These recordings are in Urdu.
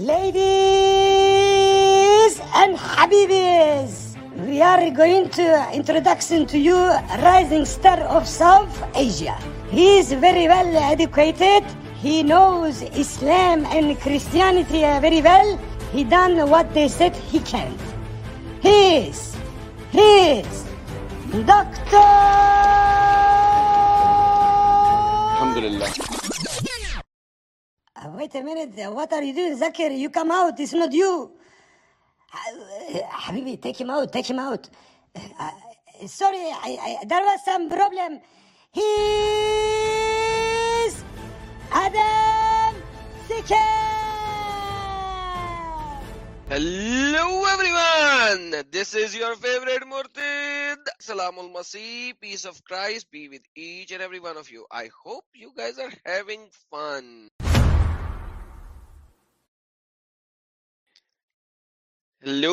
Ladies and Habibis, we are going to introduction to you rising star of South Asia. He is very well educated. He knows Islam and Christianity very well. He done what they said he can't. He is, he is Doctor. Alhamdulillah. Uh, wait a minute. What are you doing, Zakir? You come out. It's not you. Habibi, take him out. Take him out. Uh, sorry, I, I, there was some problem. He's Adam Sikir. Hello everyone. This is your favorite Murtid. Salamul Masih. Peace of Christ be with each and every one of you. I hope you guys are having fun. Hello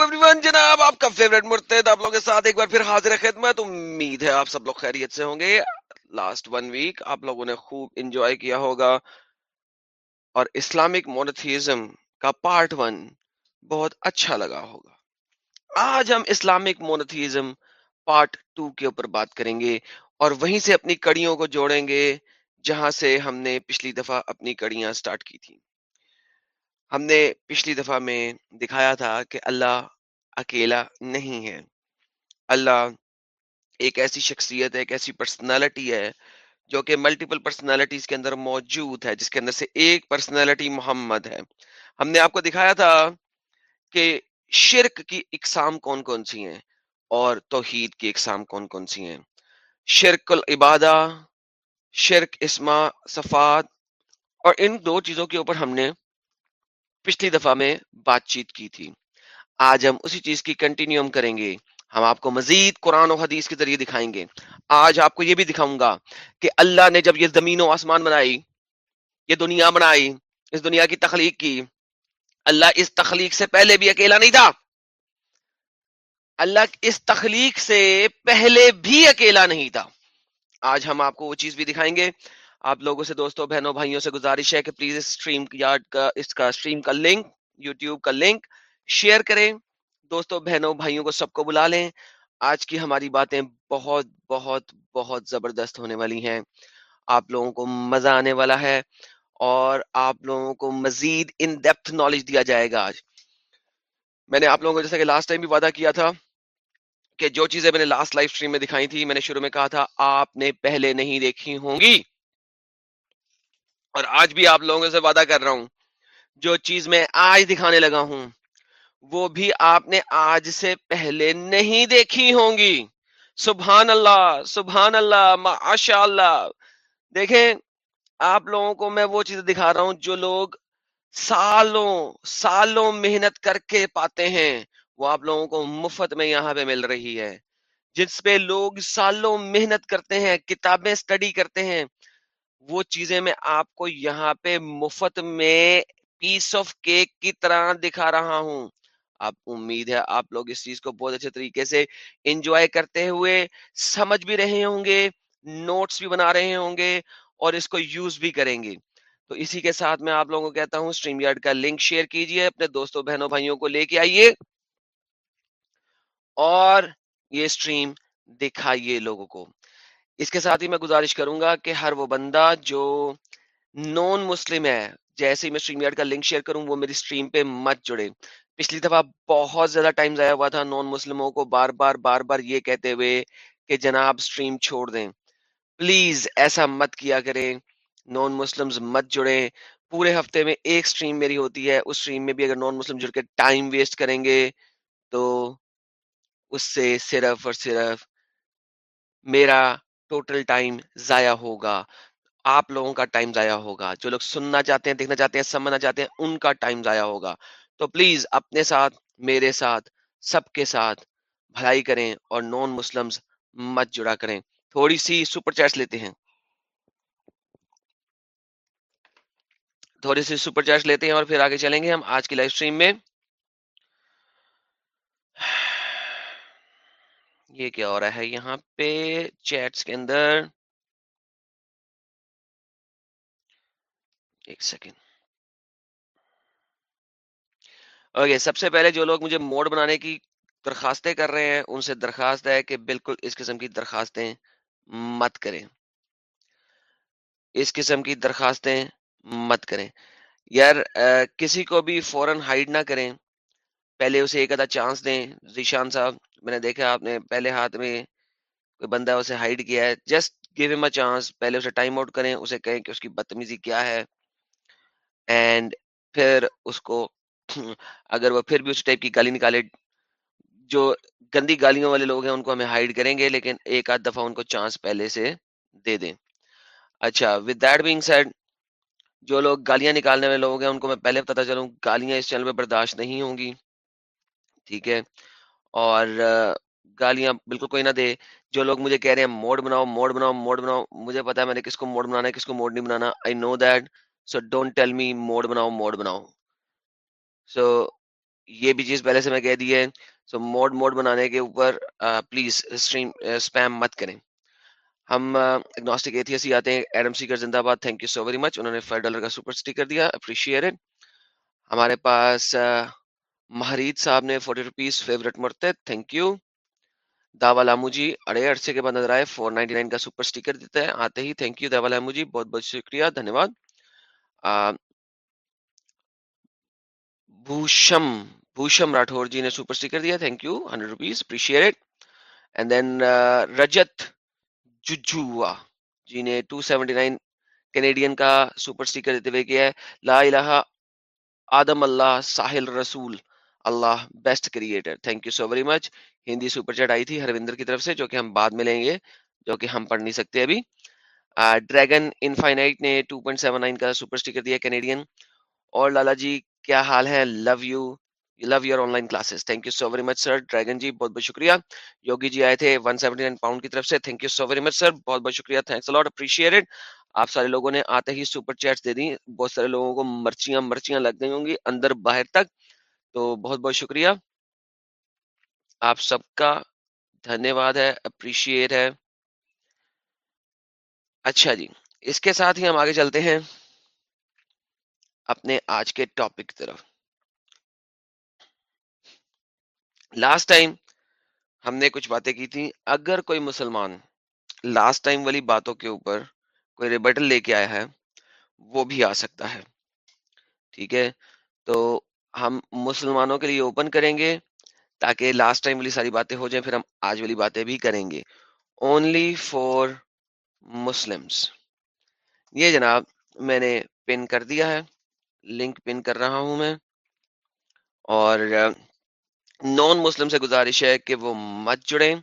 everyone جناب، آپ کا فیوریٹ مرتد آپ لوگوں کے ساتھ ایک بار پھر حاضر خدمت. امید ہے آپ سب لوگ خیریت سے ہوں گے. لاسٹ ون ویک آپ لوگوں نے خوب انجوائے کیا ہوگا. اور اسلامک مونتھیزم کا پارٹ ون بہت اچھا لگا ہوگا. آج ہم اسلامک مونتھیزم پارٹ ٹو کے اوپر بات کریں گے اور وہیں سے اپنی کڑیوں کو جوڑیں گے جہاں سے ہم نے پچھلی دفعہ اپنی کڑیاں سٹارٹ کی تھیں. ہم نے پچھلی دفعہ میں دکھایا تھا کہ اللہ اکیلا نہیں ہے۔ اللہ ایک ایسی شخصیت ہے، ایک ایسی پرسنالٹی ہے جو کہ ملٹیپل پرسنالٹیز کے اندر موجود ہے، جس کے اندر سے ایک پرسنالٹی محمد ہے۔ ہم نے آپ کو دکھایا تھا کہ شرک کی اقسام کون کون سی ہیں اور توحید کی اقسام کون کون سی ہیں۔ شرک العبادہ، شرک اسما صفات اور ان دو چیزوں کے اوپر ہم نے پچھلی دفعہ میں بات چیت کی تھی۔ آج ہم اسی چیز کی کنٹینیو کریں گے۔ ہم آپ کو مزید قرآن و حدیث کے ذریعے دکھائیں گے۔ آج آپ کو یہ بھی دکھاؤں گا کہ اللہ نے جب یہ زمین و آسمان بنائی، یہ دنیا بنائی، اس دنیا کی تخلیق کی، اللہ اس تخلیق سے پہلے بھی اکیلا نہیں تھا۔ اللہ اس تخلیق سے پہلے بھی اکیلا نہیں تھا۔ آج ہم آپ کو وہ چیز بھی دکھائیں گے۔ آپ لوگوں سے، دوستوں، بہنوں، بھائیوں سے گزارش ہے کہ پلیز اسٹریم یارڈ کا، اس کا اسٹریم کا لنک یوٹیوب کا لنک شیئر کریں۔ دوستوں، بہنوں، بھائیوں کو سب کو بلا لیں۔ آج کی ہماری باتیں بہت بہت بہت زبردست ہونے والی ہیں۔ آپ لوگوں کو مزہ آنے والا ہے اور آپ لوگوں کو مزید ان ڈیپتھ نالج دیا جائے گا آج۔ میں نے آپ لوگوں کو، جیسا کہ لاسٹ ٹائم بھی وعدہ کیا تھا کہ جو چیزیں میں نے لاسٹ لائف اسٹریم میں دکھائی تھی، میں نے شروع میں کہا تھا، آپ نے پہلے نہیں دیکھی ہوں گی۔ اور آج بھی آپ لوگوں سے وعدہ کر رہا ہوں، جو چیز میں آج دکھانے لگا ہوں، وہ بھی آپ نے آج سے پہلے نہیں دیکھی ہوں گی۔ سبحان اللہ سبحان اللہ، ماشاء اللہ۔ دیکھیں، آپ لوگوں کو میں وہ چیزیں دکھا رہا ہوں جو لوگ سالوں سالوں محنت کر کے پاتے ہیں۔ وہ آپ لوگوں کو مفت میں یہاں پہ مل رہی ہے۔ جس پہ لوگ سالوں محنت کرتے ہیں، کتابیں سٹڈی کرتے ہیں وہ چیزیں میں آپ کو یہاں پہ مفت میں پیس آف کیک کی طرح دکھا رہا ہوں۔ آپ امید ہے آپ لوگ اس چیز کو بہت اچھے طریقے سے انجوائے کرتے ہوئے سمجھ بھی رہے ہوں گے نوٹس بھی بنا رہے ہوں گے اور اس کو یوز بھی کریں گے۔ تو اسی کے ساتھ میں آپ لوگوں کو کہتا ہوں اسٹریم یارڈ کا لنک شیئر کیجیے، اپنے دوستوں، بہنوں، بھائیوں کو لے کے آئیے اور یہ اسٹریم دکھائیے لوگوں کو۔ اس کے ساتھ ہی میں گزارش کروں گا کہ ہر وہ بندہ جو نان مسلم ہے، جیسے ہی میں اسٹریم یارڈ کا لنک شیئر کروں، وہ میری اسٹریم پہ مت جڑے۔ پچھلی دفعہ بہت زیادہ ٹائم ضائع ہوا تھا نان مسلموں کو بار بار بار بار یہ کہتے ہوئے کہ جناب اسٹریم چھوڑ دیں۔ پلیز ایسا مت کیا کریں۔ نان مسلم مت جڑیں۔ پورے ہفتے میں ایک سٹریم میری ہوتی ہے، اس سٹریم میں بھی اگر نان مسلم جڑ کے ٹائم ویسٹ کریں گے، تو اس سے صرف اور صرف میرا ٹوٹل ٹائم ضائع ہوگا۔ آپ لوگوں کا ٹائم ضائع ہوگا۔ جو لوگ سننا چاہتے ہیں، دیکھنا چاہتے ہیں، سمجھنا چاہتے ہیں، ان کا ٹائم ضائع ہوگا۔ تو پلیز اپنے ساتھ، میرے ساتھ، سب کے ساتھ بھلائی کریں اور نان مسلم مت جڑا کریں۔ تھوڑی سی سپر چیٹس لیتے ہیں۔ تھوڑی سی سپر چیٹس لیتے ہیں اور پھر آگے چلیں گے ہم آج کی لائف اسٹریم میں۔ یہ کیا ہو رہا ہے یہاں پہ چیٹس کے اندر؟ ایک سیکنڈ۔ اوکے، سب سے پہلے جو لوگ مجھے موڈ بنانے کی درخواستیں کر رہے ہیں، ان سے درخواست ہے کہ بالکل اس قسم کی درخواستیں مت کریں۔ اس قسم کی درخواستیں مت کریں۔ یار کسی کو بھی فوراً ہائڈ نہ کریں۔ پہلے اسے ایک آدھا چانس دیں۔ ذیشان صاحب، میں نے دیکھا، آپ نے پہلے ہاتھ میں کوئی بندہ اسے ہائڈ کیا ہے۔ Just give me a chance پہلے اسے ٹائم آؤٹ کریں، اسے کہیں کہ اس کی بدتمیزی کیا ہے۔ اینڈ پھر اس کو اگر وہ پھر بھی اس ٹائپ کی گالی نکالے، جو گندی گالیوں والے لوگ ہیں، ان کو ہمیں ہائڈ کریں گے، لیکن ایک آدھ دفعہ ان کو چانس پہلے سے دے دیں۔ اچھا ود دیٹ بینگ سیڈ جو لوگ گالیاں نکالنے والے لوگ ہیں، ان کو میں پہلے بتاتا چلوں، گالیاں اس چینل پہ برداشت نہیں ہوں گی۔ ٹھیک ہے؟ اور گالیاں بالکل کوئی نہ دے۔ جو لوگ مجھے کہہ رہے ہیں موڈ بناؤ موڈ بناؤ موڈ بناؤ مجھے پتا ہے میں نے کس کو موڈ بنانا ہے کس کو موڈ نہیں بنانا۔ I know that so don't tell me mood بناؤ موڈ بناؤ۔ سو یہ بھی چیز پہلے سے میں کہہ دی ہے۔ سو موڈ موڈ بنانے کے اوپر پلیز اسٹریم اسپیم مت کریں۔ ہم اگنوسٹک ایتھیس ہی آتے ہیں۔ ایڈم سیکر زندہ باد thank you so very much انہوں نے فائیو ڈالر کا سپر اسٹیکر دیا اپریشیٹ ہمارے پاس uh, مہرید صاحب نے فورٹی روپیز فیوریٹ مرتے تھینک یو داوا لامو جی اڑے عرصے کے بعد نظر آئے فور نائنٹی نائن کا سپر اسٹیکر دیتا ہے آتے ہی تھینک یو داوا لامو جی بہت بہت شکریہ دھنیہ واد بھوشم بھوشم راٹھور جی نے سپر اسٹیکر دیا thank you hundred rupees appreciate and then Rajat ججوا ji نے 279 کینیڈین کا سپر سٹیکر دیتے ہوئے کیا ہے، لا الہ آدم اللہ ساحل رسول. اللہ best creator thank you so very much Hindi super chat آئی تھی ہروندر کی طرف سے جو کہ ہم بعد میں لیں گے جو کہ ہم پڑھ نہیں سکتے ابھی ڈریگن انفائنائٹ نے 2.79 کا سپر سٹیکر دیا کینیڈین اور لالا جی کیا حال ہے love you love your online classes thank you so very much sir dragon ji بہت بہت شکریہ یوگی جی آئے تھے 179 پاؤنڈ کی طرف سے thank you so very much sir بہت بہت شکریہ تھینکس الاٹ اپریشیٹڈ آپ سارے لوگوں نے آتے ہی سپر چیٹس دے دی بہت سارے لوگوں کو مرچیاں مرچیاں لگ گئی ہوں گی اندر باہر تک تو بہت بہت شکریہ۔ آپ سب کا دھنیہ واد ہے، اپریشیٹ ہے۔ اچھا جی اس کے ساتھ ہی ہم آگے چلتے ہیں۔ اپنے آج کے ٹاپک کی طرف۔ لاسٹ ٹائم ہم نے کچھ باتیں کی تھیں۔ اگر کوئی مسلمان لاسٹ ٹائم والی باتوں کے اوپر کوئی ریبٹل لے کے آیا ہے، وہ بھی آ سکتا ہے۔ ٹھیک ہے؟ تو ہم مسلمانوں کے لیے اوپن کریں گے تاکہ لاسٹ ٹائم والی ساری باتیں ہو جائیں، پھر ہم آج والی باتیں بھی کریں گے۔ اونلی فور مسلمس یہ جناب میں نے پن کر دیا ہے لنک پن کر رہا ہوں میں۔ اور نان مسلم سے گزارش ہے کہ وہ مت جڑیں۔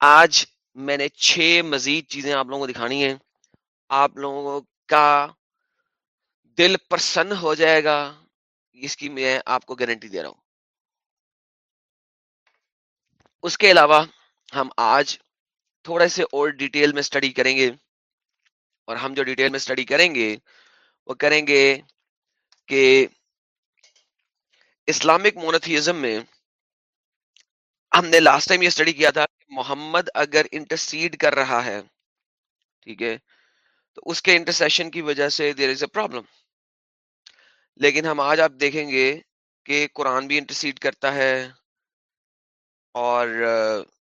آج میں نے چھ مزید چیزیں آپ لوگوں کو دکھانی ہیں۔ آپ لوگوں کا دل پرسن ہو جائے گا۔ اس کی میں آپ کو گارنٹی دے رہا ہوں۔ اس کے علاوہ ہم آج تھوڑے سے اور ڈیٹیل میں اسٹڈی کریں گے۔ اور ہم جو ڈیٹیل میں اسٹڈی کریں گے، وہ کریں گے کہ اسلامک مونتھیزم میں ہم نے لاسٹ ٹائم یہ اسٹڈی کیا تھا کہ محمد اگر انٹرسیڈ کر رہا ہے، ٹھیک ہے، تو اس کے انٹرسیشن کی وجہ سے دیر از اے پرابلم لیکن ہم آج آپ دیکھیں گے کہ قرآن بھی انٹرسیڈ کرتا ہے اور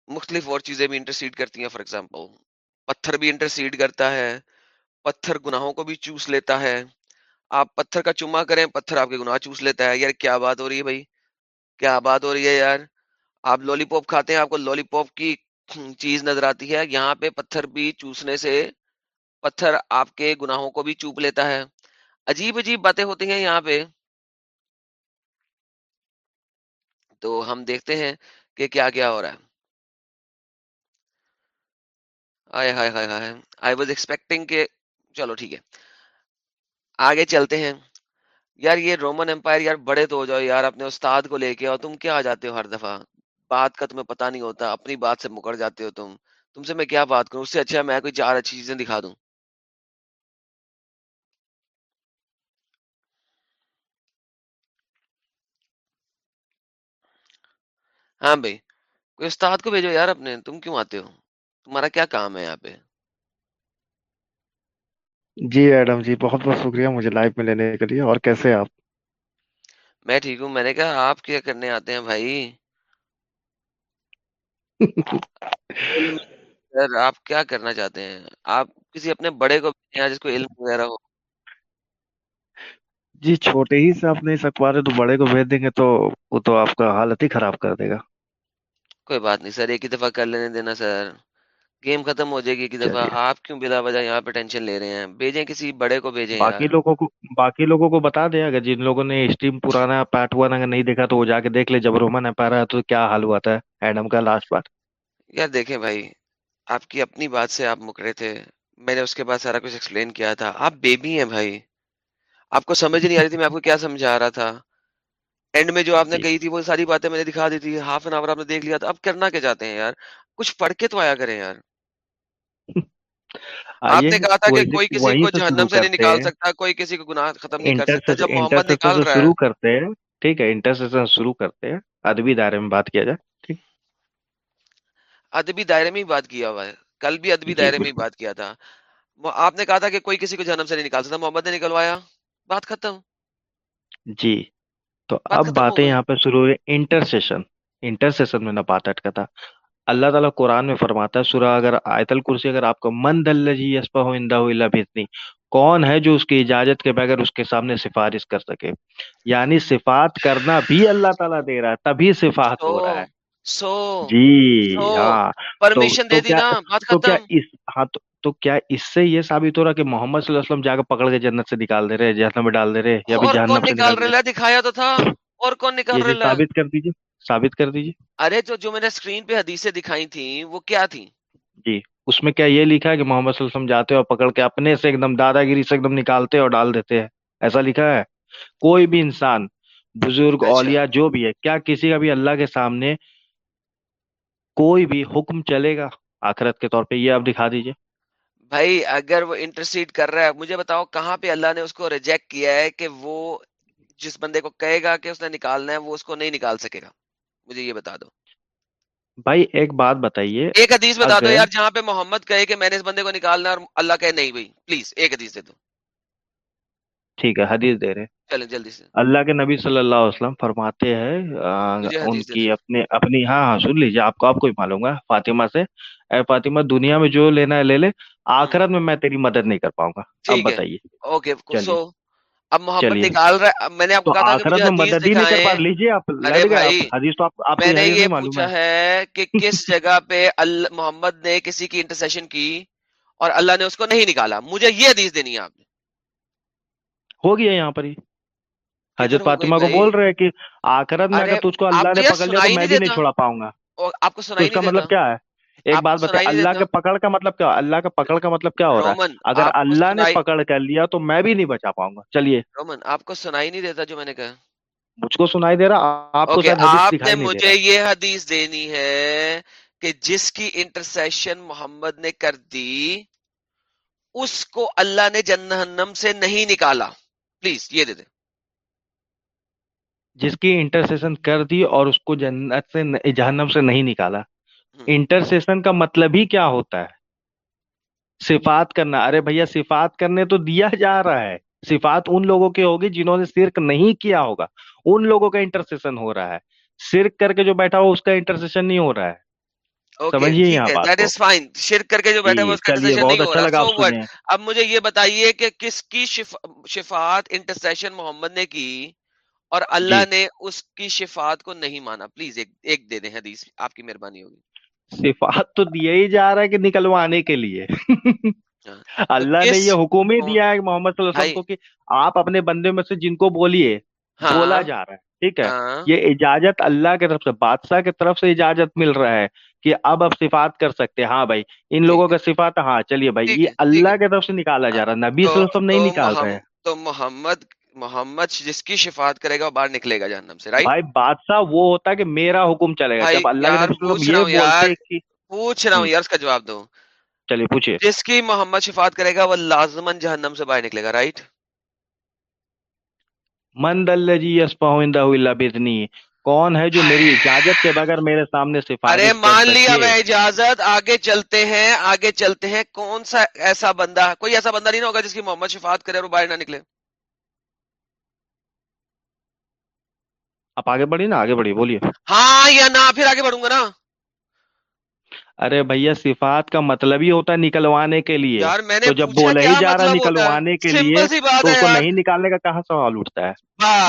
مختلف اور چیزیں بھی انٹرسیڈ کرتی ہیں. فار ایگزامپل پتھر بھی انٹرسیڈ کرتا ہے، پتھر گناہوں کو بھی چوس لیتا ہے۔ آپ پتھر کا چما کریں، پتھر آپ کے گناہ چوس لیتا ہے۔ یار، کیا بات ہو رہی ہے بھائی؟ کیا بات ہو رہی ہے یار؟ آپ لولی پاپ کھاتے ہیں، آپ کو لولی پاپ کی چیز نظر آتی ہے۔ یہاں پہ پتھر بھی چوسنے سے پتھر آپ کے گناہوں کو بھی چوپ لیتا ہے۔ عجیب عجیب باتیں ہوتی ہیں یہاں پہ۔ تو ہم دیکھتے ہیں کہ کیا کیا ہو رہا ہے۔ آئی واز ایکسپیکٹنگ کہ چلو ٹھیک ہے۔ آگے چلتے ہیں۔ یار یہ رومن امپائر یار بڑے تو ہو جاؤ یار اپنے استاد کو لے کے اور تم کیا آ جاتے ہو ہر دفعہ؟ بات کا تمہیں پتا نہیں ہوتا، اپنی بات سے مکر جاتے ہو تم۔ تم سے میں کیا بات کروں؟ اس سے اچھا میں کوئی چار اچھی چیزیں دکھا دوں۔ ہاں بھائی۔ کوئی استاد کو بھیجو یار اپنے تم کیوں آتے ہو؟ تمہارا کیا کام ہے یہاں پہ؟ جی ایڈم جی بہت بہت شکریہ مجھے لائف میں لینے کے لیے اور کیسے آپ؟ میں ٹھیک ہوں میں نے کہا آپ کیا کرنے آتے ہیں بھائی؟ سر آپ کیا کرنا چاہتے ہیں؟ آپ کسی اپنے بڑے کو جس کو علم وغیرہ ہو؟ جی چھوٹے ہی سے آپ نہیں سکوارے تو بڑے کو بھیج دیں گے تو وہ تو آپ کا حالت ہی خراب کر دے گا۔ کوئی بات نہیں سر ایک ہی دفعہ کر لینے دینا سر۔ گیم ختم ہو جائے گی ایک دفعہ۔ آپ کیوں بلا وجہ یہاں پہ ٹینشن لے رہے ہیں؟ بھیجیں کسی بڑے کو بھیجیں باقی لوگوں کو باقی لوگوں کو بتا دیں۔ اگر جن لوگوں نے اسٹیم پرانا پیٹ ہوا اگر نہیں دیکھا تو وہ جا کے دیکھ لے۔ جب رومن ہے ہے تو کیا حال ہوا تھا؟ ایڈم کا لاسٹ بات یار دیکھیں بھائی آپ کی اپنی بات سے آپ مکرے تھے۔ میں نے اس کے بعد سارا کچھ ایکسپلین کیا تھا۔ آپ بیبی ہیں بھائی۔ آپ کو سمجھ نہیں آ رہی تھی میں آپ کو کیا سمجھا رہا تھا۔ اینڈ میں جو آپ نے جی۔ کہی تھی وہ ساری باتیں میں نے دکھا دی تھی ہاف این آور آپ نے دیکھ لیا تھا اب کرنا کیا چاہتے ہیں یار؟ کچھ پڑھ کے تو آیا کریں یار۔ آپ نے کہا تھا کہ کوئی کسی کو جہنم سے نہیں نکال سکتا کوئی کسی کو گناہ ختم نہیں کر سکتا جب محمد نکال رہا ہے۔ شروع کرتے ہیں ٹھیک ہے انٹرسیشن شروع کرتے ہیں۔ ادبی دائرے میں بات کیا جائے ادبی دائرے میں بات کیا ہوا ہے۔ کل بھی ادبی جی، دائرے میں بات کیا تھا۔ آپ نے کہا تھا کہ کوئی کسی کو جنم سے نہیں نکال سکتا محمد نے نکلوایا بات ختم۔ جی۔ تو اب باتیں یہاں پہ شروع ہوئی۔ انٹرسیشن۔ انٹرسیشن میں نہ بات اٹکا تھا اللہ تعالیٰ قرآن میں فرماتا ہے سورہ اگر آیت الکرسی اگر آپ کو من دل جی یسپا ہو اندہ اللہ بھیتنی کون ہے جو اس کی اجازت کے بغیر اس کے سامنے سفارش کر سکے؟ یعنی صفات کرنا بھی اللہ تعالیٰ دے رہا ہے تبھی صفات ہو رہا ہے۔ سو جی ہاں پرمیشن دے دی نا بات تو کیا ختم۔ اس ہاں تو کیا اس سے یہ ثابت ہو رہا کہ محمد صلی اللہ علیہ وسلم جا کے پکڑ کے جنت سے نکال دے رہے جہنم میں ڈال دے رہے یا بھی جہنم سے نکال رہا دکھایا تو تھا۔ اور کون نکال رہا ثابت کر دیجیے ثابت کر دیجیے ارے تو جو میں نے اسکرین پہ حدیثیں دکھائی تھیں وہ کیا تھی جی اس میں کیا یہ لکھا ہے کہ محمد صلی اللہ علیہ وسلم جاتے اور پکڑ کے اپنے سے ایک دم دادا گیری سے ایک دم نکالتے اور ڈال دیتے ہیں۔ ایسا لکھا ہے۔ کوئی بھی انسان بزرگ اچھا۔ اولیاء جو بھی ہے کیا کسی کا بھی اللہ کے سامنے کوئی بھی حکم چلے گا آخرت کے طور پہ یہ آپ دکھا دیجیے بھائی اگر وہ انٹرسیڈ کر رہا ہے مجھے بتاؤ کہاں پہ اللہ نے اس کو ریجیکٹ کیا ہے کہ وہ جس بندے کو کہے گا کہ اس نے نکالنا ہے وہ اس کو نہیں نکال سکے گا؟ مجھے یہ بتا دو۔ بھائی ایک بات بتائیے ایک حدیث بتا دو یار جہاں پہ محمد کہے کہ میں نے اس بندے کو نکالنا اور اللہ کہے نہیں بھائی پلیز ایک حدیث دے دو۔ ٹھیک ہے حدیث دے رہے۔ چلیں جلدی سے۔ اللہ کے نبی صلی اللہ علیہ وسلم فرماتے ہیں ان کی اپنے اپنی ہاں ہاں سن لیجیے آپ کو آپ کو ہی معلوم ہے فاطمہ سے۔ اے فاطمہ دنیا میں جو لینا ہے لے لے آخرت میں میں تیری مدد نہیں کر پاؤں گا۔ اب بتائیے۔ اوکے اب محمد نکال رہا میں نے آپ کو کہا تھا کہ مدد ہی نہیں کر پا لیجیے آپ حدیث تو آپ میں نے یہ پوچھا ہے۔ کہ کس جگہ پہ محمد نے کسی کی انٹرسیشن کی اور اللہ نے اس کو نہیں نکالا۔ مجھے یہ حدیث دینی ہے آپ نے۔ ہو گیا یہاں پر ہی۔ حضرت فاطمہ کو بول رہے کہ آخرت میں اگر تجھ کو اللہ نے پکڑ لیا تو میں بھی نہیں چھوڑا پاؤں گا۔ آپ کو اس کا مطلب کیا ہے؟ ایک بات بتائیں اللہ کے پکڑ کا مطلب کیا اللہ کا پکڑ کا مطلب کیا ہو رہا ہے؟ اگر اللہ نے پکڑ کر لیا تو میں بھی نہیں بچا پاؤں گا۔ چلیے۔ رومن آپ کو سنائی نہیں دیتا جو میں نے کہا۔ مجھ کو سنائی دے رہا؟ آپ کو آپ نے مجھے یہ حدیث دینی ہے کہ جس کی انٹرسیشن محمد نے کر دی اس کو اللہ نے جنہنم سے نہیں نکالا۔ پلیز یہ دے دیں۔ جس کی انٹرسیشن کر دی اور اس کو جنت سے جہنم سے نہیں نکالا۔ انٹرسیشن کا مطلب ہی کیا ہوتا ہے؟ صفات کرنا۔ ارے بھیا صفات کرنے تو دیا جا رہا ہے۔ صفات ان لوگوں کی ہوگی جنہوں نے سرک نہیں کیا ہوگا۔ ان لوگوں کا انٹرسیشن ہو رہا ہے۔ سرک کر کے جو بیٹھا ہو اس کا انٹرسیشن نہیں ہو رہا ہے۔ سمجھیے یہاں شرک کر کے جو بیٹھا ہوا اس کا انٹرسیشن نہیں ہو رہا۔ اب مجھے یہ بتائیے کہ کس کی شفاعت انٹرسیشن محمد نے کی؟ اور اللہ نے اس کی شفاعت کو نہیں مانا۔ پلیز ایک دے دیں حدیث آپ کی مہربانی ہوگی۔ صفات تو دیا ہی جا رہا ہے کہ نکلوانے کے لیے۔ اللہ نے یہ حکم ہی دیا ہے محمد صلی اللہ علیہ وسلم کو کہ آپ اپنے بندے میں سے جن کو بولیے بولا جا رہا ہے ٹھیک ہے۔ یہ اجازت اللہ کی طرف سے بادشاہ کی طرف سے اجازت مل رہا ہے کہ اب اب صفات کر سکتے ہاں بھائی ان لوگوں کا صفات ہاں چلیے بھائی یہ اللہ کی طرف سے نکالا جا رہا نبی صلی اللہ علیہ وسلم نہیں نکال رہے تو محمد محمد جس کی شفاعت کرے گا وہ باہر نکلے گا جہنم سے رائٹ بھائی بادشاہ وہ ہوتا ہے کہ میرا حکم چلے گا جب اللہ کے پوچھ رہا ہوں یار پوچھ رہا ہوں یار اس کا جواب دو۔ چلیے پوچھیے۔ جس کی محمد شفاعت کرے گا وہ لازمن جہنم سے باہر نکلے گا رائٹ من دل جی اسپا بدنی کون ہے جو میری اجازت کے بغیر میرے سامنے سفارش ارے مان لیا میں اجازت آگے چلتے ہیں آگے چلتے ہیں۔ کون سا ایسا بندہ کوئی ایسا بندہ نہیں ہوگا جس کی محمد شفاعت کرے اور باہر نہ نکلے۔ آپ آگے بڑھی نا آگے بڑھی بولیے۔ ہاں یا نہ پھر آگے بڑھوں گا نا۔ ارے بھیا صفات کا مطلب ہی ہوتا ہے نکلوانے کے لیے۔ یار میں نے تو جب بولا ہی جا رہا مطلب نکلوانے کے لیے تو اس کو نہیں نکالنے کا کہاں سوال اٹھتا ہے؟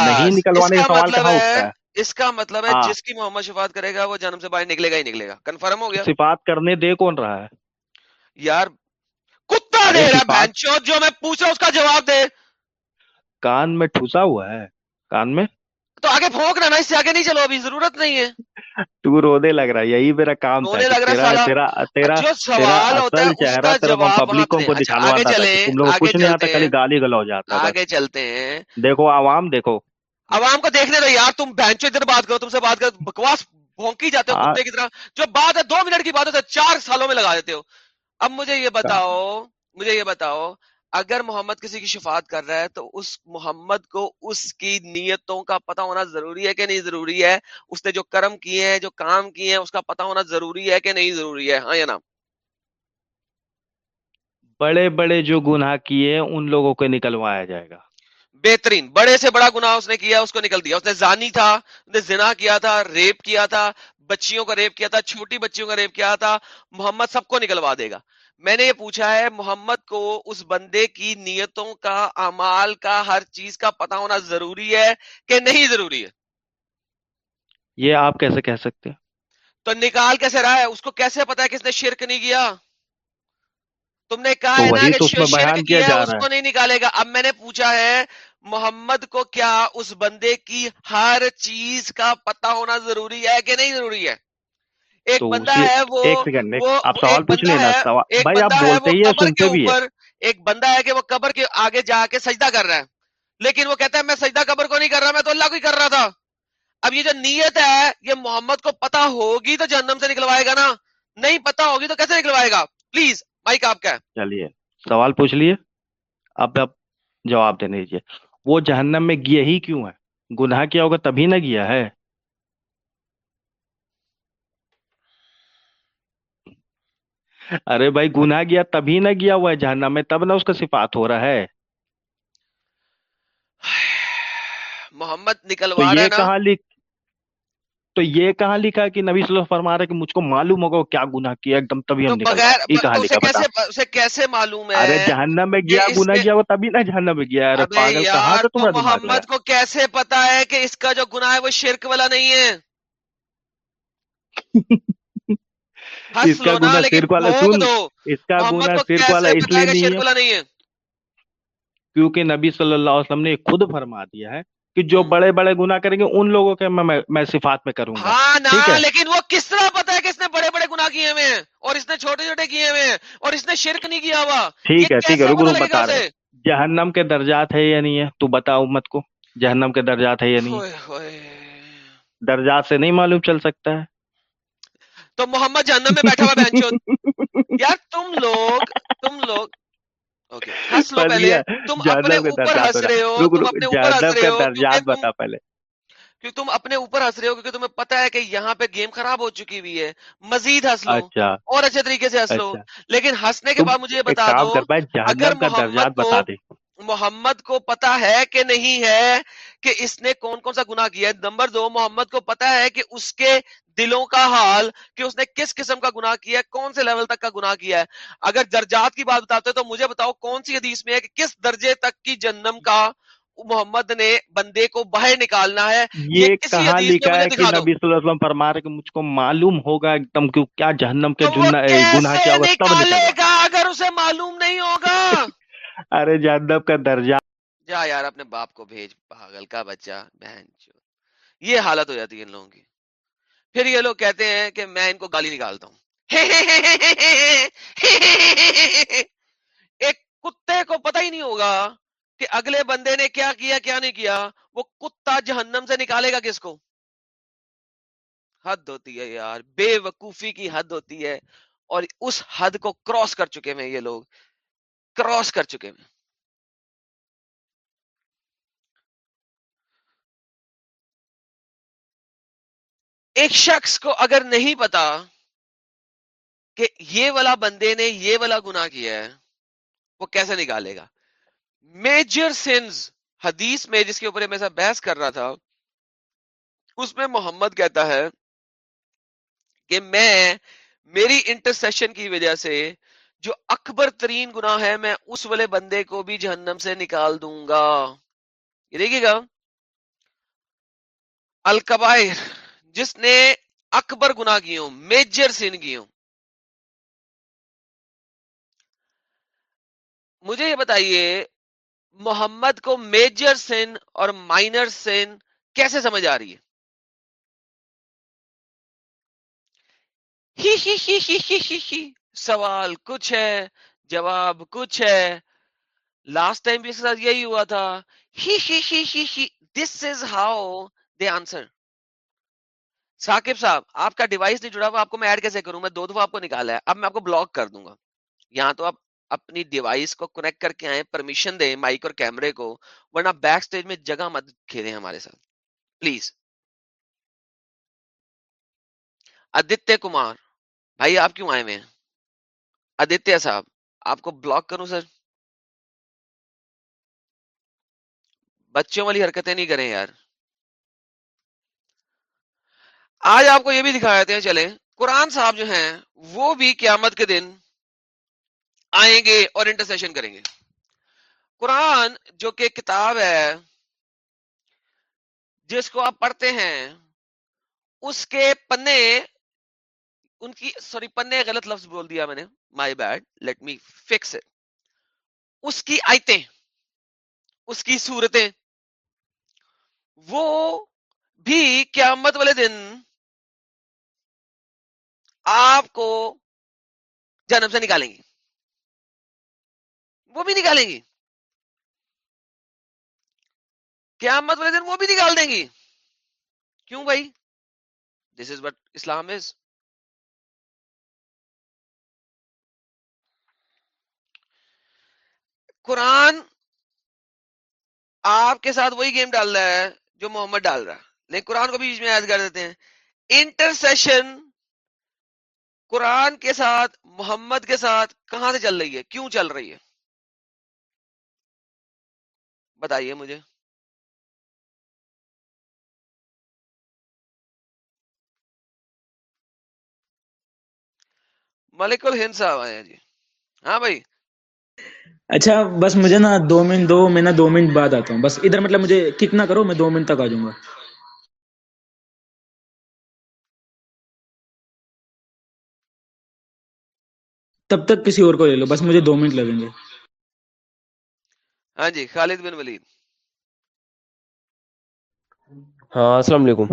نہیں نکلوانے کا سوال مطلب کہاں اٹھتا ہے؟ اس کا مطلب ہے ہاں۔ جس کی محمد شفات کرے گا وہ جنم سے باہر نکلے گا ہی نکلے گا۔ کنفرم ہو گیا؟ صفات کرنے دے کون رہا ہے؟ یار کتا دے رہا جو میں پوچھ رہا ہوں اس کا جواب دے۔ کان میں ٹھوسا ہوا ہے۔ کان میں؟ تو آگے پھونک رہا نا اس سے آگے نہیں چلو ابھی ضرورت نہیں ہے۔ تو رونے لگ رہا یہی میرا کام تھا تیرا تیرا تیرا جو سوال ہوتا ہے چہرہ تیرا پبلکوں کو اچھا، دکھانا آگے چلیں تم لوگ کچھ نہیں آتا خالی گالی گلو ہو جاتا آگے چلتے ہیں۔ دیکھو عوام دیکھو۔ عوام کو دیکھنے دو یار تم بینچو ادھر بات کرو تم سے بات کرو بکواس بھونکی جاتے ہو کتے کی طرح۔ جو بات ہے دو منٹ کی بات ہوتا ہے چار سالوں میں لگا دیتے ہو۔ اب مجھے یہ بتاؤ مجھے یہ بتاؤ اگر محمد کسی کی شفاعت کر رہا ہے تو اس محمد کو اس کی نیتوں کا پتہ ہونا ضروری ہے کہ نہیں ضروری ہے؟ اس نے جو کرم کیے ہیں جو کام کیے ہیں اس کا پتہ ہونا ضروری ہے کہ نہیں ضروری ہے؟ ہاں یا نا بڑے بڑے جو گناہ کیے ان لوگوں کو نکلوایا جائے گا۔ بہترین بڑے سے بڑا گناہ اس نے کیا اس کو نکل دیا۔ اس نے زانی تھا اس نے زنا کیا تھا ریپ کیا تھا بچیوں کا ریپ کیا تھا چھوٹی بچیوں کا ریپ کیا تھا محمد سب کو نکلوا دے گا۔ میں نے یہ پوچھا ہے محمد کو اس بندے کی نیتوں کا امال کا ہر چیز کا پتا ہونا ضروری ہے کہ نہیں ضروری ہے؟ یہ آپ کیسے کہہ سکتے تو نکال کیسے رہا ہے؟ اس کو کیسے پتا ہے کس نے شرک نہیں کیا؟ تم نے کہا ہے نا کہ شرک کیا ہے اس کو نہیں نکالے گا۔ اب میں نے پوچھا ہے محمد کو کیا اس بندے کی ہر چیز کا پتا ہونا ضروری ہے کہ نہیں ضروری ہے؟ ایک بندہ ہے وہ ایک سیکنڈ آپ سوال پوچھ لینا بھائی آپ بولتے ہی سنتے بھی ایک بندہ ہے کہ وہ قبر کے آگے جا کے سجدہ کر رہا ہے۔ لیکن وہ کہتا ہے میں سجدہ قبر کو نہیں کر رہا میں تو اللہ کو ہی کر رہا تھا۔ اب یہ جو نیت ہے یہ محمد کو پتا ہوگی تو جہنم سے نکلوائے گا نا۔ نہیں پتا ہوگی تو کیسے نکلوائے گا؟ پلیز مائک آپ کا چلیے سوال پوچھ لیے۔ اب اب جواب دینے دیجیے۔ وہ جہنم میں گیا ہی کیوں ہے گناہ کیا ہوگا تبھی نہ گیا ہے؟ ارے بھائی گناہ گیا تبھی نہ گیا ہوا ہے جہنم میں تب نہ اس کا صفات ہو رہا ہے۔ محمد نکلوا رہا کہاں لکھ تو یہ کہاں لکھا کہ نبی صلی اللہ فرما رہا کہ مجھ کو معلوم ہوگا کیا گناہ کیا ایک دم تبھی ہم اسے کیسے معلوم ہے؟ ارے جہنم میں گیا گناہ گیا وہ تبھی نہ جہنم میں گیا۔ ارے پاگل کہاں سے تمہیں محمد کو کیسے پتا ہے کہ اس کا جو گناہ ہے وہ شرک والا نہیں ہے؟ اس کا گنا سرک والا سن اس کا گنا سرک والا اس لیے نہیں ہے کیونکہ نبی صلی اللہ علیہ وسلم نے خود فرما دیا ہے کہ جو بڑے بڑے گنا کریں گے ان لوگوں کے میں صفات میں کروں گا۔ ہاں لیکن وہ کس طرح پتا ہے کہ اس نے بڑے بڑے گنا کیے ہوئے ہیں اور اس نے چھوٹے چھوٹے کیے ہوئے ہیں اور اس نے شرک نہیں کیا ہوا؟ ٹھیک ہے ٹھیک ہے رکو بتا رہے جہنم کے درجات ہے یا نہیں ہے؟ تو بتا امت کو جہنم کے درجات ہے یا نہیں؟ درجات سے نہیں معلوم چل سکتا ہے۔ تو محمد جہنم میں بیٹھا ہوا بہن یار تم لوگ تم لوگ۔ ہنس لو پہلے۔ تم اپنے اوپر ہنس رہے ہو تم اپنے اوپر ہنس رہے ہو۔ بتا پہلے۔ کیونکہ تم اپنے اوپر ہنس رہے ہو؟ کیونکہ تمہیں پتا ہے کہ یہاں پہ گیم خراب ہو چکی ہوئی ہے۔ مزید ہنس لو اچھا۔ اور اچھے طریقے سے ہنس لو۔ اچھا۔ لیکن ہنسنے کے بعد مجھے یہ بتا دو اگر محمد کو محمد کو پتا ہے کہ نہیں ہے کہ اس نے کون کون سا گنا کیا ہے۔ نمبر دو محمد کو پتا ہے کہ اس کے دلوں کا حال کہ اس نے کس قسم کا گناہ کیا ہے کون سے لیول تک کا گناہ کیا ہے۔ اگر درجات کی بات بتاتے تو مجھے بتاؤ کون سی حدیث میں ہے کہ کس درجے تک کی جنم کا محمد نے بندے کو باہر نکالنا ہے۔ یہ کہاں لکھا ہے کہ نبی صلی اللہ علیہ وسلم فرما رہے کہ مجھ کو معلوم ہوگا ایک دم کیوں کیا جہنم کے گناہ کیا ہوگا تب نکالے گا اگر اسے معلوم نہیں ہوگا؟ ارے جہنم کا درجہ۔ جا یار اپنے باپ کو بھیج پاگل کا بچہ بہن یہ حالت ہو جاتی ہے ان لوگوں کی۔ پھر یہ لوگ کہتے ہیں کہ میں ان کو گالی نکالتا ہوں۔ ایک کتے کو پتہ ہی نہیں ہوگا کہ اگلے بندے نے کیا کیا کیا نہیں کیا۔ وہ کتا جہنم سے نکالے گا کس کو؟ حد ہوتی ہے یار، بے وقوفی کی حد ہوتی ہے۔ اور اس حد کو کراس کر چکے ہیں یہ لوگ۔ کراس کر چکے ہیں۔ ایک شخص کو اگر نہیں پتا کہ یہ والا بندے نے یہ والا گنا کیا ہے، وہ کیسے نکالے گا؟ میجر سنز حدیث میں جس کے اوپر میں بحث کر رہا تھا، اس میں محمد کہتا ہے کہ میں، میری انٹرسیشن کی وجہ سے جو اکبر ترین گناہ ہے، میں اس والے بندے کو بھی جہنم سے نکال دوں گا۔ یہ دیکھیے گا۔ الکبائر جس نے اکبر گنا کی ہوں میجر سین کی ہوں مجھے یہ بتائیے، محمد کو میجر سین اور مائنر سین کیسے سمجھ آ رہی ہے؟ ہی ہی ہی ہی ہی ہی ہی سوال کچھ ہے، جواب کچھ ہے۔ لاسٹ ٹائم بھی اس کے ساتھ یہی ہوا تھا۔ ہی ہی ہی ہی ہی۔ This is how they answer Saqib صاحب، آپ کا ڈیوائس نہیں جڑا ہوا، آپ کو میں ایڈ کیسے کروں؟ میں دو دفعہ آپ کو نکالا ہے۔ اب میں آپ کو بلاک کر دوں گا۔ یہاں تو آپ اپنی ڈیوائس کو کنیکٹ کر کے آئے پرمیشن دیں مائک اور کیمرے کو، ورنہ بیک سٹیج میں جگہ مت کھیلیں ہمارے ساتھ۔ پلیز آدتیہ کمار۔ بھائی آپ کیوں آئے ہوئے ہیں؟ آدتیہ صاحب، آپ کو بلاک کروں سر؟ بچوں والی حرکتیں نہیں کریں یار۔ آج آپ کو یہ بھی دکھا دیتے ہیں، چلیں۔ قرآن صاحب جو ہیں، وہ بھی قیامت کے دن آئیں گے اور انٹرسیشن کریں گے۔ قرآن جو کہ کتاب ہے، جس کو آپ پڑھتے ہیں، اس کے پنے، ان کی، سوری، پنے غلط لفظ بول دیا میں نے۔ My bad let me fix اس کی آیتیں، اس کی صورتیں، وہ بھی قیامت والے دن آپ کو جنم سے نکالیں گی وہ بھی نکالیں گی قیامت والے دن وہ بھی نکال دیں گی کیوں بھائی؟ دس از وٹ اسلام از قرآن آپ کے ساتھ وہی گیم ڈال رہا ہے جو محمد ڈال رہا۔ ہے لیکن قرآن کو بھی بیچ میں یاد کر دیتے ہیں۔ انٹرسیشن قرآن کے ساتھ، محمد کے ساتھ کہاں سے چل رہی ہے؟ کیوں چل رہی ہے؟ بتائیے مجھے۔ ملک الہند صاحب آئے ہیں جی۔ ہاں بھائی۔ اچھا بس مجھے نا دو منٹ، دو میں نا دو منٹ بعد آتا ہوں۔ بس ادھر مطلب مجھے کتنا کرو، میں دو منٹ تک آ جاؤں گا۔ تب تک کسی اور کو لے لو بس مجھے دو منٹ لگیں گے۔ ہاں جی خالد بن ولید۔ ہاں السلام علیکم۔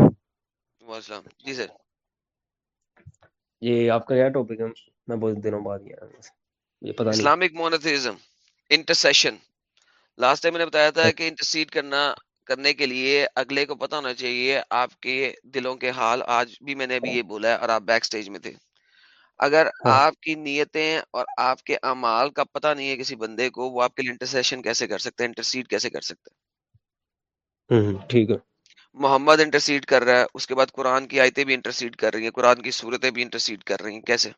السلام۔ جی سر۔ یہ آپ کا کیا ٹاپک ہے میں بہت دنوں بعد گیا یہ پتہ نہیں۔ Islamic monotheism intercession last time میں نے بتایا تھا کہ انٹرسیڈ کرنا کرنے کے لیے اگلے کو پتا ہونا چاہیے آپ کے دلوں کے حال۔ آج بھی میں نے ابھی یہ بولا ہے اور آپ بیک سٹیج میں تھے۔ اگر ہاں۔ آپ کی نیتیں اور آپ کے امال کا پتہ نہیں ہے کسی بندے کو وہ آپ کے لیے انٹرسیشن کیسے کر سکتے ہیں انٹرسیڈ کیسے کر سکتے ہیں؟ ٹھیک ہے۔ محمد انٹرسیڈ کر رہا ہے اس کے بعد قرآن کی آیتیں بھی انٹرسیڈ کر رہی ہیں قرآن کی صورتیں بھی انٹرسیڈ کر رہی ہیں کیسے؟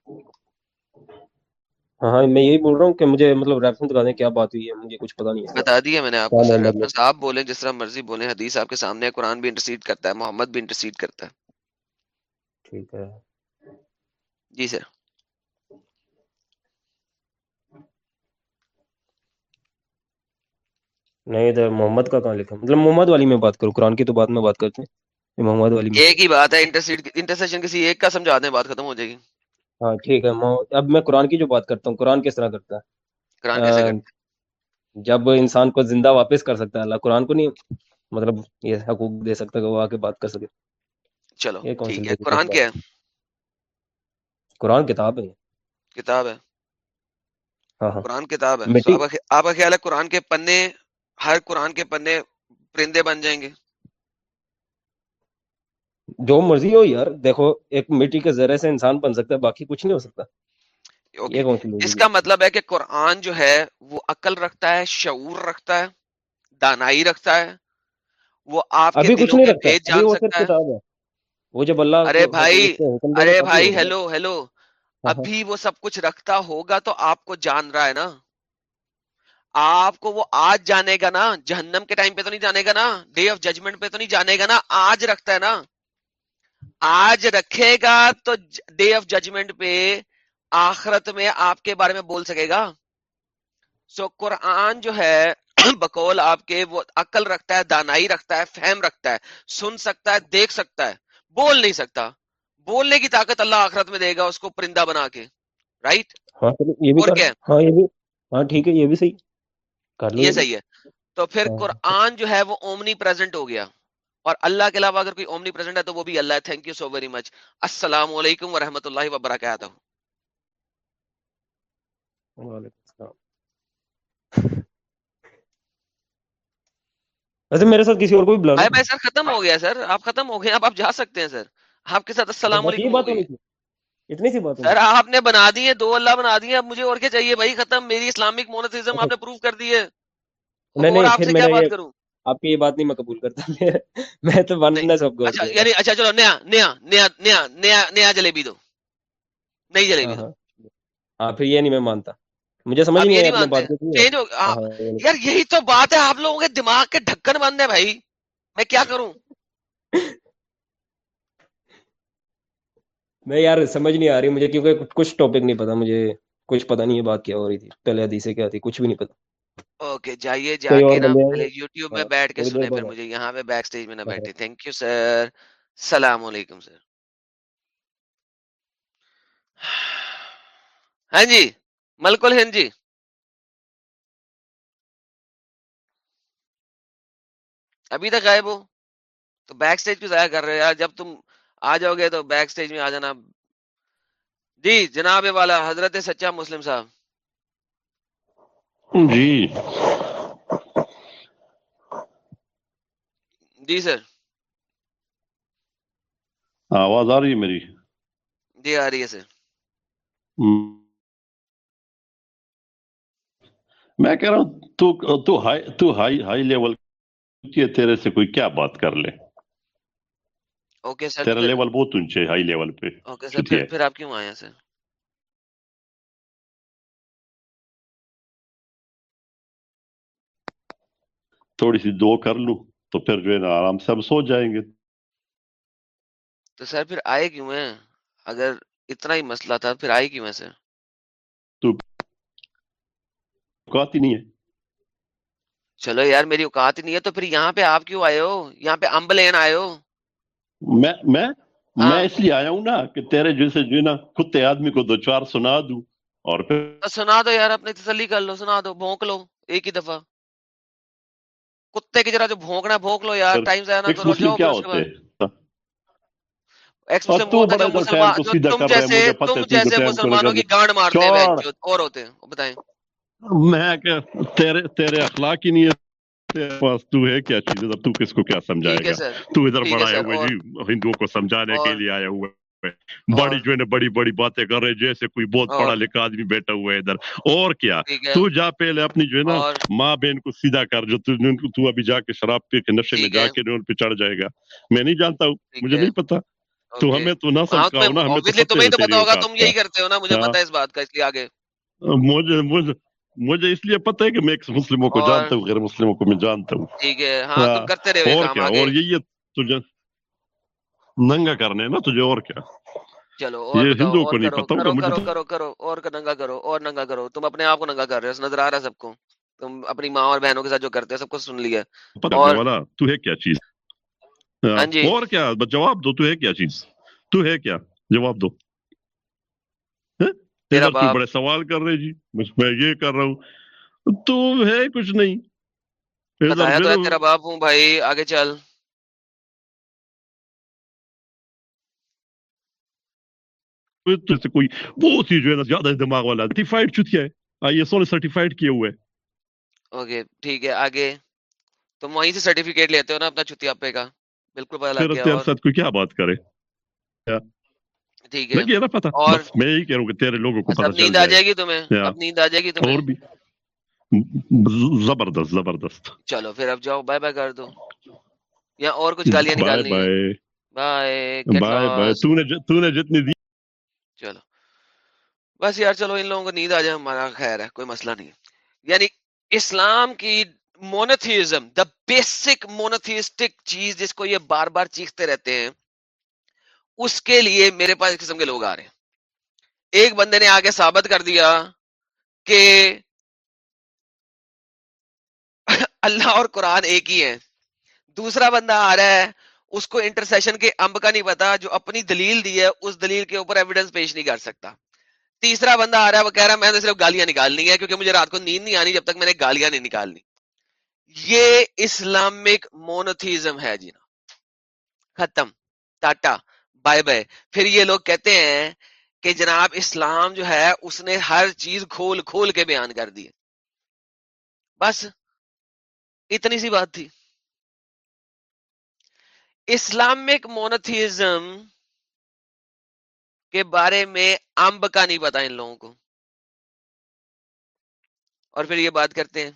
ہاں ہاں میں یہی بول رہا ہوں کہ مجھے مطلب ریفرنس بتا دیں کیا بات ہوئی ہے مجھے کچھ پتا نہیں ہے۔ بتا دیا میں نے آپ کو ریفرنس آپ بولیں جس طرح مرضی بولیں حدیث آپ کے سامنے ہے قرآن بھی انٹرسیڈ کرتا ہے محمد بھی انٹرسیڈ کرتا ہے۔ ٹھیک ہے۔ جی سر نہیں ادھر محمد کا کہاں لکھا مطلب محمد والی میں بات کروں قرآن کی تو بات میں بات کرتے ہیں محمد والی ایک ہی بات ہے انٹرسیشن کسی ایک کا سمجھا دیں بات ختم ہو جائے گی ہاں ٹھیک ہے اب میں قرآن کی جو بات کرتا ہوں قرآن کس طرح کرتا ہے قرآن کیسے کرتا ہے جب انسان کو زندہ واپس کر سکتا ہے اللہ قرآن کو نہیں مطلب یہ حقوق دے سکتا کہ وہ آ کے بات کر سکے چلو ٹھیک ہے قرآن کیا ہے قرآن کتاب ہے کتاب ہے۔ ہاں ہاں۔ قرآن کتاب ہے۔ آپ کا خیال ہے قرآن کے پنے ہر قرآن کے پنے پرندے بن جائیں گے؟ جو مرضی ہو یار دیکھو ایک مٹی کے ذرے سے انسان بن سکتا ہے باقی کچھ نہیں ہو سکتا۔ اس کا مطلب ہے کہ قرآن جو ہے وہ عقل رکھتا ہے شعور رکھتا ہے دانائی رکھتا ہے۔ وہ آپ ابھی کچھ نہیں رکھتا۔ ہے۔ وہ جب اللہ ارے بھائی ارے بھائی ہیلو ہیلو۔ ابھی وہ سب کچھ رکھتا ہوگا تو آپ کو جان رہا ہے نا۔ آپ کو وہ آج جانے گا نا، جہنم کے ٹائم پہ تو نہیں جانے گا نا، ڈے آف ججمنٹ پہ تو نہیں جانے گا نا، آج رکھتا ہے نا۔ آج رکھے گا تو ڈے آف ججمنٹ پہ آخرت میں آپ کے بارے میں بول سکے گا۔ سو قرآن جو ہے، بقول آپ کے وہ عقل رکھتا ہے، دانائی رکھتا ہے، فہم رکھتا ہے، سن سکتا ہے، دیکھ سکتا ہے، بول نہیں سکتا۔ بولنے کی طاقت اللہ آخرت میں دے گا اس کو پرندہ بنا کے رائٹ ہاں بھی ہاں ہاں ٹھیک ہے یہ بھی صحیح۔ یہ صحیح ہے۔ تو پھر ہاں۔ قرآن جو ہے وہ اومنی پریزنٹ ہو گیا۔ اور اللہ کے علاوہ اگر کوئی اومنی پریزنٹ ہے تو وہ بھی اللہ ہے۔ Thank you so very much السلام علیکم ورحمۃ اللہ وبرکاتہ۔ ویسے میرے ساتھ کسی اور کو بھی بلا میں سر ختم ہو گیا سر۔ آپ ختم ہو گئے اب آپ جا سکتے ہیں سر۔ آپ کے ساتھ السلام علیکم اتنی سی بات سر آپ نے بنا دیے دو اللہ بنا دیے اب مجھے اور کیا چاہیے؟ بھائی ختم۔ میری اسلامک مونتھزم آپ نے پروف کر دی ہے۔ آپ سے کیا بات کروں؟ آپ کی یہ بات نہیں میں قبول کرتا۔ میں تو بننا سب کو اچھا یعنی اچھا چلو نیا نیا نیا نیا نیا نیا جلیبی دو۔ نئی جلیبی دو۔ ہاں, ہاں، پھر یہ نہیں میں مانتا۔ مجھے سمجھ نہیں آئی بات ہاں، یار یہی تو بات ہے آپ لوگوں کے دماغ کے ڈھکن بند ہے بھائی۔ میں کیا کروں؟ میں یار سمجھ نہیں آ رہی مجھے کیونکہ کچھ ٹاپک نہیں پتا مجھے کچھ پتا نہیں ہے بات کیا ہو رہی تھی۔ پہلے حدیث کیا تھی کچھ بھی نہیں پتا۔ اوکے جائیے جا کے نا پہلے یوٹیوب میں بیٹھ کے سنے پھر مجھے یہاں پہ بیک سٹیج میں نہ بیٹھے۔ تھینک یو سر السلام علیکم سر ہاں جی ہند جی۔ ابھی تک غائب ہو؟ تو بیک سٹیج کیوں ضائع کر رہے یار؟ جب تم آ جاؤ گے تو بیک سٹیج میں آ جانا۔ جی جناب والا حضرت سچا مسلم صاحب۔ جی۔ جی سر۔ آواز آ رہی ہے میری؟ جی آ رہی ہے سر۔ میں کہہ رہا ہوں تو ہائی لیول تیرے سے کوئی کیا بات کر لے؟ اوکے سر تیرا لیول بہت اونچے ہائی لیول پہ۔ اوکے سر پھر, پھر آپ کیوں آئے ہیں سر؟ تھوڑی سی دو کر لوں تو پھر جو ہے نا آرام سے ہم سو جائیں گے۔ تو سر پھر آئے کیوں ہیں؟ اگر اتنا ہی مسئلہ تھا پھر آئے کیوں ہیں سر؟ تو اوقات ہی نہیں ہے۔ چلو یار میری اوقات ہی نہیں ہے تو پھر یہاں پہ آپ کیوں آئے ہو؟ یہاں پہ امب لین آئے ہو؟ میں میں ہاں۔ میں اس لیے آیا ہوں نا کہ تیرے جیسے جو نا کتے آدمی کو دو چار سنا دوں اور پھر سنا دو یار اپنی تسلی کر لو سنا دو بھونک لو ایک ہی دفعہ۔ کتے کی طرح جو بھونکنا بھونک لو یار ٹائم ضائع نہ کرو جاؤ کیا ہوتے؟ ایکس مسلم تم جیسے تم جیسے مسلمانوں کی گانڈ مارتے ہیں اور ہوتے ہیں۔ بتائیں میں کہ تیرے تیرے اخلاق ہی نہیں ہے۔ پاس تو ہے کیا چیز ہے؟ تو کس کو کیا سمجھائے گا؟ تو ادھر ہے وہ جی ہندوؤں کو سمجھانے کے لیے آیا ہوا بڑی جو ہے بڑی بڑی باتیں کر رہے جیسے کوئی بہت پڑھا لکھا آدمی بیٹھا ہوا ہے ادھر۔ اور کیا؟ تو جا پہلے اپنی جو ہے نا ماں بہن کو سیدھا کر جو تو ابھی جا کے شراب پی کے نشے میں جا کے ان پہ چڑھ جائے گا۔ میں نہیں جانتا ہوں مجھے نہیں پتا۔ تو ہمیں تو نہ ہاں، سمجھاؤ نا ہمیں تو پتا ہوگا تم یہی کرتے ہو نا مجھے ہاں۔ پتا ہے اس بات کا اس لیے آگے۔ مجھے مجھے اس لیے پتہ ہے کہ میں مسلموں کو جانتا ہوں غیر مسلموں کو میں جانتا ہوں۔ ٹھیک ہے ہاں تم کرتے رہے اور کیا؟ اور یہی ہے تجھے ننگا کرنے نا تجھے اور کیا؟ چلو اور یہ ہندوؤں کو نہیں پتا کرو کرو کرو کرو اور ننگا کرو اور ننگا کرو۔ تم اپنے آپ کو ننگا کر رہے ہو نظر آ رہا ہے سب کو۔ تم اپنی ماں اور بہنوں کے ساتھ جو کرتے ہیں سب کو سن لیا۔ اور والا تو ہے کیا چیز؟ ہاں جی۔ اور کیا؟ جواب دو تو ہے کیا چیز؟ تو ہے کیا؟ جواب دو۔ باپ بڑے سوال کر رہے جی میں یہ کر رہا ہوں۔ تو ہے کچھ نہیں۔ بتایا تو تیرا باپ ہوں بھائی آگے چل۔ کوئی بہت ہی جو ہے نا زیادہ دماغ والا سرٹیفائڈ چتیا ہے۔ آئی ایس او سرٹیفائڈ کیے ہوئے۔ اوکے ٹھیک ہے آگے۔ تم وہیں سے سرٹیفکیٹ لیتے ہو نا اپنا چتیا پہ کا۔ بالکل لگ گیا اور کیا بات کرے۔ ٹھیک ہے۔ نا اور میں یہی کہہ رہا ہوں کہ تیرے لوگوں کو چل نیند آ جائے۔ گی تمہیں؟ اب نیند آ جائے گی تمہیں؟ اور بھی۔ زبردست زبردست۔ چلو پھر اب جاؤ بائے بائے کر دو۔ یا اور کچھ گالیاں نکالنی بائے بائے بائے بائے تو نے تو نے جتنی دی۔ چلو۔ بس یار چلو ان لوگوں کو نیند آ جائے ہمارا خیر ہے کوئی مسئلہ نہیں یعنی اسلام کی مونوتھیزم دا بیسک مونوتھیسٹک چیز جس کو یہ بار بار چیختے رہتے ہیں اس کے لیے میرے پاس اس قسم کے لوگ آ رہے ہیں۔ ایک بندے نے آگے ثابت کر دیا کہ اللہ اور قرآن ایک ہی ہے دوسرا بندہ آ رہا ہے، اس کو انٹرسیشن کے امب کا نہیں پتا، جو اپنی دلیل دی ہے، اس دلیل کے اوپر ایویڈنس پیش نہیں کر سکتا۔ تیسرا بندہ آ رہا ہے، وہ کہہ رہا ہے، میں نے صرف گالیاں نکالنی ہے کیونکہ مجھے رات کو نیند نہیں آنی جب تک میں نے گالیاں نہیں نکالنی۔ یہ اسلامک مونوتھیزم ہے جی نا۔ ختم۔ ٹاٹا۔ بائے بائے پھر یہ لوگ کہتے ہیں کہ جناب اسلام جو ہے، اس نے ہر چیز کھول کھول کے بیان کر دی۔ بس اتنی سی بات تھی۔ اسلامک مونوتھیزم کے بارے میں امب کا نہیں پتا ان لوگوں کو۔ اور پھر یہ بات کرتے ہیں۔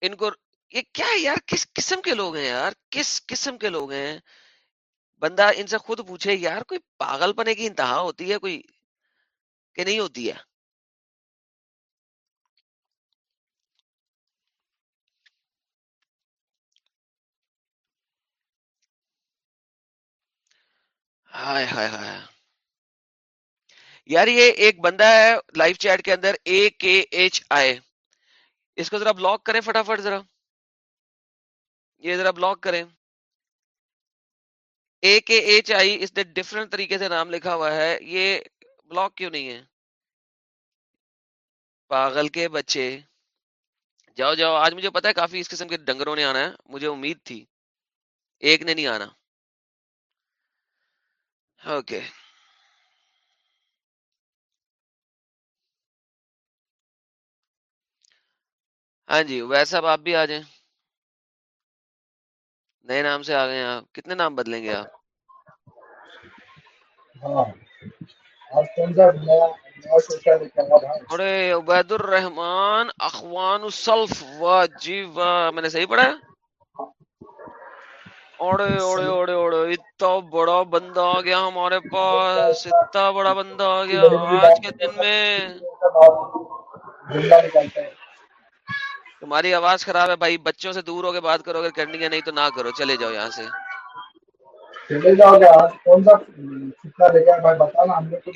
ان کو یہ کیا ہے یار؟ کس قسم کے لوگ ہیں یار؟ کس قسم کے لوگ ہیں؟ بندہ ان سے خود پوچھے، یار کوئی پاگل پنے کی انتہا ہوتی ہے؟ کوئی کہ نہیں ہوتی ہے؟ ہائے ہائے ہائے۔ یار یہ ایک بندہ ہے لائف چیٹ کے اندر اے کے ایچ آئے اس کو ذرا بلاک کریں فٹافٹ ذرا۔ یہ ذرا بلاک کریں۔ اے کے ایچ آئی اس نے ڈفرنٹ طریقے سے نام لکھا ہوا ہے۔ یہ بلاک کیوں نہیں ہے؟ پاگل کے بچے۔ جاؤ جاؤ۔ آج مجھے پتا ہے کافی اس قسم کے ڈنگروں نے آنا ہے۔ مجھے امید تھی۔ ایک نے نہیں آنا۔ اوکے ہاں جی ویسا آپ بھی آ جائیں۔ نئے نام سے آ گئے آپ۔ کتنے نام بدلیں گے آپ؟ ہاں۔ عبید الرحمان اخوان السلف واہ جی واہ میں نے صحیح پڑھا؟ اوڑے اوڑے اوڑے اوڑے اتنا بڑا بندہ آ گیا ہمارے پاس اتنا بڑا بندہ آ گیا آج کے دن میں۔ تمہاری آواز خراب ہے بھائی بچوں سے دور ہو کے بات کرو اگر کرنی ہے نہیں تو نہ کرو چلے جاؤ یہاں سے۔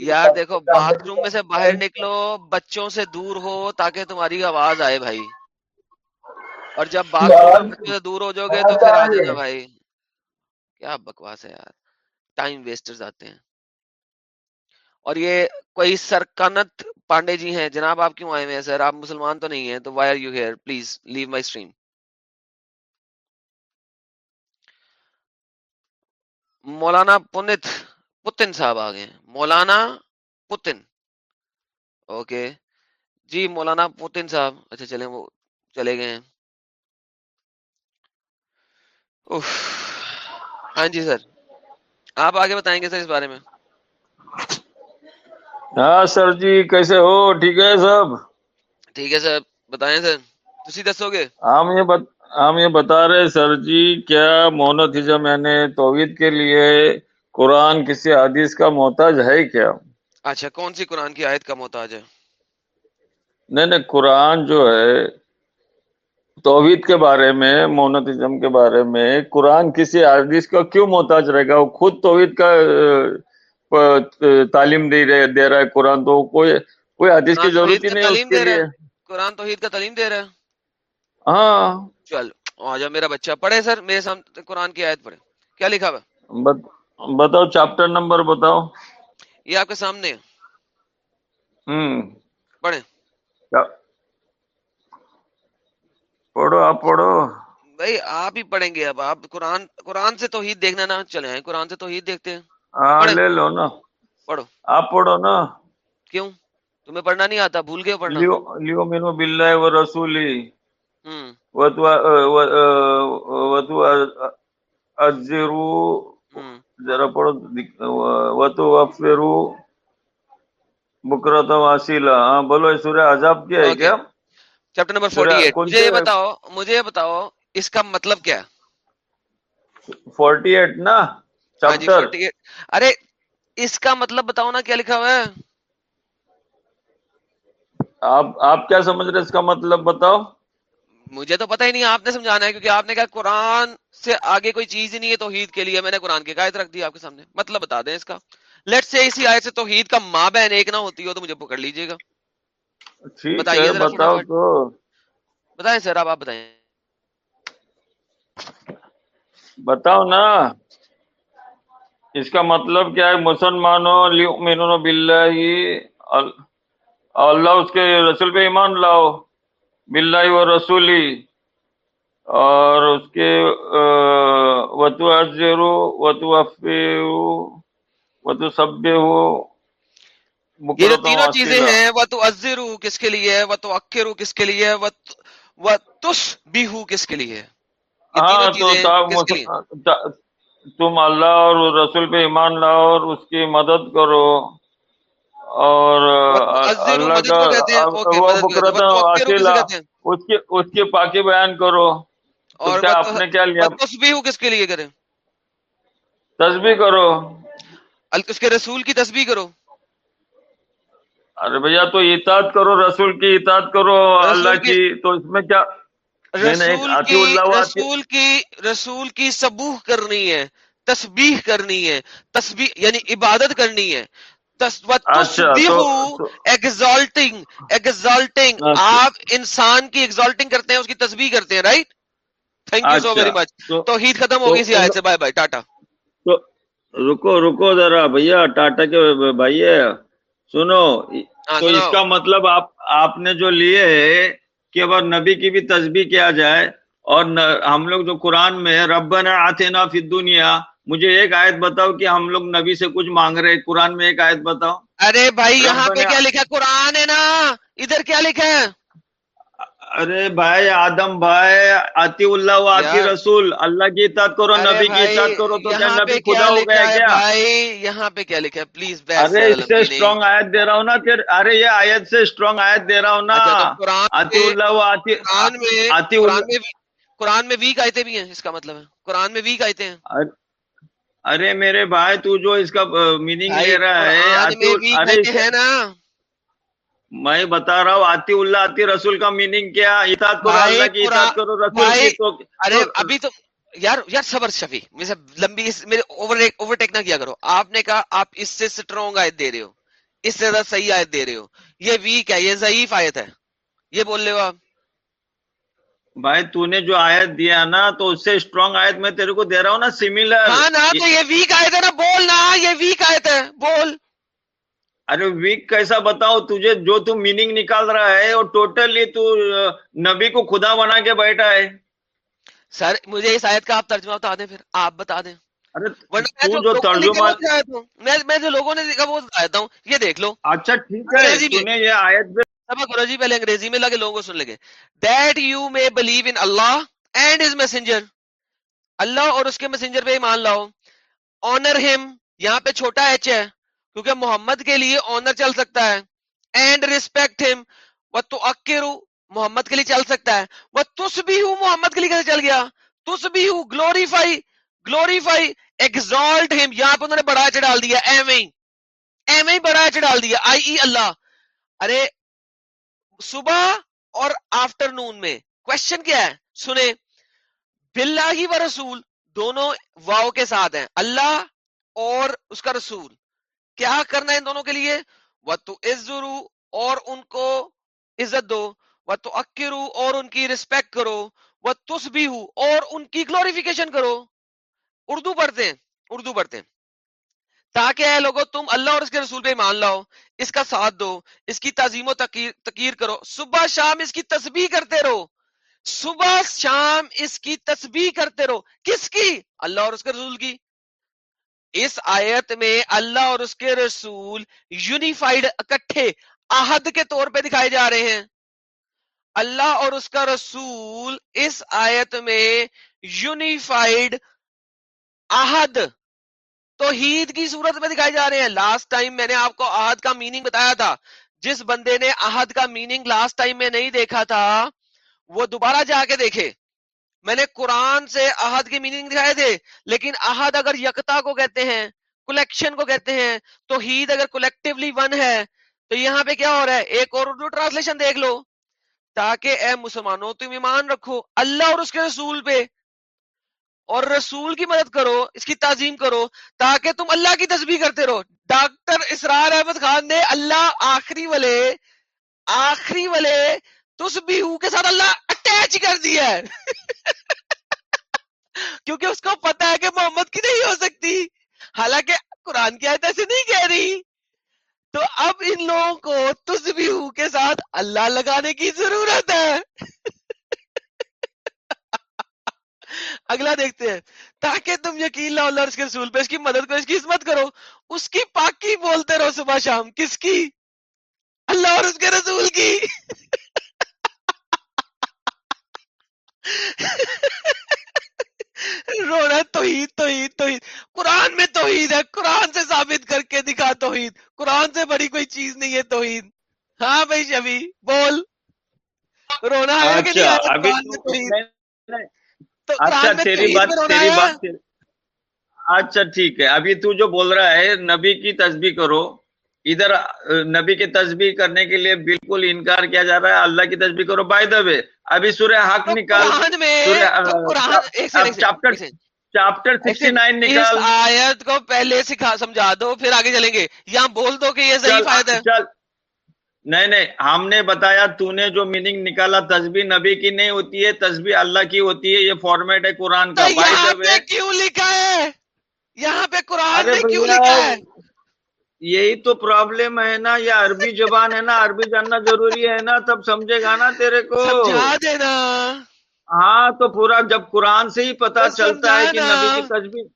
یار دیکھو باتھ روم میں سے باہر نکلو بچوں سے دور ہو تاکہ تمہاری آواز آئے بھائی۔ اور جب باتھ روم سے دور ہو جاؤ گے تو پھر آ جانا بھائی۔ کیا بکواس ہے یار۔ ٹائم ویسٹرز آتے ہیں۔ اور یہ کوئی سرکنت پانڈے جی ہیں، جناب آپ کیوں آئے ہوئے ہیں؟ سر، آپ مسلمان تو نہیں ہیں، تو why are you here please leave my stream مولانا پنت پتن صاحب آ گئے مولانا پتن۔ اوکے۔ جی مولانا پتن صاحب۔ اچھا چلے وہ چلے گئے ہیں۔ ہاں جی سر۔ آپ آگے بتائیں گے سر اس بارے میں۔ ہاں سر جی کیسے ہو؟ ٹھیک ہے سب؟ ٹھیک ہے سر بتائیں سر تسی دسو گے؟ ہم یہ بت... ہم یہ بتا رہے سر جی کیا مونوتھزم یعنی توحید کے لیے قرآن کسی حدیث کا محتاج ہے کیا؟ اچھا کون سی قرآن کی آیت کا محتاج ہے؟ نہیں نہیں قرآن جو ہے توحید کے بارے میں مونتزم کے بارے میں قرآن کسی حدیث کا کیوں محتاج رہے گا؟ وہ خود توحید کا تعلیم دے رہا دے رہا ہے قرآن تو کوئی کوئی حدیث کی ضرورت ہی نہیں اس کے لیے۔ قرآن توحید کا تعلیم دے رہا ہے۔ ہاں۔ چل آجا میرا بچہ پڑھے سر میرے سامنے قرآن کی آیت پڑھے۔ کیا لکھا ہوا؟ بتاؤ چیپٹر نمبر بتاؤ۔ یہ آپ کے سامنے ہوں۔ پڑھیں۔ پڑھو آپ پڑھو۔ بھائی آپ ہی پڑھیں گے اب۔ آپ قرآن قرآن سے توحید دیکھنا نا چلے ہیں قرآن سے توحید دیکھتے ہیں۔ ہاں لے لو نا۔ پڑھو۔ آپ پڑھو نا۔ کیوں؟ تمہیں پڑھنا نہیں آتا بھول گئے پڑھنا۔ لیو مینو باللہ و رسولی۔ اجرو۔ ذرا پڑھو۔ وتو وفرو بکرت واسیلا۔ ہاں بولو سورہ عذاب کیا ہے کیا؟ چیپٹر نمبر فورٹی ایٹ مجھے یہ بتاؤ مجھے یہ بتاؤ اس کا مطلب کیا فورٹی ایٹ نا۔ چیپٹر ارے اس کا مطلب بتاؤ نا کیا لکھا ہوا ہے؟ آپ آپ کیا سمجھ رہے اس کا مطلب بتاؤ؟ مجھے تو پتہ ہی نہیں آپ نے سمجھانا ہے کیونکہ آپ نے کہا قرآن سے آگے کوئی چیز ہی نہیں ہے توحید کے لیے۔ میں نے قرآن کی قائد رکھ دی آپ کے سامنے۔ مطلب بتا دیں اس کا۔ لیٹ سے اسی آیت سے توحید کا ماں بہن ایک نہ ہوتی ہو تو مجھے پکڑ لیجیے گا۔ بتائیے بتاؤ تو۔ بتائیں سر آپ آپ بتائیں۔ بتاؤ نا۔ اس کا مطلب کیا ہے؟ مسلمانوں باللہ اللہ اس کے رسول پہ ایمان لاؤ باللہ و رسولی اور اس کے وطو ازرو وطو افیو وطو سب یہ جو تینوں چیزیں ہیں وہ تو ازرو کس کے لیے ہے؟ وہ تو اکرو کس کے لیے ہے؟ وہ تس بھی کس کے لیے؟ ہاں تو تم اللہ اور رسول پہ ایمان لاؤ اور اس کی مدد کرو اور اللہ کا اس کی اس کی پاکی بیان کرو اور کیا آپ نے کیا لیا؟ تصبیح کس کے لیے کرے تسبیح کرو۔ اس کے رسول کی تسبیح کرو۔ ارے بھیا تو اطاعت کرو رسول کی اطاعت کرو اللہ کی تو اس میں کیا رسول کی رسول کی سبوح کرنی ہے تسبیح کرنی ہے تسبیح یعنی عبادت کرنی ہے۔ ایگزالٹنگ ایگزالٹنگ آپ انسان کی ایگزالٹنگ کرتے ہیں اس کی تسبیح کرتے ہیں right thank you so very much تو عید ختم ہوگی اسی آیت سے بائے بائے ٹاٹا۔ رکو رکو ذرا بھیا ٹاٹا کے بھائی سنو ہاں، تو اس کا مطلب آپ آپ نے جو لیے ہے کہ اگر نبی کی بھی تسبیح کیا جائے اور ہم لوگ جو قرآن میں ربنا آتینا فی دنیا مجھے ایک آیت بتاؤ کہ ہم لوگ نبی سے کچھ مانگ رہے قرآن میں ایک آیت بتاؤ۔ ارے بھائی یہاں پہ کیا لکھا قرآن ہے نا۔ ادھر کیا لکھا ہے؟ ارے بھائی آدم بھائی آتی اللہ آتی رسول اللہ کی اطاعت کرو نبی کی اطاعت کرو تو کیا نبی خدا ہو گیا کیا؟ بھائی؟ یہاں پہ کیا لکھا ہے؟ پلیز ارے اس سے اسٹرانگ آیت دے رہا ہوں نا ارے یہ آیت سے اسٹرانگ آیت دے رہا ہوں نا۔ اچھا، آتی اللہ آتی آتی قرآن میں ویک آئے بھی ہیں اس کا مطلب ہے۔ قرآن میں ویک آئے ہیں۔ ارے میرے بھائی تو جو اس کا میننگ لے رہا ہے نا۔ میں بتا رہا ہوں آتی اللہ آتی رسول کا میننگ کیا؟ اطاعت کرو اللہ کی اطاعت کرو رسول کی تو ارے ابھی تو یار یار صبر شفی میں لمبی میرے اوور ٹیک نہ کیا کرو۔ آپ نے کہا آپ اس سے سٹرونگ آیت دے رہے ہو۔ اس سے زیادہ صحیح آیت دے رہے ہو۔ یہ ویک ہے یہ ضعیف آیت ہے۔ یہ بول رہے ہو آپ۔ بھائی تو نے جو آیت دیا نا تو اس سے اسٹرانگ آیت میں تیرے کو دے رہا ہوں نا سیملر ہاں نا تو یہ ویک آیت ہے نا بول نا یہ ویک آیت ہے بول۔ ارے ویک کیسا بتاؤ تجھے جو تو میننگ نکال رہا ہے اور ٹوٹلی تو نبی کو خدا بنا کے بیٹھا ہے۔ سر مجھے اس آیت کا آپ ترجمہ بتا دیں پھر آپ بتا دیں۔ میں جو لوگوں نے دیکھا وہ بتاتا ہوں یہ دیکھ لو۔ اچھا ٹھیک ہے یہ آیت کرو جی پہلے انگریزی میں لگے لوگوں کو سن لگے۔ That you may believe in Allah and his messenger اللہ اور اس کے میسنجر پہ ایمان لاؤ۔ آنر ہم یہاں پہ چھوٹا ایچ ہے۔ کیونکہ محمد کے لیے آنر چل سکتا ہے اینڈ ریسپیکٹ ہم وہ تو محمد کے لیے چل سکتا ہے. وہ تس بھی ہوں محمد کے لیے کیسے چل گیا؟ تس بھی ہوں گلوریفائی گلوریفائی ایگزالٹ ہم یہاں پہ انہوں نے بڑا ایچ دیا ایم ایم بڑا ایچ ڈال دیا. آئی ای اللہ. ارے، صبح اور آفٹر نون میں کوشچن کیا ہے؟ سنے بلا ہی و رسول دونوں واؤ کے ساتھ ہیں. اللہ اور اس کا رسول. کیا کرنا ہے ان دونوں کے لیے؟ وہ تو عزرو اور ان کو عزت دو۔ وہ تو اکرو اور ان کی رسپیکٹ کرو۔ وہ تس بھی ہو اور ان کی گلوریفیکیشن کرو۔ اردو پڑھتے ہیں اردو پڑھتے ہیں۔ تاکہ اے لوگوں تم اللہ اور اس کے رسول پہ مان لاؤ اس کا ساتھ دو اس کی تعظیم و تقیر, تقیر کرو۔ صبح شام اس کی تسبیح کرتے رہو۔ صبح شام اس کی تسبیح کرتے رہو۔ کس کی؟ اللہ اور اس کے رسول کی۔ اس آیت میں اللہ اور اس کے رسول یونیفائڈ اکٹھے آہد کے طور پہ دکھائے جا رہے ہیں۔ اللہ اور اس کا رسول اس آیت میں یونیفائڈ آہد توحید کی صورت میں دکھائے جا رہے ہیں۔ لاسٹ ٹائم میں نے آپ کو آہد کا میننگ بتایا تھا۔ جس بندے نے آہد کا میننگ لاسٹ ٹائم میں نہیں دیکھا تھا، وہ دوبارہ جا کے دیکھے۔ میں نے قرآن سے آہد کی میننگ دکھائے تھے، لیکن آہد اگر یکتا کو کہتے ہیں کلیکشن کو کہتے ہیں تو ہید اگر کولیکٹیولی ون ہے، تو یہاں پہ کیا ہو رہا ہے؟ ایک اور اردو ٹرانسلیشن دیکھ لو۔ تاکہ اے مسلمانوں، تم ایمان رکھو، اللہ اور اس کے رسول پہ۔ اور رسول کی مدد کرو، اس کی تعظیم کرو، تاکہ تم اللہ کی تصویر کرتے رہو۔ ڈاکٹر اسرار احمد خان نے اللہ آخری والے آخری والے تسبیح کے ساتھ اللہ اٹیچ کر دیا ہے۔ کیونکہ اس کو پتا ہے کہ محمد کی نہیں ہو سکتی۔ حالانکہ قرآن کی آیت ایسے نہیں کہہ رہی۔ تو اب ان لوگوں کو تسبیح کے ساتھ اللہ لگانے کی ضرورت ہے۔ اگلا دیکھتے ہیں۔ تاکہ تم یقین لاؤ، اللہ اس کے رسول پہ اس کی مدد کرو، اس کی عزمت کرو۔ اس کی پاکی بولتے رہو صبح شام۔ کس کی؟ اللہ اور اس کے رسول کی۔ رونا توحید توحید توحید۔ قرآن میں توحید ہے۔ قرآن سے ثابت کر کے دکھا توحید۔ قرآن سے بڑی کوئی چیز نہیں ہے توحید۔ ہاں بھائی شبی بول۔ رونا ہے کہ اچھا بات اچھا ٹھیک ہے۔ ابھی تو جو بول رہا ہے نبی کی تصویر کرو۔ ادھر نبی کی تصویر کرنے کے لیے بالکل انکار کیا جا رہا ہے اللہ کی تصویر کرو بائی دبے ابھی سورہ حق نکال چاپٹر چاپٹر سکسٹی نائن نکال۔ آیت کو پہلے سکھا سمجھا دو پھر آگے چلیں گے۔ یہاں بول دو کہ یہ صحیح فائدہ ہے۔ چل۔ نہیں نہیں ہم نے بتایا تو نے جو میننگ نکالا تصویر نبی کی نہیں ہوتی ہے تصویر اللہ کی ہوتی ہے یہ فارمیٹ ہے قرآن کا۔ کیوں لکھا ہے؟ یہاں پہ قرآن کیوں لکھا ہے؟ یہی تو پرابلم ہے نا یا عربی زبان ہے نا عربی جاننا ضروری ہے نا تب سمجھے گا نا تیرے کو۔ دینا۔ ہاں تو پورا جب قرآن سے ہی پتا چلتا ہے کہ نبی کی تصویر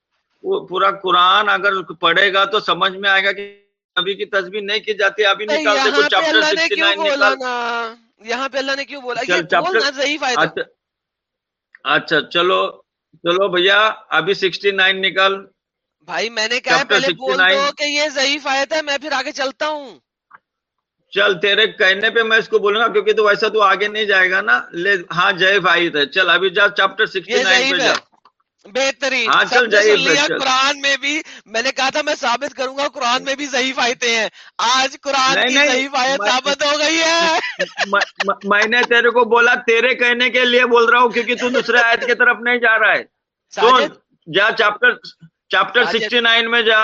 پورا قرآن اگر پڑھے گا تو سمجھ میں آئے گا کہ نبی کی تصویر نہیں کی جاتی ابھی نکالتے کو چیپٹر سکسٹی نائن نکال۔ یہاں پہ اللہ نے کیوں بولا؟ اچھا اچھا چلو چلو بھیا ابھی سکسٹی نائن نکال۔ بھائی میں نے کہا پہلے بول دو کہ یہ ضعیف آیت ہے میں پھر آگے چلتا ہوں۔ چل تیرے کہنے پہ میں اس کو بولوں گا کیونکہ تو ویسا تو آگے نہیں جائے گا نا۔ لے ہاں ضعیف آیت ہے۔ چل ابھی جا چیپٹر سکسٹی نائن پہ جا۔ بہترین۔ ہاں قرآن میں بھی میں نے کہا تھا میں ثابت کروں گا قرآن میں بھی ضعیف آیتیں ہیں۔ آج قرآن کی ضعیف آیت ثابت ہو گئی ہے۔ میں نے تیرے کو بولا تیرے کہنے کے لیے بول رہا ہوں کیونکہ تو دوسرے آیت کی طرف نہیں جا رہا ہے۔ جا چیپٹر چیپٹر سکسٹی نائن میں جا۔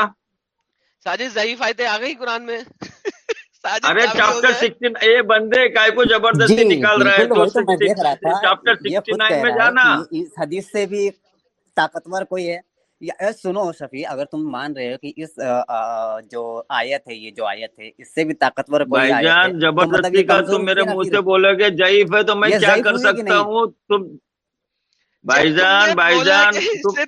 ساجد ضعیف آئے آ گئی قرآن میں۔ ارے چیپٹر سکسٹین اے بندے کائے کو زبردستی جی، نکال رہا ہے۔ چیپٹر سکسٹی نائن میں جانا۔ اس حدیث سے بھی طاقتور کوئی ہے۔ سنو شفیع اگر تم مان رہے ہو کہ اس جو آیت ہے یہ جو آیت ہے اس سے بھی طاقتور کوئی آیت ہے۔ مطلب زبردستی کا تم میرے منہ سے بولو گے ضعیف ہے تو میں کیا کر سکتا ہوں؟ تم بھائی جان بھائی جان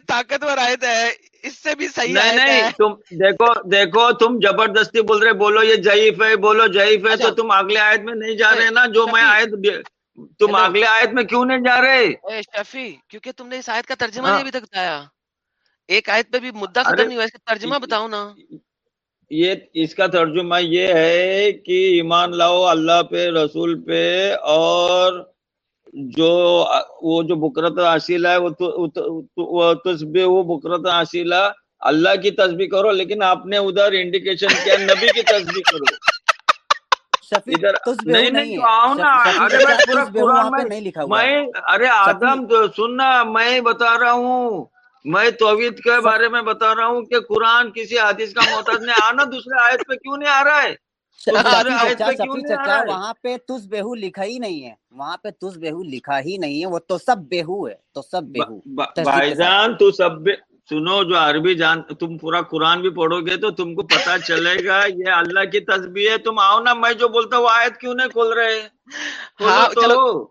طاقتور آیت ہے اس سے بھی صحیح نہیں نہیں تم دیکھو دیکھو تم زبردستی بول رہے بولو یہ ضعیف ہے بولو ضعیف ہے تو اچھا۔ تم اگلے آیت میں نہیں جا رہے نا جو میں آیت تم اگلے آیت میں کیوں نہیں جا رہے؟ شفی کیونکہ تم نے اس آیت کا ترجمہ نہیں ابھی تک بتایا۔ ایک آیت پہ بھی مدعا ختم نہیں ہوا اس کا ترجمہ بتاؤ نا۔ یہ اس کا ترجمہ یہ ہے کہ ایمان لاؤ اللہ پہ رسول پہ اور جو وہ جو بکرت حاصل ہے وہ تصبیح وہ بکرت حاصل ہے۔ اللہ کی تصبیح کرو لیکن آپ نے ادھر انڈیکیشن کیا نبی کی تصبیح کرو۔ نہیں نہیں میں ارے آدم سننا میں بتا رہا ہوں۔ میں توحید کے بارے میں بتا رہا ہوں کہ قرآن کسی حدیث کا محتاج نے آنا دوسرے آیت پہ کیوں نہیں آ رہا ہے؟ وہاں پہ تس بہو لکھا ہی نہیں ہے۔ وہاں پہ تس بہو لکھا ہی نہیں ہے۔ وہ تو سب بہو ہے۔ تو سب بہو بھائی جان تو سب سنو جو عربی جان تم پورا قرآن بھی پڑھو گے تو تم کو پتا چلے گا یہ اللہ کی تصویر ہے۔ تم آؤ نا میں جو بولتا ہوں آیت کیوں نہیں کھول رہے؟ ہاں،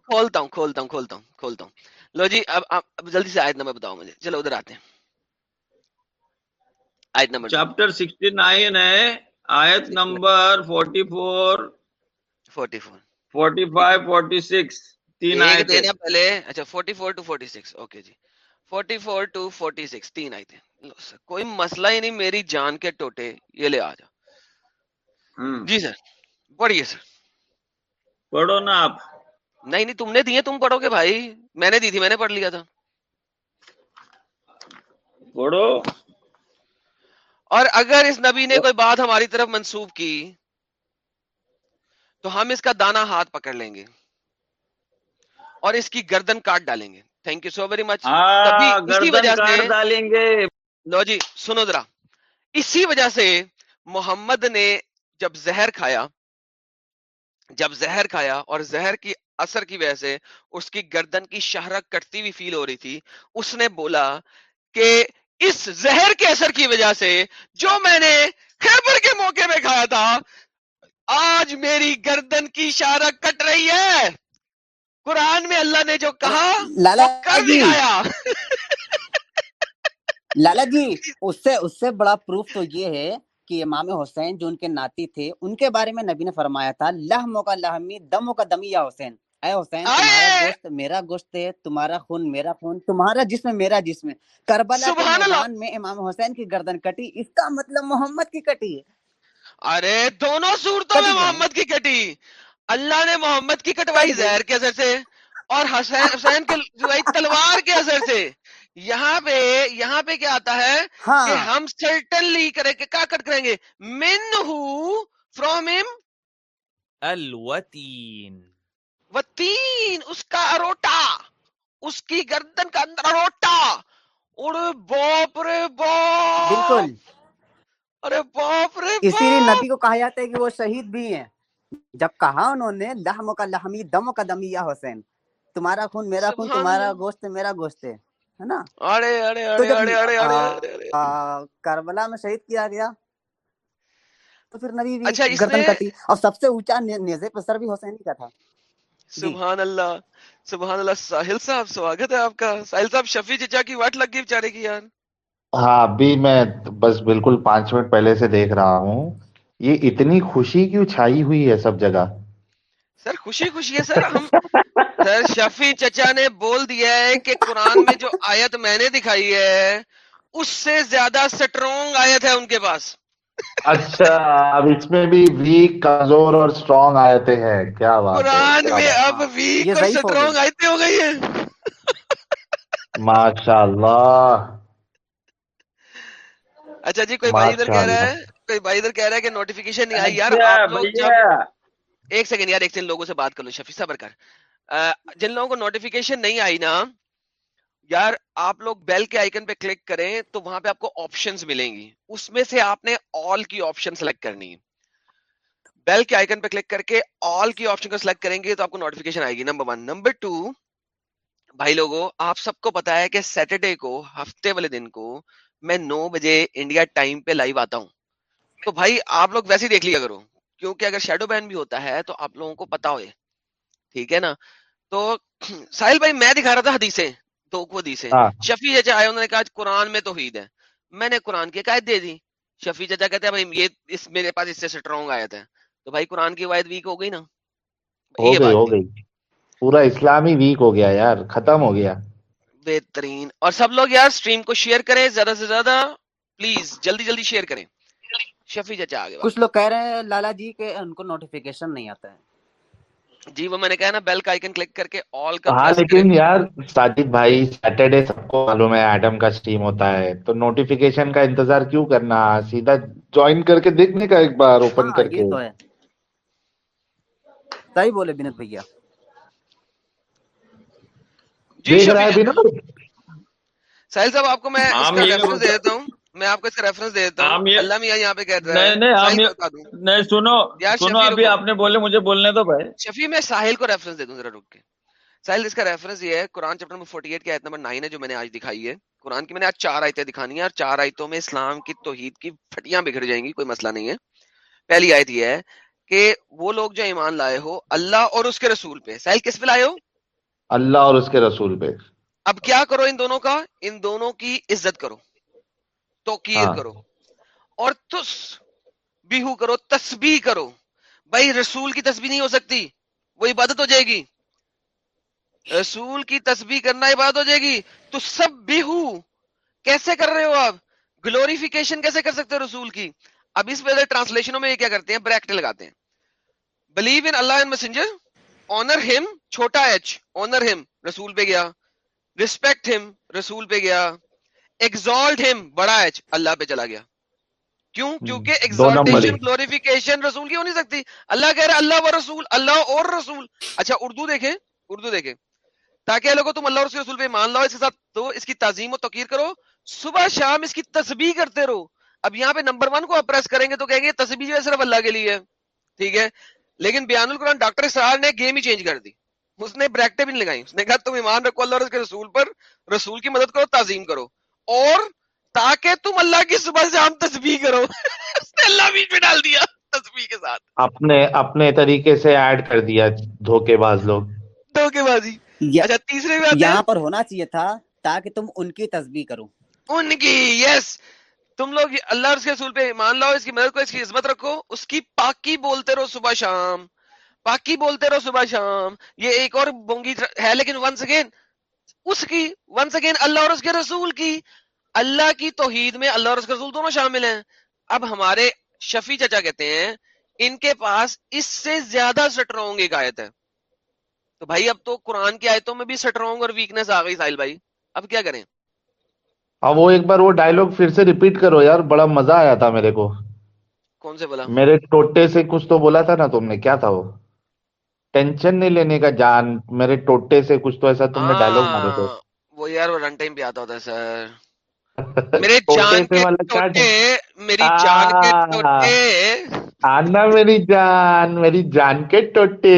کھولتا ہوں کھولتا ہوں کھولتا ہوں کھولتا ہوں۔ لو جی اب جلدی سے آیت نمبر بتاؤ مجھے۔ چلو ادھر آتے ہیں۔ آیت نمبر چیپٹر سکسٹی نائن ہے۔ آیت number forty four forty four forty five forty six تین پہلے اچھا forty four to forty six okay G. Forty four to forty six تین آئے تھے کوئی مسئلہ ہی نہیں میری جان کے ٹوٹے یہ لے آ جا۔ جی سر پڑھیے سر۔ پڑھو نا آپ۔ نہیں نہیں تم نے دیے تم پڑھو گے بھائی۔ میں نے دی تھی میں نے پڑھ لیا تھا۔ پڑھو۔ اور اگر اس نبی نے کوئی بات ہماری طرف منسوخ کی تو ہم اس کا دانا ہاتھ پکڑ لیں گے اور اس کی گردن کاٹ ڈالیں گے۔ Thank you so very much اسی وجہ سے ڈالیں گے۔ لو جی سنو ذرا۔ اسی وجہ سے محمد نے جب زہر کھایا جب زہر کھایا اور زہر کی اثر کی وجہ سے اس کی گردن کی شہرک کٹتی ہوئی فیل ہو رہی تھی اس نے بولا کہ اس زہر کے اثر کی وجہ سے جو میں نے خیبر کے موقع میں کھایا تھا آج میری گردن کی شہرک کٹ رہی ہے۔ قرآن میں اللہ نے جو کہا لالا کر جی۔ دکھایا۔ لالا جی اس سے اس سے بڑا پروف تو یہ ہے کہ امام حسین جو ان کے ناتی تھے ان کے بارے میں نبی نے فرمایا تھا لہموں کا لہمی دموں کا دمی یا حسین۔ اے حسین تمہارا گوشت میرا گوشت ہے تمہارا خون میرا خون تمہارا جسم میرا جسم کربلا کے میدان میں امام حسین کی گردن کٹی اس کا مطلب محمد کی کٹی ہے۔ ارے دونوں صورتوں میں محمد کی کٹی۔ اللہ نے محمد کی کٹوائی زہر کے اثر سے اور حسین حسین کے تلوار کے اثر سے۔ یہاں پہ یہاں پہ کیا آتا ہے ہاں۔ کہ ہم سرٹنلی کریں گے کیا کٹ کریں گے؟ من ہو فروم ام وتین اس کا اروٹا اس کی گردن کا اندر اروٹا۔ ارے باپ رے باپ۔ بالکل۔ ارے باپ رے اسی لیے نبی کو کہا جاتا ہے کہ وہ شہید بھی ہیں۔ جب کہا انہوں نے لحم کا لحمی دم کا دمی یا حسین۔ تمہارا خون میرا خون تمہارا گوشت میرا گوشت ہے نا؟ کربلا میں شہید کیا گیا تو پھر نبی بھی اچھا گردن کٹی۔ اور سب سے اونچا نیزے پر سر بھی حسین کا تھا۔ سبحان اللہ سبحان اللہ ساحل صاحب سواگت ہے آپ کا۔ ساحل صاحب شفیع چچا کی واٹ لگ گئی بیچارے کی یار؟ ہاں ابھی میں بس بالکل پانچ منٹ پہلے سے دیکھ رہا ہوں۔ یہ اتنی خوشی کیوں چھائی ہوئی ہے سب جگہ؟ سر خوشی خوشی ہے سر۔ ہم سر شفیع چچا نے بول دیا ہے کہ قرآن میں جو آیت میں نے دکھائی ہے اس سے زیادہ سٹرونگ آیت ہے ان کے پاس۔ اچھا اب اس میں بھی ویک کمزور اور اسٹرانگ آیتیں ہیں کیا بات قرآن میں اب ویک اور اسٹرانگ آیتیں ہو گئی ہیں۔ ماشاء اللہ اچھا جی کوئی بھائی ادھر کہہ رہا ہے؟ کوئی بھائی ادھر کہہ رہا ہے کہ نوٹیفیکیشن نہیں آئی؟ یار جب ایک سیکنڈ یار ایک سیکنڈ لوگوں سے بات کر لو شفیع صبر کر۔ جن لوگوں کو نوٹیفیکیشن نہیں آئی نا یار آپ لوگ بیل کے آئکن پہ کلک کریں تو وہاں پہ آپ کو آپشنز ملیں گی۔ اس میں سے آپ نے آل کی آپشن سلیکٹ کرنی ہے بیل کے آئکن پہ کلک کر کے آل کی آپشن کو سلیکٹ کریں گے تو آپ کو نوٹیفیکیشن آئے گی۔ نمبر ون نمبر ٹو بھائی لوگوں آپ سب کو پتا ہے کہ سیٹرڈے کو، ہفتے والے دن کو میں نو بجے انڈیا ٹائم پہ لائیو آتا ہوں۔ تو بھائی آپ لوگ ویسے ہی دیکھ لیا کرو۔ کیونکہ اگر شیڈو بین بھی ہوتا ہے تو آپ لوگوں کو پتا ہوئے۔ ٹھیک ہے نا؟ تو ساحل بھائی میں دکھا رہا تھا حدیثیں۔ دو حدیثیں ہاں۔ شفیع چچا آئے انہوں نے کہا قرآن میں توحید ہے۔ میں نے قرآن کی قائد دے دی۔ شفیع چچا کہتے ہیں بھائی یہ اس میرے پاس اس سے اسٹرانگ آیا تھا تو بھائی قرآن کی وائد ویک ہو گئی نا؟ ہو گئی ہو گئی۔ پورا اسلامی ویک ہو گیا یار ختم ہو گیا۔ بہترین۔ اور سب لوگ یار سٹریم کو شیئر کریں زیادہ سے زیادہ پلیز جلدی جلدی شیئر کریں۔ شفیع چچا آگے کچھ لوگ کہہ رہے ہیں لالا جی کہ ان کو نوٹیفیکیشن نہیں آتا ہے۔ جی وہ میں نے کہا نا بیل کا آئیکن کلک کر کے آل کا ہاں لیکن یار ساجد بھائی سیٹرڈے سب کو معلوم ہے ایڈم کا سٹریم ہوتا ہے۔ تو نوٹیفیکیشن کا انتظار کیوں کرنا؟ سیدھا جوائن کر کے دیکھنے کا ایک بار اوپن ہاں، کر کے۔ صحیح بولے بنت بھیا۔ جی دیکھ رہا ہے بنت ساحل صاحب آپ کو میں اس کا ریفرنس دے دیتا ہوں۔ میں آپ کو اس کا ریفرنس دے دیتا ہوں. اللہ میاں یہاں پہ کہہ رہا ہے. نہیں سنو سنو ابھی آپ نے بولے مجھے بولنے تو بھائی. شفیع میں ساحل کو ریفرنس دے دوں ذرا رک کے. ساحل اس کا ریفرنس یہ ہے قرآن چیپٹر نمبر 48 کی آیت نمبر 9 ہے جو میں نے آج دکھائی ہے. قرآن کی میں نے آج چار آیتیں دکھانی ہیں اور چار آیتوں میں اسلام کی توحید کی پھٹیاں بگڑ جائیں گی کوئی مسئلہ نہیں ہے. پہلی آیت یہ ہے کہ وہ لوگ جو ایمان لائے ہو اللہ اور اس کے رسول پہ. ساحل کس پہ لائے ہو؟ اللہ اور اس کے رسول پہ. اب کیا کرو ان دونوں کا؟ ان دونوں کی عزت کرو. توقیر ہاں۔ کرو اور تس بیہو کرو تسبیح کرو۔ بھائی رسول کی تسبیح نہیں ہو سکتی وہ عبادت ہو جائے گی۔ رسول کی تسبیح کرنا عبادت ہو جائے گی۔ تو سب بیہو۔ کیسے کر رہے ہو آپ؟ گلوریفیکیشن کیسے کر سکتے ہو رسول کی؟ اب اس وجہ ٹرانسلیشنوں میں یہ کیا کرتے ہیں؟ بریکٹ لگاتے ہیں۔ Believe in Allah messenger honour ہم چھوٹا ایچ آنر ہم رسول پہ گیا۔ ریسپیکٹ ہم رسول پہ گیا۔ ایگزالٹ ہم بڑا ایچ اللہ پہ چلا گیا۔ کیوں؟ کیونکہ ایگزالٹیشن گلوریفیکیشن رسول کی ہو نہیں سکتی۔ اللہ کہہ رہے اللہ و رسول اللہ اور رسول۔ اچھا اردو دیکھیں اردو دیکھیں۔ تاکہ لوگوں تم اللہ اور رسول پہ مان لاؤ اس کے ساتھ تو اس کی تعظیم و تقیر کرو۔ صبح شام اس کی تسبیح کرتے رہو۔ اب یہاں پہ نمبر ون کو اپریس کریں گے تو کہیں گے تسبیح جو ہے صرف اللہ کے لیے ٹھیک ہے؟ لیکن بیان القرآن ڈاکٹر اسرار نے گیم ہی چینج کر دی۔ اس نے بریکٹیں بھی نہیں لگائی اس نے کہا تم ایمان رکھو اللہ اور اس کے رسول پر۔ رسول کی مدد کرو تعظیم کرو۔ اور تاکہ تم اللہ کی صبح سے ہم تسبیح کرو۔ اس نے اللہ بیچ میں ڈال دیا تسبیح کے ساتھ۔ اپنے اپنے طریقے سے ایڈ کر دیا دھوکے باز لوگ۔ دھوکے بازی اچھا تیسرے یہاں پر ہونا چاہیے تھا تاکہ تم ان کی تصویر کرو۔ ان کی یس تم لوگ اللہ اور اس کے رسول پہ مان لاؤ اس کی مدد کو اس کی عزت رکھو اس کی پاکی بولتے رہو صبح شام۔ پاکی بولتے رہو صبح شام۔ یہ ایک اور بونگی ہے لیکن ونس اگین اس کی ونس اگین اللہ اور اس کے رسول کی. اللہ کی توحید میں اللہ اور اس کے رسول دونوں شامل ہیں. اب ہمارے شفیع چچا کہتے ہیں ان کے پاس اس سے زیادہ سٹرونگ ایک آیت ہے. تو بھائی اب تو قرآن کی آیتوں میں بھی سٹرونگ اور ویکنیس آ گئی ساحل بھائی. اب کیا کریں؟ اب وہ ایک بار وہ ڈائلوگ پھر سے ریپیٹ کرو یار بڑا مزہ آیا تھا میرے کو. کون سے بولا؟ میرے ٹوٹے سے کچھ تو بولا تھا نا تم نے کیا تھا وہ؟ ٹینشن نہیں لینے کا جان میرے ٹوٹے سے کچھ تو ایسا تم نے ڈائلوگ مارے تھے۔ وہ یار وہ رن ٹائم پہ آتا ہوتا ہے سر میرے جان کے ٹوٹے میری جان کے ٹوٹے۔ آنا میری جان میری جان کے ٹوٹے۔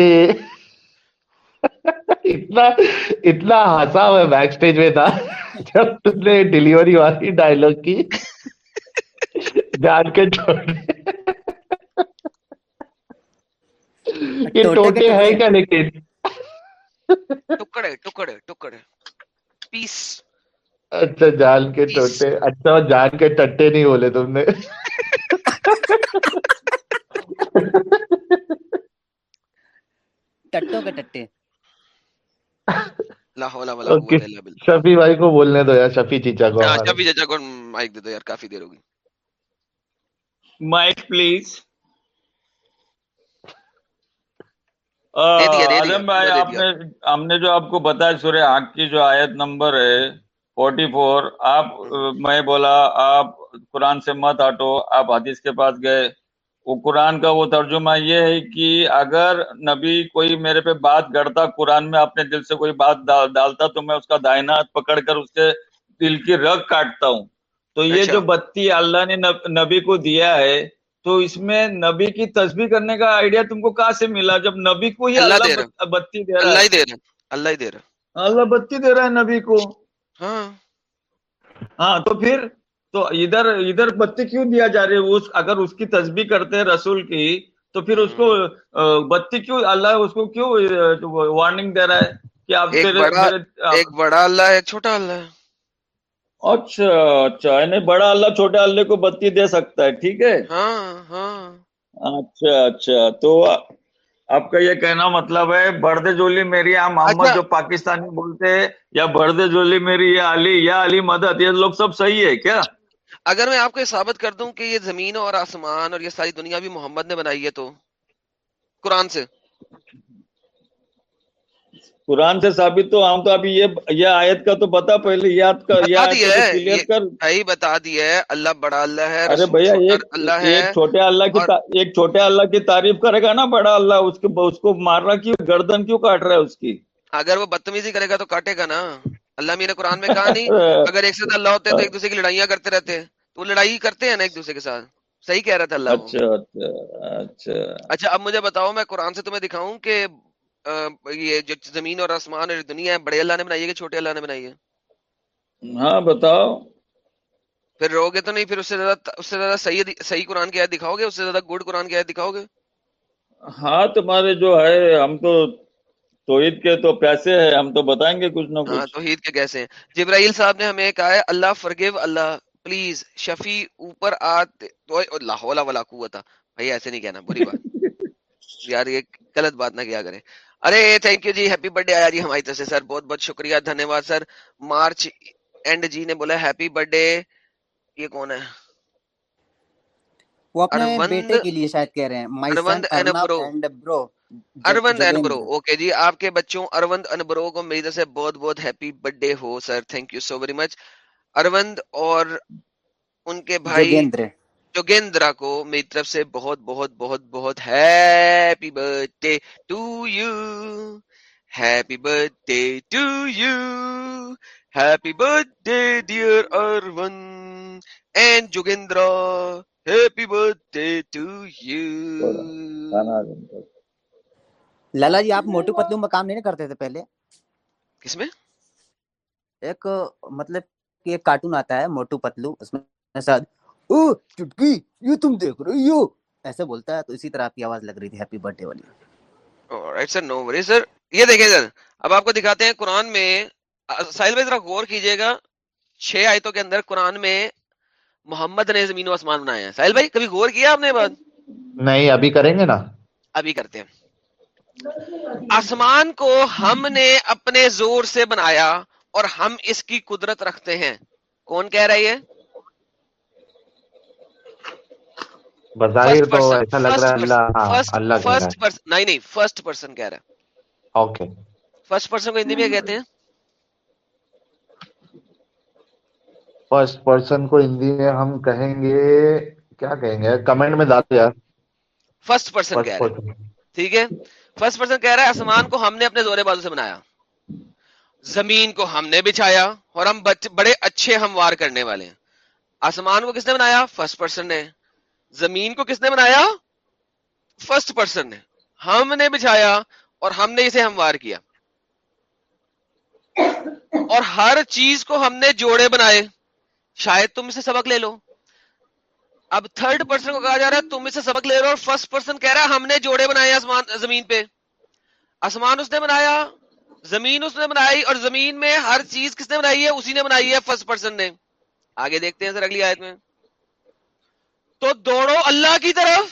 اتنا اتنا ہنسا ہوا بیک اسٹیج میں تھا جب تم نے ڈلیوری والی ڈائلگ کی۔ جان کے ٹوٹے۔ یہ ٹوٹے ہے کیا لیکن ٹکڑے ٹکڑے ٹکڑے۔ پیس۔ اچھا جان کے ٹوٹے۔ اچھا جان کے ٹٹے نہیں بولے تم نے۔ ٹٹو کے ٹٹے۔ شفی بھائی کو بولنے دو یار شفی چیچا کو۔ ہاں، شفی چاچا کو مائک دے دو یار کافی دیر ہوگی۔ Mic please. ہم نے جو آپ کو بتایا سورہ آگ کی جو آیت نمبر ہے فورٹی فور آپ میں بولا آپ قرآن سے مت ہٹو آپ حدیث کے پاس گئے۔ وہ قرآن کا وہ ترجمہ یہ ہے کہ اگر نبی کوئی میرے پہ بات گڑتا قرآن میں اپنے دل سے کوئی بات ڈالتا تو میں اس کا دائنا پکڑ کر اس کے دل کی رگ کاٹتا ہوں۔ تو یہ جو بتی اللہ نے نبی کو دیا ہے تو اس میں نبی کی تصویر کرنے کا آئیڈیا تم کو کہاں سے ملا؟ جب نبی کو ہی اللہ بتی دے رہا ہے۔ اللہ دے رہا اللہ بتی دے رہا ہے نبی کو۔ ہاں۔ ہاں تو پھر تو ادھر ادھر بتی کیوں دیا جا رہی ہے؟ اگر اس کی تصویر کرتے ہیں رسول کی تو پھر اس کو بتی کیوں اللہ اس کو کیوں وارننگ دے رہا ہے کہ آپ ایک بڑا اللہ ہے چھوٹا اللہ ہے۔ اچھا اچھا یعنی بڑا اللہ چھوٹے اللہ کو بتی دے سکتا ہے ٹھیک ہے؟ ہاں ہاں۔ اچھا اچھا تو آپ کا یہ کہنا مطلب ہے بردے جولی میری محمد اچھا۔ جو پاکستانی بولتے ہیں یا بردے جولی میری یا علی یا علی مدد یہ لوگ سب صحیح ہے کیا؟ اگر میں آپ کو یہ ثابت کر دوں کہ یہ زمین اور آسمان اور یہ ساری دنیا بھی محمد نے بنائی ہے تو قرآن سے۔ قرآن سے ثابت تو ہم تو ابھی یہ آیت کا تو بتا پہلے یاد کر۔ بتا دیا ہے اللہ بڑا اللہ ہے ارے بھیا اللہ ہے۔ ایک چھوٹے اللہ کی ایک چھوٹے اللہ کی تعریف کرے گا نا بڑا اللہ اس کے اس کو مار رہا کیوں گردن کیوں کاٹ رہا ہے اس کی؟ اگر وہ بدتمیزی کرے گا تو کاٹے گا نا۔ اللہ میرے قرآن میں کہا نہیں اگر ایک ساتھ اللہ ہوتے تو ایک دوسرے کی لڑائیاں کرتے رہتے۔ تو وہ لڑائی کرتے ہیں نا ایک دوسرے کے ساتھ۔ صحیح کہہ رہا تھا اللہ اچھا اچھا اچھا۔ اچھا اب مجھے بتاؤ میں قرآن سے تمہیں دکھاؤں کہ یہ جو زمین اور آسمان اور دنیا ہے بڑے اللہ نے بنائی ہے کہ چھوٹے اللہ نے بنائی ہے؟ ہاں بتاؤ۔ پھر رو گے تو نہیں پھر اس سے زیادہ اس سے زیادہ صحیح صحیح قرآن کی آیت دکھاؤ گے؟ اس سے زیادہ گڈ قرآن کی آیت دکھاؤ گے؟ ہاں تمہارے جو ہے ہم تو توحید کے تو پیسے ہیں ہم تو بتائیں گے کچھ نہ کچھ۔ ہاں توحید کے کیسے ہیں؟ جبرائیل صاحب نے ہمیں کہا ہے اللہ فرگیو اللہ پلیز شفیع اوپر آتے اللہ ولا قوت۔ بھائی ایسے نہیں کہنا بری بات۔ یار یہ غلط بات نہ کیا کریں۔ ارے تھینک یو جی ہیپی برتھ ڈے آیا جی ہماری طرف سے سر بہت بہت شکریہ دھنیہ واد سر مارچ اینڈ جی نے بولا ہیپی برتھ ڈے یہ کون ہے؟ وہ اپنے بیٹے کے لیے شاید کہہ رہے ہیں. اروند انبرو اروند انبرو اوکے جی آپ کے بچوں اروند انبرو کو میری طرف سے بہت بہت happy birthday who sir thank you so very much Arvind اور ان کے بھائی جوگیندرا کو میری طرف سے بہت بہت بہت بہت happy birthday to you happy birthday to you happy birthday dear Arun and Jogindra happy birthday to you Lala ji آپ موٹو پتلو میں کام نہیں کرتے تھے پہلے کس میں ایک مطلب کہ ایک کارٹون آتا ہے موٹو پتلو اس میں ساتھ او چٹکی یہ تم دیکھ رہی ہو۔ ایسے بولتا ہے تو اسی طرح آپ کی آواز لگ رہی تھی۔ ہیپی برتھ ڈے والی right sir no worry sir یہ دیکھیں سر اب آپ کو دکھاتے ہیں قرآن میں۔ ساحل بھائی ذرا غور کیجیے گا۔ چھ آیتوں کے اندر قرآن میں محمد نے زمین و آسمان بنایا ہے ساحل بھائی کبھی غور کیا آپ نے بات؟ نہیں ابھی کریں گے نا۔ ابھی کرتے ہیں۔ آسمان کو ہم نے اپنے زور سے بنایا اور ہم اس کی قدرت رکھتے ہیں۔ کون کہہ رہا ہے بظاہر تو ایسا لگ رہا ہے اللہ اللہ فرسٹ پرسن نہیں نہیں فرسٹ پرسن کہہ رہا ہے۔ اوکے فرسٹ پرسن کو ہندی میں کہتے ہیں؟ فرسٹ پرسن کو ہندی میں ہم کہیں گے کیا کہیں گے؟ کمنٹ میں ڈال یار۔ فرسٹ پرسن کہہ رہا ہے۔ ٹھیک ہے؟ فرسٹ پرسن کہہ رہا ہے آسمان کو ہم نے اپنے زورے بازو سے بنایا۔ زمین کو ہم نے بچھایا اور ہم بڑے اچھے ہموار کرنے والے ہیں۔ آسمان کو کس نے بنایا؟ فرسٹ پرسن نے۔ زمین کو کس نے بنایا؟ فرسٹ پرسن نے۔ ہم نے بچھایا اور ہم نے اسے ہموار کیا۔ اور ہر چیز کو ہم نے جوڑے بنائے۔ شاید تم اسے سبق لے لو۔ اب تھرڈ پرسن کو کہا جا رہا ہے، تم اسے سبق لے لو اور فرسٹ پرسن کہہ رہا ہے، ہم نے جوڑے بنائے آسمان زمین پہ۔ آسمان اس نے بنایا، زمین اس نے بنائی اور زمین میں ہر چیز کس نے بنائی ہے؟ اسی نے بنائی ہے فرسٹ پرسن نے۔ آگے دیکھتے ہیں سر اگلی آیت میں۔ تو دوڑو اللہ کی طرف۔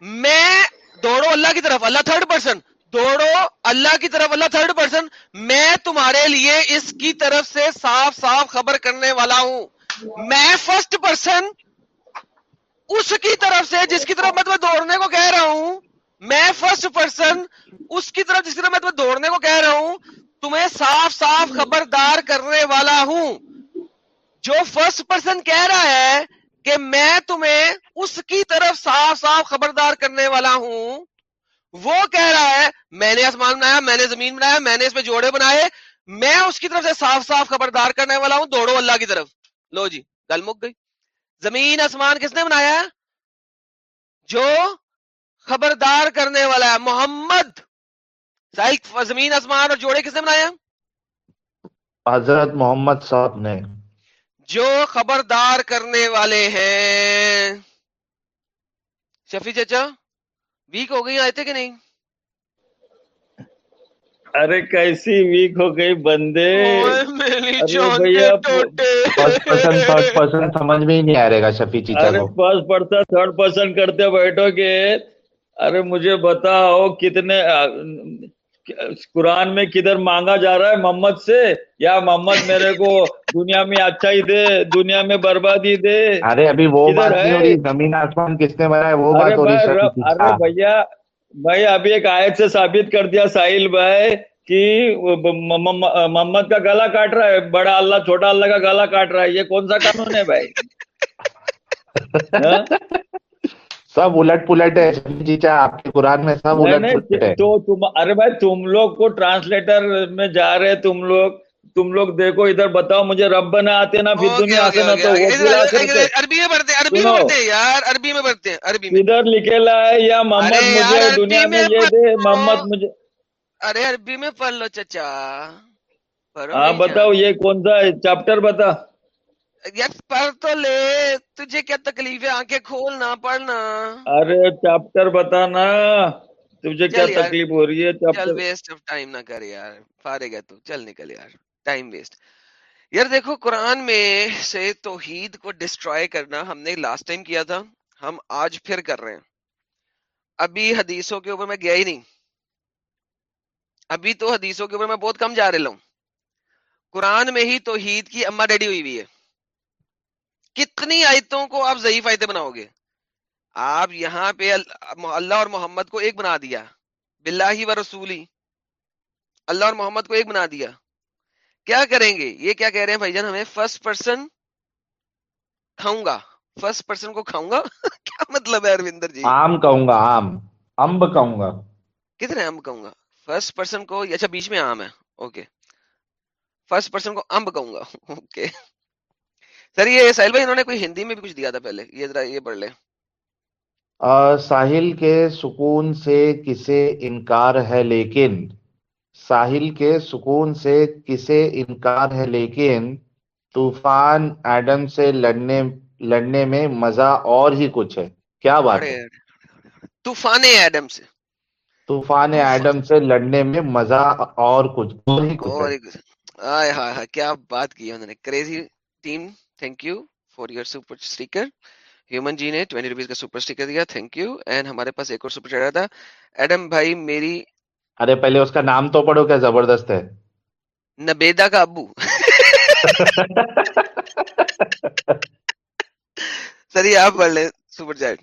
میں دوڑو اللہ کی طرف، اللہ تھرڈ پرسن دوڑو اللہ کی طرف، اللہ تھرڈ پرسن میں تمہارے لیے اس کی طرف سے صاف صاف خبر کرنے والا ہوں۔ میں فرسٹ پرسن اس کی طرف سے، جس کی طرف میں تمہیں دوڑنے کو کہہ رہا ہوں۔ میں فرسٹ پرسن اس کی طرف، جس کی طرف میں تمہیں دوڑنے کو کہہ رہا ہوں، تمہیں صاف صاف خبردار کرنے والا ہوں۔ جو فرسٹ پرسن کہہ رہا ہے کہ میں تمہیں اس کی طرف صاف صاف خبردار کرنے والا ہوں۔ وہ کہہ رہا ہے، میں نے آسمان بنایا، میں نے زمین بنایا، میں نے اس میں جوڑے بنائے، میں اس کی طرف سے صاف صاف خبردار کرنے والا ہوں، دوڑو اللہ کی طرف۔ لو جی گل مک گئی۔ زمین آسمان کس نے بنایا؟ جو خبردار کرنے والا ہے، محمد۔ زمین، آسمان اور جوڑے کس نے بنایا حضرت محمد صاحب نے۔ جو خبردار کرنے والے ہیں۔ شفی چچا ویک ہو گئی آئے تھے کہ نہیں؟ ارے کیسی ویک ہو گئی بندے۔ سمجھ میں ہی نہیں آ رہے گا شفی چیچا فرسٹ پرسن تھرڈ پرسن کرتے بیٹھو گے۔ ارے مجھے بتاؤ کتنے قرآن میں کدھر مانگا جا رہا ہے؟ محمد سے؟ یا محمد میرے کو دنیا میں اچھا ہی دے دنیا میں بربادی دے؟ ارے ابھی وہ بات نہیں ہو رہی زمین آسمان کس نے بنایا؟ وہ بات ہو رہی ارے بھیا بھائی ابھی ایک آیت سے ثابت کر دیا ساحل بھائی کہ محمد کا گلا کاٹ رہا ہے بڑا اللہ چھوٹا اللہ کا گلا کاٹ رہا ہے۔ یہ کون سا قانون ہے بھائی؟ ہاں؟ سب الٹ پلٹ ہے چیچا آپ کے قرآن میں سب الٹ پلٹ ہے۔ تو تم ارے بھائی تم لوگ کو ٹرانسلیٹر میں جا رہے تم لوگ تم لوگ دیکھو ادھر بتاؤ مجھے رب نہ آتے نا پھر دنیا آتے نا تو عربی میں پڑھتے عربی میں پڑھتے یار عربی میں پڑھتے عربی ادھر لکھے لا ہے یا محمد مجھے دنیا میں یہ دے محمد مجھے۔ ارے عربی میں پڑھ لو چچا۔ ہاں بتاؤ یہ کون سا چیپٹر بتا؟ یار پڑھ تو لے۔ تجھے کیا تکلیف ہے آنکھیں کھولنا پڑھنا۔ ارے چیپٹر بتانا۔ تجھے کیا تکلیف ہو رہی ہے؟ چل ویسٹ آف ٹائم نہ کر یار۔ فارغ ہے تو۔ چل نکل یار۔ ٹائم ویسٹ یار دیکھو قرآن میں سے توحید کو ڈسٹروائے کرنا ہم نے لاسٹ ٹائم کیا تھا۔ ہم آج پھر کر رہے ہیں۔ ابھی حدیثوں کے اوپر میں گیا ہی نہیں۔ ابھی تو حدیثوں کے اوپر میں بہت کم جا رہا ہوں قرآن میں ہی توحید کی اما ڈیڈی ہوئی ہوئی ہے۔ کتنی آیتوں کو آپ ضعیف آیتیں بناؤ گے؟ آپ یہاں پہ اللہ اور محمد کو ایک بنا دیا بلا ہی و رسولی اللہ اور محمد کو ایک بنا دیا۔ کیا کریں گے؟ یہ کیا کہہ رہے ہیں بھائی جان؟ ہمیں فرسٹ پرسن کھاؤں گا۔ فرسٹ پرسن کو کھاؤں گا؟ کیا مطلب ہے اروندر جی؟ آم کہوں گا آم۔ امب کہوں گا۔ کتنے امب کہوں گا؟ فرسٹ پرسن کو اچھا بیچ میں آم ہے۔ اوکے فرسٹ پرسن کو امب کہوں گا۔ اوکے سر یہ ساحل بھائی انہوں نے کوئی ہندی میں بھی کچھ دیا تھا پہلے؟ یہ ذرا یہ پڑھ لیں۔ ساحل کے سکون سے کسے انکار ہے لیکن ساحل کے سکون سے کسے انکار ہے لیکن طوفان ایڈم سے لڑنے لڑنے میں مزہ اور ہی کچھ ہے۔ کیا بات ہے؟ طوفان ایڈم سے۔ طوفان ایڈم سے لڑنے میں مزہ اور کچھ اور ہی کچھ کیا بات کی انہوں نے؟ Crazy team thank you for your super sticker human جی نے ٹوینٹی روپیز کا سپر اسٹیکر دیا تھینک یو اینڈ ہمارے پاس ایک اور سپر چڑھا تھا ایڈم بھائی میری ارے پہلے اس کا نام تو پڑھو کیا زبردست ہے نبیدا کا ابو سر یہ آپ پڑھ لیں سپر چیٹ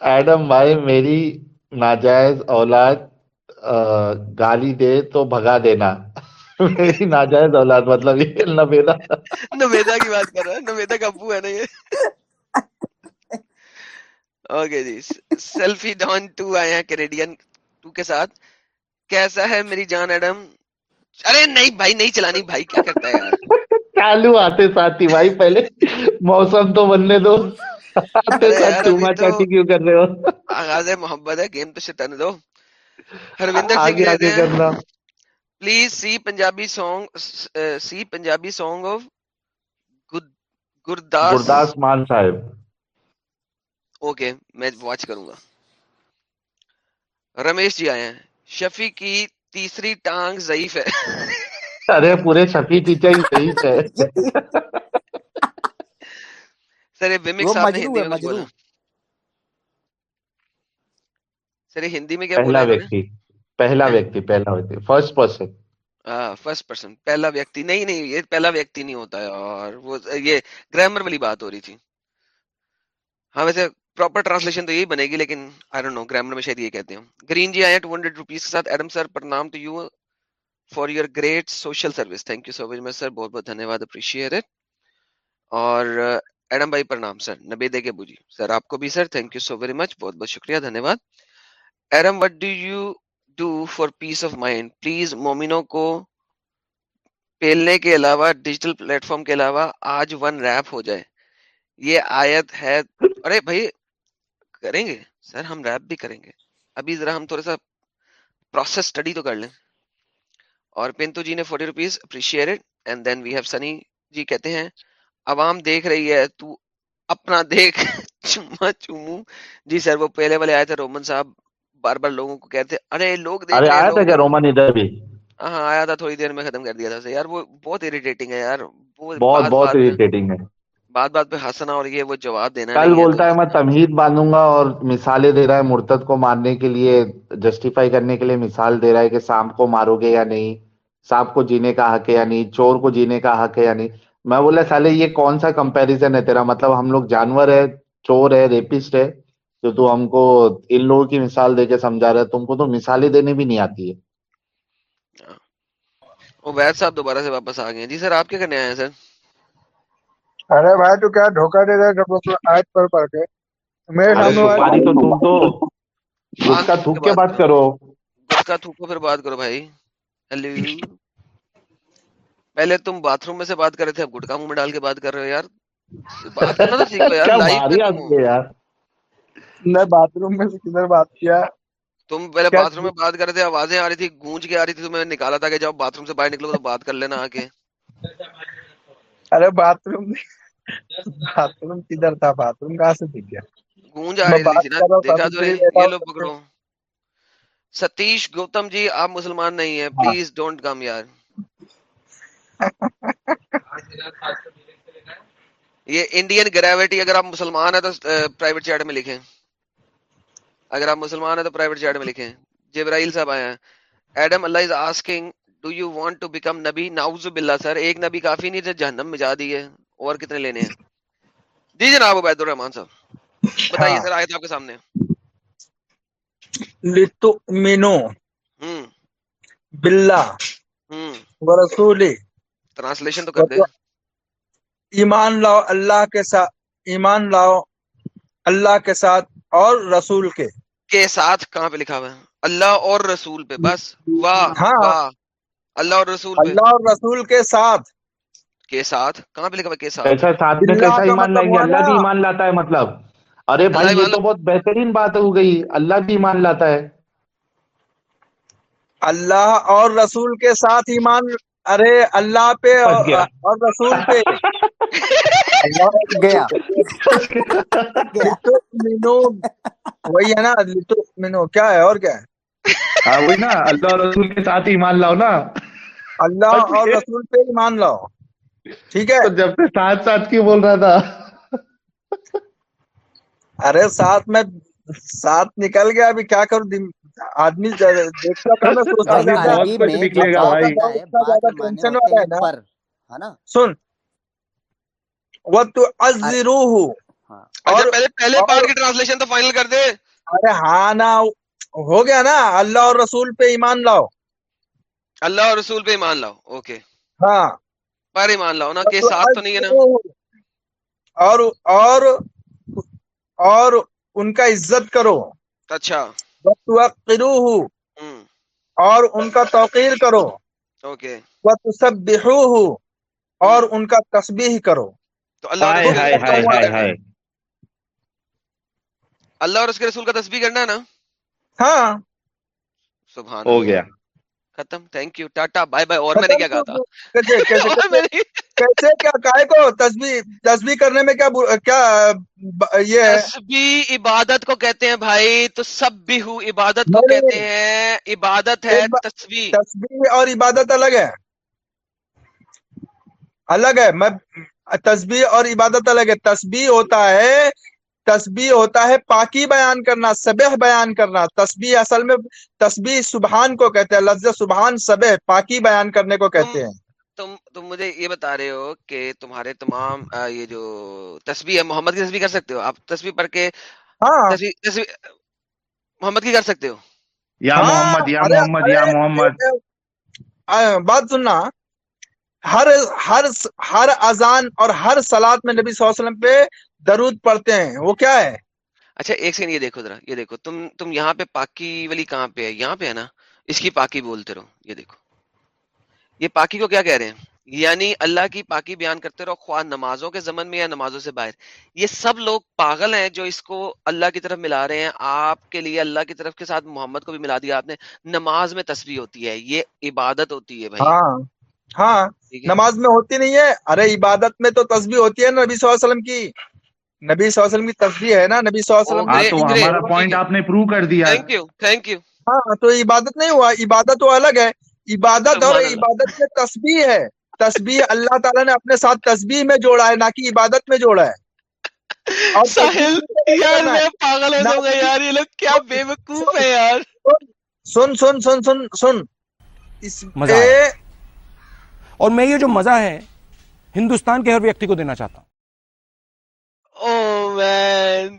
ایڈم بھائی میری ناجائز اولاد گالی دے تو بھگا دینا میری ناجائز اولاد مطلب یہ نبیدا نبیدا کی بات کر رہا ہے نبیدا کا ابو ہے نا یہ۔ اوکے جی سیلفی ڈان ٹو آئے ہیں کیریڈین ٹو کے ساتھ۔ کیسا ہے میری جان ایڈم؟ ارے نہیں بھائی نہیں چلانی بھائی کیا کرتا ہے یار؟ چالو آتے ساتھی بھائی پہلے موسم تو بننے دو۔ کیوں کر رہے ہو؟ آغاز محبت ہے گیم تو شتن دو۔ ہروندر سنگھ کہتے ہیں۔ Please see Punjabi song see Punjabi song of Gurdas Gurdas Maan صاحب اوکے میں واچ کروں گا رمیش جی آئے ہیں شفی کی تیسری ٹانگ ضعیف ہے ارے پورے شفی پیچھے ہی ضعیف ہے سر ومک صاحب نے ہندی میں کچھ بولا سر ہندی میں کیا پہلا ویکتی پہلا ویکتی پہلا ویکتی فرسٹ پرسن فرسٹ پرسن پہلا ویکتی، نہیں نہیں، یہ پہلا ویکتی نہیں ہوتا ہے، اور وہ یہ گرامر والی بات ہو رہی تھی۔ ہاں ویسے پراپر ٹرانسلیشن تو یہی بنے گی، لیکن آئی ڈونٹ نو گرامر میں شاید یہ کہتے ہیں گرین جی آئے ٹو ہنڈریڈ روپیز کے ساتھ۔ Adam sir پرنام to you for your great social service thank you so very much sir بہت بہت دھنیہ واد اپریشیٹ اور ایڈم بھائی، پرنام سر نبے کے بوجی سر آپ کو بھی sir thank you so very much بہت بہت شکریہ دھنیہ واد Adam what do you do for peace of mind please مومنوں کو پیلنے کے علاوہ ڈیجیٹل پلیٹ فارم کے علاوہ آج ون ریپ ہو جائے یہ آیت ہے ارے بھائی کریں گے سر ہم ریپ بھی کریں گے ابھی ذرا ہم تھوڑا سا پروسیس اسٹڈی تو کر لیں اور پنتو جی نے forty rupees appreciate and then we have Sunny ji کہتے ہیں عوام دیکھ رہی ہے تو اپنا دیکھ چما چومو جی سر وہ پہلے والے آئے تھے رومن صاحب بار بار لوگوں کو کہتے ارے لوگ ارے آیا تھا کیا رومن ادھر بھی؟ ہاں آیا تھا تھوڑی دیر میں ختم کر دیا تھا یار وہ بہت اریٹیٹنگ ہے یار۔ بہت بہت اریٹیٹنگ ہے۔ بات بات پہ ہنسنا اور یہ وہ جواب دینا کل بولتا ہے میں تمہید باندھوں گا اور مثالیں دے رہا ہے مرتد کو مارنے کے لیے جسٹیفائی کرنے کے لیے مثال دے رہا ہے کہ سانپ کو مارو گے یا نہیں سانپ کو جینے کا حق ہے یا نہیں چور کو جینے کا حق ہے یا نہیں۔ میں بولا سالے یہ کون سا کمپیریزن ہے تیرا؟ مطلب ہم لوگ جانور ہے چور ہے ریپسٹ ہے جو تو ہم کو ان لوگوں کی مثال دے کے سمجھا رہا ہے تم کو تو مثالیں دینے بھی نہیں آتی ہے۔ وید صاحب دوبارہ سے واپس آ گئے۔ جی سر آپ کیا کرنے آئے ہیں سر؟ ارے بھائی تو کیا دھوکہ دے رہے جب آیت پر پڑھ کے؟ میرے سامنے تو تم تو گٹکا تھوک کے بات کرو۔ گٹکا تھوکو پھر بات کرو بھائی۔ ہیلو پہلے تم باتھ روم میں سے بات کر رہے تھے اب گٹکا منہ میں ڈال کے بات کر رہے ہو یار۔ بات کرنا تو سیکھو یار لائیو یار؟ میں باتھ روم میں سے کدھر بات کیا؟ تم پہلے باتھ روم میں بات کر رہے تھے آوازیں آ رہی تھی گونج کے آ رہی تھی تو میں نکالا تھا کہ جب باتھ روم سے باہر نکلو تو بات کر لینا آ کے۔ ارے باتھ روم باتھ روم کدھر تھا؟ باتھ روم کہاں سے دکھ گیا؟ گونج آ رہی تھی نا دیکھا تو یہ لو پکڑو۔ ستیش گوتم جی آپ مسلمان نہیں ہیں پلیز ڈونٹ کم یار۔ یہ انڈین گریوٹی اگر آپ مسلمان ہیں تو پرائیویٹ چیٹ میں لکھیں۔ اگر آپ مسلمان ہیں تو پرائیویٹ چیٹ میں لکھیں۔ جبرائیل صاحب آئے ہیں۔ Adam Allah is asking do you want to become نبی ناؤز باللہ سر ایک نبی کافی نہیں تھے جہنم میں جا دیے اور کتنے لینے ہیں؟ جی جناب عبید الرحمان صاحب بتائیے سر آئے تھے آپ کے سامنے۔ لتؤمنو باللہ ورسولی ٹرانسلیشن تو کر دے ایمان لاؤ اللہ کے ساتھ ایمان لاؤ اللہ کے ساتھ اور رسول کے۔ کے ساتھ کہاں پہ لکھا ہوا ہے؟ اللہ اور رسول پہ بس واہ ہاں۔ واہ۔ اللہ اور رسول پہ۔ اللہ اور رسول کے ساتھ۔ کے ساتھ؟ کہاں پہ لکھا کے ساتھ؟ ایسا ساتھ؟ میں کیسا ایمان لائیں گے؟ اللہ بھی ایمان لاتا ہے مطلب۔ ارے بھائی یہ تو بہت بہترین بات ہو گئی۔ اللہ بھی ایمان لاتا ہے۔ اللہ اور رسول کے ساتھ ایمان ارے اللہ پہ اور رسول پہ۔ گیا وہی ہے نا مینو کیا ہے اور کیا ہے ہاں، وہی نا اللہ اور رسول کے ساتھ ایمان لاؤ نا اللہ اور رسول پہ ایمان لاؤ ٹھیک ہے جب سے ساتھ ساتھ کی بول رہا تھا ارے ساتھ میں ساتھ نکل گیا ابھی کیا کروں آدمی سن وہ تو پہلے پارٹ کی ٹرانسلیشن تو فائنل کر دے۔ ارے ہاں نا ہو گیا نا۔ اللہ اور رسول پہ ایمان لاؤ۔ اللہ اور رسول پہ ایمان لاؤ۔ اوکے ہاں۔ پر ایمان لاؤ۔ نا کہ ساتھ تو نہیں ہے نا۔ اور اور اور ان کا عزت کرو۔ اچھا۔ اور ان کا توقیر کرو۔ اوکے اور ان کا تسبیح کرو۔ تو اللہ اللہ اور اس کے رسول کا تسبیح کرنا ہے نا؟ ہاں۔ سبحان ہو گیا۔ ختم۔ Thank you tata bye bye اور میں نے کیا کہا تھا؟ کیسے کیا کائے کو؟ تسبیح تسبیح کرنے میں کیا کیا یہ تسبیح عبادت کو کہتے ہیں بھائی تو سب بھی ہوں عبادت کو کہتے ہیں۔ عبادت ہے تسبیح۔ تسبیح اور عبادت الگ ہے۔ الگ ہے۔ میں تسبیح اور عبادت الگ ہے۔ تسبیح ہوتا ہے تسبیح ہوتا ہے پاکی بیان کرنا سبح بیان کرنا۔ تسبیح اصل میں تسبیح سبحان کو کہتے ہیں لفظ سبحان سبح پاکی بیان کرنے کو کہتے ہیں۔ تم تم مجھے یہ بتا رہے ہو کہ تمہارے تمام یہ جو تسبیح ہے محمد کی تسبیح کر سکتے ہو؟ آپ تسبیح پڑھ کے ہاں۔ محمد کی کر سکتے ہو؟ یا ہاں، محمد یا محمد یا محمد۔ بات سننا۔ ہر ہر ہر اذان اور ہر سلاد میں نبی صلی اللہ علیہ وسلم پہ درود پڑھتے ہیں وہ کیا ہے؟ اچھا ایک سیکنڈ یہ دیکھو ذرا یہ دیکھو تم تم یہاں پہ پاکی والی کہاں پہ ہے؟ یہاں پہ ہے نا؟ اس کی پاکی بولتے رہو یہ دیکھو۔ یہ پاکی کو کیا کہہ رہے ہیں؟ یعنی اللہ کی پاکی بیان کرتے رہو خواہ نمازوں کے زمن میں یا نمازوں سے باہر۔ یہ سب لوگ پاگل ہیں جو اس کو اللہ کی طرف ملا رہے ہیں۔ آپ کے لیے اللہ کی طرف کے ساتھ محمد کو بھی ملا دیا آپ نے۔ نماز میں تصویر ہوتی ہے یہ عبادت ہوتی ہے بھائی۔ ہاں ہاں نماز میں ہوتی نہیں ہے۔ ارے عبادت میں تو تصویر ہوتی ہے نبی صلی اللہ علیہ وسلم کی۔ نبی صلی اللہ علیہ وسلم کی تصویر ہے نا؟ نبی صلی اللہ علیہ وسلم ہمارا پوائنٹ آپ نے پروو کر دیا۔ تھینک یو تھینک یو ہاں تو عبادت نہیں ہوا۔ عبادت تو الگ ہے۔ عبادت اور عبادت میں تسبیح ہے۔ تسبیح اللہ تعالیٰ نے اپنے ساتھ تسبیح میں جوڑا ہے نہ کہ عبادت میں جوڑا ہے۔ سن سن سن سن سن اور میں یہ جو مزہ ہے ہندوستان کے ہر ویکتی کو دینا چاہتا ہوں۔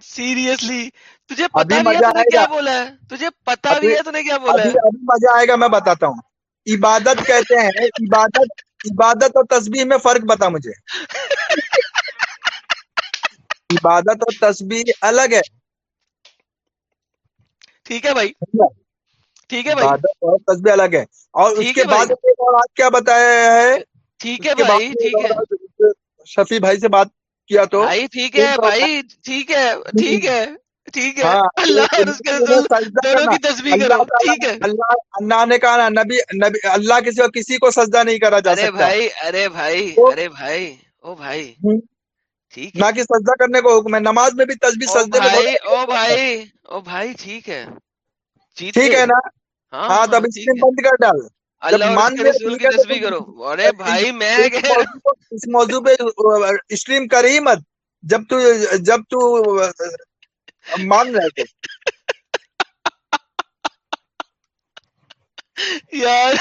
سیریسلی تجھے پتا بھی کیا بولا ہے؟ تجھے پتا بھی ہے کیا بولا ہے؟ ابھی مزہ آئے گا میں بتاتا ہوں۔ عبادت کہتے ہیں عبادت عبادت اور تصویر میں فرق بتا مجھے۔ عبادت اور تصویر الگ ہے۔ ٹھیک ہے بھائی۔ ٹھیک ہے اور تصویر الگ ہے۔ اور اس کے بعد کیا بتایا ہے؟ ٹھیک ہے بھائی ٹھیک ہے۔ شفیع بھائی سے بات کیا تو؟ ٹھیک ہے بھائی ٹھیک ہے ٹھیک ہے ٹھیک ہے۔ ہاں، اللہ نے کہا نبی نبی اللہ کسی کو کسی کو سجدہ نہیں کرا جا سکتا۔ بھائی ارے بھائی ارے بھائی او بھائی ٹھیک نہ کہ سجدہ کرنے کو حکم ہے نماز میں بھی تصویر سجدے میں او بھائی او بھائی ٹھیک ہے۔ ٹھیک ہے نا؟ ہاں, ہاں، تو ابھی بند کر ڈال۔ کرو۔ ارے بھائی میں اس موضوع پہ اسٹریم کر ہی مت۔ جب تو جب تو مان رہے تھے۔ یار۔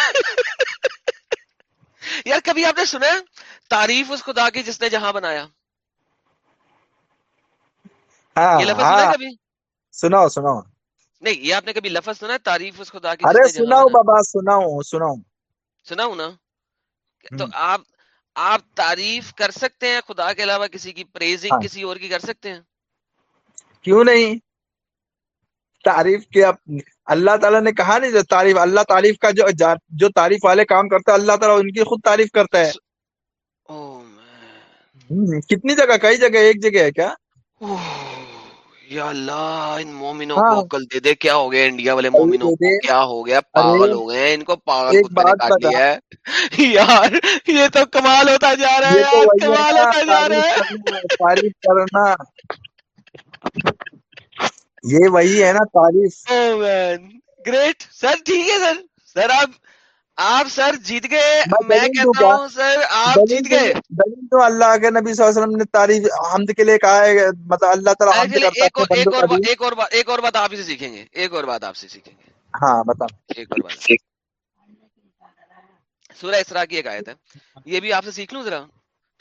یار کبھی آپ نے سنا تعریف اس خدا کی جس نے جہاں بنایا؟ ہاں، یہ لفظ سنا ہاں۔ کبھی؟ سناؤ سناؤ۔ نہیں یہ آپ نے کبھی لفظ سنا تعریف اس خدا کی ارے سناؤ بابا سناؤ سناؤ۔ سناؤ نا۔ تو آپ آپ تعریف کر سکتے ہیں خدا کے علاوہ کسی کی پریزنگ ہاں۔ کسی اور کی کر سکتے ہیں؟ کیوں نہیں؟ تعریف کیا؟ اللہ تعالیٰ نے کہا نہیں جو تعریف اللہ تعریف کا جو جو تعریف والے کام کرتا ہے اللہ تعالیٰ ان کی خود تعریف کرتا ہے۔ کتنی جگہ کئی جگہ ایک جگہ ہے کیا؟ یا اللہ ان مومنوں ہاں۔ کو کل دے دے کیا ہو گیا انڈیا والے مومنوں کو؟ کیا ہو گیا؟ پاگل ہو گئے ان کو پاگل کتے نے کاٹ لیا ہے۔ یار یہ تو کمال ہوتا جا رہا ہے یار کمال ہوتا جا رہا ہے۔ تعریف کرنا۔ یہ وہی ہے نا تعریف۔ گریٹ سر ٹھیک ہے سر؟ سر آپ آپ سر جیت گئے میں کہتا ہوں سر آپ جیت گئے۔ دلیل تو اللہ کے نبی صلی اللہ علیہ وسلم نے تعریف حمد کے لیے کہا ہے مطلب اللہ تعالیٰ ایک اور ایک اور ایک اور بات آپ سے سیکھیں گے۔ ایک اور بات آپ سے سیکھیں گے۔ ہاں بتا ایک اور بات۔ سورہ اسرا کی ایک آیت ہے۔ یہ بھی آپ سے سیکھ لوں ذرا؟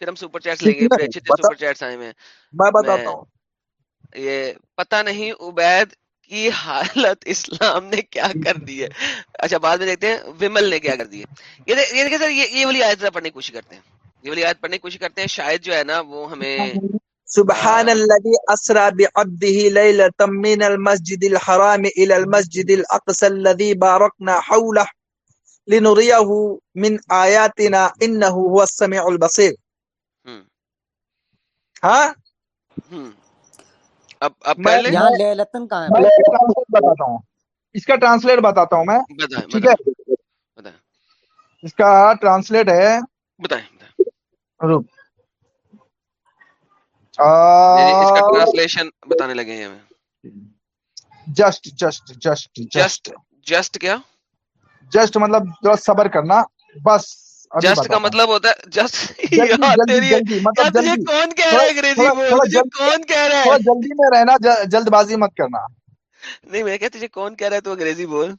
پھر ہم سپر چیٹس لیں گے بڑے اچھے سپر چیٹس آئے ہیں۔ میں بتاتا ہوں۔ یہ پتہ نہیں عبید کی حالت اسلام نے کیا کر دی ہے۔ اچھا بعد میں دیکھتے ہیں ومل نے کیا کر دی ہے۔ یہ دیکھیں سر یہ والی آیت پڑھنے کی کوشش کرتے ہیں۔ یہ والی آیت پڑھنے کی کوشش کرتے ہیں شاید جو ہے نا وہ ہمیں سبحان الذي اسرا بعبده ليله من المسجد الحرام الى المسجد الاقصى الذي باركنا حوله لنريه من اياتنا انه هو السميع البصير ہاں؟ اب اب پہلے بتاتا ہوں۔ اس کا ٹرانسلیٹ بتاتا ہوں میں۔ ٹھیک ہے؟ اس کا ٹرانسلیٹ ہے۔ بتائیں ٹرانسلیشن بتانے لگے ہیں just just just. Just just کیا؟ جسٹ مطلب تھوڑا صبر کرنا بس۔ جسٹ کا مطلب ہوتا ہے جسٹ کون کہہ رہا ہے کون کہہ رہا ہے؟ جلدی میں رہنا جلد بازی مت کرنا۔ نہیں میں کہتے کون کہہ رہا ہے تو انگریزی بول۔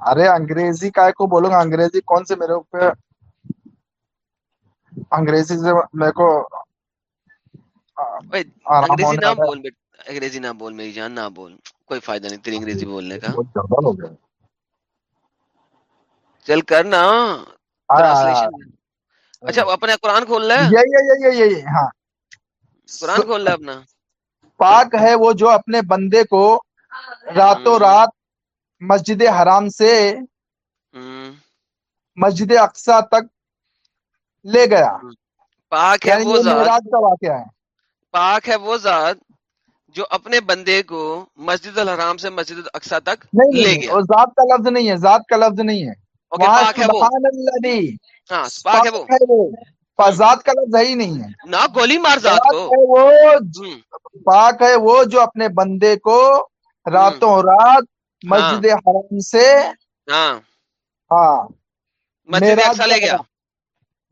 ارے انگریزی کا کو بولوں گا؟ انگریزی کون سے میرے اوپر؟ انگریزی سے میرے کو انگریزی نہ بول انگریزی نہ بول میری جان نہ بول۔ کوئی فائدہ نہیں تیری انگریزی بولنے کا۔ چل کرنا اچھا اپنے قرآن کھول لے۔ ہاں۔ قرآن کھول لے اپنا۔ پاک ہے وہ جو اپنے بندے کو راتوں رات مسجد حرام سے مسجد اقسا تک لے گیا۔ پاک ہے یعنی وہ ذات۔ کا واقعہ ہے۔ پاک ہے وہ ذات جو اپنے بندے کو مسجد الحرام سے مسجد اقسا تک لے گیا۔ ذات کا لفظ نہیں ہے ذات کا لفظ نہیں ہے۔ ذات کا لفظ ہی نہیں ہے نہ گولی مار ذات کو۔ وہ پاک ہے وہ جو اپنے بندے کو راتوں رات مسجد حرم سے ہاں۔ ہاں۔ لے گیا۔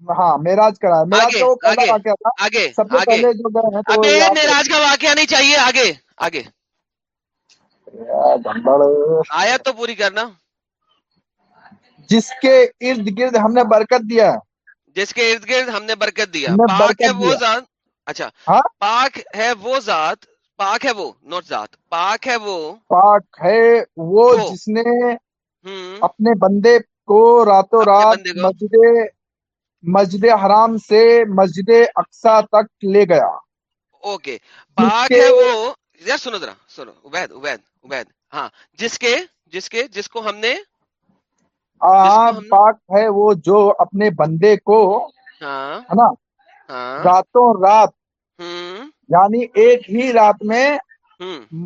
ہاں میراج کرا میراج آگے سب سے پہلے جو گئے ہیں میراج کا واقعہ نہیں چاہیے آگے آگے۔ آیا تو پوری کرنا۔ جس کے ارد گرد ہم نے برکت دیا۔ جس کے ارد گرد ہم نے برکت دیا۔ پاک ہے وہ ذات۔ اچھا۔ ہاں؟ پاک ہے وہ ذات۔ پاک ہے وہ نوٹ ذات۔ پاک ہے وہ۔ پاک ہے وہ جس نے اپنے بندے کو راتوں رات مسجد مسجد حرام سے مسجد اقسا تک لے گیا۔ اوکے۔ پاک ہے وہ۔ یار سنو ذرا سنو۔ عبید عبید عبید۔ ہاں جس کے جس کے جس کو ہم نے پاک ہے وہ جو اپنے بندے کو ہاں۔ ہے نا؟ ہاں۔ راتوں رات یعنی ایک ہی رات میں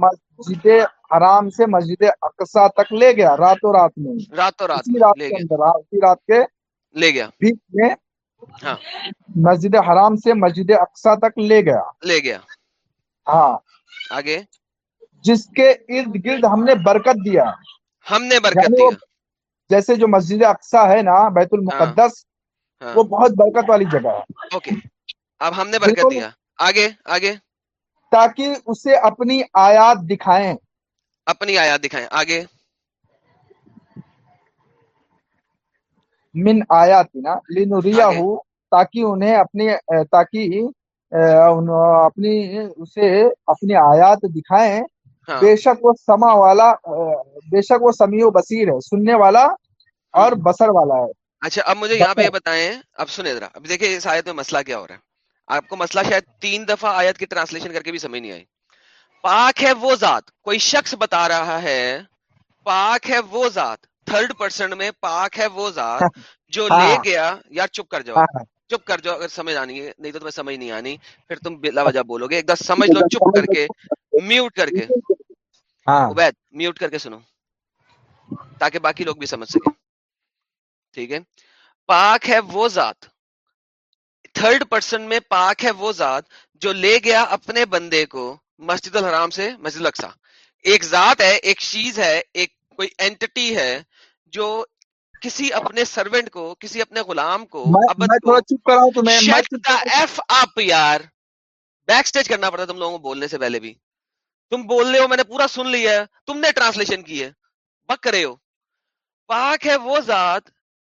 مسجد حرام سے مسجد اقسا تک لے گیا راتوں رات میں۔ راتوں رات کے اندر اسی رات کے لے گیا۔ بیچ میں ہاں۔ مسجد حرام سے مسجد اقسا تک لے گیا۔ لے گیا۔ ہاں۔ آگے۔ جس کے ارد گرد ہم نے برکت دیا۔ ہم نے برکت یعنی دیا۔ جیسے جو مسجد اقسا ہے نا بیت المقدس ہاں۔ وہ بہت برکت والی جگہ ہے۔ اوکے۔ اب ہم نے برکت دیا۔ آگے آگے۔ تاکہ اسے اپنی آیات دکھائیں۔ اپنی آیات دکھائیں۔ آگے۔ من آیات نا لنوریا ہو تاکہ انہیں اپنی تاکہ اپنی اسے اپنی آیات دکھائیں۔ ہاں۔ بے شک وہ سما والا بے شک وہ سمیع و بصیر ہے سننے والا اور ہاں۔ بسر والا ہے۔ اچھا اب مجھے یہاں پہ یہ بتائیں اب سنیں ذرا۔ اب دیکھیں اس آیت میں مسئلہ کیا ہو رہا ہے۔ آپ کو مسئلہ شاید تین دفعہ آیت کی ٹرانسلیشن کر کے بھی سمجھ نہیں آئی۔ پاک ہے وہ ذات۔ کوئی شخص بتا رہا ہے پاک ہے وہ ذات۔ تھرڈ پرسن میں پاک ہے وہ ذات جو ہاں۔ لے گیا یار چپ کر جاؤ۔ ہاں۔ چپ کر جاؤ اگر سمجھ آنی ہے نہیں تو تمہیں سمجھ نہیں آنی۔ پھر تم بلا وجہ بولو گے۔ ایک دم سمجھ لو چپ کر کے میوٹ کر کے۔ ہاں۔ عبید میوٹ کر کے سنو تاکہ باقی لوگ بھی سمجھ سکیں۔ ٹھیک ہے؟ پاک ہے وہ ذات۔ تھرڈ پرسن میں پاک ہے وہ ذات جو لے گیا اپنے بندے کو مسجد الحرام سے مسجد الاقصا ایک ذات ہے ایک چیز ہے ایک کوئی اینٹی ہے جو کسی اپنے سروینٹ کو کسی اپنے غلام کو بیک سٹیج کرنا پڑتا تم لوگوں کو بولنے سے پہلے بھی۔ تم بول رہے ہو، میں نے پورا سن لیا ہے، تم نے ٹرانسلیشن کی ہے۔ بک کرے ہو۔ پاک ہے وہ ذات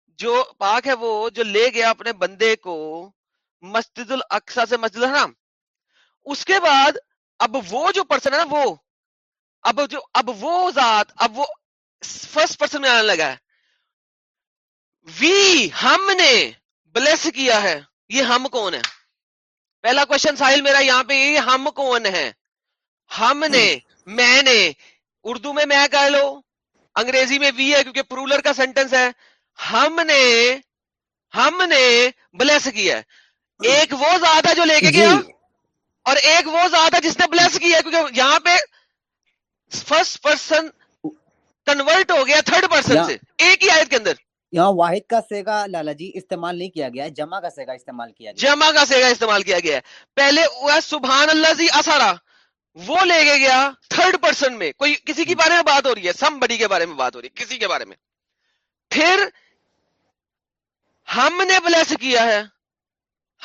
جو، پاک ہے وہ جو لے گیا اپنے بندے کو مسجد الاقصا سے مسجد الحرام۔ اس کے بعد اب وہ جو پرسن ہے نا وہ، اب جو، اب وہ ذات، اب وہ فرسٹ پرسن میں آنے لگا ہے۔ وی، ہم نے بلیس کیا ہے۔ یہ ہم کون ہے؟ پہلا کوشچن ساحل میرا یہاں پہ، یہ ہم کون ہے؟ ہم نے میں نے اردو میں میں کہہ لو انگریزی میں وی ہے کیونکہ پرولر کا سینٹنس ہے ہم نے ہم نے بلیس کیا ہے۔ ایک وہ ذات ہے جو لے کے گیا جی۔ اور ایک وہ ذات ہے جس نے بلیس کیا کیونکہ یہاں پہ فرسٹ پرسن کنورٹ ہو گیا تھرڈ پرسن سے۔ ایک ہی آیت کے اندر۔ یہاں واحد کا سیگا لالا جی استعمال نہیں کیا گیا جمع کا سیگا استعمال کیا گیا جمع کا سیگا استعمال کیا گیا پہلے سبحان اللہ جی اثارا وہ لے کے گیا تھرڈ پرسن میں۔ کوئی کسی کے بارے میں بات ہو رہی ہے؟ سم بڑی کے بارے میں بات ہو رہی ہے کسی کے بارے میں۔ پھر ہم نے بلیس کیا ہے۔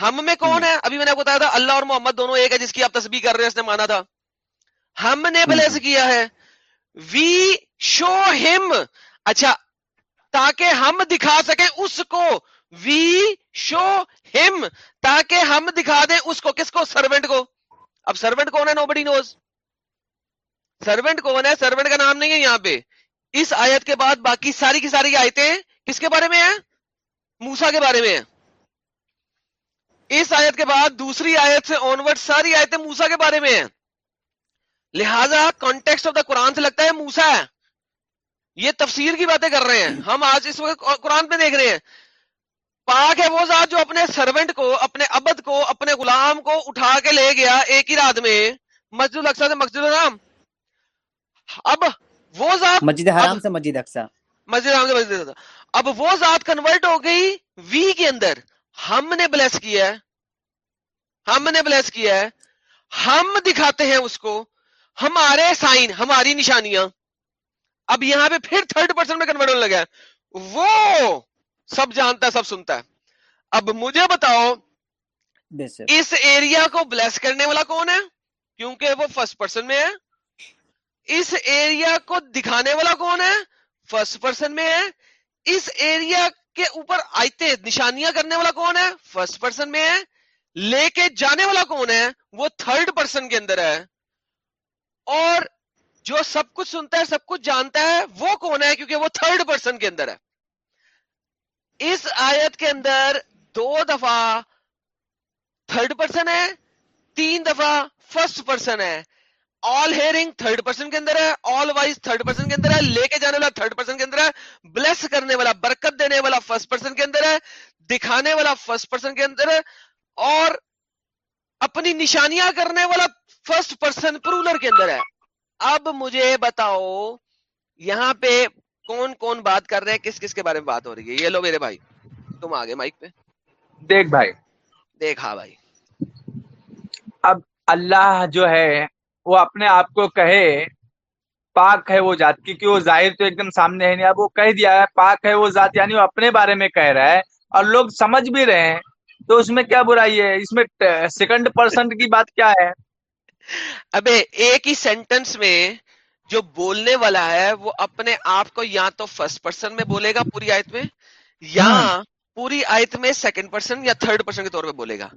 ہم میں کون ہے؟ ابھی میں نے بتایا تھا اللہ اور محمد دونوں ایک ہے جس کی آپ تصویر کر رہے ہیں اس نے مانا تھا۔ ہم نے بلیس کیا ہے۔ وی شو ہم اچھا تاکہ ہم دکھا سکیں اس کو۔ وی شو ہم تاکہ ہم دکھا دیں اس کو کس کو؟ سروینٹ کو۔ اب سروینٹ کون ہے؟ نو بڑی نوز سروینٹ کون ہے؟ سروینٹ کا نام نہیں ہے یہاں پہ. اس آیت کے بعد باقی ساری کی ساری آیتیں کس کے بارے میں ہیں؟ موسا کے بارے میں ہیں. اس آیت کے بعد دوسری آیت سے آنورڈ ساری آیتیں موسا کے بارے میں ہیں. لہذا کانٹیکس آف دا قرآن سے لگتا ہے موسا ہے. یہ تفسیر کی باتیں کر رہے ہیں. ہم آج اس وقت قرآن پہ دیکھ رہے ہیں. پاک ہے وہ ذات جو اپنے سروینٹ کو اپنے ابد کو اپنے غلام کو اٹھا کے لے گیا ایک ہی رات میں مسجد اقسا سے مسجد الحرام۔ اب وہ ذات مسجد حرام سے مسجد اقسا مسجد حرام سے مسجد اب وہ ذات کنورٹ ہو گئی وی کے اندر۔ ہم نے بلیس کیا ہے۔ ہم نے بلیس کیا ہے۔ ہم دکھاتے ہیں اس کو۔ ہمارے سائن ہماری نشانیاں۔ اب یہاں پہ پھر تھرڈ پرسن میں کنورٹ ہونے لگا ہے۔ وہ سب جانتا ہے سب سنتا ہے۔ اب مجھے بتاؤ اس ایریا کو بلیس کرنے والا کون ہے؟ کیونکہ وہ فرسٹ پرسن میں ہے۔ اس ایریا کو دکھانے والا کون ہے؟ فرسٹ پرسن میں ہے۔ اس ایریا کے اوپر آئیتے نشانیاں کرنے والا کون ہے؟ فرسٹ پرسن میں ہے۔ لے کے جانے والا کون ہے؟ وہ تھرڈ پرسن کے اندر ہے۔ اور جو سب کچھ سنتا ہے سب کچھ جانتا ہے وہ کون ہے؟ کیونکہ وہ تھرڈ پرسن کے اندر ہے۔ اس آیت کے اندر دو دفعہ تھرڈ پرسن ہے، تین دفعہ فرسٹ پرسن ہے۔ آل ہیئرنگ تھرڈ پرسن کے اندر ہے آل وائز تھرڈ پرسن کے اندر ہے، لے کے جانے والا تھرڈ پرسن کے اندر ہے بلیس کرنے والا، برکت دینے والا فرسٹ پرسن کے اندر ہے، دکھانے والا فرسٹ پرسن کے اندر ہے، اور اپنی نشانیاں کرنے والا فرسٹ پرسن پرولر کے اندر ہے۔ اب مجھے بتاؤ، یہاں پہ کون کون بات کر رہے ہیں؟ کس کس کے بارے میں بات ہو رہی ہے؟ یہ لو میرے بھائی۔ تم آگے مائک پہ۔ دیکھ بھائی۔ دیکھ ہاں بھائی۔ اب اللہ جو ہے وہ اپنے آپ کو کہے پاک ہے وہ ذات۔ کیونکہ وہ ظاہر تو ایک دم سامنے ہے نہیں۔ اب وہ کہہ دیا ہے پاک ہے وہ ذات یعنی وہ اپنے بارے میں کہہ رہا ہے۔ اور لوگ سمجھ بھی رہے ہیں۔ تو اس میں کیا برائی ہے؟ اس میں سیکنڈ پرسنٹ کی بات کیا ہے؟ ابے ایک ہی سینٹنس میں جو بولنے والا ہے وہ اپنے آپ کو یا تو فرسٹ پرسن میں بولے گا پوری آیت میں یا ہاں۔ پوری آیت میں سیکنڈ پرسن یا تھرڈ پرسن کے طور پہ بولے گا۔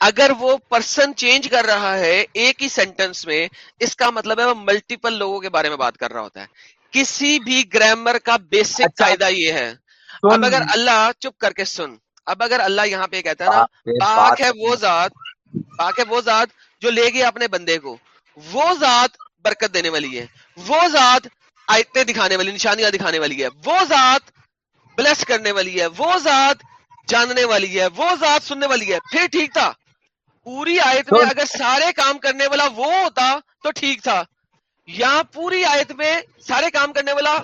اگر وہ پرسن چینج کر رہا ہے ایک ہی سینٹنس میں اس کا مطلب ہے وہ ملٹیپل لوگوں کے بارے میں بات کر رہا ہوتا ہے۔ کسی بھی گرامر کا بیسک اچھا۔ قاعدہ یہ ہے۔ اب اگر اللہ چپ کر کے سن۔ اب اگر اللہ یہاں پہ کہتا ہے نا پاک ہے وہ ذات پاک ہے وہ ذات جو لے گیا اپنے بندے کو۔ وہ ذات برکت دینے والی ہے۔ وہ ذات آیتیں دکھانے والی نشانیاں دکھانے والی ہے۔ وہ ذات بلیس کرنے والی ہے۔ وہ ذات جاننے والی ہے۔ وہ ذات سننے والی ہے۔ پھر ٹھیک تھا۔ پوری آیت میں اگر سارے کام کرنے والا وہ ہوتا تو ٹھیک تھا۔ یہاں پوری آیت میں سارے کام کرنے والا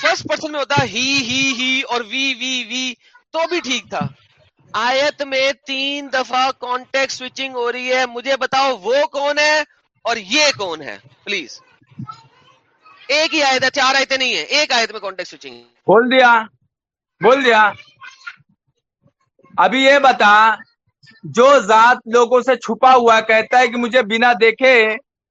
فرسٹ پرسن میں ہوتا ہی ہی ہی اور وی وی وی تو بھی ٹھیک تھا۔ آیت میں تین دفعہ کانٹیکٹ سوئچنگ ہو رہی ہے۔ مجھے بتاؤ وہ کون ہے اور یہ کون ہے؟ پلیز ایک ہی آیت ہے چار آیتیں نہیں ہیں۔ ایک آیت میں کانٹیکٹ سوئچنگ بول دیا۔ بول دیا۔ ابھی یہ بتا جو ذات لوگوں سے چھپا ہوا کہتا ہے کہ مجھے بنا دیکھے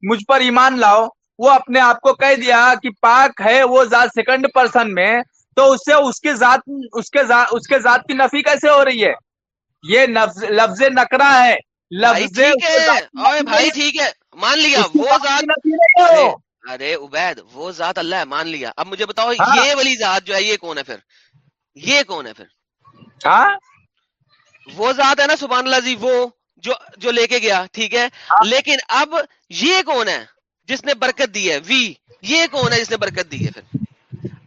مجھ پر ایمان لاؤ وہ اپنے آپ کو کہہ دیا کہ پاک ہے وہ ذات سیکنڈ پرسن میں تو اس سے اس کے ذات اس کے ذات اس کے ذات کی نفی کیسے ہو رہی ہے؟ یہ لفظ نکرا ہے۔ لفظ بھائی ٹھیک ہے۔ مان لیا وہ ذات ارے عبید وہ ذات اللہ ہے مان لیا۔ اب مجھے بتاؤ ہاں۔ یہ والی ذات جو ہے یہ کون ہے پھر؟ یہ کون ہے پھر؟ ہاں؟ وہ ذات ہے نا سبحان اللہ جی وہ جو جو لے کے گیا ٹھیک ہے؟ ہاں۔ لیکن اب یہ کون ہے جس نے برکت دی ہے؟ وی۔ یہ کون ہے جس نے برکت دی ہے پھر؟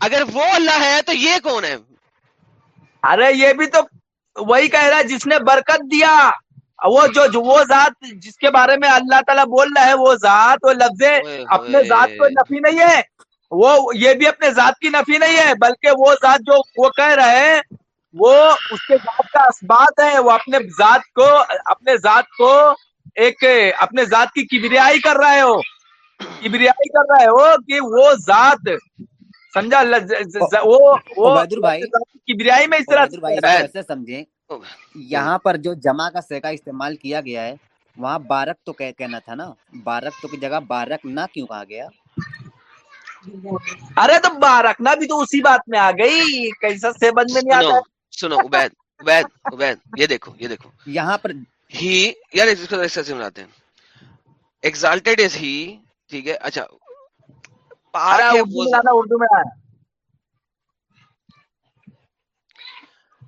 اگر وہ اللہ ہے تو یہ کون ہے؟ ارے یہ بھی تو وہی کہہ رہا ہے جس نے برکت دیا۔ وہ جو وہ ذات جس کے بارے میں اللہ تعالیٰ بول رہا ہے وہ ذات وہ لفظ اپنے ذات کو نفی نہیں ہے۔ وہ یہ بھی اپنے ذات کی نفی نہیں ہے بلکہ وہ ذات جو وہ کہہ رہے ہیں وہ اس کے ذات کا اسبات ہے۔ وہ اپنے ذات کو اپنے ذات کو ایک اپنے ذات کی کبریائی کر رہا ہے وہ۔ کبریائی کر رہا ہے وہ کہ وہ ذات سمجھا؟ وہ کبریائی میں اس طرح سے سمجھیں۔ یہاں پر جو جمع کا سیکا استعمال کیا گیا ہے وہاں بارک تو کہنا تھا نا۔ بارک تو کی جگہ بارک نہ کیوں کہا گیا؟ ارے تو بارکنا بھی تو اسی بات میں آ گئی۔ کیسا سے بند میں نہیں آتا؟ سنو عبید عبید عبید یہ دیکھو یہ دیکھو۔ یہاں پر ہی یار اس کو ایسے سمجھاتے ہیں۔ ایگزالٹیڈ از ہی ٹھیک ہے؟ اچھا۔ اردو میں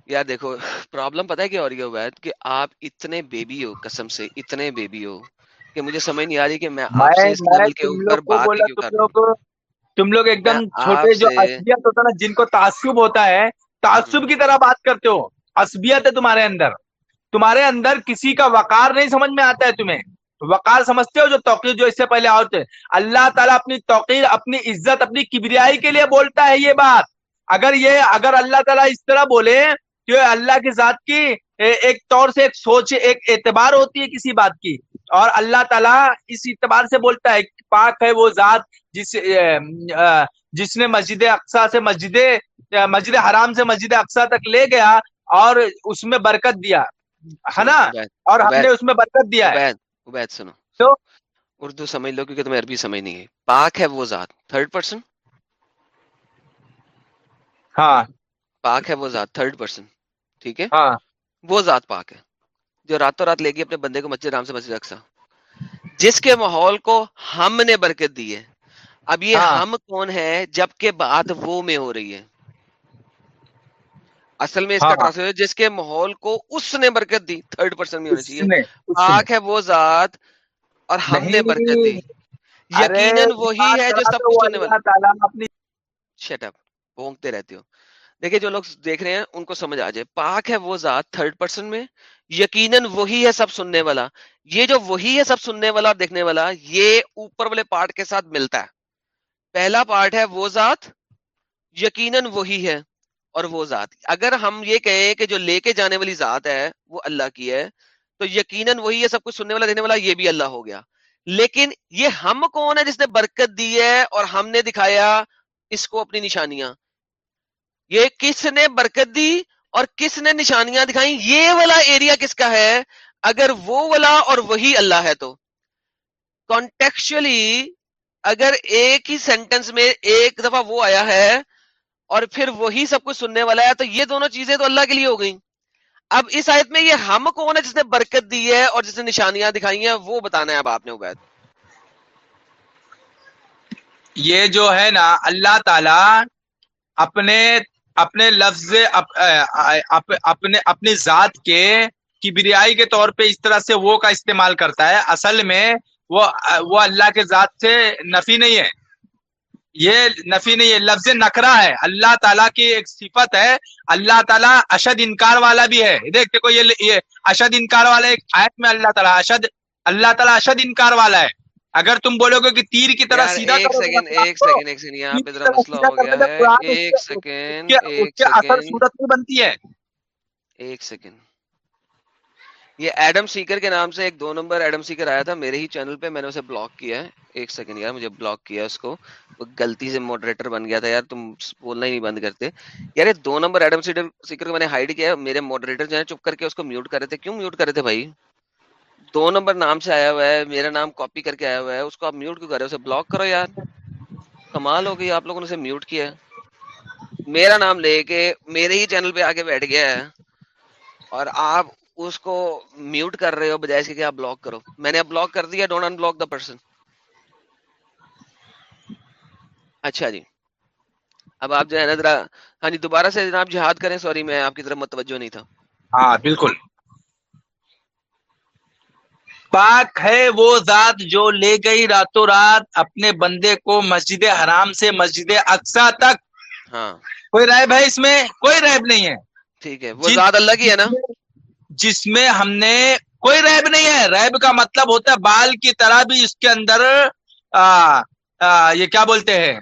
یار دیکھو پرابلم پتہ ہے کیا ہو رہی ہے کہ آپ اتنے بیبی ہو قسم سے اتنے بیبی ہو کہ مجھے سمجھ نہیں آ رہی کہ میں آپ سے اس لیول کے اوپر بات کیوں کر رہا ہوں؟ تم لوگ ایک دم چھوٹے جو اصلیت ہوتا ہے نا جن کو تعصب ہوتا ہے تعصب کی طرح بات کرتے ہو۔ عصبیت ہے تمہارے اندر۔ تمہارے اندر کسی کا وقار نہیں سمجھ میں آتا ہے تمہیں۔ وقار سمجھتے ہو جو توقیر جو اس سے پہلے آتے اللہ تعالیٰ اپنی توقیر اپنی عزت اپنی کبریائی کے لیے بولتا ہے یہ بات۔ اگر یہ اگر اللہ تعالیٰ اس طرح بولے کہ اللہ کی ذات کی ایک طور سے ایک سوچ ایک اعتبار ہوتی ہے کسی بات کی۔ اور اللہ تعالیٰ اس اعتبار سے بولتا ہے پاک ہے وہ ذات جس جس نے مسجد اقسا سے مسجد مسجد حرام سے مسجد اقسا تک لے گیا اور اس میں برکت دیا ہے نا؟ اور ہم نے اس میں برکت دیا ہے۔ عبید سنو۔ تو؟ اردو سمجھ لو کیونکہ تمہیں عربی سمجھ نہیں ہے۔ پاک ہے وہ ذات۔ تھرڈ پرسن ہاں۔ پاک ہے وہ ذات۔ تھرڈ پرسن ٹھیک ہے؟ ہاں۔ وہ ذات پاک ہے جو راتوں رات لے گی اپنے بندے کو مسجد رام سے مسجد اقسا جس کے ماحول کو ہم نے برکت دی ہے۔ اب یہ ہاں۔ ہم کون ہے جب کے بات وہ میں ہو رہی ہے۔ اصل میں اس کا ٹرانسلیشن ہاں۔ جس کے ماحول کو اس نے برکت دی۔ تھرڈ پرسن میں ہونا چاہیے۔ پاک ہے وہ ذات اور ہم نے برکت دی۔ یقیناً وہی ہے جو سب کچھ والا۔ شٹ اپ بونکتے رہتے ہو۔ دیکھیں جو لوگ دیکھ رہے ہیں، ان کو سمجھ آ جائے۔ پاک ہے وہ ذات تھرڈ پرسن میں، یقیناً وہی ہے سب سننے والا۔ یہ جو وہی ہے سب سننے والا اور دیکھنے والا، یہ اوپر والے پارٹ کے ساتھ ملتا ہے۔ پہلا پارٹ ہے وہ ذات، یقیناً وہی ہے اور وہ ذات۔ اگر ہم یہ کہیں کہ جو لے کے جانے والی ذات ہے، وہ اللہ کی ہے، تو یقیناً وہی ہے سب کچھ سننے والا دینے والا، یہ بھی اللہ ہو گیا۔ لیکن یہ ہم کون ہے جس نے برکت دی ہے اور ہم نے دکھایا اس کو اپنی نشانیاں؟ یہ کس نے برکت دی اور کس نے نشانیاں دکھائی یہ والا ایریا کس کا ہے؟ اگر وہ والا اور وہی اللہ ہے تو۔ کانٹیکچولی اگر ایک ہی سینٹنس میں ایک دفعہ وہ آیا ہے اور پھر وہی سب کچھ سننے والا ہے، تو یہ دونوں چیزیں تو اللہ کے لیے ہو گئی اب اس آیت میں یہ ہم کون ہے جس نے برکت دی ہے اور جس نے نشانیاں دکھائی ہیں، وہ بتانا ہے اب آپ نے عبید۔ یہ جو ہے نا، اللہ تعالی اپنے اپنے لفظ اپنے، اپنی ذات کے کبریائی کے طور پہ اس طرح سے وہ کا استعمال کرتا ہے۔ اصل میں وہ وہ اللہ کے ذات سے نفی نہیں ہے۔ یہ نفی نہیں ہے، لفظ نکرا ہے۔ اللہ تعالیٰ کی ایک صفت ہے۔ اللہ تعالیٰ اشد انکار والا بھی ہے۔ دیکھ، دیکھو یہ اشد انکار والا ایک آیت میں اللہ تعالیٰ اشد، اللہ تعالیٰ اشد انکار والا ہے۔ اگر تم بولو گے کہ تیر کی طرح سیدھا ایک سیکنڈ ایک سیکنڈ ایک سیکنڈ یہاں پہ ذرا مسئلہ ہو گیا ہے۔ ایک سیکنڈ ایک سیکنڈ۔ صورت میں بنتی ہے۔ ایک سیکنڈ۔ یہ ایڈم سیکر کے نام سے ایک دو نمبر ایڈم سیکر آیا تھا میرے ہی چینل پہ میں نے اسے بلاک کیا ہے۔ ایک سیکنڈ یار مجھے بلاک کیا اس کو۔ غلطی سے ماڈریٹر بن گیا تھا یار تم بولنا ہی نہیں بند کرتے۔ یار یہ دو نمبر ایڈم سیکر کو میں نے ہائڈ کیا میرے ماڈریٹر جو ہے چپ کر کے اس کو میوٹ کر رہے تھے۔ کیوں میوٹ کر رہے تھے بھائی؟ دو نمبر نام سے آیا ہوا ہے، میرا نام کاپی کر کے آیا ہوا ہے، اس کو آپ میوٹ کیوں کر رہے اسے بلاک کرو یار۔ کمال ہو گئی، آپ لوگوں نے اسے میوٹ کیا۔ میرا نام لے کے میرے ہی چینل پہ آ کے بیٹھ گیا ہے۔ اور آپ اس کو میوٹ کر رہے ہو، بجائے اس کے کہ آپ بلاک کرو۔ میں نے اب بلاک کر دیا don't unblock the person اچھا جی۔ اب آپ جو ہے نا ذرا ہاں جی دوبارہ سے جناب جہاد کریں سوری میں آپ کی طرف متوجہ نہیں تھا۔ ہاں بالکل۔ پاک ہے وہ ذات جو لے گئی راتوں رات اپنے بندے کو مسجد حرام سے مسجد اقسا تک۔ ہاں۔ کوئی ریب ہے اس میں؟ کوئی ریب نہیں ہے۔ ٹھیک ہے وہ ذات اللہ کی ہے نا؟ جس میں ہم نے کوئی ریب نہیں ہے۔ ریب کا مطلب ہوتا ہے بال کی طرح بھی اس کے اندر آ, آ, یہ کیا بولتے ہیں؟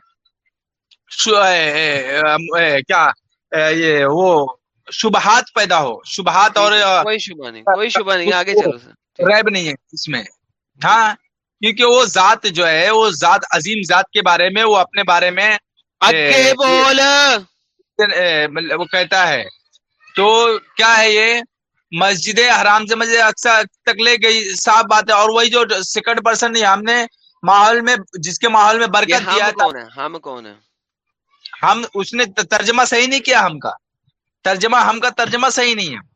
کیا یہ وہ شبہات پیدا ہو شبہات اور کوئی شبہ نہیں کوئی شبہ نہیں آگے چلو۔ ریب نہیں ہے اس میں۔ ہاں کیونکہ وہ ذات جو ہے وہ ذات عظیم ذات کے بارے میں وہ اپنے بارے میں بول۔ وہ کہتا ہے۔ تو کیا ہے یہ؟ مسجد حرام سے مسجد اکثر تک لے گئی۔ صاف بات ہے۔ اور وہی جو سیکنڈ پرسن ہم نے ماحول میں جس کے ماحول میں برکت دیا ہے ہم کون ہے ہم اس نے ترجمہ صحیح نہیں کیا ہم کا۔ ترجمہ ہم کا ترجمہ صحیح نہیں ہے۔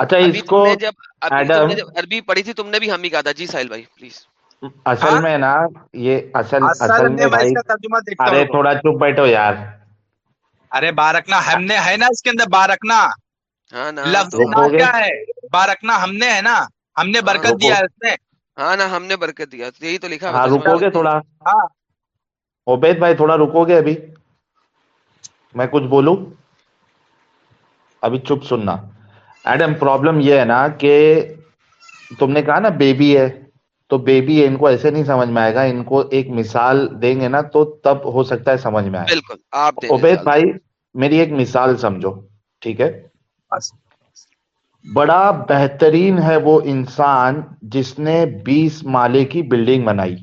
اچھا اس کو جب عربی پڑھی تھی تم نے بھی ہم ہی کہا تھا۔ جی ساحل بھائی پلیز اصل ہاں؟ میں نا یہ اصل اصل میں بھائی ارے تھوڑا چپ بیٹھو یار۔ ارے بارکنا ہم نے ہے نا اس کے اندر بارکنا۔ ہاں لفظ کیا ہے؟ بارکنا ہم نے ہے نا ہم نے برکت دیا ہے اس نے۔ ہاں نا ہم نے برکت دیا۔ یہی تو لکھا ہاں رکو گے تھوڑا۔ ہاں۔ عبید بھائی تھوڑا رکو گے ابھی۔ میں کچھ بولوں؟ ابھی چپ سننا۔ ایڈم پرابلم یہ ہے نا کہ تم نے کہا نا بیبی ہے تو بیبی ہے ان کو ایسے نہیں سمجھ میں آئے گا ان کو ایک مثال دیں گے نا تو تب ہو سکتا ہے سمجھ میں آئے۔ بالکل عبید بھائی میری ایک مثال سمجھو ٹھیک ہے؟ بڑا بہترین ہے وہ انسان جس نے بیس مالے کی بلڈنگ بنائی۔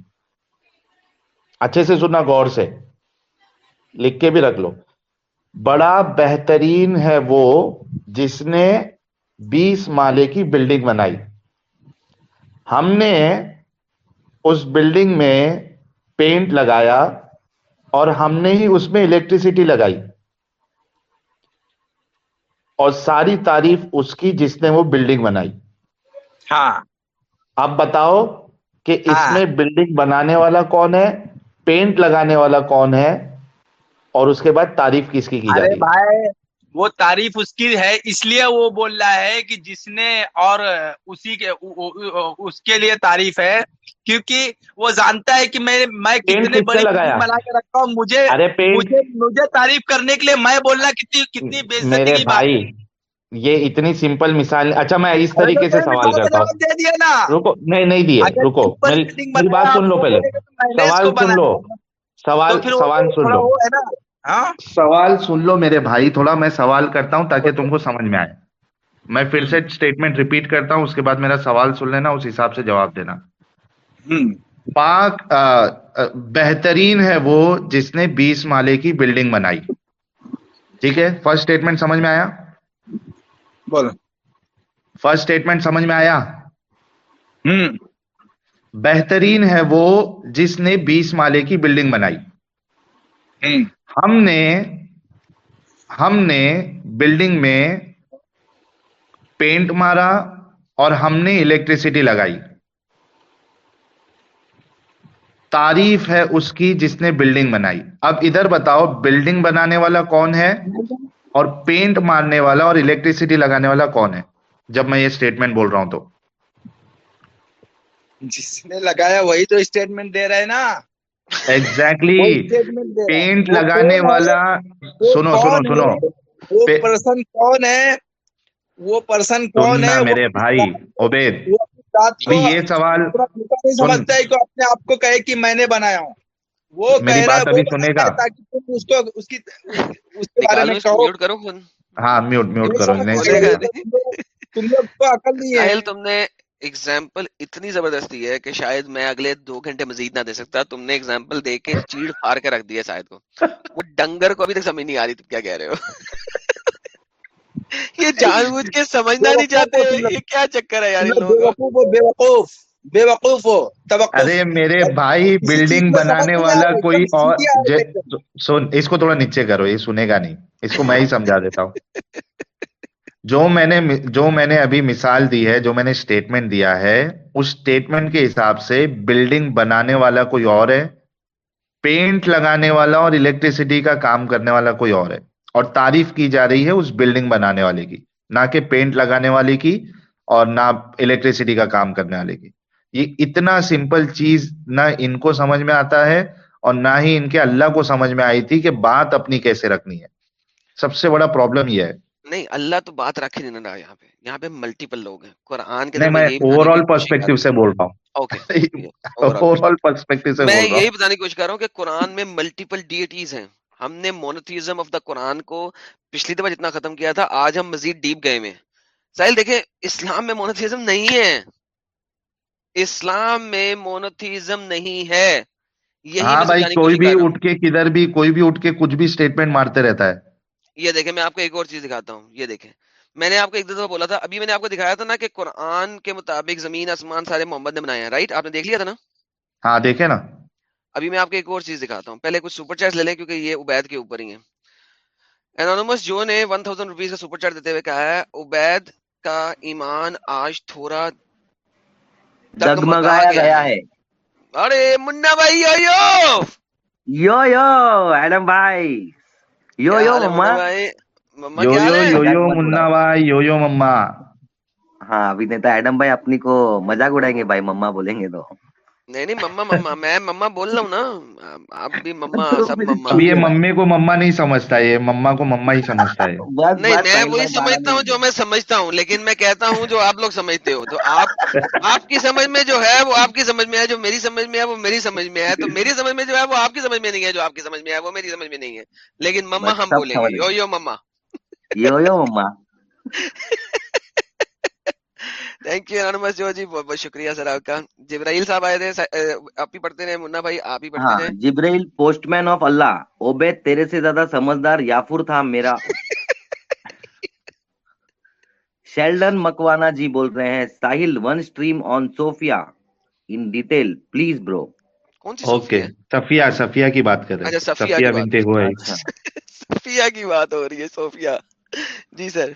اچھے سے سننا غور سے لکھ کے بھی رکھ لو۔ بڑا بہترین ہے وہ جس نے بیس مالے کی بلڈنگ بنائی۔ ہم نے اس بلڈنگ میں پینٹ لگایا اور ہم نے ہی اس میں الیکٹریسٹی لگائی۔ اور ساری تعریف اس کی جس نے وہ بلڈنگ بنائی۔ ہاں۔ اب بتاؤ کہ اس ہاں۔ میں بلڈنگ بنانے والا کون ہے پینٹ لگانے والا کون ہے اور اس کے بعد تعریف کس کی کی جائے وہ تعریف اس کی ہے اس لیے وہ بول رہا ہے کہ جس نے اور اسی کے اس کے لیے تعریف ہے کیونکہ وہ جانتا ہے کہ میں میں کتنے بڑے بنا کے رکھا ہوں مجھے مجھے تعریف کرنے کے لیے میں بولنا کتنی کتنی بے بھائی یہ اتنی سمپل مثال اچھا میں اس طریقے سے سوال کرتا ہوں۔ رکو نہیں نہیں دیے رکو میری بات سن لو پہلے۔ سوال سن لو۔ سوال سوال سن لو۔ ہاں؟ سوال سن لو میرے بھائی تھوڑا میں سوال کرتا ہوں تاکہ تم کو سمجھ میں آئے۔ میں پھر سے اسٹیٹمنٹ ریپیٹ کرتا ہوں اس کے بعد میرا سوال سن لینا اس حساب سے جواب دینا۔ پاک بہترین ہے وہ جس نے بیس مالے کی بلڈنگ بنائی۔ ٹھیک ہے؟ فرسٹ اسٹیٹمنٹ سمجھ میں آیا؟ بولو۔ فرسٹ اسٹیٹمنٹ سمجھ میں آیا؟ بہترین ہے وہ جس نے بیس مالے کی بلڈنگ بنائی۔ ہم نے ہم نے بلڈنگ میں پینٹ مارا اور ہم نے الیکٹریسٹی لگائی۔ تعریف ہے اس کی جس نے بلڈنگ بنائی۔ اب ادھر بتاؤ بلڈنگ بنانے والا کون ہے اور پینٹ مارنے والا اور الیکٹریسٹی لگانے والا کون ہے؟ جب میں یہ اسٹیٹمنٹ بول رہا ہوں تو۔ جس نے لگایا وہی تو اسٹیٹمنٹ دے رہے نا۔ ایگزیکٹلی پینٹ لگانے والا سنو سنو سنو وہ پرسن کون ہے وہ پرسن کون ہے میرے بھائی عبید یہ سوال سمجھتا ہے کہ اپنے آپ کو کہے کہ میں نے بنایا ہوں وہ میری بات ابھی سنے گا اس کو اس کی اس کے بارے میں کہو ہاں میوٹ میوٹ کرو تم لوگ کو عقل نہیں ہے تم نے ایگزامپل اتنی زبردستی ہے کہ شاید میں اگلے دو گھنٹے مزید نہ دے سکتا تم نے ایگزامپل دے کے چیڑ پھاڑ کے رکھ دیا شاید کو۔ وہ ڈنگر کو ابھی تک سمجھ نہیں آ رہی تم کیا کہہ رہے ہو؟ یہ جان بوجھ کے سمجھنا نہیں چاہتے یہ کیا چکر ہے یار؟ بے وقوف بے وقوف ہو ارے میرے بھائی بلڈنگ بنانے والا کوئی اور سن اس کو تھوڑا نیچے کرو یہ سنے گا نہیں۔ اس کو میں ہی سمجھا دیتا ہوں۔ جو میں نے جو میں نے ابھی مثال دی ہے، جو میں نے اسٹیٹمنٹ دیا ہے، اس اسٹیٹمنٹ کے حساب سے بلڈنگ بنانے والا کوئی اور ہے پینٹ لگانے والا اور الیکٹریسٹی کا کام کرنے والا کوئی اور ہے۔ اور تعریف کی جا رہی ہے اس بلڈنگ بنانے والے کی، نہ کہ پینٹ لگانے والے کی اور نہ الیکٹریسٹی کا کام کرنے والے کی۔ یہ اتنا سمپل چیز نہ ان کو سمجھ میں آتا ہے اور نہ ہی ان کے اللہ کو سمجھ میں آئی تھی کہ بات اپنی کیسے رکھنی ہے۔ سب سے بڑا پرابلم یہ ہے نہیں اللہ تو بات رکھ نہیں رہا یہاں پہ۔ یہاں پہ ملٹیپل لوگ ہیں۔ قرآن کے میں اوور آل پرسپیکٹو سے بول رہا ہوں۔ اوور آل پرسپیکٹو سے میں یہی بتانے کی کوشش کر رہا ہوں کہ قرآن میں ملٹیپل ڈیٹیز ہیں۔ ہم نے مونوتھیزم آف دا قرآن کو پچھلی دفعہ جتنا ختم کیا تھا آج ہم مزید ڈیپ گئے میں ساحل دیکھیں اسلام میں مونوتھیزم نہیں ہے۔ اسلام میں مونوتھیزم نہیں ہے۔ ہاں بھائی کوئی بھی اٹھ کے کدھر بھی کوئی بھی اٹھ کے کچھ بھی اسٹیٹمنٹ مارتے رہتا ہے۔ یہ دیکھیں میں آپ کو ایک اور چیز دکھاتا ہوں یہ دیکھیں۔ میں نے آپ کو ایک دفعہ بولا تھا ابھی میں نے آپ کو دکھایا تھا نا کہ قرآن کے مطابق زمین آسمان سارے محمد نے بنایا رائٹ آپ نے دیکھ لیا تھا نا؟ ہاں دیکھے نا۔ ابھی میں آپ کو ایک اور چیز دکھاتا ہوں۔ پہلے کچھ سپر چیٹ لے لیں کیونکہ یہ عبید کے اوپر ہی ہے انونیمس جو نے ون تھاؤزینڈ روپیز کا سپر چیٹ دیتے ہوئے کہا ہے عبید کا ایمان آج تھوڑا ڈگمگایا گیا ہے۔ ارے منا بھائی یو یو ایڈم بھائی۔ You you mama you you you you Munna بھائی یو یو مما ہاں ابھی نہیں تو ایڈم بھائی اپنی کو مزاق اڑائیں گے بھائی مما بولیں گے تو نہیں نہیں مما مما میں مما بول رہا ہوں نا آپ بھی مما سب مما۔ اب یہ ممی کو مما نہیں سمجھتا یہ مما کو مما ہی سمجھتا ہے۔ نہیں میں وہی سمجھتا ہوں جو میں سمجھتا ہوں لیکن میں کہتا ہوں جو آپ لوگ سمجھتے ہو۔ تو آپ آپ کی سمجھ میں جو ہے وہ آپ کی سمجھ میں ہے جو میری سمجھ میں ہے وہ میری سمجھ میں ہے۔ تو میری سمجھ میں جو ہے وہ آپ کی سمجھ میں نہیں ہے جو آپ کی سمجھ میں ہے وہ میری سمجھ میں نہیں ہے۔ لیکن مما ہم بولیں گے۔ You you mama. You you mama. Thank you anonymous جو جی بہت بہت شکریہ سر آپ کا جبرائیل صاحب آئے تھے آپ ہی پڑھتے رہے منا بھائی آپ ہی پڑھتے رہے جبرائیل پوسٹ مین آف اللہ عبید تیرے سے زیادہ سمجھدار یافور تھا میرا شیلڈن مکوانا جی بول رہے ہیں Sahil one stream on Sofia in detail please bro okay Safia Safia کی بات کر رہے ہیں صفیہ بنتے ہوئے صفیہ کی بات ہو رہی ہے صوفیا جی سر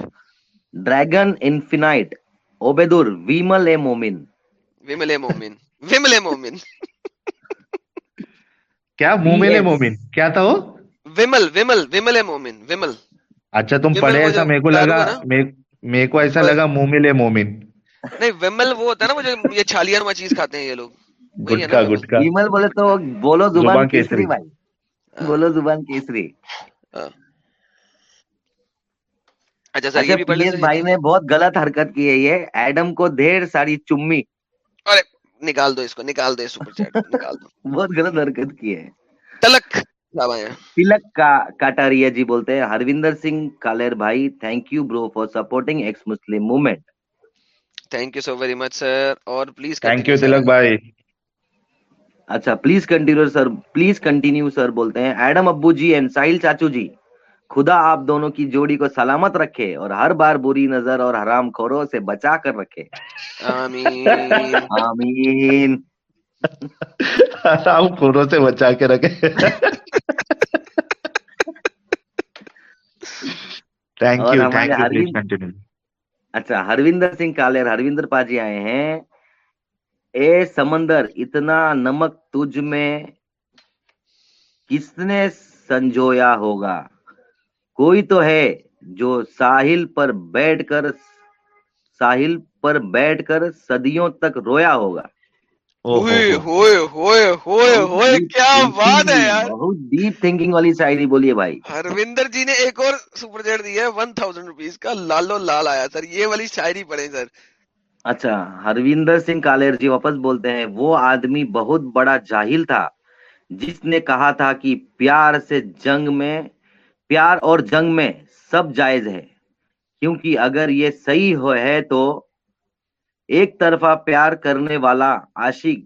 ڈریگن انفینائٹ اوبیدور ویمل اے مومن ویمل اے مومن ویمل اے مومن کیا مومن اے مومن کیا تھا وہ ویمل ویمل ویمل اے مومن ویمل اچھا تم پڑھے ایسا میرے کو لگا میرے کو ایسا لگا مومل اے مومن نہیں ویمل وہ ہوتا ہے نا وہ جو یہ چھالیاں نما چیز کھاتے ہیں یہ لوگ گٹکا گٹکا ویمل بولے تو بولو زبان کیسری بھائی بولو زبان کیسری اچھا سر یہ بھی بھائی نے بہت غلط حرکت کی ہے یہ۔ ایڈم کو ڈھیر ساری چمی۔ ارے نکال دو اس کو نکال دو سپر چیٹ نکال دو۔ بہت غلط حرکت کی ہے۔ تلک تلک کا کاٹاریا جی بولتے ہیں۔ ہروندر سنگھ کالر بھائی thank you bro for supporting ex Muslim movement thank you so very much sir اور پلیز تھینک یو تلک بھائی۔ اچھا please continue sir please continue sir بولتے ہیں۔ ایڈم ابو جی اینڈ ساحل چاچو جی۔ خدا آپ دونوں کی جوڑی کو سلامت رکھے اور ہر بار بری نظر اور حرام خوروں سے بچا کر رکھے۔ آمین۔ آمین۔ حرام خوروں سے بچا کے رکھے۔ تھینک یو تھینک یو اچھا ہروندر سنگھ کالر ہروندر پاجی آئے ہیں۔ اے سمندر اتنا نمک تجھ میں کس نے سنجویا ہوگا؟ کوئی تو ہے جو ساحل پر بیٹھ کر ساحل پر بیٹھ کر صدیوں تک رویا ہوگا۔ کیا بات ہے یار۔ بہت ڈیپ تھنکنگ والی شاعری بولیے بھائی۔ ہروندر جی نے ایک اور سپر چیٹ دیا ہے ون تھاؤزینڈ روپیز کا لالو لال آیا۔ سر یہ والی شاعری پڑھیں سر۔ اچھا ہروندر سنگھ کالیر جی واپس بولتے ہیں وہ آدمی بہت بڑا جاہل تھا جس نے کہا تھا کہ پیار سے جنگ میں پیار اور جنگ میں سب جائز ہے۔ کیونکہ اگر یہ صحیح ہو ہے تو ایک طرفہ پیار کرنے والا عاشق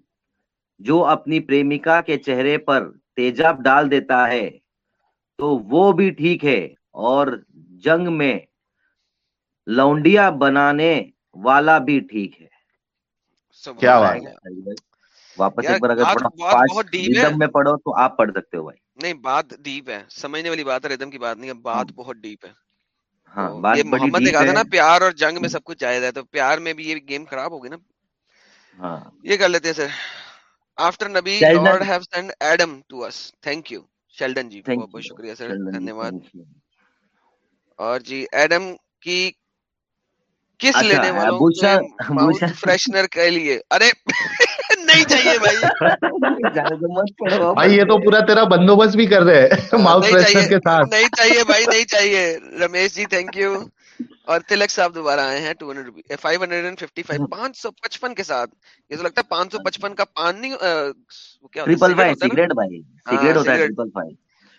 جو اپنی پریمکا کے چہرے پر تیجاب ڈال دیتا ہے تو وہ بھی ٹھیک ہے۔ اور جنگ میں لونڈیا بنانے والا بھی ٹھیک ہے۔ کیا واپس ایک بار اگر میں پڑھو تو آپ پڑھ سکتے ہو بھائی۔ نہیں بات ڈیپ ہے۔ سمجھنے والی بات ہے ریدم کی بات نہیں ہے بات ہاں۔ بہت ڈیپ ہے۔ ہاں محمد نے کہا تھا نا پیار اور جنگ میں سب کچھ جائز ہے تو پیار میں بھی یہ گیم خراب ہوگی نا۔ ہاں۔ یہ کر لیتے سر۔ آفٹر نبی Lord have sent Adam to us thank you Sheldon جی بہت بہت شکریہ سر دھنیہ واد اور جی ایڈم کی کس اچھا، لینے والوں فریشنر کے لیے؟ ارے! نہیں چاہیے بھائی۔ بھائی یہ تو پورا تیرا بندوبست بھی کر رہے ماؤتھ فریشنر کے ساتھ۔ نہیں چاہیے بھائی نہیں چاہیے۔ رمیش جی تھینک یو اور تلک صاحب دوبارہ آئے ہیں two hundred five hundred and fifty five پانچ سو پچپن کے ساتھ۔ یہ تو لگتا ہے پانچ سو پچپن کا پانی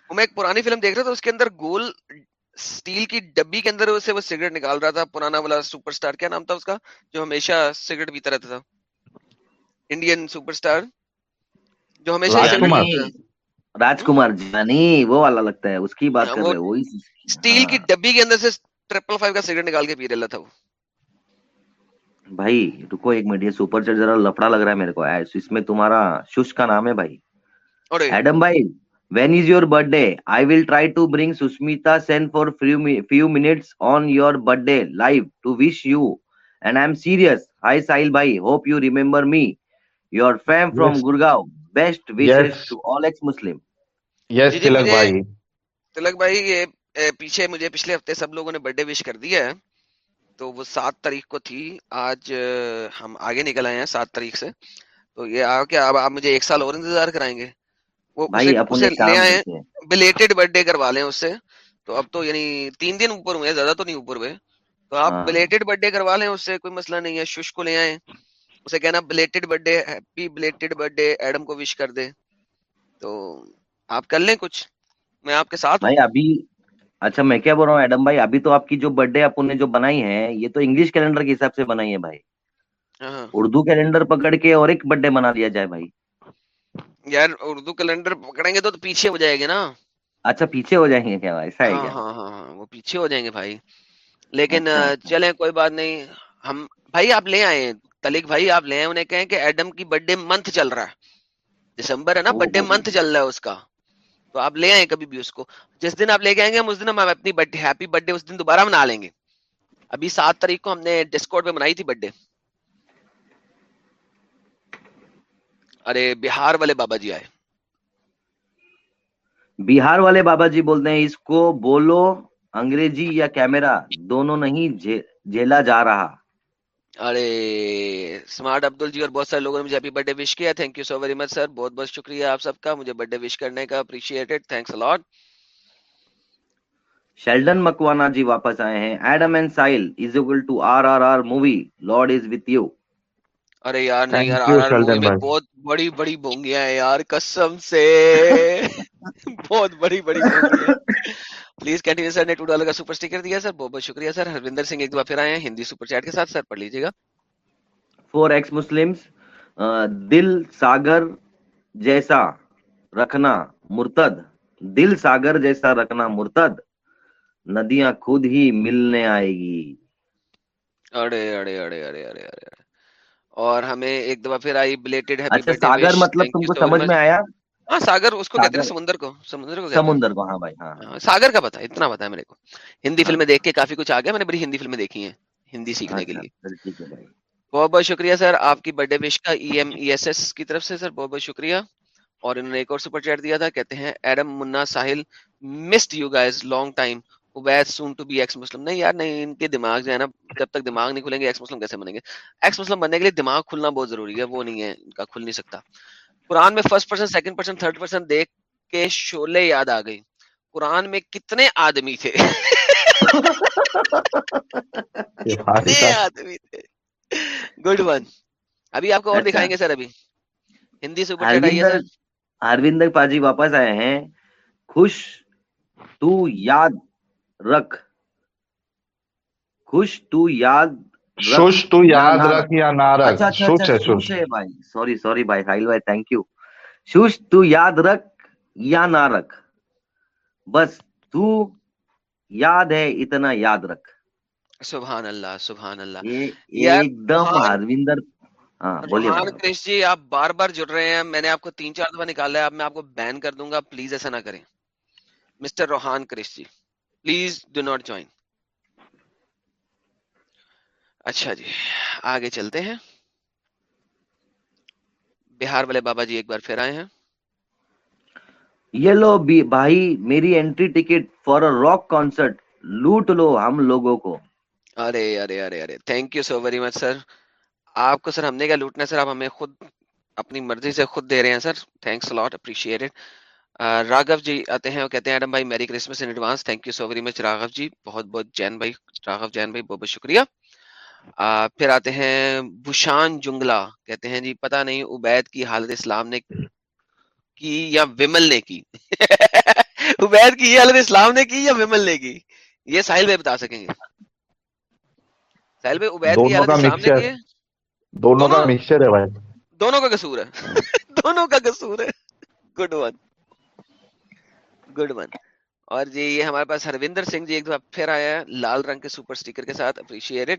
میں ایک پرانی فلم دیکھ رہا تھا اس کے اندر گول اسٹیل کی ڈبی کے اندر سے وہ سگریٹ نکال رہا تھا پرانا والا سپر اسٹار کیا نام تھا اس کا؟ جو ہمیشہ سگریٹ پیتا رہتا تھا۔ انڈین سپر اسٹار جو ہمیشہ راج کمار. جانی وہ والا لگتا ہے اس کی بات کر رہے وہی اسٹیل کی ڈبی کے اندر سے ٹریپل فائیو کا سگریٹ نکال کے پی رہا تھا وہ۔ بھائی رکو ایک منٹ یہ سپر چیٹ ذرا لفڑا لگ رہا ہے میرے کو۔ اس میں تمہارا شش کا نام ہے بھائی۔ ایڈم بھائی when is your birthday I will try to bring Sushmita Sen for few minutes on your birthday life to wish you and I am serious hi Sahil بھائی hope you remember me your fam from Gurgaon best wishes to all ex Muslim yes Tilak بھائی تلک بھائی یہ پیچھے مجھے پچھلے ہفتے سب لوگوں نے برتھ ڈے وش کر دیا ہے تو وہ سات تاریخ کو تھی آج ہم آگے نکل آئے ہیں سات تاریخ سے تو یہ آ کے اب آپ مجھے ایک سال اور انتظار کرائیں گے وہ اسے لے آئے بلیٹڈ برتھ ڈے کروا لیں اس سے تو اب تو یعنی تین دن اوپر ہوئے زیادہ تو نہیں اوپر ہوئے تو آپ بلیٹڈ برتھ ڈے کروا لیں اس سے کوئی مسئلہ نہیں ہے شش کو لے آئے اسے کہنا belated birthday happy belated birthday Adam کو وش کر دے۔ تو آپ کر لیں کچھ؟ میں آپ کے ساتھ بھائی ابھی اچھا میں کیا بول رہا ہوں ایڈم بھائی ابھی تو آپ کی جو برتھ ڈے اپن نے جو بنائی ہے یہ تو انگلش کیلنڈر کے حساب سے بنائی ہے بھائی۔ ہاں۔ اردو کیلنڈر پکڑ کے اور ایک برتھ ڈے بنا دیا جائے بھائی۔ یار اردو کیلنڈر پکڑیں گے تو پیچھے ہو جائے گے نا۔ اچھا پیچھے ہو جائیں گے کیا ایسا ہے ہاں ہاں ہاں وہ پیچھے ہو جائیں گے بھائی۔ لیکن اچھا۔ چلیں کوئی بات نہیں۔ ہم بھائی آپ لے آئے تلک بھائی آپ آئے انہیں کہیں کہ ایڈم کی برتھ ڈے منتھ چل رہا ہے۔ دسمبر ہے نا برتھ ڈے منتھ چل رہا ہے اس کا۔ تو آپ لے آئیں کبھی بھی اس کو۔ جس دن آپ لے کے آئیں گے ہم اس دن ہم اپنی birthday happy birthday اس دن دوبارہ منا لیں گے۔ ابھی سات تاریخ کو ہم نے ڈسکورڈ پہ منائی تھی برتھ ڈے ارے بہار والے بابا جی آئے۔ بہار والے بابا جی بولتے ہیں اس کو بولو انگریزی یا کیمرا دونوں نہیں جیلا جا رہا۔ ارے اسمارٹ عبدل جی اور بہت سارے لوگوں نے مجھے ہیپی برتھ ڈے وش کیا. Thank you so very much sir بہت بہت شکریہ آپ سب کا. مجھے برتھ ڈے وش کرنے کا. Appreciated thanks a lot Sheldon Makwana ji واپس آئے ہیں. Adam and Sahil is equal to RRR movie Lord is with you ارے یار نہیں یار آر آر مووی میں بہت بڑی بڑی بونگیاں ہیں یار. قسم سے. بہت بڑی بڑی بونگیاں پلیز کنٹینیو سر نے ٹو ڈالر کا سپر اسٹیکر دیا سر بہت بہت شکریہ سر۔ ہروندر سنگھ ایک دفعہ پھر آئے ہیں ہندی سپر چیٹ کے ساتھ سر پڑھ لیجیے گا۔ فور ایکس مسلم دل ساگر جیسا رکھنا مرتد۔ دل ساگر جیسا رکھنا مرتد ندیاں خود ہی ملنے آئے گی اڑے اڑے اڑے اڑے اڑے اڑے۔ اور ہمیں ایک دفعہ پھر آئی بلیٹڈ ہے اچھا ساگر مطلب تم کو سمجھ میں آیا؟ ہاں ساگر اس کو کہتے ہیں سمندر کو سمندر کو سمندر کو ہاں بھائی ہاں, ہاں، ساگر کا پتا اتنا پتا ہے میرے کو۔ ہندی فلمیں دیکھ کے کافی کچھ آ گیا میں نے بڑی ہندی فلمیں دیکھی ہیں ہندی سیکھنے کے اچھا، لیے۔ بہت بہت شکریہ سر آپ کی برتھ ڈے وش کا E M E S S کی طرف سے سر بہت بہت شکریہ۔ اور انہوں نے ایک اور سپر چیٹ دیا تھا کہتے ہیں Adam Munna Sahil missed you guys long time Ubaid soon to be ex Muslim نہیں یار نہیں ان کے دماغ جو ہے نا جب تک دماغ نہیں کھلیں گے ایکس مسلم کیسے بنیں گے؟ ایکس مسلم بننے کے لیے دماغ کھلنا بہت ضروری ہے وہ نہیں ہے ان کا کھل نہیں سکتا۔ قرآن میں first person second person third person دیکھ کے شولے یاد آ گئی قرآن میں کتنے آدمی تھے؟ کتنے آدمی تھے۔ گڈ ون ابھی آپ کو اور دکھائیں گے سر ابھی۔ ہندی سے ہروندر پاجی واپس آئے ہیں۔ خوش تو یاد رکھ۔ خوش تو یاد شوش تو یاد رکھ یا نہ رکھ شوش ہے بھائی سوری سوری بھائی ساحل بھائی تھینک یو شوش تو یاد رکھ یا نہ رکھ بس تو یاد ہے اتنا یاد رکھ سبحان اللہ سبحان اللہ ایک دم ہروندر ہاں کرش جی آپ بار بار جڑ رہے ہیں میں نے آپ کو تین چار دفعہ نکالا ہے اب میں آپ کو بین کر دوں گا پلیز ایسا نہ کریں mister Rohan Krish ji please do not join اچھا جی آگے چلتے ہیں۔ بہار والے بابا جی ایک بار پھر آئے ہیں۔ یہ لو بھائی میری entry ticket for rock concert لوٹ لو ہم لوگوں کو۔ ارے ارے ارے ارے thank you so very much sir آپ کو سر ہم نے کیا لوٹنا سر آپ ہمیں خود اپنی مرضی سے خود دے رہے ہیں sir thanks lot appreciate Raghu ji آتے ہیں وہ کہتے ہیں ایڈم بھائی merry Christmas in advance thank you so very much Raghu ji. بہت بہت جین بھائی راگو جین بھائی بہت بہت شکریہ۔ پھر آتے ہیں بشان جنگلا کہتے ہیں جی پتہ نہیں عبید کی حالت اسلام نے کی یا ومل نے کی؟ عبید کی حالت اسلام نے کی یا ومل نے کی؟ یہ ساحل بھائی بتا سکیں گے۔ ساحل بھائی عبید کی حالت اسلام نے کی دونوں کا مکسچر ہے بھائی۔ دونوں کا قصور ہے۔ دونوں کا قصور ہے۔ گڈ ون گڈ ون اور جی یہ ہمارے پاس ہروندر سنگھ جی ایک دفعہ پھر آیا ہے لال رنگ کے سپر سٹیکر کے ساتھ اپریشیٹ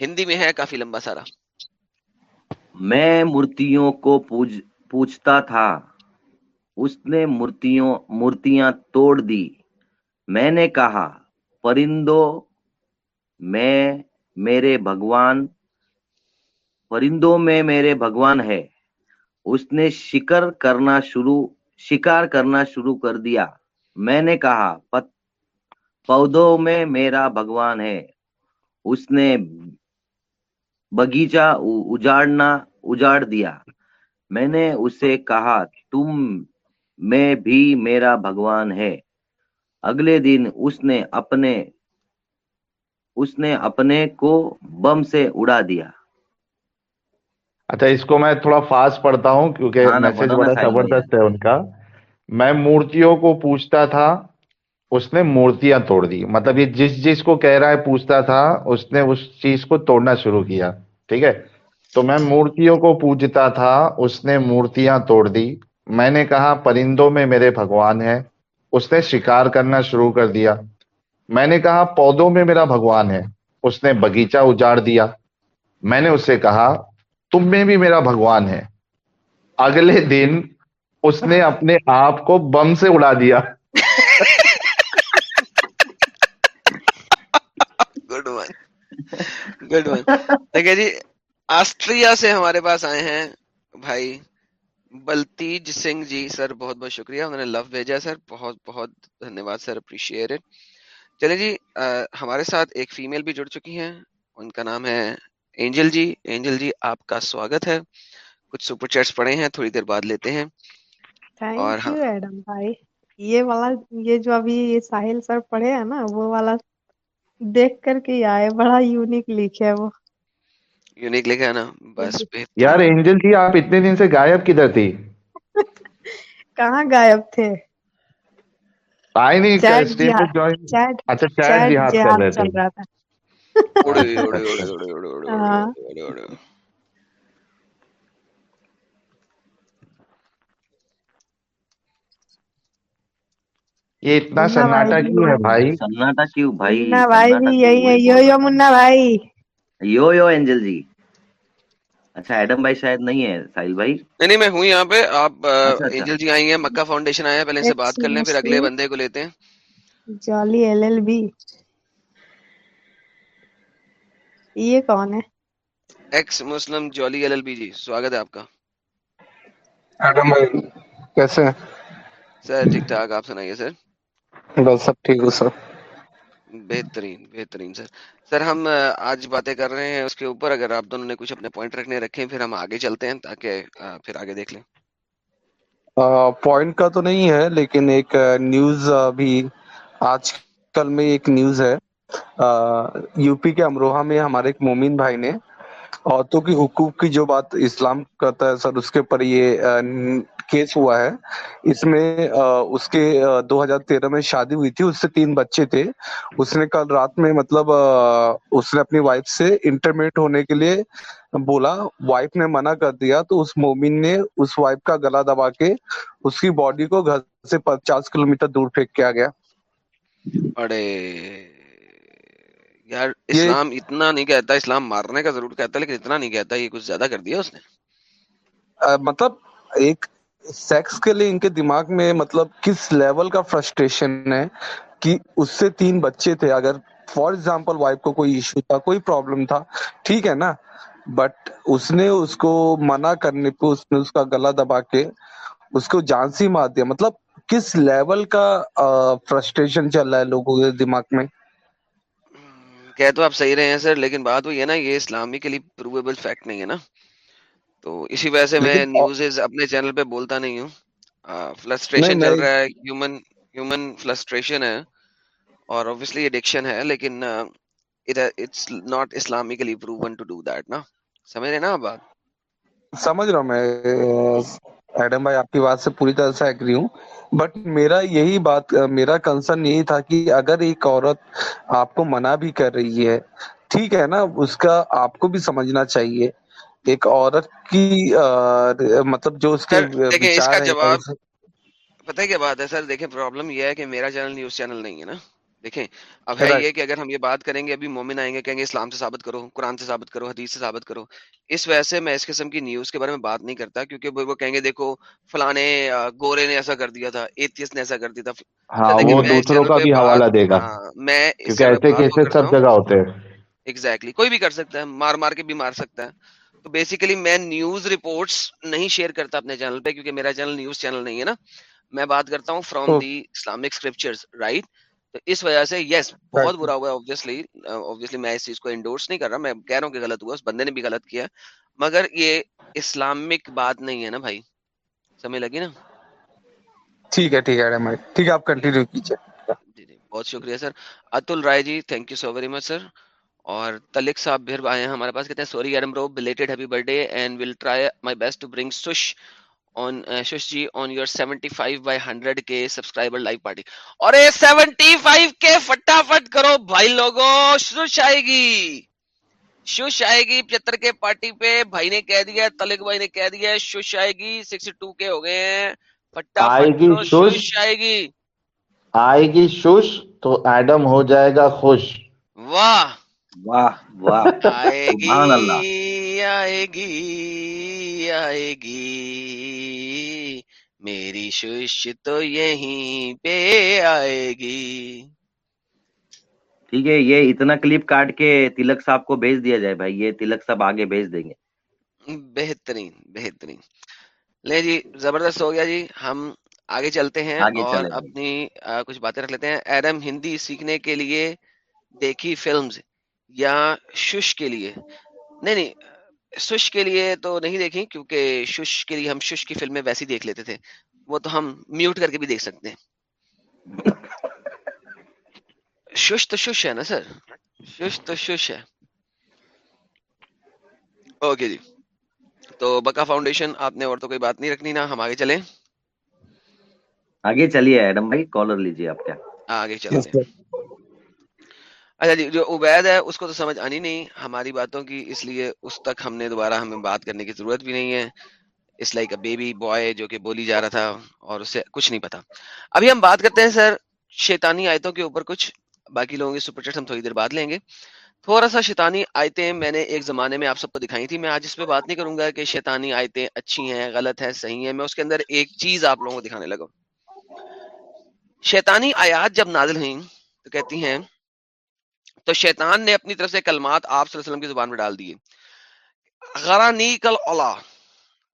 ہندی میں ہے کافی لمبا سارا۔ میں مورتیوں کو پوچھتا تھا۔ اس نے مورتیوں، مورتیاں توڑ دی۔ میں نے کہا، پرندوں، میں، میرے بھگوان، پرندوں میں میرے بھگوان ہے۔ اس نے شکر کرنا شروع، شکار کرنا شروع کر دیا۔ میں نے کہا پودوں میں میرا بھگوان ہے۔ اس نے بگیچہ اجاڑنا اجاڑ دیا۔ میں نے اسے کہا تم میں بھی میرا بھگوان ہے۔ اگلے دن اس نے اپنے اس نے اپنے کو بم سے اڑا دیا۔ اچھا اس کو میں تھوڑا فاسٹ پڑھتا ہوں کیونکہ میسج بڑا زبردست ہے ان کا۔ میں مورتیوں کو پوچھتا تھا اس نے مورتیاں توڑ دی۔ مطلب یہ جس جس کو کہہ رہا ہے، پوچھتا تھا، اس نے اس چیز کو توڑنا شروع کیا۔ ٹھیک ہے؟ تو میں مورتیوں کو پوجتا تھا، اس نے مورتیاں توڑ دی۔ میں نے کہا، پرندوں میں میرے بھگوان ہے اس نے شکار کرنا شروع کر دیا۔ میں نے کہا، پودوں میں میرا بھگوان ہے۔ اس نے بگیچہ اجاڑ دیا۔ میں نے اسے کہا، تم میں بھی میرا بھگوان ہے۔ اگلے دن اس نے اپنے آپ کو بم سے اڑا دیا گڈ ون گڈ ون دیکھیے جی آسٹریا سے ہمارے پاس آئے ہیں بھائی بلتیج سنگھ جی سر بہت بہت شکریہ انہوں نے لو بھیجا سر بہت بہت دھنیہ واد سر اپریشیٹ چلے جی ہمارے ساتھ ایک فیمیل بھی جڑ چکی ہیں ان کا نام ہے اینجل جی اینجل جی آپ کا سواگت ہے کچھ سپر چیٹس پڑے ہیں تھوڑی دیر بعد لیتے ہیں اور یہ والا یہ جو ابھی ساحل سر پڑھے ہیں نا وہ والا دیکھ کر کے آئے بڑا یونیک لکھے ہے وہ۔ یونیک لکھا ہے نا؟ بس یار اینجل جی آپ اتنے دن سے غائب کدھر تھی؟ کہاں غائب تھے؟ آئے نہیں اچھا چیٹ جہاد کر رہے تھے۔ یہ اتنا سناٹا کیوں ہے بھائی؟ سناٹا کیوں بھائی؟ بھائی یہی ہے یو یو منا بھائی۔ یو یو اینجل جی۔ اچھا ایڈم بھائی شاید نہیں ہے ساحل بھائی۔ نہیں نہیں میں ہوں یہاں پہ۔ آپ اینجل جی آئی ہیں مکہ فاؤنڈیشن آئے ہیں پہلے سے بات کر لیں پھر اگلے بندے کو لیتے ہیں۔ جالی ایل ایل بی یہ کون ہے؟ Ex Muslim Julie L L B ji سواگت ہے آپ کا۔ ایڈم بھائی کیسے ہیں؟ سر ٹھیک ٹھاک آپ سنائیے سر۔ بس سب ٹھیک ہو سر۔ بہترین بہترین سر۔ سر ہم آج باتیں کر رہے ہیں اس کے اوپر۔ اگر آپ دونوں نے کچھ اپنے پوائنٹ رکھنے رکھے پھر ہم آگے چلتے ہیں تاکہ پھر آگے دیکھ لیں۔ پوائنٹ کا تو نہیں ہے لیکن ایک نیوز بھی آج کل میں ایک نیوز ہے۔ یو پی کے امروہہ میں ہمارے ایک مومن بھائی نے عورتوں کی حقوق کی جو بات اسلام کرتا ہے سر اس کے اوپر یہ کیس ہوا ہے۔ اس میں اس کے دو ہزار تیرہ میں شادی ہوئی تھی اس سے تین بچے تھے۔ اس نے کل رات میں مطلب اس نے اپنی وائف سے انٹرمیٹ ہونے کے لیے بولا۔ وائف نے منع کر دیا تو اس مومن نے اس وائف کا گلا دبا کے اس کی باڈی کو گھر سے پچاس کلو میٹر دور پھینک کیا گیا۔ ارے یار اسلام اتنا نہیں کہتا اسلام مارنے کا ضرور کہتا لیکن اتنا نہیں کہتا یہ کچھ زیادہ کر دیا اس نے؟ مطلب ایک سیکس کے لیے ان کے دماغ میں مطلب کس لیول کا فرسٹریشن ہے کہ اس سے تین بچے تھے؟ اگر فار ایگزامپل وائف کو کوئی ایشو تھا، کوئی پرابلم تھا، ٹھیک ہے نا؟ بٹ اس نے اس کو منع کرنے پہ، اس نے اس کا گلا دبا کے اس کو جان سی مار دیا۔ مطلب کس لیول کا فرسٹریشن چل رہا ہے لوگوں کے دماغ میں؟ کہہ تو آپ صحیح رہے ہیں سر، لیکن بات وہی ہے نا، یہ اسلامی کے لیے پروویبل فیکٹ نہیں ہے نا۔ تو اسی وجہ سے میں نیوز اپنے چینل پہ بولتا نہیں ہوں۔ فلسٹریشن چل رہا ہے ہیومن ہیومن فلسٹریشن ہے۔ اور اوبیسلی ایڈکشن ہے لیکن it's not Islamically proven to do that نا۔ سمجھ رہے نا بات؟ سمجھ رہا ہوں میں ایڈم بھائی آپ کی بات سے پوری طرح سے ایگری ہوں۔ بٹ میرا یہی بات میرا کنسرن یہی تھا کہ اگر ایک عورت آپ کو منع بھی کر رہی ہے ٹھیک ہے نا اس کا آپ کو بھی سمجھنا چاہیے۔ ایک عورت کی مطلب جو اس کے اس کا جواب پتہ کیا بات ہے؟ سر دیکھیں پرابلم یہ ہے کہ میرا چینل نیوز چینل نہیں ہے نا۔ دیکھیں اب ہے یہ کہ اگر ہم یہ بات کریں گے ابھی مومن آئیں گے کہیں گے اسلام سے ثابت کرو قرآن سے ثابت کرو حدیث سے ثابت کرو۔ اس وجہ سے میں اس قسم کی نیوز کے بارے میں بات نہیں کرتا کیونکہ وہ کہیں گے دیکھو فلانے گورے نے ایسا کر دیا تھا ایتھیس نے ایسا کر دیا تھا۔ ہاں وہ دوسروں کا بھی حوالہ دے گا۔ ہاں، میں کیونکہ ایسے کیسز سب جگہ ہوتے ہیں۔ ایگزیکٹلی کوئی بھی کر سکتا ہے مار مار کے بھی مار سکتا ہے۔ تو بیسیکلی میں نیوز رپورٹس نہیں شیئر کرتا اپنے چینل پہ کیونکہ میرا چینل نیوز چینل نہیں ہے نا۔ میں بات کرتا ہوں from the Islamic scriptures right تو اس وجہ سے یس بہت برا ہوا اوبیسلی اوبیسلی میں اس چیز کو انڈورس نہیں کر رہا میں کہہ رہا ہوں کہ غلط ہوا اس بندے نے بھی غلط کیا۔ مگر یہ اسلامک بات نہیں ہے نا بھائی۔ سمجھ لگی نا؟ ٹھیک ہے ٹھیک ہے ٹھیک ہے آپ کنٹینیو کیجیے۔ جی جی بہت شکریہ sir. Atul Rai ji thank you so very much sir. اور تلک صاحب پھر آئے ہیں ہمارے پاس کہتے ہیں sorry Iram bro belated happy birthday and will try my best to bring سش آن شش جی آن یور 75 بائی 100 کے سبسکرائبر لائیو پارٹی اور اے 75 کے فٹافٹ کرو بھائی لوگوں شش آئے گی شش آئے گی پچہتر کے پارٹی پہ بھائی نے کہہ دیا تلک بھائی نے کہہ دیا شش آئے گی 62 کے ہو گئے ہیں فٹافٹ شش آئے گی آئے گی شش تو ایڈم ہو جائے گا خوش واہ واہ واہ آئے گی آئے گی آئے گی۔ میری شش تو یہیں پہ آئے گی۔ ٹھیک ہے یہ اتنا کلپ کاٹ کے تلک صاحب کو بھیج دیا جائے بھائی یہ تلک صاحب آگے بھیج دیں گے۔ بہترین بہترین۔ لے جی زبردست ہو گیا جی۔ ہم آگے چلتے ہیں اور اپنی کچھ باتیں رکھ لیتے ہیں۔ ایڈم ہندی سیکھنے کے لیے دیکھی فلمز۔ یا شش کے لیے؟ نہیں نہیں شش کے لیے تو نہیں دیکھی کیونکہ شش کے لیے ہم شش کی فلمیں ویسی دیکھ لیتے تھے۔ وہ تو ہم میوٹ کر کے بھی دیکھ سکتے ہیں۔ شش تو شش ہے نا سر؟ شش تو شش ہے۔ اوکے جی۔ تو بکا فاؤنڈیشن آپ نے اور تو کوئی بات نہیں رکھنی نا ہم آگے چلیں۔ آگے چلیے ایڈم بھائی کالر لیجیے آپ کیا۔ آگے چلتے ہیں۔ اچھا جی جو عبید ہے، اس کو تو سمجھ آنی نہیں۔ ہماری باتوں کی، اس لیے اس تک ہم نے دوبارہ ہمیں بات کرنے کی ضرورت بھی نہیں ہے۔ اس لائک اے بیبی بوائے جو کہ بولی جا رہا تھا اور اسے کچھ نہیں پتا۔ ابھی ہم بات کرتے ہیں سر شیطانی آیتوں کے اوپر کچھ۔ باقی لوگوں کی سپر چیٹ ہم تھوڑی دیر بعد لیں گے۔ تھوڑا سا شیطانی آیتیں میں نے ایک زمانے میں آپ سب کو دکھائی تھی۔ میں آج اس پہ بات نہیں کروں گا کہ شیطانی آیتیں اچھی ہیں، غلط ہے صحیح ہیں۔ میں اس کے اندر ایک چیز آپ لوگوں کو دکھانے لگا شیطانی آیات جب نازل ہوئیں تو کہتی ہیں تو شیطان نے اپنی طرف سے کلمات آپ صلی اللہ علیہ وسلم کی زبان میں ڈال دیے۔ غرانی کل اولا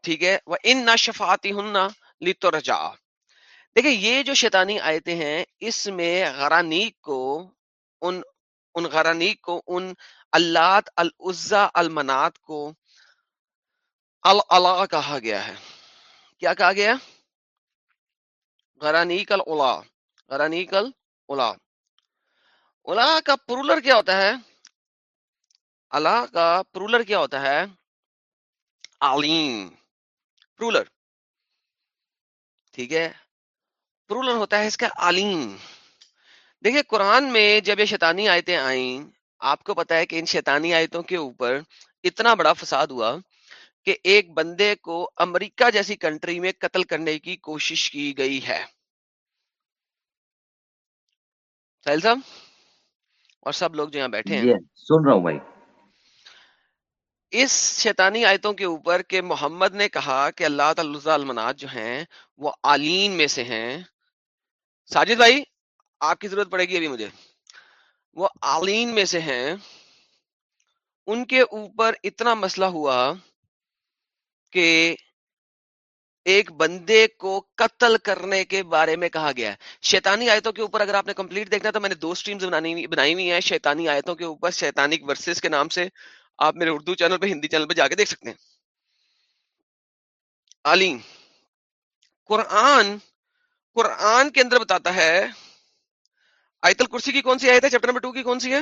ٹھیک ہے؟ وہ ان نہ شفاتی ہن لتو رجا دیکھیں، یہ جو شیطانی آیتیں ہیں، اس میں غرانیک کو، ان ان غرانیک کو، ان اللات العزا المنات کو اللہ کہا گیا ہے۔ کیا کہا گیا؟ غرانیک الا غرانیک الا الا کا پرولر کیا ہوتا ہے؟ اللہ کا پرولر کیا ہوتا ہے؟ علیم، پرولر۔ ٹھیک ہے؟ پرولر ہوتا ہے اس کا علیم۔ دیکھیے، قرآن میں جب یہ شیطانی آیتیں آئیں، آپ کو پتا ہے کہ ان شیطانی آیتوں کے اوپر اتنا بڑا فساد ہوا کہ ایک بندے کو امریکہ جیسی کنٹری میں قتل کرنے کی کوشش کی گئی ہے۔ سہیل صاحب؟ اور سب لوگ جو یہاں بیٹھے ہیں۔ سن رہا ہوں بھائی۔ اس شیطانی آیتوں کے اوپر کہ محمد نے کہا کہ اللہ تعالی جو ہیں وہ عالین میں سے ہیں۔ ساجد بھائی آپ کی ضرورت پڑے گی ابھی مجھے۔ وہ عالین میں سے ہیں۔ ان کے اوپر اتنا مسئلہ ہوا کہ ایک بندے کو قتل کرنے کے بارے میں کہا گیا ہے۔ شیطانی آیتوں کے اوپر اگر آپ نے کمپلیٹ دیکھنا تو میں نے دو سٹریمز بنائی ہوئی ہیں۔ شیطانی آیتوں کے اوپر شیطانک ورسز کے نام سے آپ میرے اردو چینل پہ ہندی چینل پہ جا کے دیکھ سکتے ہیں۔ علیم۔ قرآن قرآن کے اندر بتاتا ہے، آیت الکرسی کی کون سی آیت ہے؟ چیپٹر نمبر ٹو کی کون سی ہے؟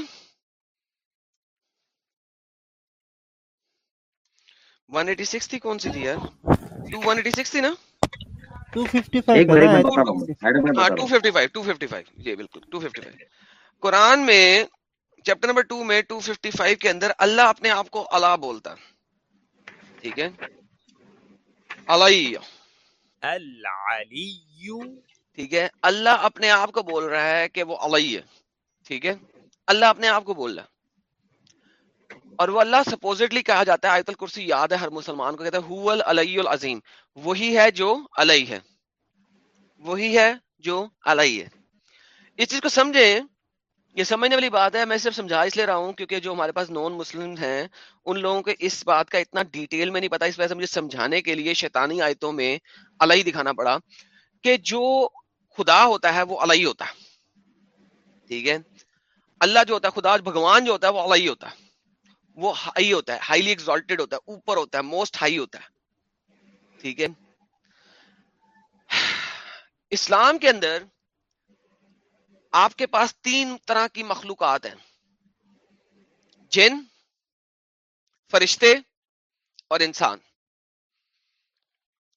ون ایٹی سکس تھی کون سی تھی یار؟ ٹو ون ایٹی سکس تھی نا؟ قرآن میں چیپٹر نمبر ٹو میں ٹو ففٹی فائیو کے اندر اللہ اپنے آپ کو اللہ بولتا۔ ٹھیک ہے؟ ٹھیک ہے؟ اللہ اپنے آپ کو بول رہا ہے کہ وہ علی ہے ٹھیک ہے؟ اللہ اپنے آپ کو بول رہا۔ ہے اور وہ اللہ سپوزٹلی کہا جاتا ہے، آیت الکرسی یاد ہے، ہر مسلمان کو کہتا ہے علی العظیم وہی ہے جو علی ہے۔ وہی ہے جو علی ہے۔ اس چیز کو سمجھیں، یہ سمجھنے والی بات ہے، میں صرف سمجھا اس لیے رہا ہوں کیونکہ جو ہمارے پاس نان مسلم ہیں، ان لوگوں کو اس بات کا اتنا ڈیٹیل میں نہیں پتا۔ اس وجہ سے مجھے سمجھانے کے لیے شیطانی آیتوں میں علی دکھانا پڑا کہ جو خدا ہوتا ہے، وہ الہی ہوتا ہے۔ ٹھیک ہے؟ اللہ جو ہوتا ہے، خدا بھگوان جو ہوتا ہے، وہ الہی ہوتا ہے۔ وہ ہائی ہوتا ہے ہائیلی ایکزالٹیڈ ہوتا ہے، اوپر ہوتا ہے موسٹ ہائی ہوتا ہے. ٹھیک ہے؟ اسلام کے اندر آپ کے پاس تین طرح کی مخلوقات ہیں۔ جن، فرشتے اور انسان۔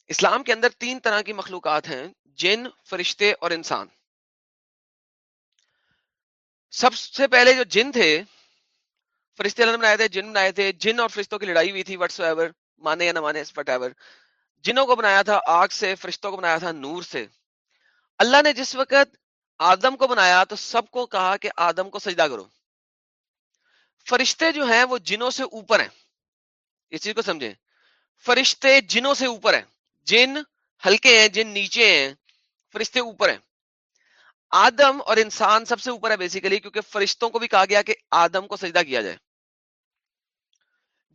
اسلام کے اندر تین طرح کی مخلوقات ہیں، جن، فرشتے اور انسان۔ سب سے پہلے جو جن تھے فرشتے اللہ بنائے تھے، جن بنائے تھے، جن اور فرشتوں کی لڑائی ہوئی تھی وٹس ایور مانے یا نہ مانے وٹ ایور جنوں کو بنایا تھا آگ سے، فرشتوں کو بنایا تھا نور سے۔ اللہ نے جس وقت آدم کو بنایا تو سب کو کہا کہ آدم کو سجدہ کرو۔ فرشتے جو ہیں وہ جنوں سے اوپر ہیں۔ اس چیز کو سمجھیں۔ فرشتے جنوں سے اوپر ہیں۔ جن ہلکے ہیں، جن نیچے ہیں، فرشتے اوپر ہیں۔ آدم اور انسان سب سے اوپر ہے بیسیکلی کیونکہ فرشتوں کو بھی کہا گیا کہ آدم کو سجدہ کیا جائے۔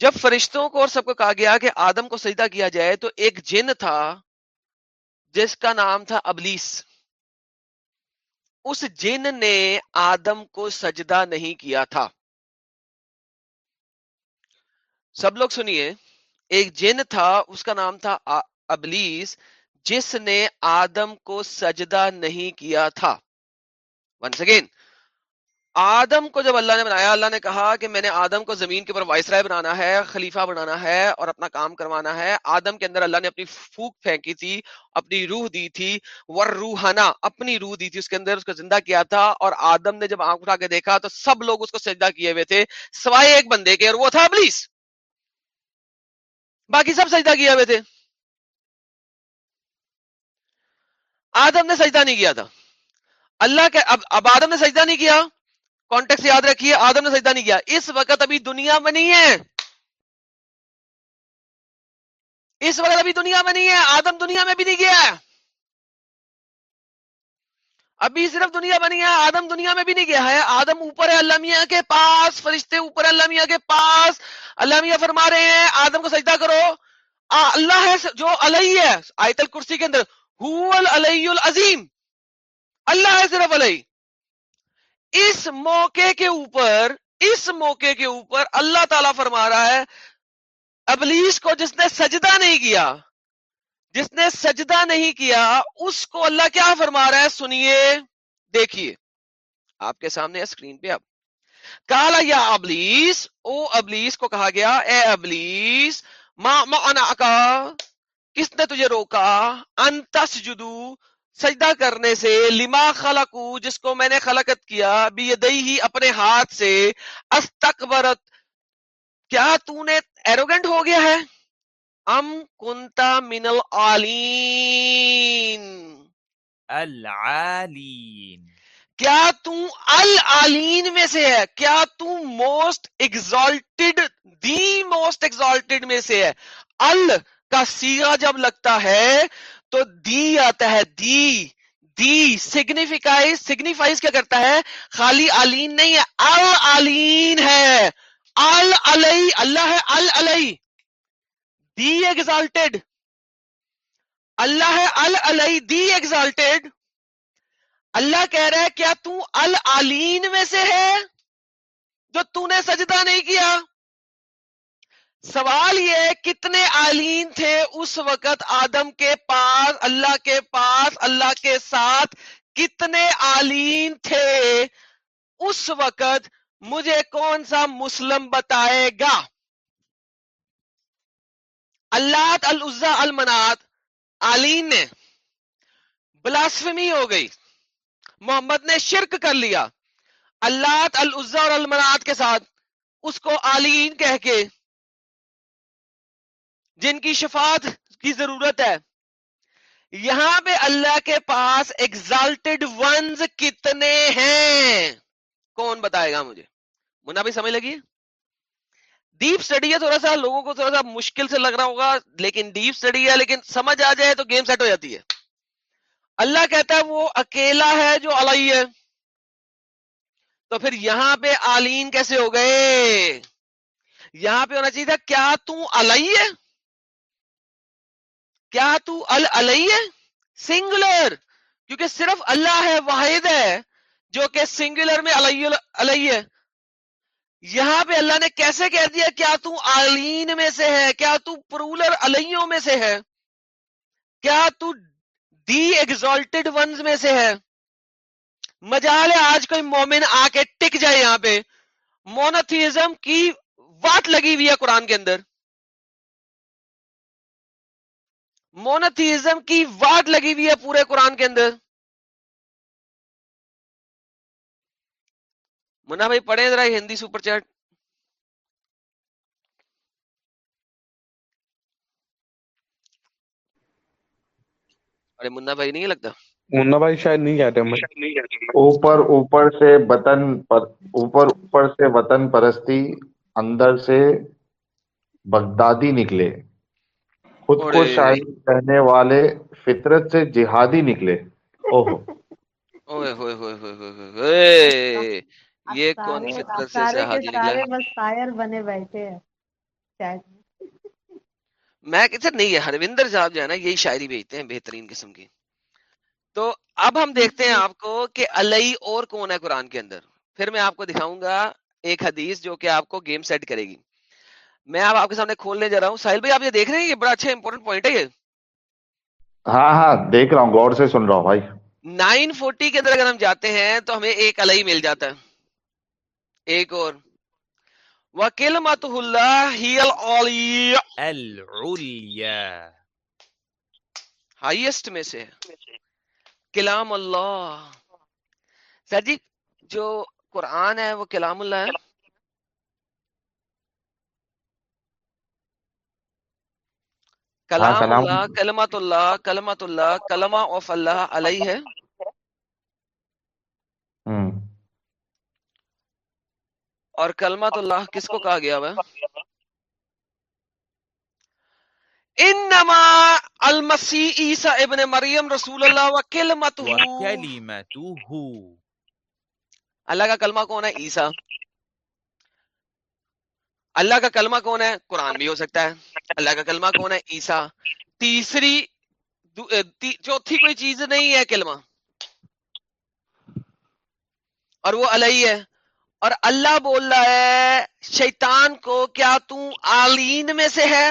جب فرشتوں کو اور سب کو کہا گیا کہ آدم کو سجدہ کیا جائے تو ایک جن تھا جس کا نام تھا ابلیس۔ اس جن نے آدم کو سجدہ نہیں کیا تھا۔ سب لوگ سنیے، ایک جن تھا، اس کا نام تھا ابلیس، جس نے آدم کو سجدہ نہیں کیا تھا۔ ونس اگین آدم کو جب اللہ نے بنایا، اللہ نے کہا کہ میں نے آدم کو زمین کے اوپر وائس رائے بنانا ہے، خلیفہ بنانا ہے اور اپنا کام کروانا ہے۔ آدم کے اندر اللہ نے اپنی پھوک پھینکی تھی، اپنی روح دی تھی۔ ور روحنا اپنی روح دی تھی، اس کے اندر اس کو زندہ کیا تھا۔ اور آدم نے جب آنکھ اٹھا کے دیکھا تو سب لوگ اس کو سجدہ کیے ہوئے تھے، سوائے ایک بندے کے، اور وہ تھا ابلیس۔ باقی سب سجدہ کیے ہوئے تھے۔ آدم نے سجدہ نہیں کیا تھا۔ اللہ کے، اب اب آدم نے سجدہ نہیں کیا۔ کانٹیکس یاد رکھیے، آدم نے سجدہ نہیں کیا۔ اس وقت ابھی دنیا میں نہیں ہے۔ اس وقت ابھی دنیا میں نہیں ہے۔ آدم دنیا میں بھی نہیں گیا۔ ہے ابھی صرف دنیا بنی ہے، آدم دنیا میں بھی نہیں گیا ہے۔ آدم اوپر ہے اللہ کے پاس، فرشتے اوپر اللہ کے پاس۔ اللہ میاں فرما رہے ہیں، آدم کو سجدہ کرو۔ اللہ ہے، جو علیہ ہے، آیت الکرسی کے اندر۔ العظیم۔ اللہ ہے صرف علیہ۔ اس موقع کے اوپر، اس موقع کے اوپر اللہ تعالی فرما رہا ہے، ابلیس کو جس نے سجدہ نہیں کیا، جس نے سجدہ نہیں کیا، اس کو اللہ کیا فرما رہا ہے؟ سنیے، دیکھیے، آپ کے سامنے اسکرین پہ اب۔ کالا یا ابلیس، او ابلیس کو کہا گیا، اے ابلیس، ما کا کس نے تجھے روکا؟ انتس جدو سجدہ کرنے سے لما خلقو جس کو میں نے خلقت کیا بھی ہی اپنے ہاتھ سے استقبرت کیا تو نے ایروگنٹ ہو گیا ہے؟ ام کنتا من العالین۔ العالین۔ کیا تو العالین میں سے ہے؟ کیا تو most exalted the most exalted میں سے ہے؟ ال کا سیگا جب لگتا ہے تو دی آتا ہے دی دی سگنیفیکائز سگنیفائز کیا کرتا ہے؟ خالی آلین نہیں ہے ال آلین ہے۔ ال علی، اللہ ہے العلی دی ایگزالٹیڈ اللہ ہے العلی دی ایگزالٹیڈ اللہ کہہ رہا ہے، کیا تو العلین میں سے ہے؟ جو تو نے سجدہ نہیں کیا۔ سوال یہ ہے کتنے آلین تھے اس وقت آدم کے پاس، اللہ کے پاس، اللہ کے ساتھ کتنے آلین تھے؟ اس وقت مجھے کون سا مسلم بتائے گا؟ اللہ العزا المنات آلین نے بلاسفمی ہو گئی۔ محمد نے شرک کر لیا۔ اللہ العزا اور المنات کے ساتھ اس کو آلین کہہ کے جن کی شفاعت کی ضرورت ہے۔ یہاں پہ اللہ کے پاس ایگزالٹیڈ ونز کتنے ہیں؟ کون بتائے گا مجھے؟ منا بھی سمجھ لگی؟ ڈیپ اسٹڈی ہے، تھوڑا سا لوگوں کو تھوڑا سا مشکل سے لگ رہا ہوگا، لیکن ڈیپ اسٹڈی ہے، لیکن سمجھ آ جائے تو گیم سیٹ ہو جاتی ہے۔ اللہ کہتا ہے وہ اکیلا ہے جو علی ہے۔ تو پھر یہاں پہ آلین کیسے ہو گئے؟ یہاں پہ ہونا چاہیے تھا، کیا تو علی ہے؟ کیا تو علی ہے سنگولر کیونکہ صرف اللہ ہے، واحد ہے، جو کہ سنگولر میں علی ہے۔ یہاں پہ اللہ نے کیسے کہہ دیا، کیا تو آلین میں سے ہے، کیا تو پرولر علیوں میں سے ہے؟ کیا تو دی ایگزالٹیڈ ونز میں سے ہے؟ مجال ہے آج کوئی مومن آ کے ٹک جائے یہاں پہ۔ مونتھیزم کی وات لگی ہوئی ہے قرآن کے اندر۔ مونتھیزم کی وات لگی ہوئی ہے پورے قرآن کے اندر؟ منا بھائی پڑھیں ذرا ہندی سپر چیٹ۔ ارے منا بھائی نہیں لگتا؟ منا بھائی شاید نہیں کہتے۔ اوپر اوپر سے وطن پر اوپر اوپر سے وطن پرستی اندر سے بغدادی نکلے۔ خود کو شاعری کہنے والے فطرت سے جہادی نکلے۔ اوہو یہ کون فطرت سے جہادی نکلے بس شاعر بنے بیٹھے ہیں۔ میں سر نہیں ہے ہروندر صاحب جو ہے نا یہی شاعری بھیجتے ہیں بہترین قسم کی۔ تو اب ہم دیکھتے ہیں آپ کو کہ الئی اور کون ہے قرآن کے اندر۔ پھر میں آپ کو دکھاؤں گا ایک حدیث جو کہ آپ کو گیم سیٹ کرے گی۔ میں اب آپ کے سامنے کھولنے جا رہا ہوں۔ ساحل بھائی آپ یہ دیکھ رہے ہیں؟ یہ بڑا اچھا امپورٹنٹ پوائنٹ ہے یہ۔ ہاں ہاں دیکھ رہا ہوں۔ گوڑ سے سن رہا ہوں بھائی۔ نائن فورٹی کے اندر اگر ہم جاتے ہیں تو ہمیں ایک الئی مل جاتا ہے۔ ایک اور۔ اللَّهِ هِيَ الْعُلْيَا۔ ہائیسٹ میں سے۔ کلام اللہ سر جی جو قرآن ہے وہ کلام اللہ ہے۔ کلام اللہ کلمت اللہ کلمت اللہ کلمہ آف اللہ علیہ۔ ہے اور کلمت اللہ کس کو کہا گیا ہوا انما المسیح عیسیٰ ابن مریم رسول اللہ و کلمت اللہ کا کلمہ کون ہے؟ عیسیٰ۔ اللہ کا کلمہ کون ہے؟ قرآن بھی ہو سکتا ہے۔ اللہ کا کلمہ کون ہے؟ عیسیٰ۔ تیسری چوتھی کوئی چیز نہیں ہے کلمہ۔ اور وہ علیہ ہے۔ اور اللہ بول رہا ہے، شیطان کو کیا تو آلین میں سے ہے؟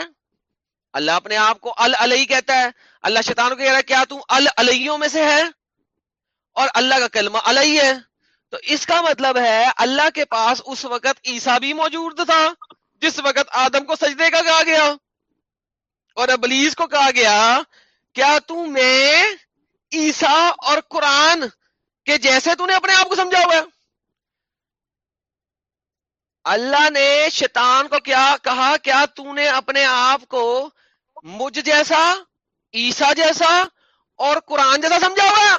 اللہ اپنے آپ کو العلی کہتا ہے۔ اللہ شیطان کو کہہ رہا ہے، کیا تو العلیوں میں سے ہے؟ اور اللہ کا کلمہ علیہ ہے۔ تو اس کا مطلب ہے، اللہ کے پاس اس وقت عیسیٰ بھی موجود تھا۔ جس وقت آدم کو سجدے کا کہا گیا اور ابلیس کو کہا گیا، کیا تم میں عیسیٰ اور قرآن کے جیسے تو نے اپنے آپ کو سمجھا ہوا ہے؟ اللہ نے شیطان کو کیا کہا، کیا تو نے اپنے آپ کو مجھ جیسا عیسا جیسا اور قرآن جیسا سمجھا ہوا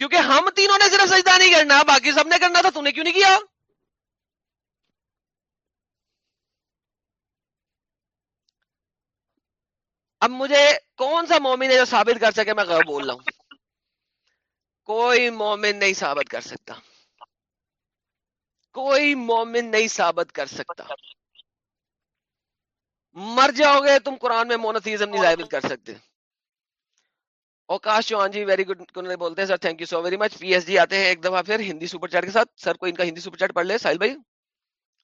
کیونکہ ہم تینوں نے صرف سجدہ نہیں کرنا، باقی سب نے کرنا تھا، تو نے کیوں نہیں کیا؟ اب مجھے کون سا مومن ہے جو ثابت کر سکے میں غیر بول رہا ہوں؟ کوئی مومن نہیں ثابت کر سکتا۔ کوئی مومن نہیں ثابت کر سکتا۔ مر جاؤ گے، تم قرآن میں مونتھیزم نہیں ثابت کر سکتے۔ اوکاش چوہان جی ویری گڈ بولتے ہیں sir thank you so very much P S G آتے ہیں ایک دفعہ پھر، ہندی سپر چیٹ کے ساتھ۔ سر کو ان کا ہندی سپر چیٹ پڑھ لے۔ ساحل بھائی،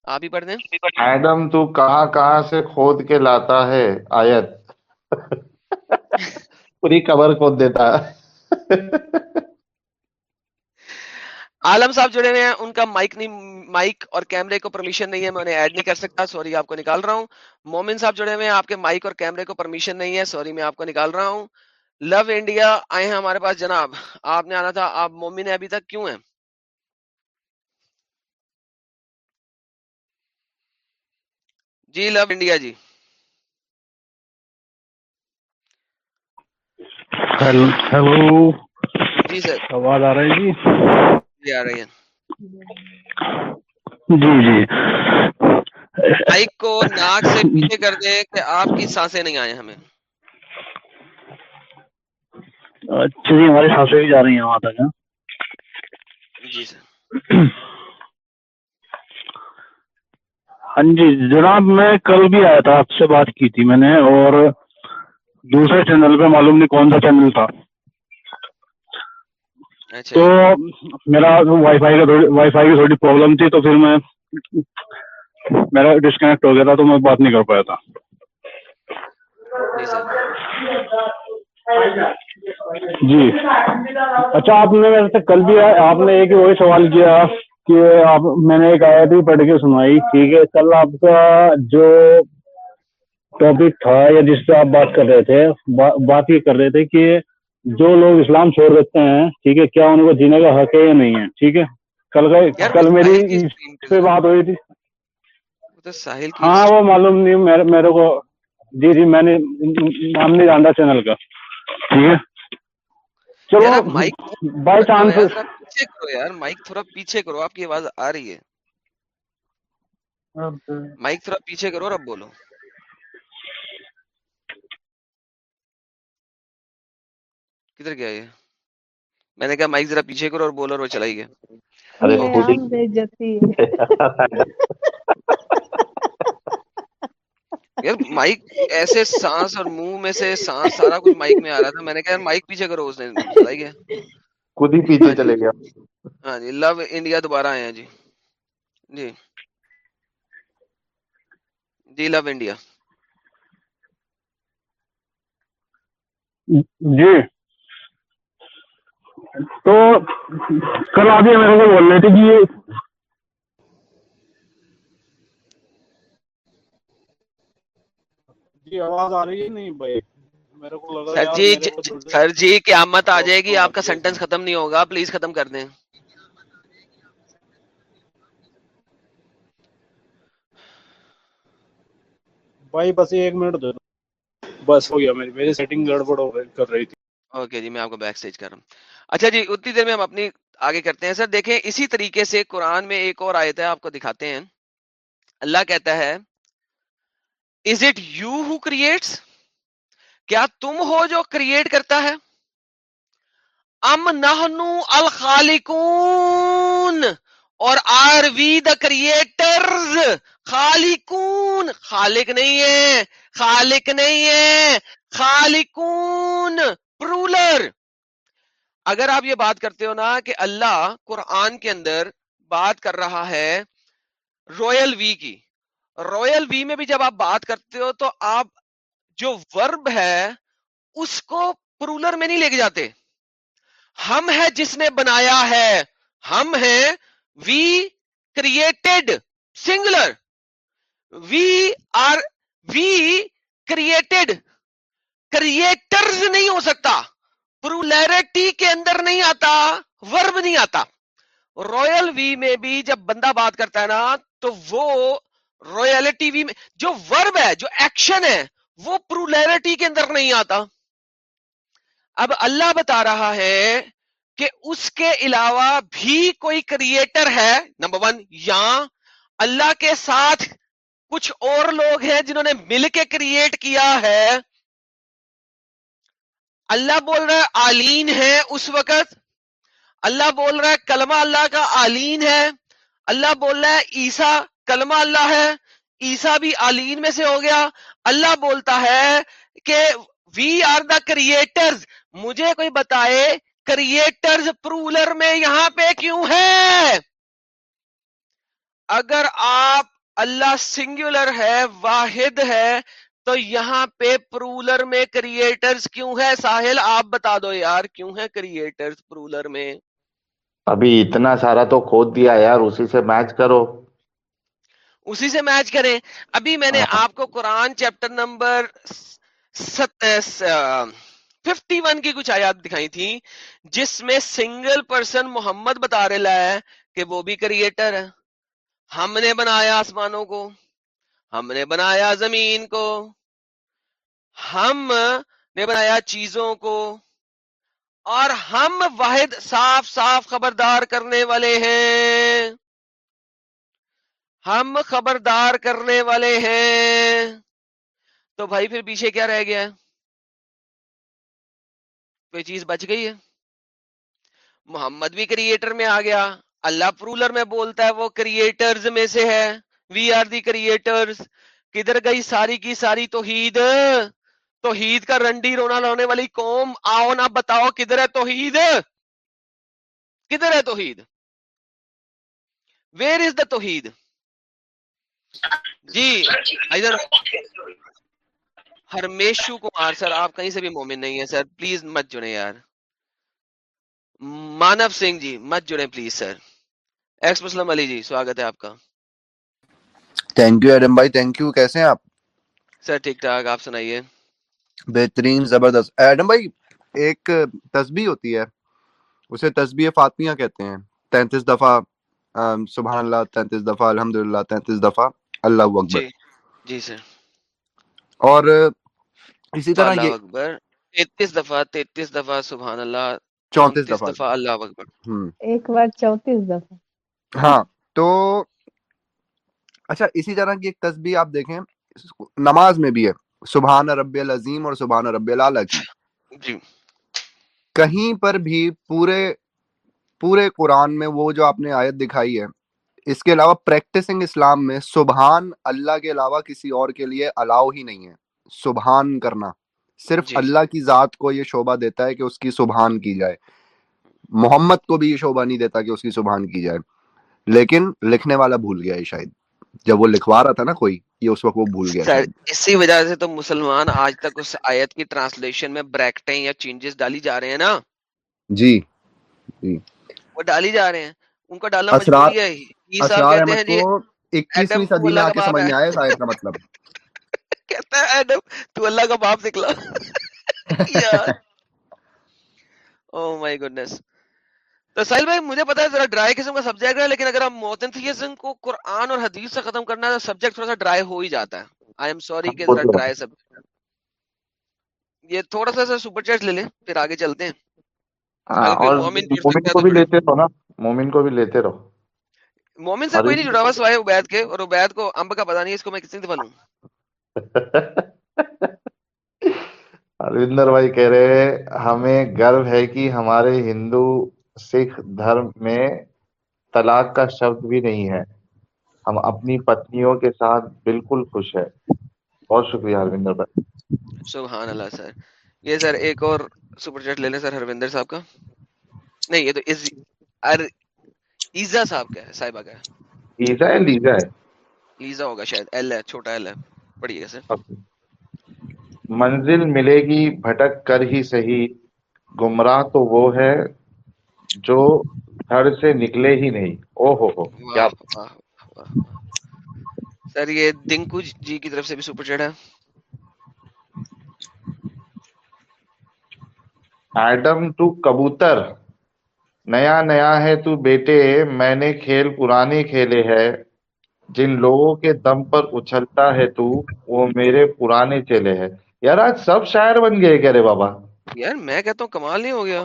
آپ ہی پڑھ دیں۔ ایڈم، تو کہاں کہاں سے کھود کے لاتا ہے آیت؟ پوری کور کھود دیتا۔ عالم صاحب جڑے ہوئے ہیں، ان کا مائک نہیں، مائک اور کیمرے کو پرمیشن نہیں ہے، میں انہیں ایڈ نہیں کر سکتا۔ سوری آپ کو نکال رہا ہوں۔ مومن صاحب جڑے ہوئے ہیں، آپ کے مائک اور کیمرے کو پرمیشن نہیں ہے۔ سوری میں آپ کو نکال رہا ہوں۔ لو انڈیا آئے ہیں ہمارے پاس۔ جناب، آپ نے آنا تھا۔ آپ مومن ہیں، ابھی تک کیوں ہیں؟ جی لو انڈیا جی۔ ہیلو جی سر۔ آواز آ رہی جی؟ جی آ رہی ہے۔ جی جی۔ مائک کو ناک سے پیچھے کر دیں کہ آپ کی سانسیں نہیں آئے ہمیں۔ اچھا جی ہماری سانسیں بھی جا رہی ہیں وہاں تک ہاں۔ جی سر۔ ہاں جی جناب میں کل بھی آیا تھا آپ سے بات کی تھی میں نے اور دوسرے چینل پہ معلوم نہیں کون سا چینل تھا۔ اچھا۔ تو میرا وائی فائی کا وائی فائی کی تھوڑی پرابلم تھی تو پھر میں میرا ڈسکنیکٹ ہو گیا تھا تو میں بات نہیں کر پایا تھا۔ جی اچھا آپ نے میرے سے کل بھی آپ نے ایک وہی سوال کیا کہ آپ میں نے ایک آیت بھی پڑھ کے سنائی ٹھیک ہے کل آپ کا جو ٹاپک تھا یا جس پہ آپ بات کر رہے تھے بات یہ کر رہے تھے کہ جو لوگ اسلام چھوڑ دیتے ہیں ٹھیک ہے کیا ان کو جینے کا حق ہے یا نہیں ہے؟ ٹھیک ہے؟ کل کا کل میری پہ بات ہوئی تھی۔ ہاں وہ معلوم نہیں میرے کو جی جی میں نے نام نہیں جانتا چینل کا۔ ٹھیک ہے؟ چلو بائی چانس یار مائک تھوڑا پیچھے کرو آپ کی آواز آ رہی ہے۔ مائک تھوڑا پیچھے کرو اور اب بولو۔ کدھر گیا یہ؟ میں نے کہا مائک ذرا پیچھے کرو اور بولو اور وہ چلا ہی گیا۔ یار مائک ایسے سانس اور منہ میں سے سانس سارا کچھ مائک میں آ رہا تھا۔ میں نے کہا مائک پیچھے کرو اس نے چلا ہی گیا۔ خود ہی پیچھے چلے گیا۔ ہاں جی لو انڈیا دوبارہ آئے ہیں جی۔ جی۔ جی لو انڈیا۔ جی۔ تو کل آگے میرے کو بول رہے تھے کہ یہ جی آواز آ رہی ہے نہیں بھائی؟ سر جی سر جی قیامت آ جائے گی آپ کا سینٹینس ختم نہیں ہوگا پلیز ختم کر دیں۔ بھائی بس ایک منٹ دے بس ہو گیا میری میری سیٹنگ گڑبڑ ہو کر رہی تھی۔ اوکے جی میں آپ کو بیک سٹیج کر رہا ہوں۔ اچھا جی اتنی دیر میں ہم اپنی آگے کرتے ہیں۔ سر، دیکھیں، اسی طریقے سے قرآن میں ایک اور آیت ہے، آپ کو دکھاتے ہیں۔ اللہ کہتا ہے is it you who creates کیا تم ہو جو کریٹ کرتا ہے؟ ام نہنو الخالقون، اور آر وی دا کریٹرز خالقون، خالق نہیں ہے، خالق نہیں ہے، خالقون۔ پرولر اگر آپ یہ بات کرتے ہو نا کہ اللہ قرآن کے اندر بات کر رہا ہے رویل وی کی رویل وی میں بھی جب آپ بات کرتے ہو تو آپ جو ورب ہے اس کو پرولر میں نہیں لے کے جاتے۔ ہم ہے جس نے بنایا ہے، ہم ہیں we created singular we are we created creators نہیں ہو سکتا۔ پرولیرٹی کے اندر نہیں آتا ورب نہیں آتا۔ رویل وی میں بھی جب بندہ بات کرتا ہے نا، تو وہ رویلٹی وی میں جو ورب ہے، جو ایکشن ہے، وہ پرولیرٹی کے اندر نہیں آتا۔ اب اللہ بتا رہا ہے کہ اس کے علاوہ بھی کوئی کریٹر ہے۔ نمبر ون یا اللہ کے ساتھ کچھ اور لوگ ہیں جنہوں نے مل کے کریٹ کیا ہے۔ اللہ بول رہا ہے آلین ہے اس وقت۔ اللہ بول رہا ہے کلمہ اللہ کا آلین ہے۔ اللہ بول رہا ہے عیسا کلمہ اللہ ہے۔ عیسا بھی آلین میں سے ہو گیا۔ اللہ بولتا ہے کہ وی آر دا کریٹرز مجھے کوئی بتائے کریٹرز پرولر میں یہاں پہ کیوں ہے؟ اگر آپ اللہ سنگولر ہے، واحد ہے تو یہاں پہ پرولر میں کریٹرز کیوں ہے ساحل آپ بتا دو یار کیوں ہے کریٹرز پرولر میں؟ ابھی اتنا سارا تو کھود دیا یار اسی سے میچ کرو۔ اسی سے میچ کریں۔ ابھی میں نے ہاں۔ آپ کو قرآن چیپٹر نمبر ففٹی ون کی کچھ آیات دکھائی تھی جس میں سنگل پرسن محمد بتا رہا ہے کہ وہ بھی کریٹر ہے۔ ہم نے بنایا آسمانوں کو ہم نے بنایا زمین کو۔ ہم نے بنایا چیزوں کو اور ہم واحد صاف صاف خبردار کرنے والے ہیں۔ ہم خبردار کرنے والے ہیں۔ تو بھائی پھر پیچھے کیا رہ گیا؟ کوئی چیز بچ گئی ہے؟ محمد بھی کریٹر میں آ گیا۔ اللہ پرولر میں بولتا ہے، وہ کریٹرز میں سے ہے۔ وی آر دی کریٹرز کدھر گئی ساری کی ساری توحید؟ توحید کا رنڈی رونا لانے والی قوم آؤ نہ بتاؤ کدھر ہے توحید؟ کدھر ہے توحید؟ ویئر از دا توحید؟ جی ادھر ہرمیشو کمار سر آپ کہیں سے بھی مومن نہیں ہیں سر پلیز مت جڑے یار۔ مانو سنگھ جی مت جڑے پلیز سر۔ ایکس مسلم علی جی سواگت ہے آپ کا۔ تھینک یو ایڈم بھائی تھینک یو کیسے ہیں آپ؟ سر ٹھیک ٹھاک آپ سنائیے۔ بہترین زبردست. ایڈم بھائی ایک تسبیح ہوتی ہے اسے تسبیح فاطمیہ کہتے ہیں۔ تینتیس دفعہ سبحان اللہ تینتیس دفعہ الحمد للہ تینتیس دفعہ اللہ اکبر۔ جی جی سر۔ اور اسی طرح یہ اکبر تینتیس دفعہ تینتیس دفعہ سبحان اللہ چونتیس دفعہ۔ اللہ اکبر۔ ایک بار چونتیس دفعہ۔ ہاں تو اچھا اسی طرح کی ایک تسبیح آپ دیکھیں نماز میں بھی ہے۔ سبحان رب العظیم اور سبحان رب العلیٰ کی جی۔ کہیں پر بھی پورے پورے قرآن میں وہ جو آپ نے آیت دکھائی ہے اس کے علاوہ پریکٹسنگ اسلام میں سبحان اللہ کے علاوہ کسی اور کے لیے الاؤ ہی نہیں ہے۔ سبحان کرنا۔ صرف جی. اللہ کی ذات کو یہ شعبہ دیتا ہے کہ اس کی سبحان کی جائے۔ محمد کو بھی یہ شعبہ نہیں دیتا کہ اس کی سبحان کی جائے۔ لیکن لکھنے والا بھول گیا ہے شاید۔ جب وہ لکھوا رہا تھا نا کوئی یہ اس وقت وہ بھول گیا سر اسی وجہ سے تو مسلمان آج تک اس آیت کی ٹرانسلیشن میں بریکٹیں یا چینجز ڈالی جا رہے ہیں نا۔ جی جی۔ وہ ڈالی جا رہے ہیں۔ ان کو ڈالنا مجبوری ہے۔ اسرار احمد کو اکیسویں صدی میں آ کے سمجھ میں آیا اس آیت کا مطلب۔ کہتا ہے ایڈم تو اللہ کا باپ نکلا۔ او مائی گڈنس تو ساحل بھائی مجھے پتا ہے ذرا ڈرائی قسم کا سبجیکٹ ہے لیکن اگر ہم موتنتھیزم کو قرآن اور حدیث سے ختم کرنا ہے سبجیکٹ تھوڑا سا ڈرائی ہو ہی جاتا ہے۔ آئی ایم سوری کہ ذرا ڈرائی سبجیکٹ یہ تھوڑا سا سپر چیٹ لے لیں پھر آگے چلتے ہیں۔ اور مومن کو بھی لیتے رہو نا۔ مومن کو بھی لیتے رہو۔ مومن سے کوئی نہیں جڑا ہوا سوائے عبید کے اور عبید کو امب کا پتا نہیں اس کو میں کسی دفعہ لوں اروندر بھائی کہہ رہے ہمیں گرو ہے کہ ہمارے ہندو سکھ دھرم میں طلاق کا شبد بھی نہیں ہے۔ ہم اپنی پتنیوں کے ساتھ بالکل خوش ہے بہت شکریہ ہروندر بھائی۔ سبحان اللہ سر۔ یہ سر ایک اور سپر چیٹ لے لیں سر ہروندر صاحب کا۔ نہیں یہ تو ایزا صاحب کا ہے صاحبہ کا۔ ہے ایزا ہے لیزا ہے۔ لیزا ہوگا شاید ایل ہے چھوٹا ایل ہے۔ پڑھیے سر۔ منزل ملے گی بھٹک کر ہی صحیح گمراہ تو وہ ہے۔ جو گھر سے نکلے ہی نہیں۔ او ہو ہو کیا سر یہ دنکو جی کی طرف سے بھی سپر چیٹ ہے ایڈم تو کبوتر۔ نیا نیا ہے تو بیٹے میں نے کھیل پرانے کھیلے ہے جن لوگوں کے دم پر اچھلتا ہے تو وہ میرے پرانے چلے ہے یار آج سب شاعر بن گئے کہہ رہے بابا؟ یار میں کہتا ہوں کمال نہیں ہو گیا۔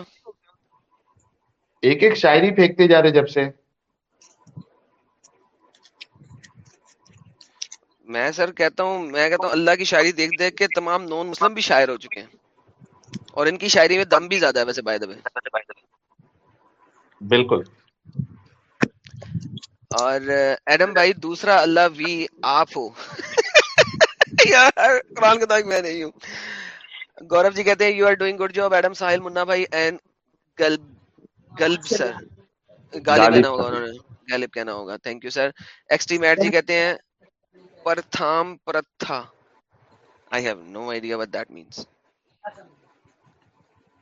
ایک ایک شاعری پھینکتے جا رہے جب سے۔ میں سر کہتا ہوں میں کہتا ہوں اللہ کی شاعری دیکھ دیکھ کے تمام نون مسلم بھی شاعر ہو چکے ہیں۔ اور ان کی شاعری میں دم بھی زیادہ ہے ویسے بائی دبے بالکل۔ اور ایڈم بھائی دوسرا اللہ وی آپ ہو۔ یار قرآن کا میں نہیں ہوں۔ گورو جی کہتے ہیں you are doing good job Adam Sahil منا بھائی اینڈ گلب گلب سر۔ غالب کہنا ہوگا انہوں نے۔ غالب کہنا ہوگا۔ تھینک یو سر ایکس ٹی میٹ جی کہتے ہیں پرتھام پرتھا۔ I have no idea what that means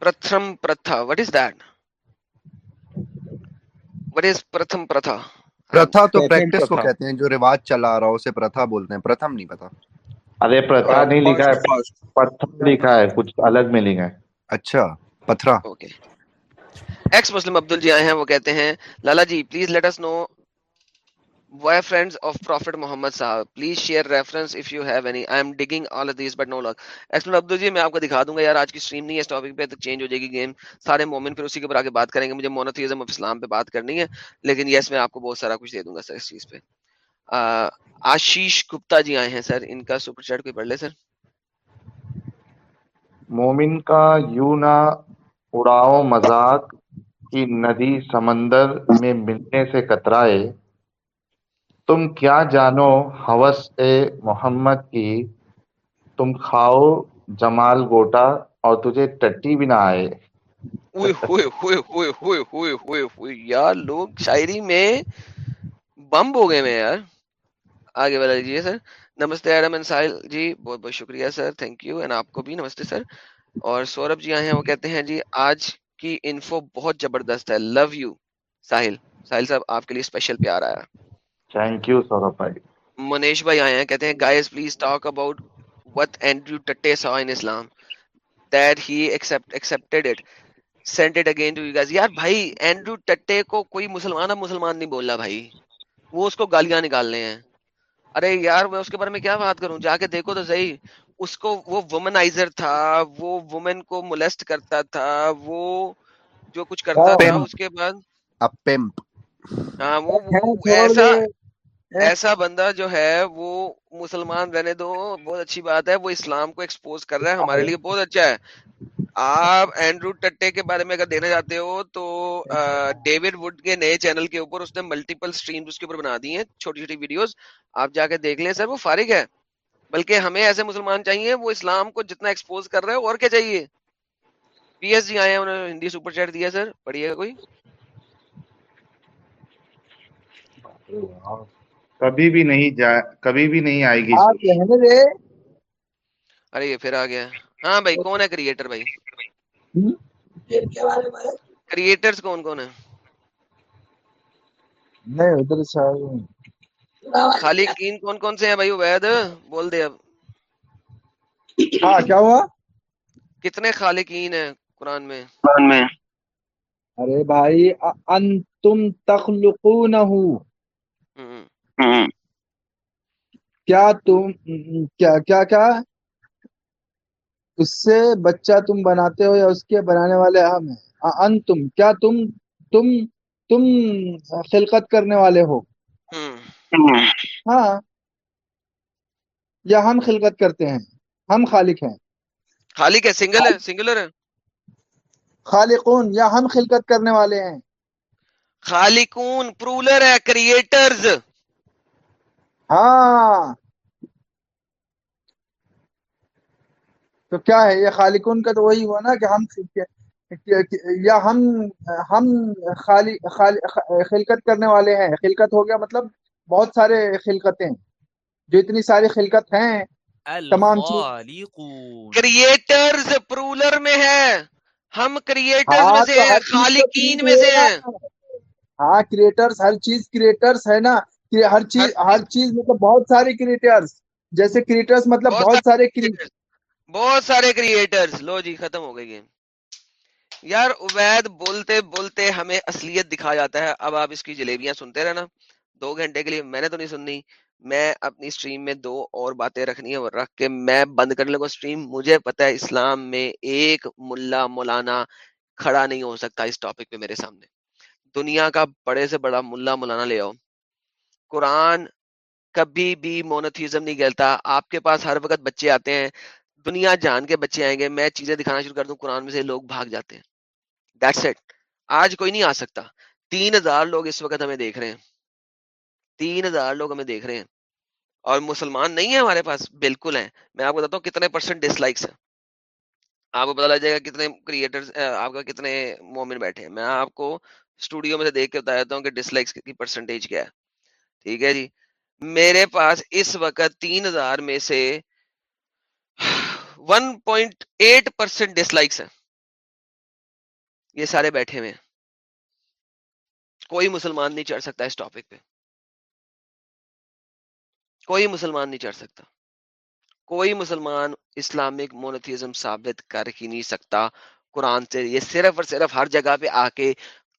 Pratham پرتھا۔ What is that what is Pratham پرتھا؟ پرتھا تو پریکٹس کو کہتے ہیں جو رواج چلا رہا اسے پرتھا بولتے ہیں۔ پرتھم نہیں پتا۔ ارے پرتھا نہیں لکھا ہے پتھر لکھا ہے کچھ الگ میں لکھا ہے۔ اچھا پتھرا۔ Okay ex Muslim Abdul ji آئے ہیں، وہ کہتے ہیں، Lala ji please let us know why friends of prophet Muhammad صاحب please share reference if you have any I am digging all of this but no luck ex Muslim Abdul ji میں آپ کو دکھا دوں گا، یار آج کی سٹریم نہیں ہے، اس ٹاپک پہ تک چینج ہو جائے گی گیم سارے مومن پھر اسی کے اوپر آگے بات کریں گے، مجھے مونوتھیزم آف اسلام پہ بات کرنی ہے، لیکن یس میں آپ کو بہت سارا کچھ دے دوں گا سر اس چیز پہ. آشیش گپتا جی آئے ہیں سر، ان کا سپر چیٹ کوئی پڑھ لے سر. مومن کا یوں نہ اڑاؤ مذاق کی ندی سمندر میں ملنے سے کترائے، تم کیا جانو حوث اے محمد کی؟ تم کھاؤ جمال گوٹا اور تجھے ٹٹی بھی نہ آئے۔ یار لوگ شاعری میں بمب ہو گئے میں یار۔ آگے والا لیجیے سر۔ نمستے ایڈم اینڈ ساحل جی بہت بہت شکریہ سر تھینک یو اینڈ آپ کو بھی نمستے سر۔ اور سورب جی آئے ہیں، وہ کہتے ہیں جی آج کی انفو بہت زبردست ہے. لو یو ساحل. ساحل صاحب آپ کے لیے اسپیشل پیار آیا. تھینک یو سورب بھائی. منیش بھائی آئے ہیں کہتے ہیں guys please talk about what Andrew Tate said in Islam that he accepted it sent it again to you guys یار بھائی اینڈریو ٹٹے کو کوئی مسلمان اب مسلمان نہیں بول رہا بھائی وہ اس کو گالیاں نکالنے ہیں ارے یار میں اس کے بارے میں کیا بات کروں جا کے دیکھو تو صحیح اس کو وہ وومنائزر تھا وہ وومن کو مولسٹ کرتا تھا وہ جو کچھ کرتا تھا اس کے بعد۔ ہاں وہ ایسا ایسا بندہ جو ہے وہ مسلمان رہنے دو بہت اچھی بات ہے وہ اسلام کو ایکسپوز کر رہا ہے ہمارے لیے بہت اچھا ہے۔ آپ اینڈرو ٹٹے کے بارے میں اگر دینا چاہتے ہو تو ڈیوڈ وڈ کے نئے چینل کے اوپر اس نے ملٹیپل اسٹریم اس کے اوپر بنا دی ہیں چھوٹی چھوٹی ویڈیوز آپ جا کے دیکھ لیں سر وہ فارغ ہے۔ بلکہ ہمیں ایسے مسلمان چاہیے وہ اسلام کو جتنا ایکسپوز کر رہے اور کیا چاہیے؟ پی ایس جی آئے ہیں انہوں نے ہندی سپر چیٹ دیا سر پڑھیے گا کوئی؟ کبھی بھی نہیں جا کبھی بھی نہیں آئے گی۔ ارے یہ پھر آ گیا۔ ہاں بھائی کون ہے کریٹر بھائی؟ کریٹرز کون کون ہے نہیں ادھر خالقین کون کون سے ہیں بھائی وید بول دے اب۔ ہاں کیا ہوا؟ کتنے خالقین ہیں قرآن میں؟ قرآن میں۔ ارے بھائی انتم تخلقونہ کیا تم کیا کیا کیا؟ اس سے بچہ تم بناتے ہو یا اس کے بنانے والے ہم ہیں؟ انتم کیا تم تم تم خلقت کرنے والے ہو؟ ہاں۔ یا ہم خلقت کرتے ہیں۔ ہم خالق ہیں۔ خالق ہے سنگل ہے سنگلر ہے۔ خالقون یا ہم خلقت کرنے والے ہیں۔ خالقون پرولر ہے کریٹرز ہاں۔ تو کیا ہے یہ خالقون کا تو وہی ہوا نا کہ ہم یا ہم ہم خالی خالی خلقت کرنے والے ہیں۔ خلقت ہو گیا مطلب بہت سارے خلقتیں جو اتنی ساری خلقت ہیں تمام کریٹرز پرولر میں ہے ہم کریٹرز میں سے ہیں خالقین میں سے ہیں۔ ہاں کریٹرز ہر چیز کریٹرز ہے نا۔ ہر چیز ہر چیز۔ مطلب بہت سارے کریٹرز جیسے کریٹرز مطلب بہت سارے بہت سارے کریٹرز لو جی ختم ہو گئی گیم۔ یار عبید بولتے بولتے ہمیں اصلیت دکھا جاتا ہے۔ اب آپ اس کی جلیبیاں سنتے رہنا۔ دو گھنٹے کے لیے میں نے تو نہیں سننی میں اپنی سٹریم میں دو اور باتیں رکھنی ہے رکھ کے میں بند کرنے لگا سٹریم مجھے پتا ہے اسلام میں ایک ملا مولانا کھڑا نہیں ہو سکتا اس ٹاپک پہ میرے سامنے۔ دنیا کا بڑے سے بڑا ملا مولانا لے آؤ۔ قرآن کبھی بھی مونوتھیزم نہیں کہتا آپ کے پاس ہر وقت بچے آتے ہیں۔ دنیا جان کے بچے آئیں گے۔ میں چیزیں دکھانا شروع کر دوں۔ قرآن میں سے لوگ بھاگ جاتے ہیں۔ دیٹس اٹ آج کوئی نہیں آ سکتا۔ تین ہزار لوگ اس وقت ہمیں دیکھ رہے ہیں۔ تین ہزار لوگ ہمیں دیکھ رہے ہیں۔ اور مسلمان نہیں ہیں ہمارے پاس، بالکل ہیں۔ میں آپ کو بتاتا ہوں کتنے پرسنٹ ڈس لائکس ہیں۔ آپ کو پتا لگ جائے گا کتنے کریٹر آپ کا کتنے مومن بیٹھے ہیں۔ میں آپ کو اسٹوڈیو میں سے دیکھ کے بتا دیتا ہوں کہ ڈس لائکس کی پرسنٹیج کیا ہے۔ ٹھیک ہے جی؟ میرے پاس اس وقت تین ہزار میں سے one point eight percent dislikes ہیں۔ یہ سارے بیٹھے ہوئے کوئی مسلمان نہیں چڑھ سکتا اس ٹاپک پہ۔ کوئی مسلمان نہیں چڑھ سکتا۔ کوئی مسلمان اسلامک مونوتھیزم ثابت کر ہی نہیں سکتا۔ قرآن سے یہ صرف اور صرف ہر جگہ پہ آ کے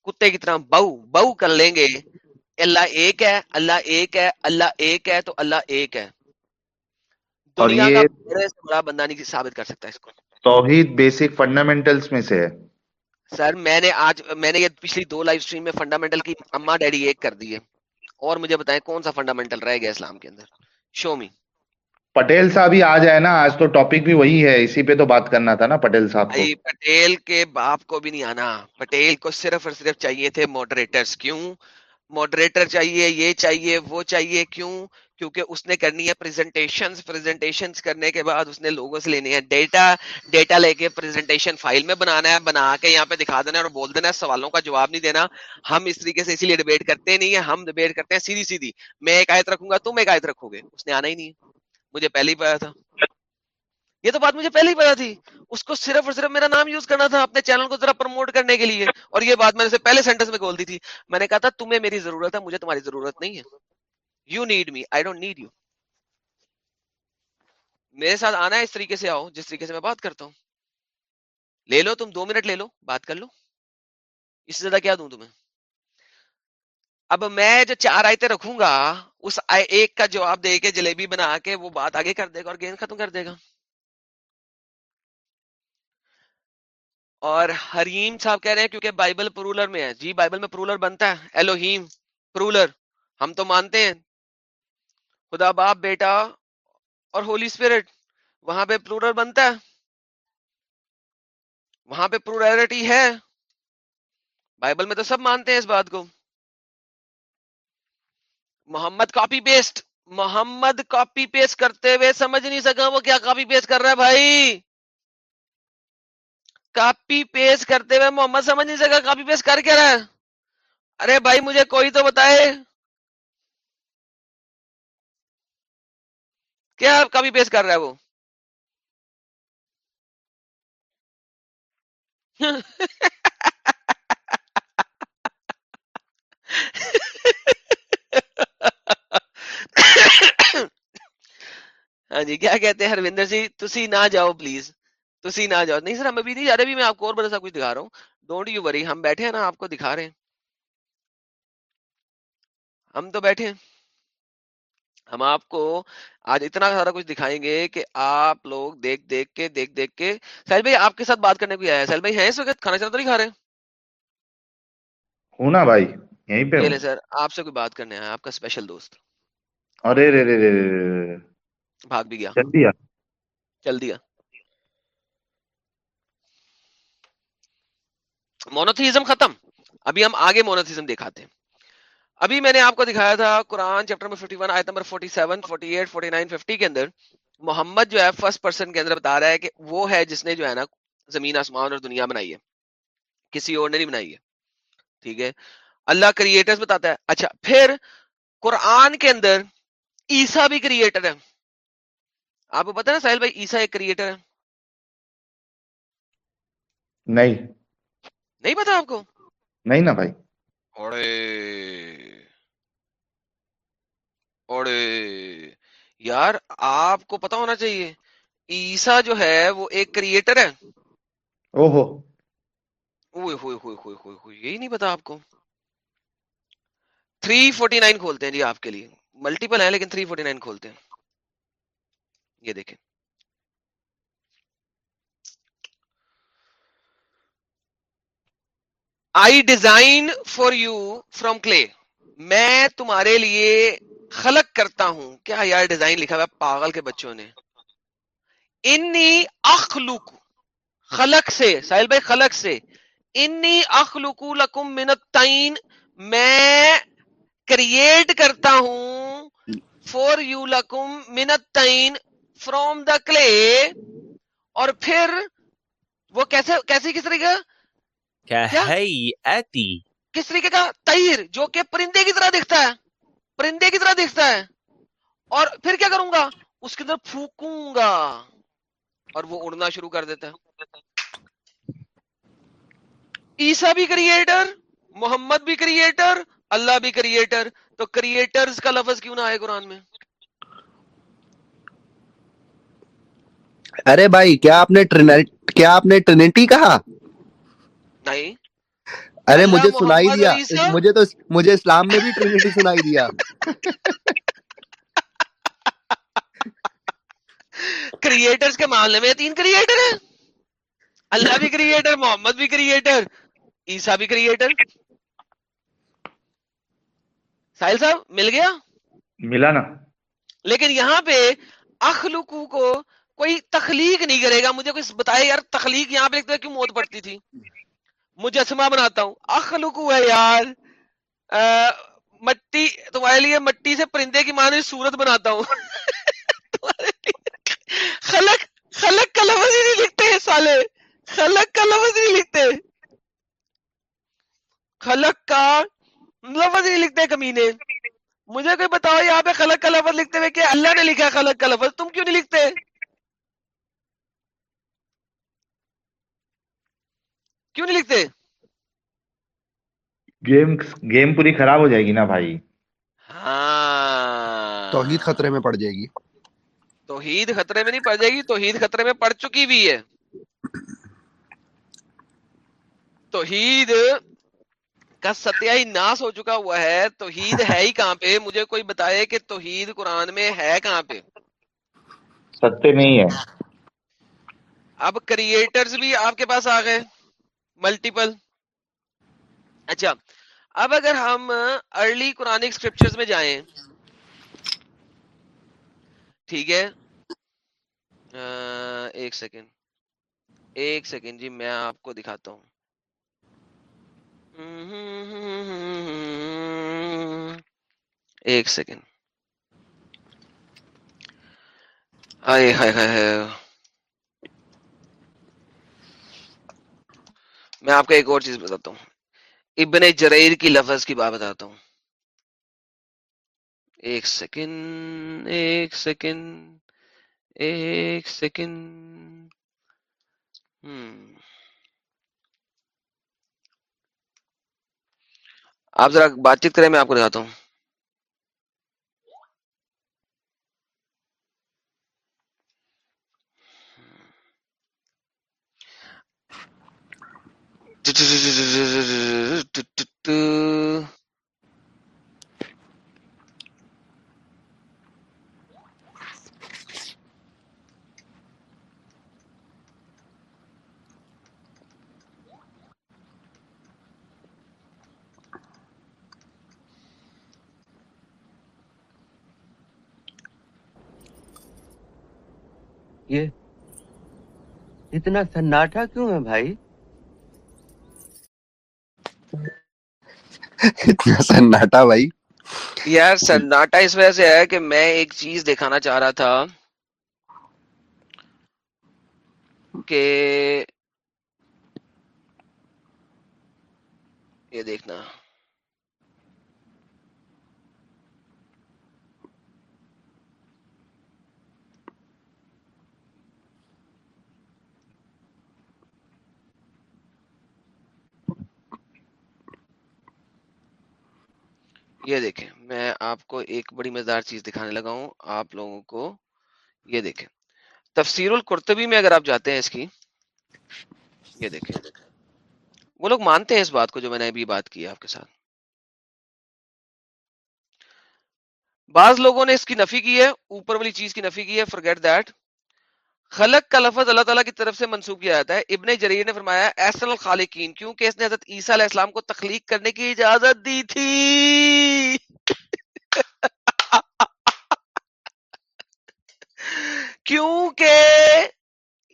کتے کی طرح بہو بہو کر لیں گے۔ اللہ ایک ہے اللہ ایک ہے اللہ ایک ہے تو اللہ ایک ہے۔ دنیا کا بڑا بندہ نہیں ثابت کر سکتا اس کو۔ توحید بیسک فنڈامنٹلز میں سے ہے۔ سر میں نے آج میں نے یہ پچھلی دو لائف سٹریم میں فنڈامنٹل کی اما ڈیڈی ایک کر دی ہے۔ اور مجھے بتائیں کون سا فنڈامنٹل رہ گیا اسلام کے اندر؟ شو می پٹیل صاحب ہی آ جائے نا آج تو ٹاپک بھی وہی ہے اسی پہ تو بات کرنا تھا نا پٹیل صاحب کو۔ پٹیل کے باپ کو بھی نہیں آنا۔ پٹیل کو صرف اور صرف چاہیے تھے ماڈریٹرز کیوں؟ ماڈریٹر چاہیے یہ چاہیے وہ چاہیے کیوں؟ کیونکہ اس نے کرنی ہے پریزنٹیشن پریزنٹیشن کرنے کے بعد اس نے لوگوں سے لینی ہے ڈیٹا ڈیٹا لے کے پریزنٹیشن فائل میں بنانا ہے، بنا کے یہاں پہ دکھا دینا ہے اور بول دینا ہے، سوالوں کا جواب نہیں دینا۔ ہم اس طریقے سے اسی لیے ڈیبیٹ کرتے نہیں ہیں، ہم ڈیبیٹ کرتے ہیں سیدھی سیدھی۔ میں ایک آیت رکھوں گا، تم ایک آیت رکھو گے۔ اس نے آنا ہی نہیں مجھے پہلے ہی پتا تھا۔ یہ تو بات مجھے پہلے ہی پتا تھی۔ اس کو صرف اور صرف میرا نام یوز کرنا تھا اپنے چینل کو ذرا پروموٹ کرنے کے لیے۔ اور یہ بات میں نے پہلے سینٹنس میں بول دی تھی۔ میں نے کہا تھا، تمہیں میری ضرورت ہے، مجھے تمہاری ضرورت نہیں ہے۔ You need me I don't need you میرے ساتھ آنا ہے اس طریقے سے آؤ، جس طریقے سے میں بات کرتا ہوں۔ لے لو، تم دو منٹ لے لو، بات کر لو۔ اس سے زیادہ کیا دوں تمہیں؟ اب میں جو چار آیتیں رکھوں گا، اس ایک کا جواب دے کے، جلیبی بنا کے، وہ بات آگے کر دے گا اور گیند ختم کر دے گا۔ اور حریم صاحب کہہ رہے ہیں، کیونکہ بائبل پرولر میں ہے۔ جی بائبل میں پرولر بنتا ہے ایلوہیم پرولر۔ ہم تو مانتے ہیں۔ خدا باپ بیٹا اور ہولی اسپرٹ وہاں پہ پلورل بنتا ہے۔ وہاں پہ پلورلٹی ہے۔ بائبل میں تو سب مانتے ہیں اس بات کو۔ Muhammad copy paste Muhammad copy paste کرتے ہوئے سمجھ نہیں سکا وہ کیا کاپی پیسٹ کر رہا ہے بھائی۔ کاپی پیسٹ کرتے ہوئے محمد سمجھ نہیں سکا کاپی پیسٹ کر کیا رہا ہے۔ ارے بھائی مجھے کوئی تو بتائے۔ کیا کبھی پیش کر رہا ہے وہ ہاں جی کیا کہتے ہیں ہروندر سی جی؟ تسی نہ جاؤ پلیز تسی نہ جاؤ۔ نہیں سر، ہم ابھی نہیں جا رہے بھی میں آپ کو اور بڑا سا کچھ دکھا رہا ہوں۔ ڈونٹ یو وری ہم بیٹھے ہیں نا، آپ کو دکھا رہے ہیں۔ ہم تو بیٹھے ہیں۔ ہم آپ کو آج اتنا سارا کچھ دکھائیں گے کہ آپ لوگ دیکھ دیکھ کے دیکھ دیکھ کے سہل بھائی آپ کے ساتھ بات کرنے کو آیا سہل بھائی ہیں اس وقت؟ کھانا چانا تو نہیں کھا رہے؟ ہوں نا بھائی یہیں پہ سر آپ سے کوئی بات کرنے آیا آپ کا اسپیشل دوست۔ ارے رے رے رے بھاگ بھی گیا۔ چل دیا۔ چل دیا۔ مونوتھیزم ختم۔ ابھی ہم آگے مونوتھیزم دکھاتے ہیں۔ ابھی میں نے آپ کو دکھایا تھا قرآن چیپٹر نمبر 51 آیت نمبر 47 48 49 50 کے اندر محمد جو ہے فرسٹ پرسن کے اندر بتا رہا ہے کہ وہ ہے جس نے جو ہے نا زمین آسمان اور دنیا بنائی ہے۔ کسی اور نے نہیں بنائی ہے۔ ٹھیک ہے۔ اللہ کریٹرز بتاتا ہے۔ اچھا پھر قرآن کے اندر عیسا بھی کریٹر ہے۔ آپ کو پتا نا ساحل بھائی عیسا ایک کریٹر ہے۔ نہیں۔ نہیں پتا آپ کو؟ نہیں نا بھائی۔ یار آپ کو پتا ہونا چاہیے عیسا جو ہے وہ ایک کریٹر ہے۔ یہی نہیں پتا آپ کو۔ تھری فورٹی نائن کھولتے ہیں جی آپ کے لیے۔ ملٹیپل ہے لیکن تھری فورٹی نائن کھولتے ہیں۔ یہ دیکھیں۔ I design for you from clay میں تمہارے لیے خلق کرتا ہوں۔ کیا یار ڈیزائن لکھا ہوا پاگل کے بچوں نے۔ انی اخلوق خلق سے ساحل بھائی خلق سے۔ انی اخلوق لکم تین میں کریٹ کرتا ہوں فور یو لکم تین فروم دا کلے اور پھر وہ کیسے کیسے کس طریقے؟ کس طریقے کا؟ تیر جو کہ پرندے کی طرح دکھتا ہے۔ پرندے کی طرح دکھتا ہے۔ اور پھر کیا کروں گا؟ اس کے اندر پھونکوں گا۔ اور وہ اڑنا شروع کر دیتا ہے۔ عیسا بھی کریٹر محمد بھی کریٹر اللہ بھی کریٹر تو کریٹرز کا لفظ کیوں نہ آئے قرآن میں؟ ارے بھائی کیا آپ نے کیا آپ نے ٹرینٹی کہا؟ نہیں۔ ارے مجھے سنائی دیا مجھے تو مجھے اسلام میں بھی ٹرینٹی سنائی دیا۔ کریٹرز کے معاملے میں تین کریٹر ہیں۔ اللہ بھی کریٹر محمد بھی کریٹر عیسا بھی کریٹر ساحل صاحب مل گیا؟ ملا نا۔ لیکن یہاں پہ اخلوقو کو کوئی تخلیق نہیں کرے گا۔ مجھے کوئی بتائے یار تخلیق یہاں پہ لکھتے کیوں موت پڑتی تھی؟ مجسمہ بناتا ہوں۔ اخلوقو ہے یار۔ مٹی، تمہارے لیے مٹی سے پرندے کی معنی صورت بناتا ہوں۔ خلق خلق کا لفظ ہی نہیں لکھتے سالے۔ خلق کا لفظ نہیں لکھتے۔ خلق کا لفظ نہیں لکھتے کمینے۔ مجھے کوئی بتاؤ یہاں پہ خلق کا لفظ لکھتے ہوئے کہ اللہ نے لکھا خلق کا لفظ۔ تم کیوں نہیں لکھتے؟ کیوں نہیں لکھتے؟ گیم گیم پوری خراب ہو جائے گی نا بھائی۔ ہاں۔ توحید خطرے میں پڑ جائے گی۔ توحید خطرے میں نہیں پڑ جائے گی توحید خطرے میں پڑ چکی بھی ہے۔ توحید کا ستیہ ہی ناس ہو چکا ہوا ہے۔ توحید ہے ہی کہاں پہ؟ مجھے کوئی بتائے کہ توحید قرآن میں ہے کہاں پہ؟ ستیہ نہیں ہے۔ اب کریٹرز بھی آپ کے پاس آ گئے۔ ملٹیپل اچھا اب اگر ہم ارلی قرآن اسکرپچر میں جائیں، ٹھیک ہے؟ ایک سیکنڈ ایک سیکنڈ جی میں آپ کو دکھاتا ہوں۔ ایک سیکنڈ آئے ہائے ہائے۔ میں آپ کو ایک اور چیز بتاتا ہوں۔ ابن جریر کی لفظ کی بات بتاتا ہوں۔ ایک سیکنڈ ایک سیکنڈ ایک سیکنڈ۔ آپ ذرا بات چیت کریں، میں آپ کو دکھاتا ہوں۔ یہ اتنا سناٹا کیوں ہے بھائی اتنا سناٹا بھائی۔ یار سناٹا اس وجہ سے ہے کہ میں ایک چیز دکھانا چاہ رہا تھا۔ کہ یہ دیکھنا۔ یہ دیکھیں، میں آپ کو ایک بڑی مزدار چیز دکھانے لگا ہوں، آپ لوگوں کو یہ دیکھیں۔ تفسیر القرطبی میں اگر آپ جاتے ہیں اس کی، یہ دیکھیں۔ وہ لوگ مانتے ہیں اس بات کو جو میں نے ابھی بات کی آپ کے ساتھ۔ بعض لوگوں نے اس کی نفی کی ہے، اوپر والی چیز کی نفی کی ہے فرگیٹ دیٹ خلق کا لفظ اللہ تعالیٰ کی طرف سے منسوخ کیا جاتا ہے۔ ابن جریر نے فرمایا ایسن الخالقین، کیونکہ اس نے حضرت عیسیٰ علیہ السلام کو تخلیق کرنے کی اجازت دی تھی۔ کیونکہ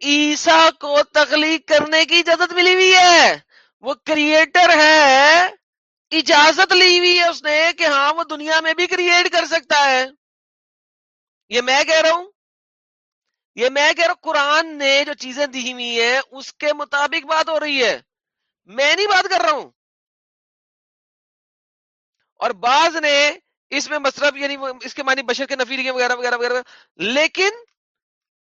عیسیٰ کو تخلیق کرنے کی اجازت ملی ہوئی ہے۔ وہ کریٹر ہے، اجازت لی ہوئی ہے اس نے کہ ہاں وہ دنیا میں بھی کریٹ کر سکتا ہے۔ یہ میں کہہ رہا ہوں یہ میں کہہ رہا ہوں، قرآن نے جو چیزیں دی ہوئی ہیں، اس کے مطابق بات ہو رہی ہے۔ میں نہیں بات کر رہا ہوں۔ اور بعض نے اس میں مصرف یعنی اس کے معنی بشر کے نفی لکھے، وغیرہ وغیرہ وغیرہ، لیکن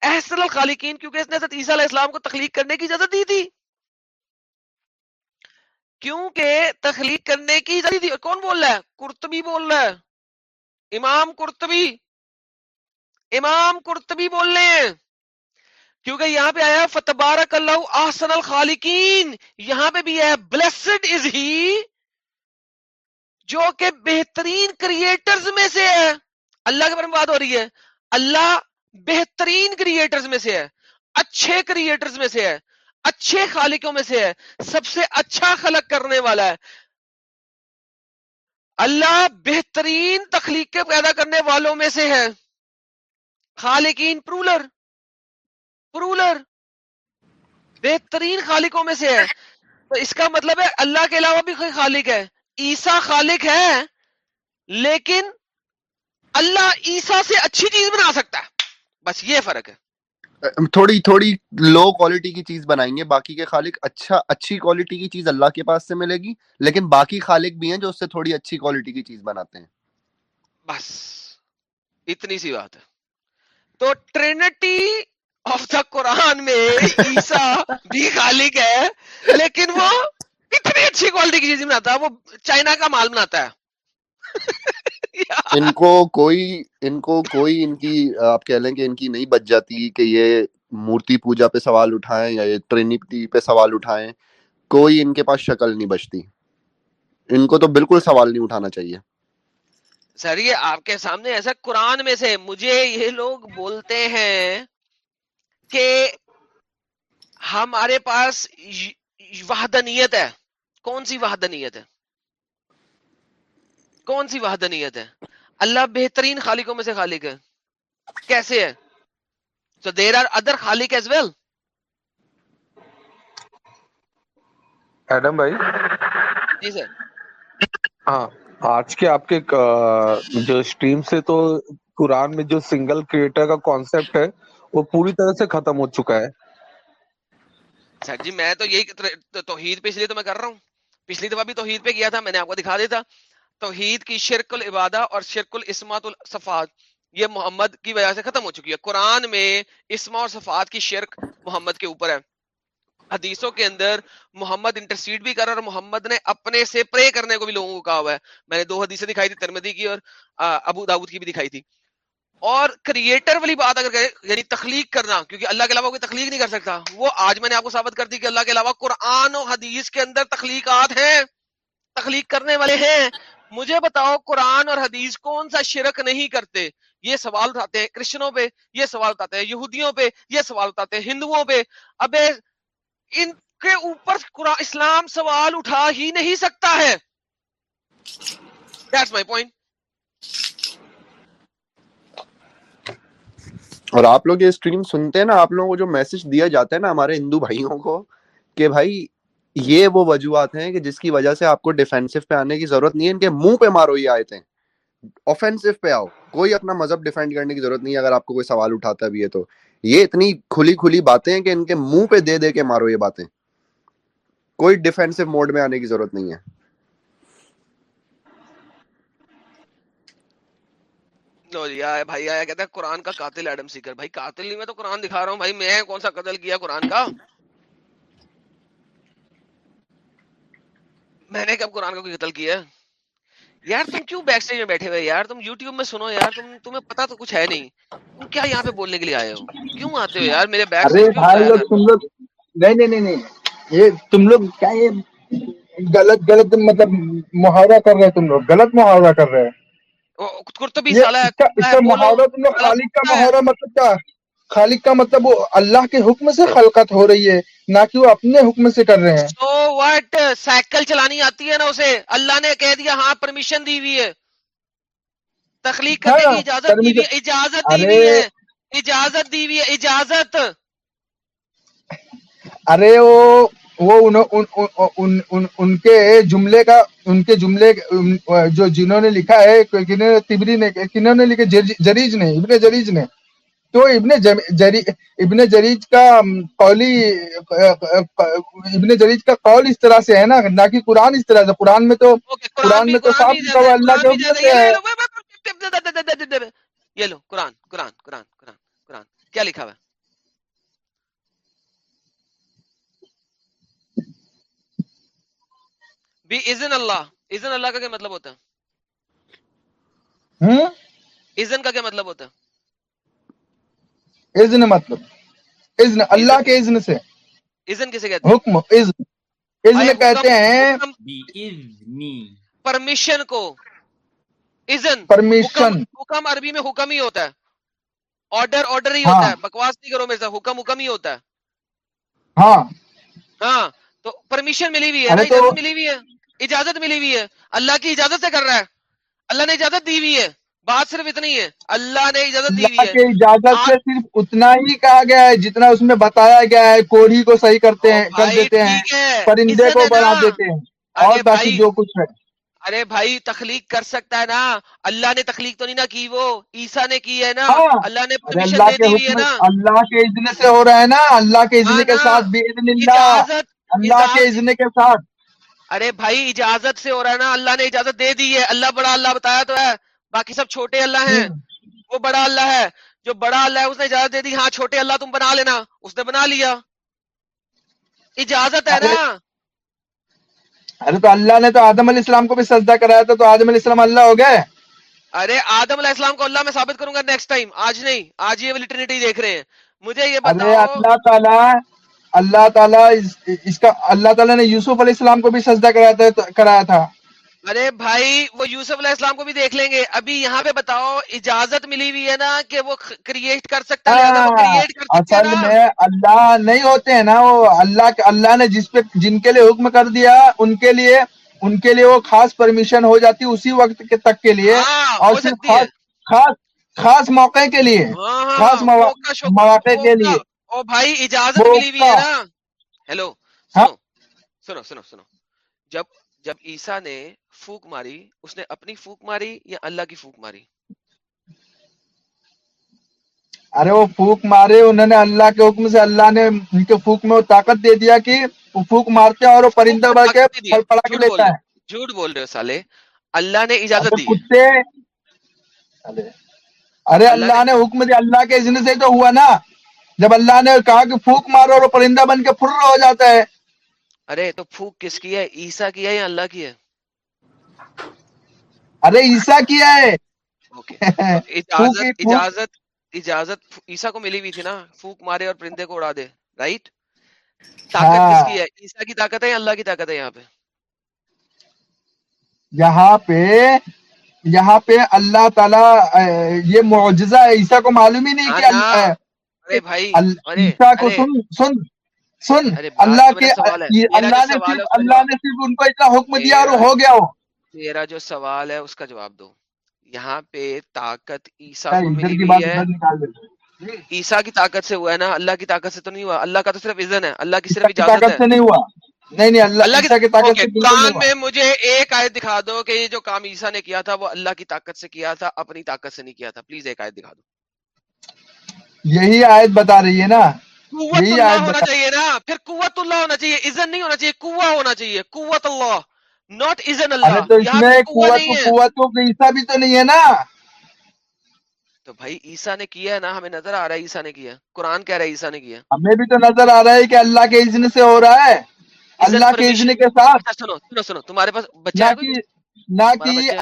احسن الخالقین، کیونکہ اس نے حضرت عیسیٰ علیہ السلام کو تخلیق کرنے کی اجازت دی تھی۔ کیونکہ تخلیق کرنے کی اجازت دی کون بول رہا ہے؟ کرتبی بول رہا ہے۔ امام کرتبی امام کرتبی بول رہے ہیں۔ کیونکہ یہاں پہ آیا فتبارک اللہ احسن الخالقین، یہاں پہ بھی ہے۔ بلیسڈ از ہی جو کہ بہترین کریٹرز میں سے ہے۔ اللہ کے بارے میں بات ہو رہی ہے۔ اللہ بہترین کریٹرز میں سے ہے۔ اچھے کریٹرز میں سے ہے۔ اچھے خالقوں میں سے ہے۔ سب سے اچھا خلق کرنے والا ہے۔ اللہ بہترین تخلیق پیدا کرنے والوں میں سے ہے۔ خالقین پرولر پرولر بہترین خالقوں میں سے ہے۔ تو اس کا مطلب ہے اللہ کے علاوہ بھی کوئی خالق ہے۔ عیسا خالق ہے لیکن اللہ عیسا سے اچھی چیز بنا سکتا ہے۔ بس یہ فرق ہے۔ تھوڑی تھوڑی لو کوالٹی کی چیز بنائیں گے۔ باقی کے خالق اچھا اچھی کوالٹی کی چیز اللہ کے پاس سے ملے گی لیکن باقی خالق بھی ہیں جو اس سے تھوڑی اچھی کوالٹی کی چیز بناتے ہیں۔ بس اتنی سی بات ہے۔ تو ٹرینٹی آف دا قرآن میں عیسا بھی خالق ہے، لیکن وہ اتنی اچھی کوالٹی کی چیز بناتا ہے، وہ چائنا کا مال بناتا ہے۔ ان کو کوئی، ان کو کوئی، ان کی، آپ کہہ لیں کہ ان کی نہیں بچ جاتی کہ یہ مورتی پوجا پہ سوال اٹھائیں یا یہ ٹرینٹی پہ سوال اٹھائیں، کوئی ان کے پاس شکل نہیں بچتی۔ ان کو تو بالکل سوال نہیں اٹھانا چاہیے۔ سر یہ آپ کے سامنے ایسا قرآن میں سے مجھے یہ لوگ بولتے ہیں کہ ہمارے پاس وحدنیت ہے۔ کون سی وحدنیت ہے؟ کون سی وحدنیت ہے؟ اللہ بہترین خالقوں میں سے خالق ہے۔ کیسے ہے؟ تو دیر آر ادر خالق ایز ویل ایڈم بھائی؟ جی سر۔ ہاں۔ آج کے آپ کے جو اسٹریم سے تو قرآن میں جو سنگل کریٹر کا کانسیپٹ ہے، وہ پوری طرح سے ختم ہو چکا ہے۔ سر جی میں تو یہی توحید پہ اس لیے تو میں کر رہا ہوں۔ پچھلی دفعہ بھی توحید پہ کیا تھا، میں نے آپ کو دکھا دیتا۔ توحید کی شرک العبادہ اور شرک الاسمات الصفات، یہ محمد کی وجہ سے ختم ہو چکی ہے۔ قرآن میں اسما اور صفات کی شرک محمد کے اوپر ہے۔ حدیثوں کے اندر محمد انٹرسیڈ بھی کر اور محمد نے اپنے سے پرے کرنے کو بھی لوگوں کو کہا ہوا ہے۔ میں نے دو حدیثیں دکھائی تھی ترمدی کی اور ابو داود کی بھی دکھائی تھی۔ اور کریٹر والی بات اگر کریں یعنی تخلیق کرنا، کیونکہ اللہ کے علاوہ کوئی تخلیق نہیں کر سکتا۔ وہ آج میں نے آپ کو ثابت کر دی کہ اللہ کے علاوہ قرآن و حدیث کے اندر تخلیقات ہیں، تخلیق کرنے والے ہیں۔ مجھے بتاؤ، قرآن اور حدیث کون سا شرک نہیں کرتے؟ یہ سوال اٹھاتے ہیں کرسچنوں پہ، یہ سوال اٹھاتے ہیں یہودیوں پہ، یہ سوال اٹھاتے ہیں ہندوؤں پہ۔ اب ان کے اوپر قرآن اسلام سوال اٹھا ہی نہیں سکتا ہے۔ That's my point. اور آپ لوگ یہ اسٹریم سنتے ہیں نا، آپ لوگوں کو جو میسج دیا جاتا ہے نا ہمارے ہندو بھائیوں کو کہ بھائی یہ وہ وجوہات ہیں کہ جس کی وجہ سے آپ کو ڈیفینسو پہ آنے کی ضرورت نہیں ہے، ان کے منہ پہ مارو یہ آئے تھے آفینسو پہ آؤ، کوئی اپنا مذہب ڈیفینڈ کرنے کی ضرورت نہیں ہے اگر آپ کو کوئی سوال اٹھاتا بھی ہے تو۔ یہ اتنی کھلی کھلی باتیں ہیں کہ ان کے منہ پہ دے دے کے مارو یہ باتیں۔ کوئی ڈیفینسو موڈ میں آنے کی ضرورت نہیں ہے۔ لو جی آیا بھائی، آیا کہتا ہے قرآن کا قاتل ایڈم سیکر۔ بھائی، قاتل نہیں، میں تو قرآن دکھا رہا ہوں۔ بھائی، میں کون سا قتل کیا قرآن کا؟ میں نے کب قرآن کا کوئی قتل کیا ہے؟ یار تم کیوں بیک سٹیج میں بیٹھے ہوئے یار تم یوٹیوب میں سنو یار تم تمہیں پتا تو کچھ ہے نہیں۔ تم کیا یہاں پہ بولنے کے لیے آئے ہو؟ کیوں آتے ہو یار؟ میرے بیک ارے بھائی لوگ تم لوگ نہیں نہیں نہیں یہ تم لوگ کیا یہ غلط غلط مطلب محاورہ کر رہے تم لوگ؟ غلط محاورہ کر رہے اس کا محاورہ تم لوگ خالق کا محاورہ مطلب کیا خالق کا مطلب وہ اللہ کے حکم سے خلقت ہو رہی ہے نہ کہ وہ اپنے حکم سے کر رہے ہیں۔ تو واٹ سائیکل چلانی آتی ہے نا اسے؟ اللہ نے کہہ دیا ہاں پرمیشن دی ہوئی ہے۔ تخلیق کرنے کی اجازت دی ہوئی ہے اجازت دی ہوئی ہے۔ اجازت دی ہوئی ہے اجازت۔ ارے وہ وہ ان کے جملے کا ان کے جملے جو جنہوں نے لکھا ہے کنہوں نے لکھے جریج نے ابن جریج نے۔ تو ابن جری ابن جریج کا قولی ابن جریج کا قول اس طرح سے ہے نا نہ کہ قرآن اس طرح سے قرآن میں تو قرآن میں تو صاف لکھا ہوا اللہ کے حکم سے ہے یہ لو قرآن قرآن قرآن قرآن قرآن۔ کیا لکھا ہوا ہے؟ بھی اذن اللہ۔ اذن اللہ کا کیا مطلب ہوتا ہے؟ اذن کا کیا مطلب ہوتا ہے؟ اذن مطلب۔ اذن اللہ کے اذن سے۔ اذن کسے کہتے ہیں؟ حکم اذن اذن کہتے ہیں پرمیشن کو۔ اذن پرمیشن۔ حکم عربی میں حکم ہی ہوتا ہے۔ آرڈر آرڈر ہی ہوتا ہے۔ بکواس نہیں کرو میرے ساتھ حکم حکم ہی ہوتا ہے۔ ہاں۔ ہاں تو پرمیشن ملی ہوئی ہے اجازت ملی ہوئی ہے۔ اجازت ملی ہوئی ہے۔ اللہ کی اجازت سے کر رہا ہے۔ اللہ نے اجازت دی ہوئی ہے۔ بات صرف اتنی ہے۔ اللہ نے اجازت دی ہوئی ہے۔ اجازت سے صرف اتنا ہی کہا گیا ہے جتنا اس میں بتایا گیا ہے۔ کوڑی کو صحیح کرتے ہیں کر دیتے ہیں۔ پرندے کو بنا دیتے ہیں۔ اور باقی جو کچھ ہے۔ ارے بھائی تخلیق کر سکتا ہے نا۔ اللہ نے تخلیق تو نہیں نہ کی وہ عیسا نے کی ہے نا۔ اللہ نے پرمیشن دے دی ہوئی ہے نا۔ اللہ کے اذن سے ہو رہا ہے نا اللہ کے اذن کے ساتھ اللہ کے اذن کے ساتھ۔ ارے بھائی اجازت سے ہو رہا ہے نا۔ اللہ نے اجازت دے دی ہے۔ اللہ بڑا اللہ بتایا تو ہے۔ باقی سب چھوٹے اللہ ہیں۔ وہ بڑا اللہ ہے۔ جو بڑا اللہ ہے اس نے اجازت دے دی۔ ہاں چھوٹے اللہ تم بنا لینا۔ اس نے بنا لیا۔ اجازت ہے نا۔ ارے تو اللہ نے تو آدم علیہ السلام کو بھی سجدہ کرایا تھا تو آدم علیہ السلام اللہ ہو گئے۔ ارے آدم علیہ السلام کو اللہ میں ثابت کروں گا نیکسٹ ٹائم آج نہیں آج یہ ٹرینٹی دیکھ رہے ہیں۔ مجھے یہ بتاؤ۔ اللہ تعالیٰ اللہ تعالیٰ اس کا اللہ تعالیٰ نے یوسف علیہ السلام کو بھی سجدہ کرایا تھا کرایا تھا۔ ارے بھائی وہ یوسف علیہ السلام کو بھی دیکھ لیں گے۔ ابھی یہاں پہ بتاؤ اجازت ملی ہوئی ہے نا کہ وہ کریٹ کر سکتا ہے اصل میں اللہ نہیں ہوتے ہیں نا وہ۔ اللہ اللہ نے جس پہ جن کے لیے حکم کر دیا ان کے لیے ان کے لیے وہ خاص پرمیشن ہو جاتی اسی وقت کے تک کے لیے۔ اور خاص خاص موقع کے لیے۔ خاص مواقع کے لیے۔ او بھائی اجازت ملی ہوئی ہے نا؟ ہیلو سنو سنو سنو جب جب عیسا نے پھوک ماری اس نے اپنی پھوک ماری یا اللہ کی پھوک ماری؟ ارے وہ پھوک مارے انہوں نے اللہ کے حکم سے اللہ نے ان کے پھوک میں وہ طاقت دے دیا کہ وہ پھوک مارتے ہیں اور وہ پرندہ بڑھ کے پھل پڑا کے لیتا ہے۔ جھوٹ بول رہے ہو سالے۔ اللہ نے اجازت دی۔ کتے۔ ارے اللہ نے حکم دیا اللہ کے اذن سے تو ہوا نا۔ جب اللہ نے کہا کہ پھوک مارو اور پرندہ بن کے پھر ہو جاتا ہے۔ ارے تو پھوک کس کی ہے؟ عیسا کی ہے یا اللہ کی ہے؟ ارے عیسا کیا ہے۔ اجازت اجازت اجازت عیسا کو ملی ہوئی تھی نا پھوک مارے اور پرندے کو اڑا دے رائٹ طاقت کس کی ہے؟ عیسا کی طاقت ہے اللہ کی طاقت ہے یہاں پہ؟ یہاں پہ یہاں پہ اللہ تعالی یہ معجزہ ہے۔ عیسا کو معلوم ہی نہیں کہ عیسا کو سن سن سن۔ اللہ کے اللہ نے صرف اللہ نے صرف ان کو اتنا حکم دیا اور ہو گیا ہو میرا جو سوال ہے اس کا جواب دو۔ یہاں پہ طاقت عیسا کو ملی ہوئی ہے۔ عیسا کی طاقت سے ہوا ہے نا؟ اللہ کی طاقت سے تو نہیں ہوا۔ اللہ کا تو صرف اذن ہے۔ اللہ کی صرف اجازت ہے۔ نہیں ہوا۔ نہیں نہیں اللہ, اللہ کی طاقت قرآن میں مجھے ایک آیت دکھا دو کہ یہ جو کام عیسا نے کیا تھا وہ اللہ کی طاقت سے کیا تھا اپنی طاقت سے نہیں کیا تھا۔ پلیز ایک آیت دکھا دو۔ یہی آیت بتا رہی ہے نا۔ قوت اللہ ہونا چاہیے نا۔ پھر قوت اللہ ہونا چاہیے۔ عزت نہیں ہونا چاہیے قوت ہونا چاہیے۔ قوت اللہ۔ ناٹ عزت اللہ تو اس میں قوت عیسا بھی تو نہیں ہے نا؟ تو بھائی عیسا نے کیا ہے نا؟ ہمیں نظر آ رہا ہے عیسا نے کیا قرآن کہہ رہا ہے عیسا نے کیا ہمیں بھی تو نظر آ رہا ہے کہ اللہ کے اذن سے ہو رہا ہے۔ اللہ کے اذن کے ساتھ۔ سنو سنو سنو تمہارے پاس بچہ نہ کہ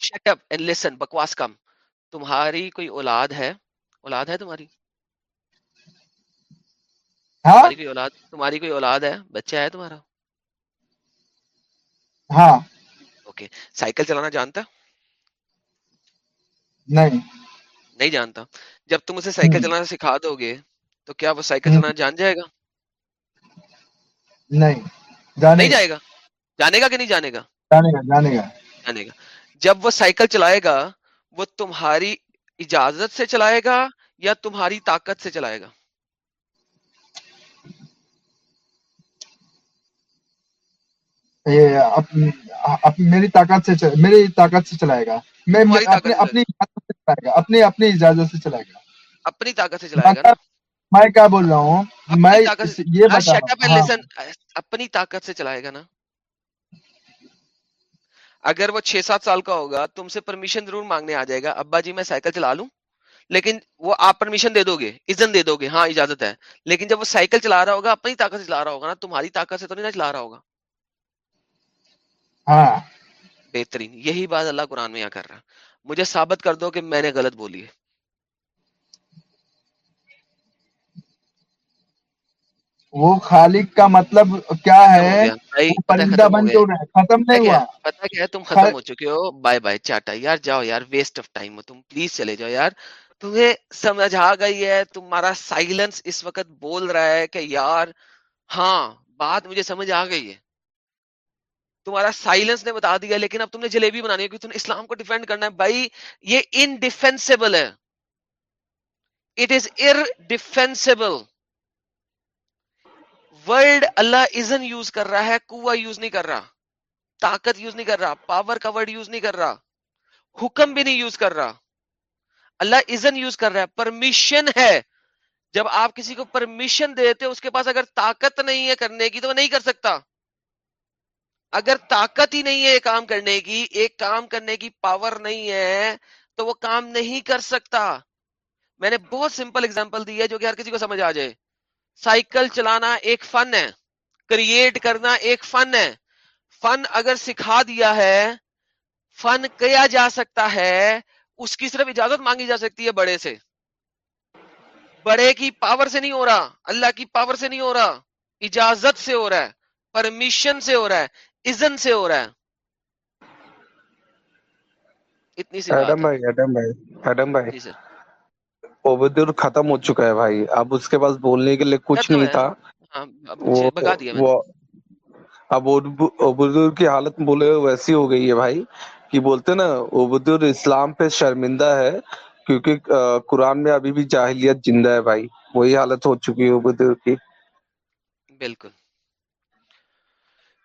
شٹ اپ اینڈ لسن بکواس کم۔ تمہاری کوئی اولاد ہے؟ اولاد ہے تمہاری؟ ہاں؟ تمہاری کوئی اولاد تمہاری کوئی اولاد ہے؟ بچہ ہے تمہارا؟ ہاں۔ اوکے سائیکل چلانا جانتا؟ نہیں۔ نہیں جانتا۔ جب تم اسے سائیکل چلانا سکھا دو گے تو کیا وہ سائیکل چلانا جان جائے گا؟ نہیں۔ نہیں جائے گا؟ جانے گا کہ نہیں جانے گا؟ جانے گا جانے گا۔ جانے گا۔ جب وہ سائیکل چلائے گا وہ تمہاری اجازت سے چلائے گا یا تمہاری طاقت سے چلائے گا؟ میری طاقت سے میری طاقت سے چلائے گا۔ میں اپنی اپنی اپنی اپنی اجازت سے چلائے گا۔ اپنی طاقت سے چلائے گا میں کیا بول رہا ہوں؟ میں یہ ہاں۔ اپنی طاقت سے چلائے گا نا۔ اگر وہ چھ سات سال کا ہوگا تم سے پرمیشن ضرور مانگنے آ جائے گا۔ ابا جی میں سائیکل چلا لوں۔ لیکن وہ آپ پرمیشن دے دو گے اذن دے دو گے۔ ہاں اجازت ہے۔ لیکن جب وہ سائیکل چلا رہا ہوگا اپنی طاقت سے چلا رہا ہوگا نا تمہاری طاقت سے تو نہیں چلا رہا ہوگا۔ ہاں۔ بہترین۔ یہی بات اللہ قرآن میں یہاں کر رہا۔ مجھے ثابت کر دو کہ میں نے غلط بولی ہے۔ وہ خالق کا مطلب کیا ہے؟ پرندہ بن کے ختم نہیں ہوا۔ پتا کیا؟ ہے تم ختم ہو چکے ہو۔ Bye bye چاٹا۔ یار جاؤ یار ویسٹ آف ٹائم تم پلیز چلے جاؤ یار۔ تمہیں سمجھ آ گئی ہے تمہارا سائلنس اس وقت بول رہا ہے کہ یار ہاں بات مجھے سمجھ آ گئی ہے۔ تمہارا سائلنس نے بتا دیا، لیکن اب تم نے جلیبی بنانی ہے، کیونکہ تم اسلام کو ڈیفینڈ کرنا ہے۔ بھائی، یہ انڈیفینسیبل ہے۔ اٹ از ارڈیفینسیبل ورڈ اللہ ازن یوز کر رہا ہے کنواں یوز نہیں کر رہا۔ طاقت یوز نہیں کر رہا۔ پاور کا ورڈ یوز نہیں کر رہا۔ حکم بھی نہیں یوز کر رہا۔ اللہ ازن یوز کر رہا ہے۔ پرمیشن ہے۔ جب آپ کسی کو پرمیشن دیتے اس کے پاس اگر طاقت نہیں ہے کرنے کی، تو وہ نہیں کر سکتا۔ اگر طاقت ہی نہیں ہے ایک کام کرنے کی، ایک کام کرنے کی پاور نہیں ہے، تو وہ کام نہیں کر سکتا۔ میں نے بہت سمپل اگزامپل دی ہے جو کہ ہر کسی کو سمجھ آ جائے۔ سائیکل چلانا ایک فن ہے۔ کریٹ کرنا ایک فن ہے۔ فن اگر سکھا دیا ہے فن کیا جا سکتا ہے، اس کی صرف اجازت مانگی جا سکتی ہے بڑے سے۔ بڑے کی پاور سے نہیں ہو رہا، اللہ کی پاور سے نہیں ہو رہا، اجازت سے ہو رہا ہے پرمیشن سے ہو رہا ہے۔ اذن سے ہو رہا ہے۔ اتنی سی ایڈم بھائی ایڈم بھائی ایڈم بھائی۔ جی عبدور ختم ہو چکا ہے بھائی۔ اب اس کے پاس بولنے کے لیے کچھ نہیں تھا۔ ہاں، وہ اب عبدور کی حالت بولے ویسی ہو گئی ہے بھائی۔ کہ بولتے نا عبدور اسلام پہ شرمندہ ہے۔ کیونکہ قرآن میں ابھی بھی جاہلیت زندہ ہے بھائی۔ وہی حالت ہو چکی ہے عبدور کی۔ بالکل۔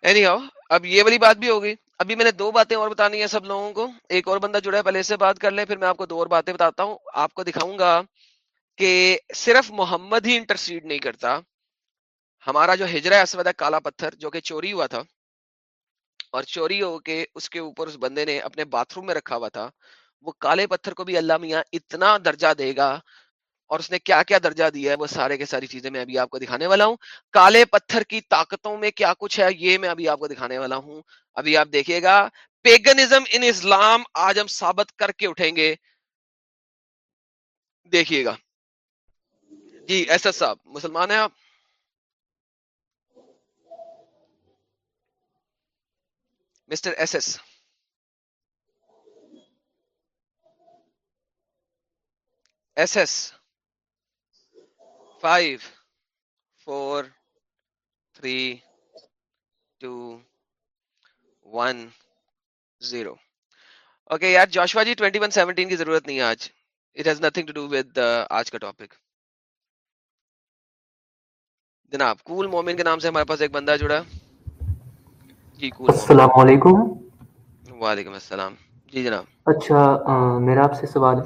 اینی ہاؤ اب یہ والی بات بھی ہوگی ابھی میں نے دو باتیں اور بتانی ہے سب لوگوں کو۔ ایک اور بندہ جڑا ہے، پہلے سے بات کر لیں، پھر میں آپ کو دو اور باتیں بتاتا ہوں۔ آپ کو دکھاؤں گا کہ صرف محمد ہی انٹرسیڈ نہیں کرتا۔ ہمارا جو ہجرا اسود ہے، کالا پتھر، جو کہ چوری ہوا تھا۔ اور چوری ہو کے اس کے اوپر اس بندے نے اپنے باتھ روم میں رکھا ہوا تھا۔ وہ کالے پتھر کو بھی اللہ میاں اتنا درجہ دے گا اور اس نے کیا کیا درجہ دیا ہے؟ وہ سارے کے ساری چیزیں میں ابھی آپ کو دکھانے والا ہوں۔ کالے پتھر کی طاقتوں میں کیا کچھ ہے؟ یہ میں ابھی آپ کو دکھانے والا ہوں۔ ابھی آپ دیکھیے گا۔ پیگنزم ان اسلام آج ہم ثابت کر کے اٹھیں گے۔ دیکھیے گا۔ جی ایس ایس صاحب، مسلمان ہیں آپ؟ Mister S S S S five four three two one zero okay یار Joshua ji twenty one seventeen کی ضرورت نہیں ہے آج it has nothing to do with آج کا ٹاپک جناب کول مومن کے نام سے ہمارے پاس ایک بندہ جڑا جی کول السلام علیکم وعلیکم السلام جی جناب اچھا میرا آپ سے سوال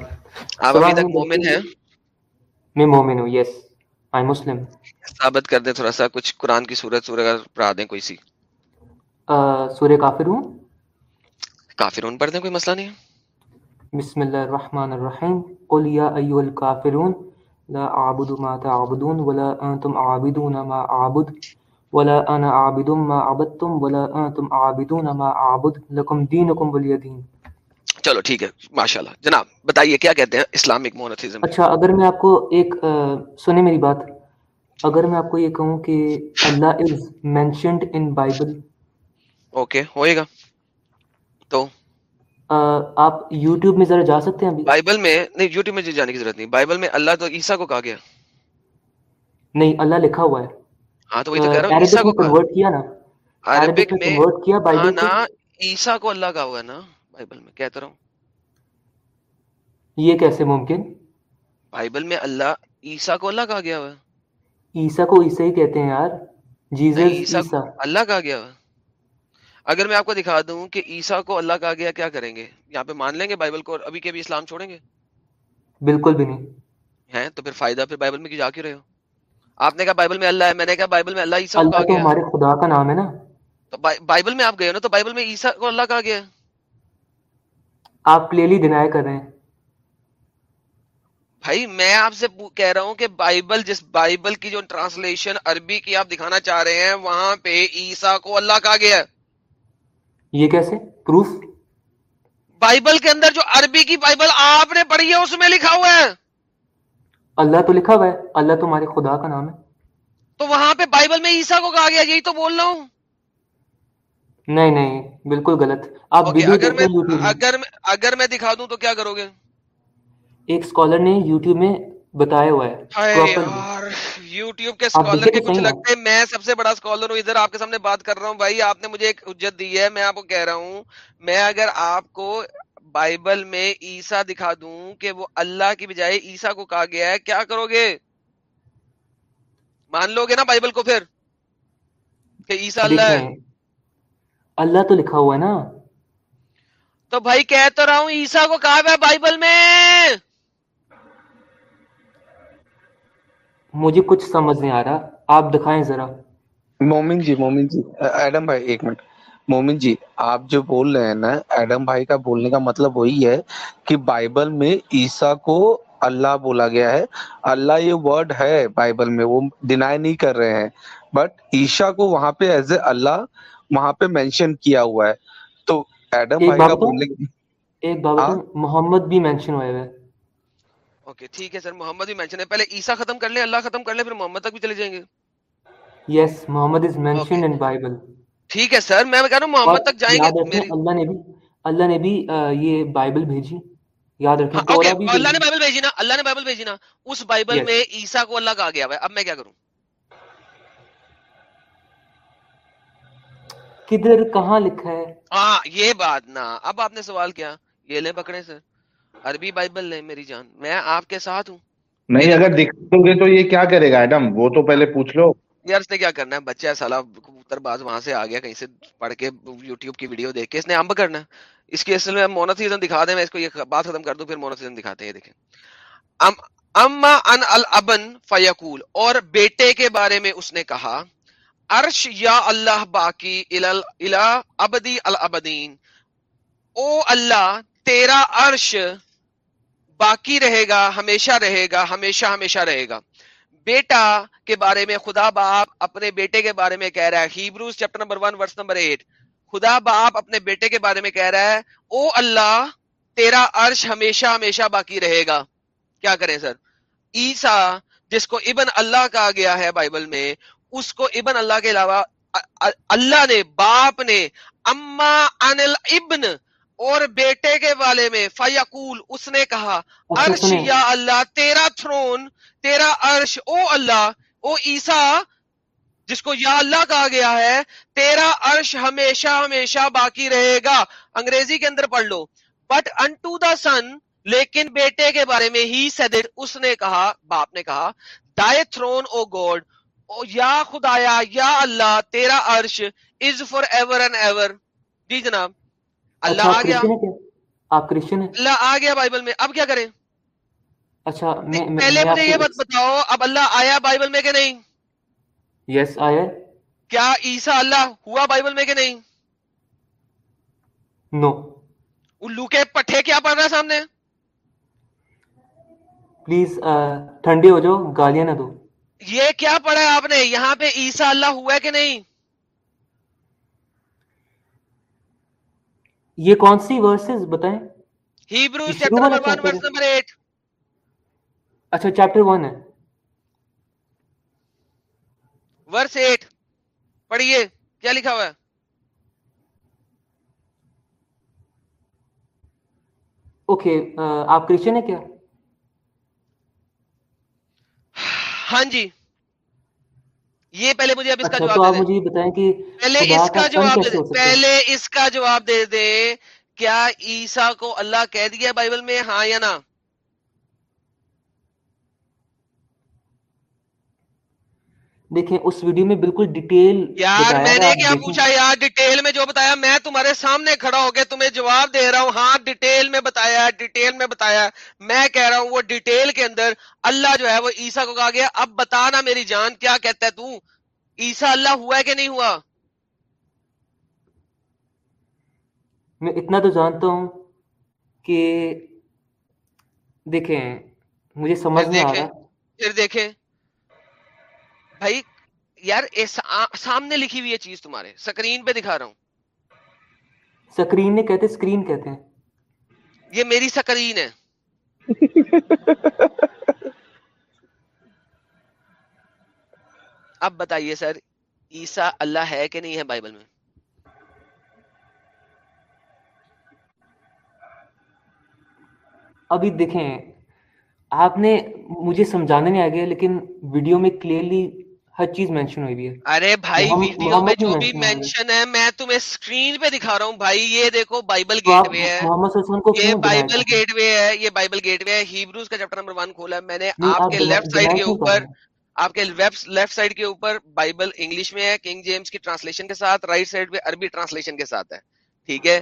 آپ ابھی تک مومن ہیں میں مومن ہوں یس مسلم ثابت کر دیں تھوڑا سا کچھ قرآن کی سورت سورہ پڑھا دیں کوئی سی۔ سورہ کافرون کافرون پڑھ دیں کوئی مسئلہ نہیں بسم اللہ الرحمن الرحیم۔ قل یا ایوہ الكافرون لا اعبد ما تعبدون ولا انتم عابدون ما اعبد ولا انا عابد ما عبدتم ولا انتم عابدون ما اعبد لکم دینکم ولی دین۔ چلو ٹھیک ہے ماشاءاللہ۔ جناب بتائیے کیا کہتے ہیں؟ اسلامک مونوتھیزم اچھا اگر میں آپ کو ایک سنیں میری بات۔ اگر میں آپ کو یہ کہوں کہ Allah is mentioned in Bible okay ہوئے گا۔ تو؟ آپ یوٹیوب میں ذرا جا سکتے ہیں بائبل میں نہیں یوٹیوب میں جانے کی ضرورت نہیں۔ بائبل میں اللہ تو عیسیٰ کو کہا گیا۔ نہیں اللہ لکھا ہوا ہے۔ ہاں تو وہی تو کہہ رہا ہوں عیسیٰ کو کنورٹ کیا نا؟ عربک میں کنورٹ کیا ہاں بائبل نا عیسیٰ کو اللہ کہا ہوا ہے نا۔ بائبل میں کہتا رہا ہوں۔ یہ کیسے ممکن؟ بائبل میں اللہ عیسیٰ کو اللہ کہا گیا ہوا عیسیٰ کو عیسیٰ ہی کہتے ہیں یار۔ جیزس عیسیٰ اللہ کہا گیا ہوا اگر میں آپ کو دکھا دوں کہ عیسیٰ کو اللہ کہا گیا کیا کریں گے؟ یہاں پہ مان لیں گے بائبل کو اور ابھی کے بھی اسلام چھوڑیں گے؟ بالکل بھی نہیں۔ ہیں تو پھر فائدہ پھر بائبل میں کیوں جا کے رہے ہو؟ آپ نے کہا بائبل میں اللہ ہے میں نے کہا بائبل میں اللہ عیسیٰ کو اللہ کہا تو ہمارے خدا کا نام ہے نا۔ تو بائبل میں آپ گئے ہو نا تو بائبل میں عیسیٰ کو اللہ کہا گیا ہے۔ آپ کلیئرلی ڈینائی کر رہے ہیں۔ بھائی میں آپ سے کہہ رہا ہوں کہ بائبل جس بائبل کی جو ٹرانسلیشن عربی کی آپ دکھانا چاہ رہے ہیں وہاں پہ عیسیٰ کو اللہ کہا گیا ہے۔ یہ کیسے؟ پروف بائبل کے اندر جو عربی کی بائبل آپ نے پڑھی ہے اس میں لکھا ہوا ہے۔ اللہ تو لکھا ہوا ہے اللہ تو ہمارے خدا کا نام ہے۔ تو وہاں پہ بائبل میں عیسیٰ کو کہا گیا یہی تو بول رہا ہوں۔ نہیں نہیں بالکل غلط۔ آپ اگر میں اگر دکھا دوں تو کیا کرو گے؟ ایک اسکالر نے یوٹیوب میں بتایا ہوا ہے۔ یوٹیوب کے دیکھیں کے کچھ لگتے ہیں میں سب سے بڑا اسکالر ہوں ادھر آپ کے سامنے بات کر رہا ہوں۔ بھائی آپ نے مجھے ایک حجت دی ہے میں آپ کو کہہ رہا ہوں۔ میں اگر آپ کو بائبل میں عیسیٰ دکھا دوں کہ وہ اللہ کی بجائے عیسیٰ کو کہا گیا ہے کیا کرو گے؟ مان لو گے نا بائبل کو پھر کہ عیسیٰ اللہ ہے۔ اللہ تو لکھا ہوا ہے نا۔ تو بھائی کہہ تو رہا ہوں عیسیٰ کو کہا ہوا ہے بائبل میں۔ مجھے کچھ سمجھ نہیں آ رہا۔ آپ دکھائیں ذرا۔ مومن جی مومن جی ایڈم بھائی ایک منٹ۔ مومن جی آپ جو بول رہے ہیں نا ایڈم بھائی کا بولنے کا مطلب وہی ہے کہ بائبل میں عیسیٰ کو اللہ بولا گیا ہے۔ اللہ یہ ورڈ ہے بائبل میں وہ ڈینائی نہیں کر رہے ہیں۔ بٹ عیسیٰ کو وہاں پہ ایز اے اللہ وہاں پہ مینشن کیا ہوا ہے۔ تو ایڈم بھائی کا بولنے کی ایک بات ہاں؟ محمد بھی مینشن ہوئے ہوئے۔ اوکے ٹھیک ہے سر محمد بھی مینشن ہے۔ پہلے عیسیٰ ختم کر لیں اللہ ختم کر لیں پھر محمد تک بھی چلے جائیں گے۔ یس محمد از مینشنڈ ان بائبل ٹھیک ہے سر میں کہہ رہا ہوں محمد تک جائیں گے اللہ نے بھی اللہ نے بھی یہ بائبل بھیجی۔ یاد رکھیں ہاں اللہ نے بائبل بھیجی نا اللہ نے بائبل بھیجی نا۔ اس بائبل میں عیسیٰ کو اللہ کہا گیا ہے۔ اب میں کیا کروں؟ کدھر کہاں لکھا ہے؟ ہاں یہ بات نا اب آپ نے سوال کیا یہ لیں پکڑے سر عربی بائبل لیں میری جان میں آپ کے ساتھ ہوں۔ نہیں اگر دکھا گے تو یہ کیا کرے گا ایڈم؟ وہ تو پہلے پوچھ لو۔ یار اس نے کیا کرنا ہے؟ بچہ ہے سالہ کبوتر باز وہاں سے آ گیا کہیں سے پڑھ کے یوٹیوب کی ویڈیو دیکھ کے اس نے امب کرنا ہے۔ اس کی اصل میں مونوتھیزم دکھا دیں میں اس کو یہ بات ختم کر دوں پھر مونوتھیزم دکھاتے ہیں یہ دیکھیں۔ ام اما ان الابن فیقول اور بیٹے کے بارے میں اس نے کہا عرش یا اللہ باقی ابدی الابدین. او اللہ، تیرا عرش باقی رہے گا، ہمیشہ رہے گا، ہمیشہ ہمیشہ رہے گا۔ بیٹا کے بارے میں، خدا باپ اپنے بیٹے کے بارے میں کہہ رہا ہے۔ Hebrews chapter number one, verse number eight. خدا باپ اپنے بیٹے کے بارے میں کہہ رہا ہے، او اللہ، تیرا عرش ہمیشہ ہمیشہ باقی رہے گا۔ کیا کریں سر؟ عیسیٰ، جس کو ابن اللہ کہا گیا ہے بائبل میں اس کو ابن اللہ کے علاوہ اللہ نے باپ نے اما انل ابن اور بیٹے کے والے میں فیقول اس نے کہا عرش یا اللہ تیرا تھرون تیرا عرش او اللہ او عیسیٰ جس کو یا اللہ کہا گیا ہے تیرا عرش ہمیشہ ہمیشہ باقی رہے گا۔ انگریزی کے اندر پڑھ لو۔ بٹ ان ٹو دا سن لیکن بیٹے کے بارے میں ہی سیڈ اس نے کہا باپ نے کہا دائے تھرون او گوڈ یا خدایا یا اللہ تیرا عرش is forever and ever جی جناب اللہ اچھا، آ گیا۔ آپ کرسچن ہیں؟ اللہ آ گیا بائبل میں۔ اب کیا کریں؟ اچھا پہلے مجھے یہ بات بتاؤ اب اللہ آیا بائبل میں کہ نہیں؟ یس آیا کیا عیسا اللہ ہوا بائبل میں کہ نہیں؟ نو۔ الو کے پٹھے کیا پڑھ رہا سامنے؟ پلیز ٹھنڈی ہو جاؤ گالیاں نہ دو۔ یہ کیا پڑھا ہے آپ نے؟ یہاں پہ عیسا اللہ ہوا ہے کہ نہیں؟ یہ کون سی ورسز بتائیں؟ ہیبرو چیپٹر نمبر نمبر اچھا چیپٹر ون ہے۔ ورس ایٹ پڑھیے کیا لکھا ہوا ہے؟ اوکے آپ کرسچن ہیں کیا؟ ہاں جی۔ یہ پہلے مجھے اب اس کا جواب دے دیں۔ پہلے اس کا جواب دے دیں پہلے اس کا جواب دے دیں۔ کیا عیسیٰ کو اللہ کہہ دیا بائبل میں ہاں یا نہ؟ دیکھیں اس ویڈیو میں بالکل ڈیٹیل یار میں نے کیا پوچھا یار ڈیٹیل میں جو بتایا میں تمہارے سامنے کھڑا ہو کے تمہیں جواب دے رہا ہوں۔ ہاں ڈیٹیل میں بتایا ڈیٹیل میں بتایا۔ میں کہہ رہا ہوں وہ ڈیٹیل کے اندر اللہ جو ہے وہ عیسا کو کہا گیا اب بتا نا میری جان کیا کہتا ہے تو؟ عیسا اللہ ہوا ہے کہ نہیں ہوا؟ میں اتنا تو جانتا ہوں کہ دیکھیں مجھے سمجھ نہیں آ رہا۔ پھر دیکھیں۔ بھائی یار سامنے لکھی ہوئی ہے چیز تمہارے سکرین پہ دکھا رہا ہوں۔ سکرین کہتے سکرین کہتے ہیں۔ یہ میری سکرین ہے۔ اب بتائیے سر عیسا اللہ ہے کہ نہیں ہے بائبل میں؟ ابھی دیکھیں آپ نے مجھے سمجھانے نہیں آ گیا لیکن ویڈیو میں کلیئرلی ہر چیز مینشن ہوئی بھی ہے۔ ارے بھائی ویڈیو میں جو بھی مینشن ہے۔ میں تمہیں اسکرین پہ دکھا رہا ہوں۔ بھائی یہ دیکھو بائبل گیٹ وے ہے۔ یہ بائبل گیٹ وے ہے یہ بائبل گیٹ وے ہے۔ ہیبروز کا چیپٹر نمبر 1 کھولا ہے۔ میں نے آپ کے لیفٹ سائیڈ کے اوپر آپ کے ویب لیفٹ سائیڈ کے اوپر بائبل انگلش میں ہے کنگ جیمز کی ٹرانسلیشن کے ساتھ رائٹ سائیڈ پہ عربی ٹرانسلیشن کے ساتھ ہے۔ ٹھیک ہے؟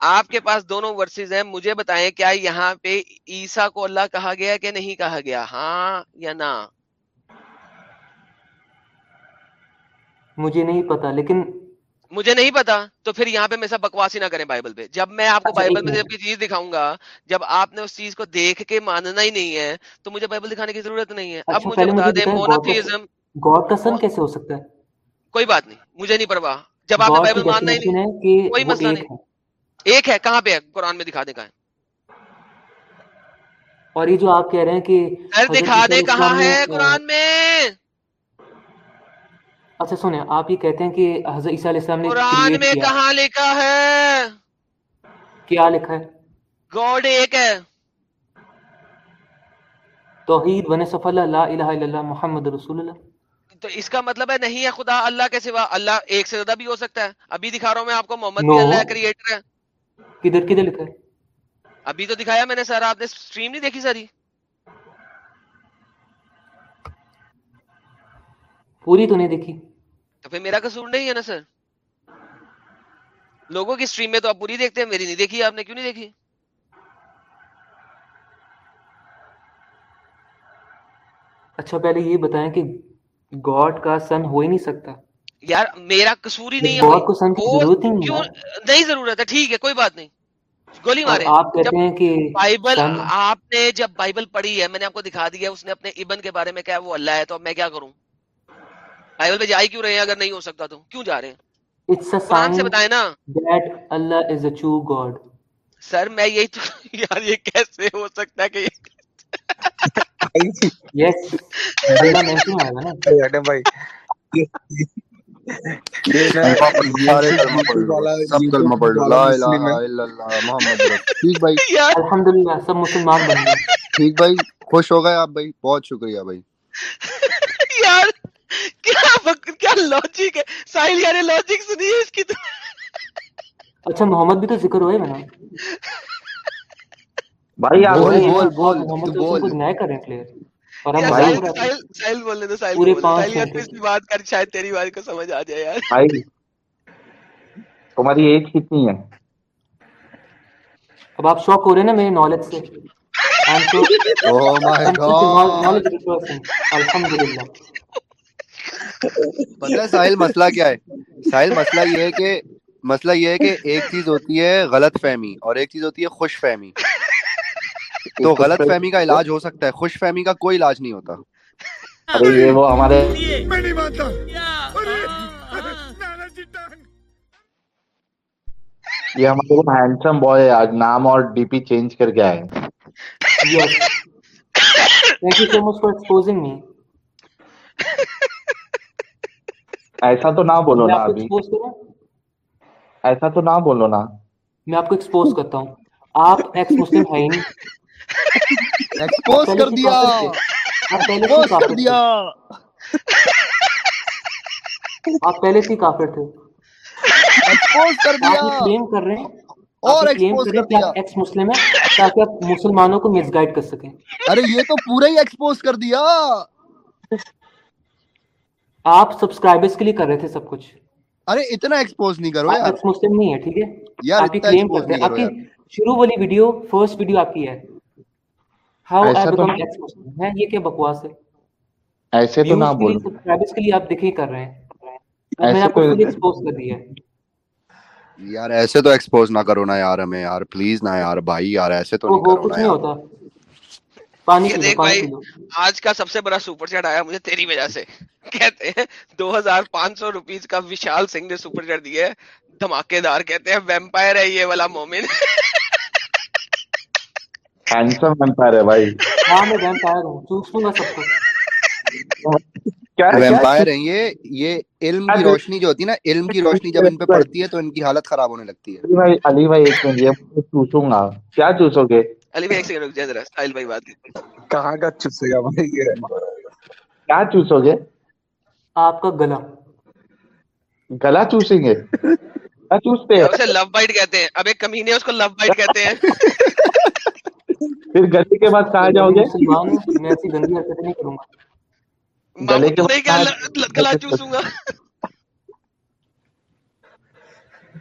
آپ کے پاس دونوں ورسز ہیں۔ مجھے بتائیں کیا یہاں پہ عیسیٰ کو اللہ کہا گیا کہ نہیں کہا گیا؟ ہاں یا نہ؟ مجھے نہیں پتا لیکن مجھے نہیں پتا تو پھر یہاں پہ میں سب بکواس بکواسی نہ کریں بائبل پہ۔ جب میں آپ کو اچھا، بائبل میں جب کی چیز دکھاؤں گا جب آپ نے اس چیز کو دیکھ کے ماننا ہی نہیں ہے تو مجھے بائبل دکھانے کی ضرورت نہیں ہے۔ اب اچھا، مجھے بتا دیں مونوتھیزم گاڈ کا سن کیسے ہو سکتا ہے؟ کوئی بات نہیں مجھے نہیں پرواہ۔ جب آپ نے بائبل ماننا ہی نہیں کوئی مسئلہ نہیں۔ ایک ہے کہاں پہ ہے؟ قرآن میں دکھا دیں کہاں ہے؟ اور یہ جو آپ کہہ رہے ہیں کہ دکھا دیں کہاں ہے قرآن میں؟ اچھا سنیں آپ یہ کہتے ہیں کہ حضرت عیسیٰ علیہ السلام نے قرآن میں کہاں لکھا ہے؟ کیا لکھا ہے؟ گاڈ ایک ہے۔ توحید بن صف اللہ لا الہ الا اللہ محمد رسول اللہ۔ تو اس کا مطلب ہے نہیں ہے خدا اللہ کے سوا اللہ ایک سے زیادہ بھی ہو سکتا ہے۔ ابھی دکھا رہا ہوں میں آپ کو محمد بھی اللہ کریٹر ہے۔ کدھر کدھر لکھا ہے؟ ابھی تو دکھایا میں نے سر آپ نے سٹریم نہیں دیکھی ساری پوری تو نہیں دیکھی۔ تو پھر میرا قصور نہیں ہے نا سر؟ لوگوں کی سٹریم میں تو آپ پوری دیکھتے ہیں میری نہیں دیکھی آپ نے کیوں نہیں دیکھی؟ اچھا پہلے یہ بتائیں کہ گاڈ کا سن ہو ہی نہیں سکتا۔ یار میرا قصور ہی نہیں ہے کو سن کی ضرورت ہی نہیں نہیں ضرورت ہے ٹھیک ہے کوئی بات نہیں۔ گولی مارے۔ آپ کہتے ہیں کہ بائبل آپ نے جب بائبل پڑھی ہے میں نے آپ کو دکھا دیا اس نے اپنے ابن کے بارے میں کہا وہ اللہ ہے تو اب میں کیا کروں؟ بائبل پہ جا کیوں رہے ہیں اگر نہیں ہو سکتا تو؟ کیوں جا رہے ہیں؟ قرآن سے بتائیں نا۔ سر میں یہی تو یار یہ کیسے ہو سکتا ہے کہ سب مسلمان بن گئے ٹھیک بھائی خوش ہو گئے آپ بھائی بہت شکریہ بھائی یار کیا لاجک ہے؟ ساحل یار لاجک سنی اس کی تو۔ اچھا محمد بھی تو ذکر ہوئے نا۔ بھائی آپ بول بول بول محمد بول۔ کچھ نیا کریں پلیئر۔ کو سمجھ آ جائے تمہاری ایج کتنی ہے۔ اب آپ شوق ہو رہے ہیں نا میری نالج سے۔ oh الحمدللہ۔ پتہ ہے ساحل مسئلہ کیا ہے؟ ساحل مسئلہ یہ ہے کہ مسئلہ یہ ہے کہ ایک چیز ہوتی ہے غلط فہمی اور ایک چیز ہوتی ہے خوش فہمی۔ تو غلط فہمی۔ کا علاج ہو سکتا ہے خوش فہمی کا کوئی علاج نہیں ہوتا۔ یہ وہ ہمارے یہ ہمارے ہینڈسم بوائے ہے آج نام اور ڈی پی چینج کر کے آئے thank you so much for exposing me ایسا تو نہ بولو نا ابھی۔ ایسا تو نہ بولو نا۔ میں آپ کو ایکسپوز کرتا ہوں۔ آپ ایکس مسلم ہے نہیں۔ ایکسپوز کر دیا۔ ایکسپوز کر دیا۔ آپ پہلے سے کافر تھے۔ ایکسپوز کر دیا۔ آپ کلیم کر رہے ہیں۔ اور ایکسپوز کر دیا۔ ایکس مسلم ہے تاکہ آپ مسلمانوں کو مس گائڈ کر سکیں۔ ارے یہ تو پورا ہی ایکسپوز کر دیا۔ آپ سبسکرائبرز کے لیے کر رہے تھے سب کچھ۔ ارے اتنا ایکسپوز نہیں کرو یار۔ مسلم نہیں ہے ٹھیک ہے؟ یار آپ کی کلیم ایکسپوز کرتے ہیں۔ آپ کی شروع والی ویڈیو فرسٹ ویڈیو آپ کی ہے۔ ہاؤ آئی تو بیکم ایکس مسلم ہے یہ کیا بکواس ہے؟ ایسے تو نہ بولو۔ سبسکرائبرز کے لیے آپ دیکھیں کر رہے ہیں۔ میں نے آپ کو ایکسپوز کر دیا ہے۔ یار ایسے تو ایکسپوز نہ کرو نا یار ہمیں۔ یار پلیز نا یار بھائی یار ایسے تو نہیں کرو نا یار۔ ہوتا۔ پانی یہ دیکھ بھائی آج کا سب سے بڑا سپر چیٹ آیا مجھے تیری وجہ سے۔ کہتے ہیں دو ہزار پانچ سو روپیز کا وشال سنگھ نے سپر چیٹ دیا ہے۔ دھماکے دار کہتے ہیں ویمپائر ہے یہ والا مومن۔ ہینڈسم ویمپائر ہے بھائی۔ ہاں میں ویمپائر ہوں چوس لوں گا سب کو۔ کیا کیا ویمپائر ہیں یہ یہ علم کی روشنی جو ہوتی ہے نا علم کی روشنی جب ان پہ پڑتی ہے تو ان کی حالت خراب ہونے لگتی ہے۔ علی بھائی علی بھائی ایک منٹ یہ چوسوں گا۔ کیا چوسو گے؟ علی بھائی ایک سیکنڈ رک جائے ذرا ساحل بھائی بات۔ کہاں کا چسے گا بھائی یہ کیا چوسو گے آپ کا گلا گلا چوسیں گے کیا چوستے ہیں اسے لو بائٹ کہتے ہیں اب ایک کمینے اس کو لو بائٹ کہتے ہیں پھر گلے کے بعد کہاں جاؤ گے میں ایسی گندی حرکتیں نہیں کروں گا گلے کے بعد گلا چوسوں گا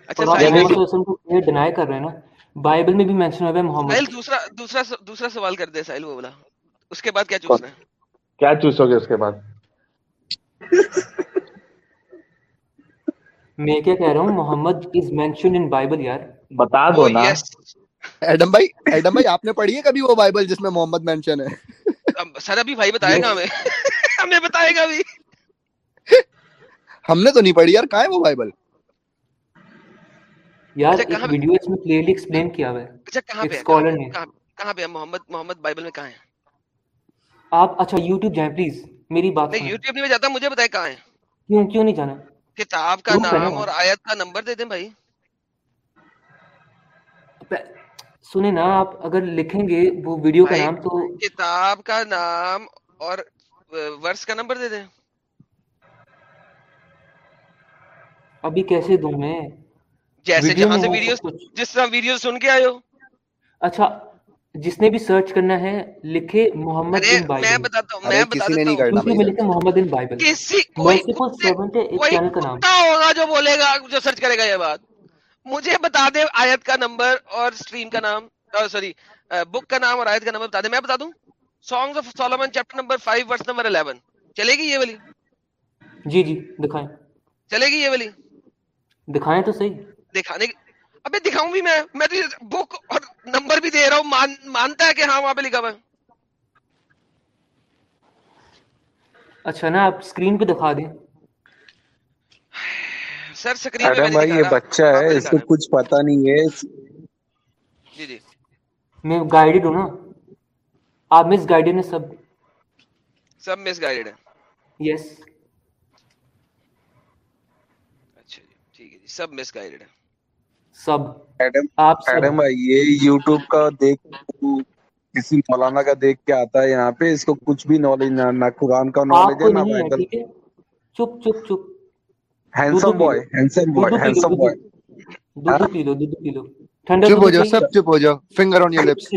اچھا محمد بھائی کو ڈینائی کر رہے ہیں نا بائبل میں بھی مینشن ہوا ہے محمد۔ ساحل دوسرا دوسرا دوسرا سوال کر دے ساحل وہ بولا اس کے بعد کیا چوسنا ہے؟ کیا چوسو گے اس کے بعد؟ میں کیا کہہ رہا ہوں محمد از مینشن ان بائبل یار۔ بتا دو او نا۔ ایڈم بھائی ایڈم بھائی آپ نے پڑھی ہے کبھی وہ بائبل جس میں محمد مینشن ہے؟ سر ابھی بھائی بتائے گا ہمیں۔ ہمیں بتائے گا ابھی۔ ہم نے تو نہیں پڑھی یار کہاں ہے وہ بائبل یار اچھا ایک پہ؟ ویڈیو اس میں کلیئرلی ایکسپلین کیا ہوا ہے۔ اچھا کہاں پہ پہ؟ نے کہاں پہ ہے؟ محمد محمد بائبل میں کہاں ہے؟ آپ اچھا یوٹیوب جائیں پلیز میری بات نہیں یوٹیوب نہیں میں جاتا مجھے بتائے کہاں ہے؟ کیوں کیوں نہیں جانا؟ کتاب کا نام اور آیت کا نمبر دے دیں بھائی۔ سنیں نا آپ اگر لکھیں گے وہ ویڈیو کا نام تو کتاب کا نام اور ورس کا نمبر دے دیں۔ ابھی کیسے دوں میں؟ جیسے جہاں سے جس طرح ویڈیو سن کے آئے ہو۔ اچھا جس نے بھی سرچ کرنا ہے لکھے محمد ارے ان میں بائبل بتاتا ہوں میں ہوں۔ میں لکھے محمد ان بائبل کسی کوئی سیونٹ ہے ایک چینل کا نام۔ ہوگا جو بولے گا جو سرچ کرے گا یہ بات۔ مجھے بتا دے آیت کا نمبر اور اسٹریم کا نام سوری بک کا نام اور آیت کا نمبر بتا دے۔ میں بتا دوں۔ Songs of Solomon chapter number 5 verse number 11 چلے گی یہ والی؟ جی جی دکھائیں۔ چلے گی یہ والی؟ دکھائیں تو صحیح۔ دکھانے ابے دکھاؤں بھی میں میں تو بک اور نمبر بھی دے رہا ہوں مان, مانتا ہے کہ ہاں وہاں پہ لکھا ہوا ہے۔ اچھا نا آپ اسکرین پہ دکھا دیں۔ سر سکرین پہ میں ایڈم نہیں بھائی یہ بچہ ہے اس کو کچھ پتا نہیں ہے۔ جی جی۔ میں گائیڈڈ ہوں نا۔ آپ مس گائیڈڈ ہیں سب۔ سب مس گائیڈ ہے یس اچھا جی ٹھیک ہے جی سب مس گائیڈ ہے سب ایڈم آپ ایڈم بھائی یہ یوٹیوب کا دیکھ کسی مولانا کا دیکھ کے آتا ہے یہاں پہ اس کو کچھ بھی نالج نہ نہ قرآن کا نالج ہے نہ بائبل چپ چپ چپ۔ بوائے بوائے بوائے دودھ پی لو دودھ پی لو ٹھنڈا چپ ہو جاؤ سب چپ ہو جاؤ فنگر آن یور لپس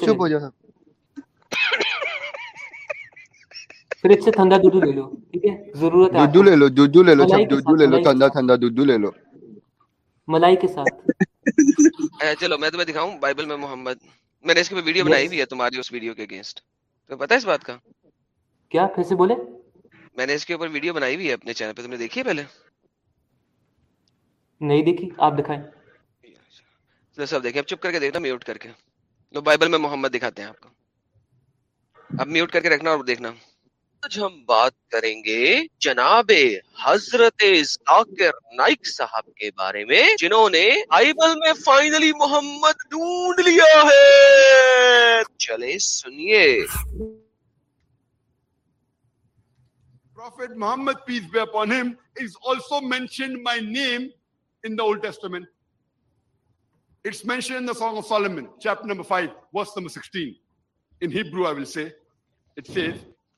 چپ ہو جاؤ سب۔ فریج سے ٹھنڈا دودھ لے لو ٹھیک ہے؟ ضرورت ہے دودھ لے لو دودھ لے لو سب دودھ لے لو ٹھنڈا ٹھنڈا دودھ لے لو۔ ملائی کے ساتھ۔ چلو میں تمہیں دکھاؤں بائبل میں محمد۔ میں نے اس کے اوپر ویڈیو بنائی ہوئی ہے تمہاری اس ویڈیو کے اگینسٹ تو پتہ ہے اس بات کا؟ کیا؟ پھر سے بولے۔ میں نے اس کے اوپر ویڈیو بنائی ہوئی ہے اپنے چینل پہ تم نے دیکھی ہے پہلے؟ نہیں دیکھی آپ دکھائیں۔ سب دیکھیں اب چپ کر کے دیکھنا میوٹ کر کے۔ تو بائبل میں محمد دکھاتے ہیں آپ کو۔ اب میوٹ کر کے رکھنا اور دیکھنا۔ آج ہم بات کریں گے جناب حضرت ذاکر نائک صاحب کے بارے میں جنہوں نے بائبل میں فائنلی محمد ڈھونڈ لیا ہے چلے سنیے Prophet Muhammad, peace be upon him, is also mentioned my name in the Old Testament. It's mentioned in the Song of Solomon, chapter number 5, verse number 16. In Hebrew, I will say, it says,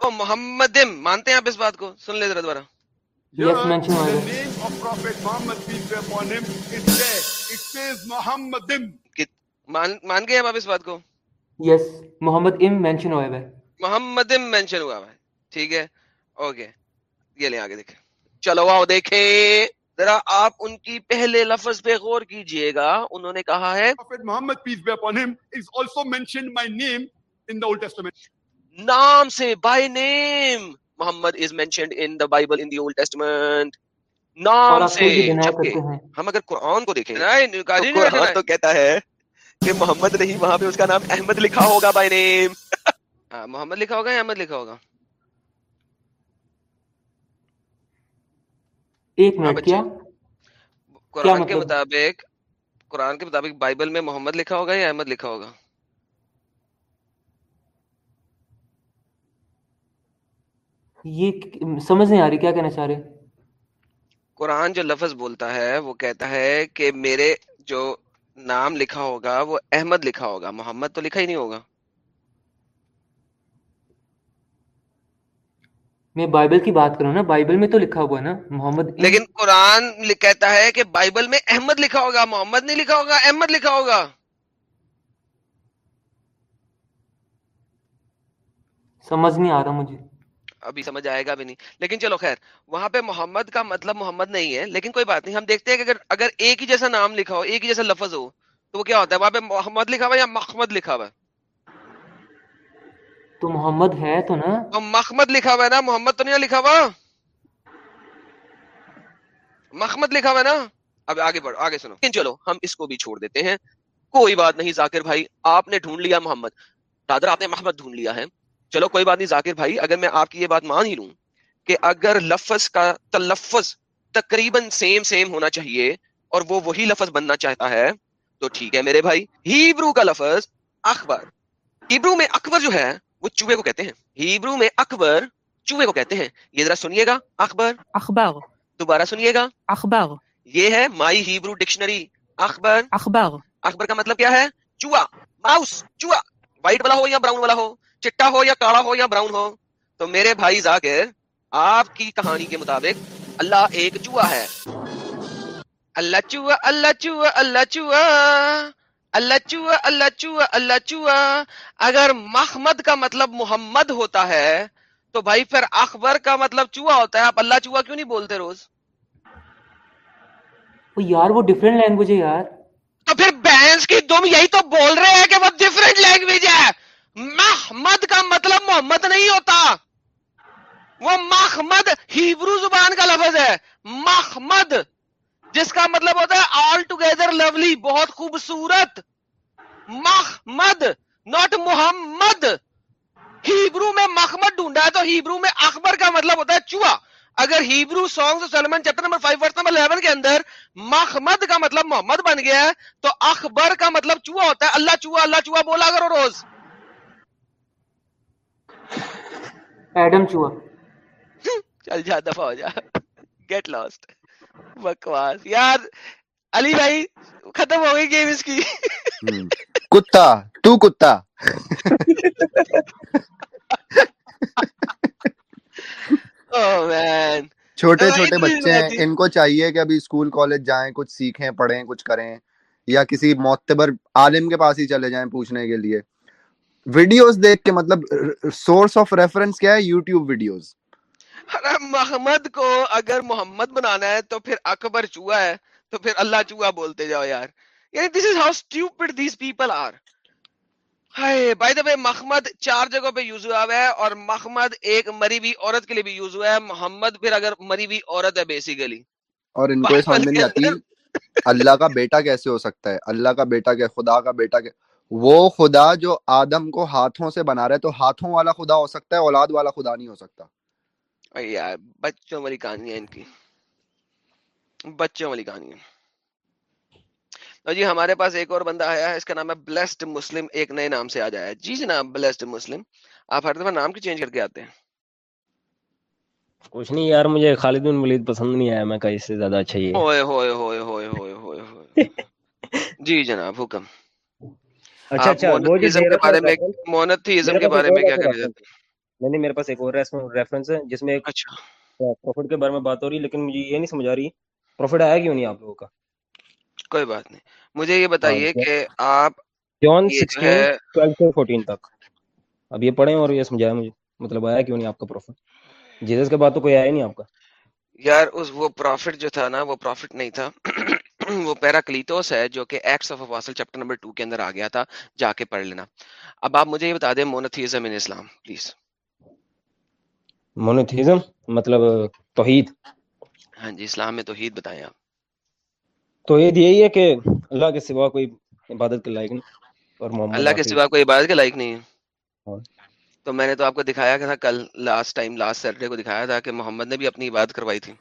وہ محمد مانتے ہیں آپ اس بات کو سن لے ذرا دوبارہ مان گئے آپ اس بات کو یس محمد ام مینشن محمد ام مینشن ہوا ہے ٹھیک ہے اوکے یہ لیں آگے دیکھیں چلو آؤ دیکھیں ذرا آپ ان کی پہلے لفظ پہ غور کیجیے گا انہوں نے کہا ہے محمد پیس بے اپون ہم نام سے by name Muhammad is mentioned in the Bible in the Old Testament نام سے جبکہ ہم اگر قرآن کو دیکھیں قرآن تو کہتا ہے کہ محمد نہیں وہاں پہ اس کا نام احمد لکھا ہوگا بائی ہاں، نیم محمد لکھا ہوگا یا احمد لکھا ہوگا؟ ایک منٹ ہاں، کیا؟ قرآن کے مطابق قرآن کے مطابق بائبل میں محمد لکھا ہوگا یا احمد لکھا ہوگا؟ یہ سمجھ نہیں آ رہی کیا کہنا چاہ رہے قرآن جو لفظ بولتا ہے وہ کہتا ہے کہ میرے جو نام لکھا ہوگا وہ احمد لکھا ہوگا محمد تو لکھا ہی نہیں ہوگا۔ میں بائبل کی بات کروں نا بائبل میں تو لکھا ہوا ہے نا محمد لیکن قرآن کہتا ہے کہ بائبل میں احمد لکھا ہوگا محمد نہیں لکھا ہوگا احمد لکھا ہوگا۔ سمجھ نہیں آ رہا مجھے۔ ابھی سمجھ آئے گا بھی نہیں۔ لیکن چلو خیر وہاں پہ محمد کا مطلب محمد نہیں ہے لیکن کوئی بات نہیں ہم دیکھتے ہیں کہ اگر اگر ایک ہی جیسا نام لکھا ہو ایک ہی جیسا لفظ ہو تو وہ کیا ہوتا ہے؟ وہاں پہ محمد لکھا ہوا یا محمد لکھا ہوا تو محمد ہے تو نا؟ محمد لکھا ہوا ہے نا؟ محمد تو نہیں لکھا ہوا؟ محمد لکھا ہوا ہے نا؟ اب آگے بڑھو آگے سنو۔ لیکن چلو ہم اس کو بھی چھوڑ دیتے ہیں۔ کوئی بات نہیں ذاکر بھائی آپ نے ڈھونڈ لیا محمد۔ دادر آپ نے محمد ڈھونڈ لیا ہے۔ چلو کوئی بات نہیں ذاکر بھائی اگر میں آپ کی یہ بات مان ہی لوں کہ اگر لفظ کا تلفظ تقریباً سیم سیم ہونا چاہیے اور وہ وہی لفظ بننا چاہتا ہے تو ٹھیک ہے میرے بھائی۔ ہیبرو کا لفظ اخبار ہیبرو میں اکبر جو ہے وہ چوہے کو کہتے ہیں۔ ہیبرو میں اکبر چوہے کو کہتے ہیں۔ یہ ذرا سنیے گا اخبار اخبار۔ دوبارہ سنیے گا۔ اخبار۔ یہ ہے مائی ہیبرو ڈکشنری اخبار اخبار۔ اخبار کا مطلب کیا ہے؟ چوہا۔ ماؤس۔ چوہا۔ وائٹ والا ہو یا براؤن والا ہو؟ چٹا ہو یا کالا ہو یا براؤن ہو تو میرے بھائی ذاکر آپ کی کہانی کے مطابق اللہ ایک چوہا ہے۔ اللہ چوہ اللہ چوہا اللہ چوہا اللہ چوہا اللہ چوہ اللہ چوا اگر محمد کا مطلب محمد ہوتا ہے تو بھائی پھر اخبر کا مطلب چوہا ہوتا ہے۔ آپ اللہ چوہا کیوں نہیں بولتے روز؟ یار وہ ڈفرینٹ لینگویج ہے یار۔ تو پھر بینس کی تم یہی تو بول رہے ہیں کہ وہ ڈفرینٹ لینگویج ہے۔ محمد کا مطلب محمد نہیں ہوتا۔ وہ محمد ہیبرو زبان کا لفظ ہے۔ محمد جس کا مطلب ہوتا ہے آل ٹوگیدر لولی بہت خوبصورت۔ محمد ناٹ محمد۔ ہیبرو میں محمد ڈھونڈا ہے تو ہیبرو میں اخبر کا مطلب ہوتا ہے چوہا۔ اگر Hebrew song Solomon chapter number five verse number 11 کے اندر محمد کا مطلب محمد بن گیا ہے، تو اخبر کا مطلب چوہا ہوتا ہے۔ اللہ چوہا اللہ چوہا بولا کرو روز۔ ایڈم چوہا چل جا دفعہ ہو جا گیٹ لاسٹ بکواس یار علی بھائی ختم ہو گئی گیم اس کی کتا تو کتا چھوٹے چھوٹے بچے ہیں ان کو چاہیے کہ ابھی اسکول کالج جائیں کچھ سیکھیں پڑھیں کچھ کریں یا کسی معتبر عالم کے پاس ہی چلے جائیں پوچھنے کے لیے ویڈیوز دیکھ کے مطلب سورس آف ریفرنس کیا ہے؟ یوٹیوب ویڈیوز محمد کو اگر محمد بنانا ہے تو پھر اکبر چوہا ہے تو پھر اللہ چوہا بولتے جاؤ یار۔ یعنی this is how stupid these people are by the Muhammad چار جگہوں پہ یوز ہوا ہے اور محمد ایک مری ہوئی عورت کے لیے بھی یوز ہوا ہے۔ محمد پھر اگر مری ہوئی عورت ہے بیسیکلی اور ان کو سمجھ میں نہیں آتی اللہ کا بیٹا کیسے ہو سکتا ہے؟ اللہ کا بیٹا کیا خدا کا بیٹا کیا؟ وہ خدا جو آدم کو ہاتھوں سے بنا رہے تو ہاتھوں والا خدا ہو سکتا ہے اولاد والا خدا نہیں ہو سکتا۔ یار بچوں والی کہانی ہے ان کی۔ بچوں والی کہانی ہے جی ہمارے پاس ایک اور بندہ آیا ہے اس کا نام ہے بلیسڈ مسلم ایک نئے نام سے آ جایا جی جناب بلیسڈ مسلم آپ ہر دفعہ نام کی چینج کر کے آتے ہیں۔ کچھ نہیں یار مجھے خالد بن ولید پسند نہیں آیا میں کہیں سے زیادہ اچھا یہ ہوئے ہوئے ہوئے ہوئے ہوئے ہوئے ہوئے۔ جی جناب حکم۔ اچھا اچھا وہ جو کے بارے میں مونتھیزم کے بارے میں کیا کہنا چاہتے ہیں نہیں نہیں میرے پاس ایک اور ریفرنس ہے جس میں ایک اچھا۔ پروفٹ کے بارے میں بات ہو رہی ہے لیکن مجھے یہ نہیں سمجھ آ رہی۔ پروفٹ آیا کیوں نہیں آپ لوگوں کا؟ کوئی بات نہیں۔ مجھے یہ بتائیے ہاں، کہ آپ جون سے تک۔ اب یہ پڑھیں اور یہ مجھے۔ مطلب آیا کیوں نہیں آپ کا پروفٹ کے بعد تو کوئی آیا نہیں آپ کا۔ یار اس وہ پروفٹ جو تھا نا وہ پروفٹ نہیں تھا۔ وہ پیراکلیتوس ہے جو کہ Acts of Apostle chapter number two کے اندر آ گیا تھا جا کے پڑھ لینا۔ اب آپ مجھے یہ بتا دیں monotheism in Islam please monotheism مطلب توحید۔ ہاں جی اسلام میں توحید بتائیں آپ۔ تو یہ یہی ہے کہ اللہ کے سوا کوئی عبادت کے لائق نہیں اور محمد اللہ کے سوا کوئی عبادت کے لائق نہیں ہے۔ ہاں۔ تو میں نے تو آپ کو دکھایا تھا کل لاسٹ ٹائم لاسٹ سیٹرڈے کو دکھایا تھا کہ محمد نے بھی اپنی عبادت کروائی تھی۔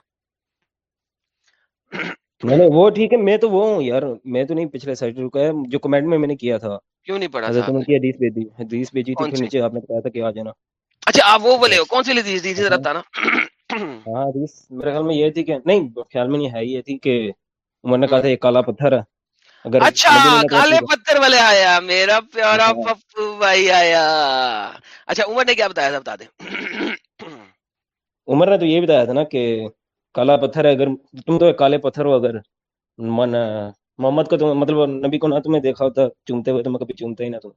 میں نے وہ ٹھیک ہے میں تو وہ ہوں یار میں تو نہیں پچھلے سیٹرڈے رکا ہے جو کمنٹ میں میں نے کیا تھا۔ کیوں نہیں پڑھا حضرت کی حدیث بھیجی حدیث بھیجی تھی پھر نیچے آپ نے کہا تھا کہ آ جانا۔ اچھا آپ وہ بولے ہو کون سی حدیث دی تھی؟ ذرا بتانا۔ ہاں حدیث میرے خیال میں یہ تھی کہ نہیں خیال میں نہیں ہے یہ تھی کہ عمر نے کہا تھا یہ کالا پتھر ہے۔ اگر اچھا کالے پتھر والے آیا میرا پیارا ہاں۔ پپو بھائی آیا۔ اچھا عمر نے کیا بتایا تھا؟ بتا دیں۔ عمر نے تو یہ بتایا تھا نا کہ کالا پتھر ہے اگر تم تو کالے پتھر ہو اگر من محمد کو تو مطلب نبی کو نہ تمہیں دیکھا ہوتا چومتے ہوئے تو میں کبھی چومتا ہی نہ تم۔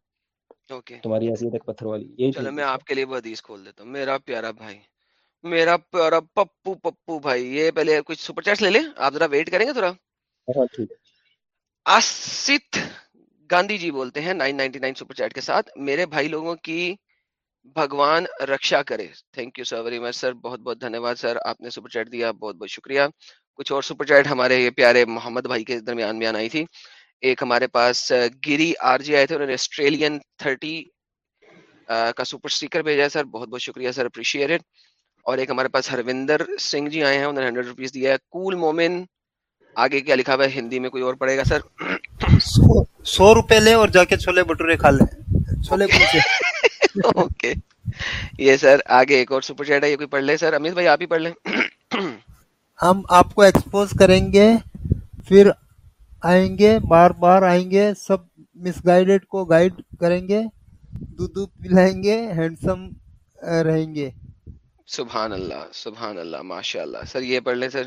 تمہاری حیثیت ایک پتھر والی یہی چلو میں آپ کے لیے وہ حدیث کھول دیتا ہوں۔ میرا پیارا بھائی میرا پیارا پپو پپو بھائی یہ پہلے کچھ سپر چیٹ لے لیں۔ آپ ذرا ویٹ کریں گے تھوڑا؟ آسیت گاندھی جی بولتے ہیں nine ninety nine super chat کے ساتھ۔ میرے بھائی لوگوں کی بھگوان رکشا کرے۔ Thank you sir very much sir بہت بہت دھنیہ واد سر آپ نے سپر چیٹ دیا بہت بہت شکریہ۔ کچھ اور سپر چیٹ ہمارے یہ پیارے محمد بھائی کے درمیان میں آئی تھی۔ ایک ہمارے پاس گری آر جی آئے تھے انہوں نے آسٹریلین تھرٹی کا سپر اسٹیکر بھیجا ہے سر بہت بہت شکریہ سر اپریشیٹ اور ایک ہمارے پاس ہروندر سنگھ جی آئے ہیں انہوں نے ہنڈریڈ روپیز دیا ہے۔ کول مومن آگے کیا لکھا ہوا ہے؟ ہندی میں کوئی اور پڑھے گا سر سو روپے لے اور جا کے چھولے بٹورے کھا لیں۔ چھولے اوکے یہ سر آگے ایک اور سپر چیٹ ہے یہ کوئی پڑھ لے سر؟ امیت بھائی آپ ہی پڑھ لیں۔ ہم آپ کو ایکسپوز کریں گے پھر آئیں گے بار بار آئیں گے سب مس گائیڈڈ کو گائیڈ کریں گے دودھ دودھ پلائیں گے ہینڈسم رہیں گے۔ سبحان اللہ سبحان اللہ ماشاء اللہ۔ سر یہ پڑھ لیں سر۔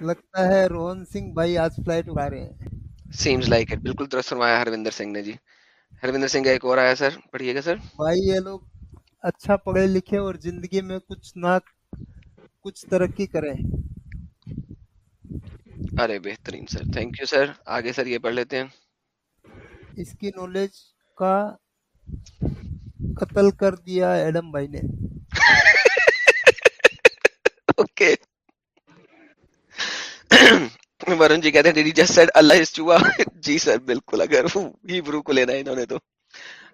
لگتا ہے روہن سنگھ بھائی آج فلائٹ اڑا رہے ہیں۔ سیمز لائک اٹ بالکل درست فرمایا ہروندر سنگھ نے جی۔ ہروندر سنگھ ایک اور آیا سر پڑھیے گا سر؟ بھائی یہ لوگ اچھا پڑھے لکھے اور زندگی میں کچھ نہ کچھ ترقی کریں۔ ارے بہترین سر تھینک یو سر۔ آگے سر یہ پڑھ لیتے ہیں۔ اس کی نالج کا قتل کر دیا ایڈم بھائی نے۔ اوکے ورن جی کہتے ہیں جسٹ سیڈ اللہ از جی سر بالکل اگر ہیبرو کو لینا ہے انہوں نے تو۔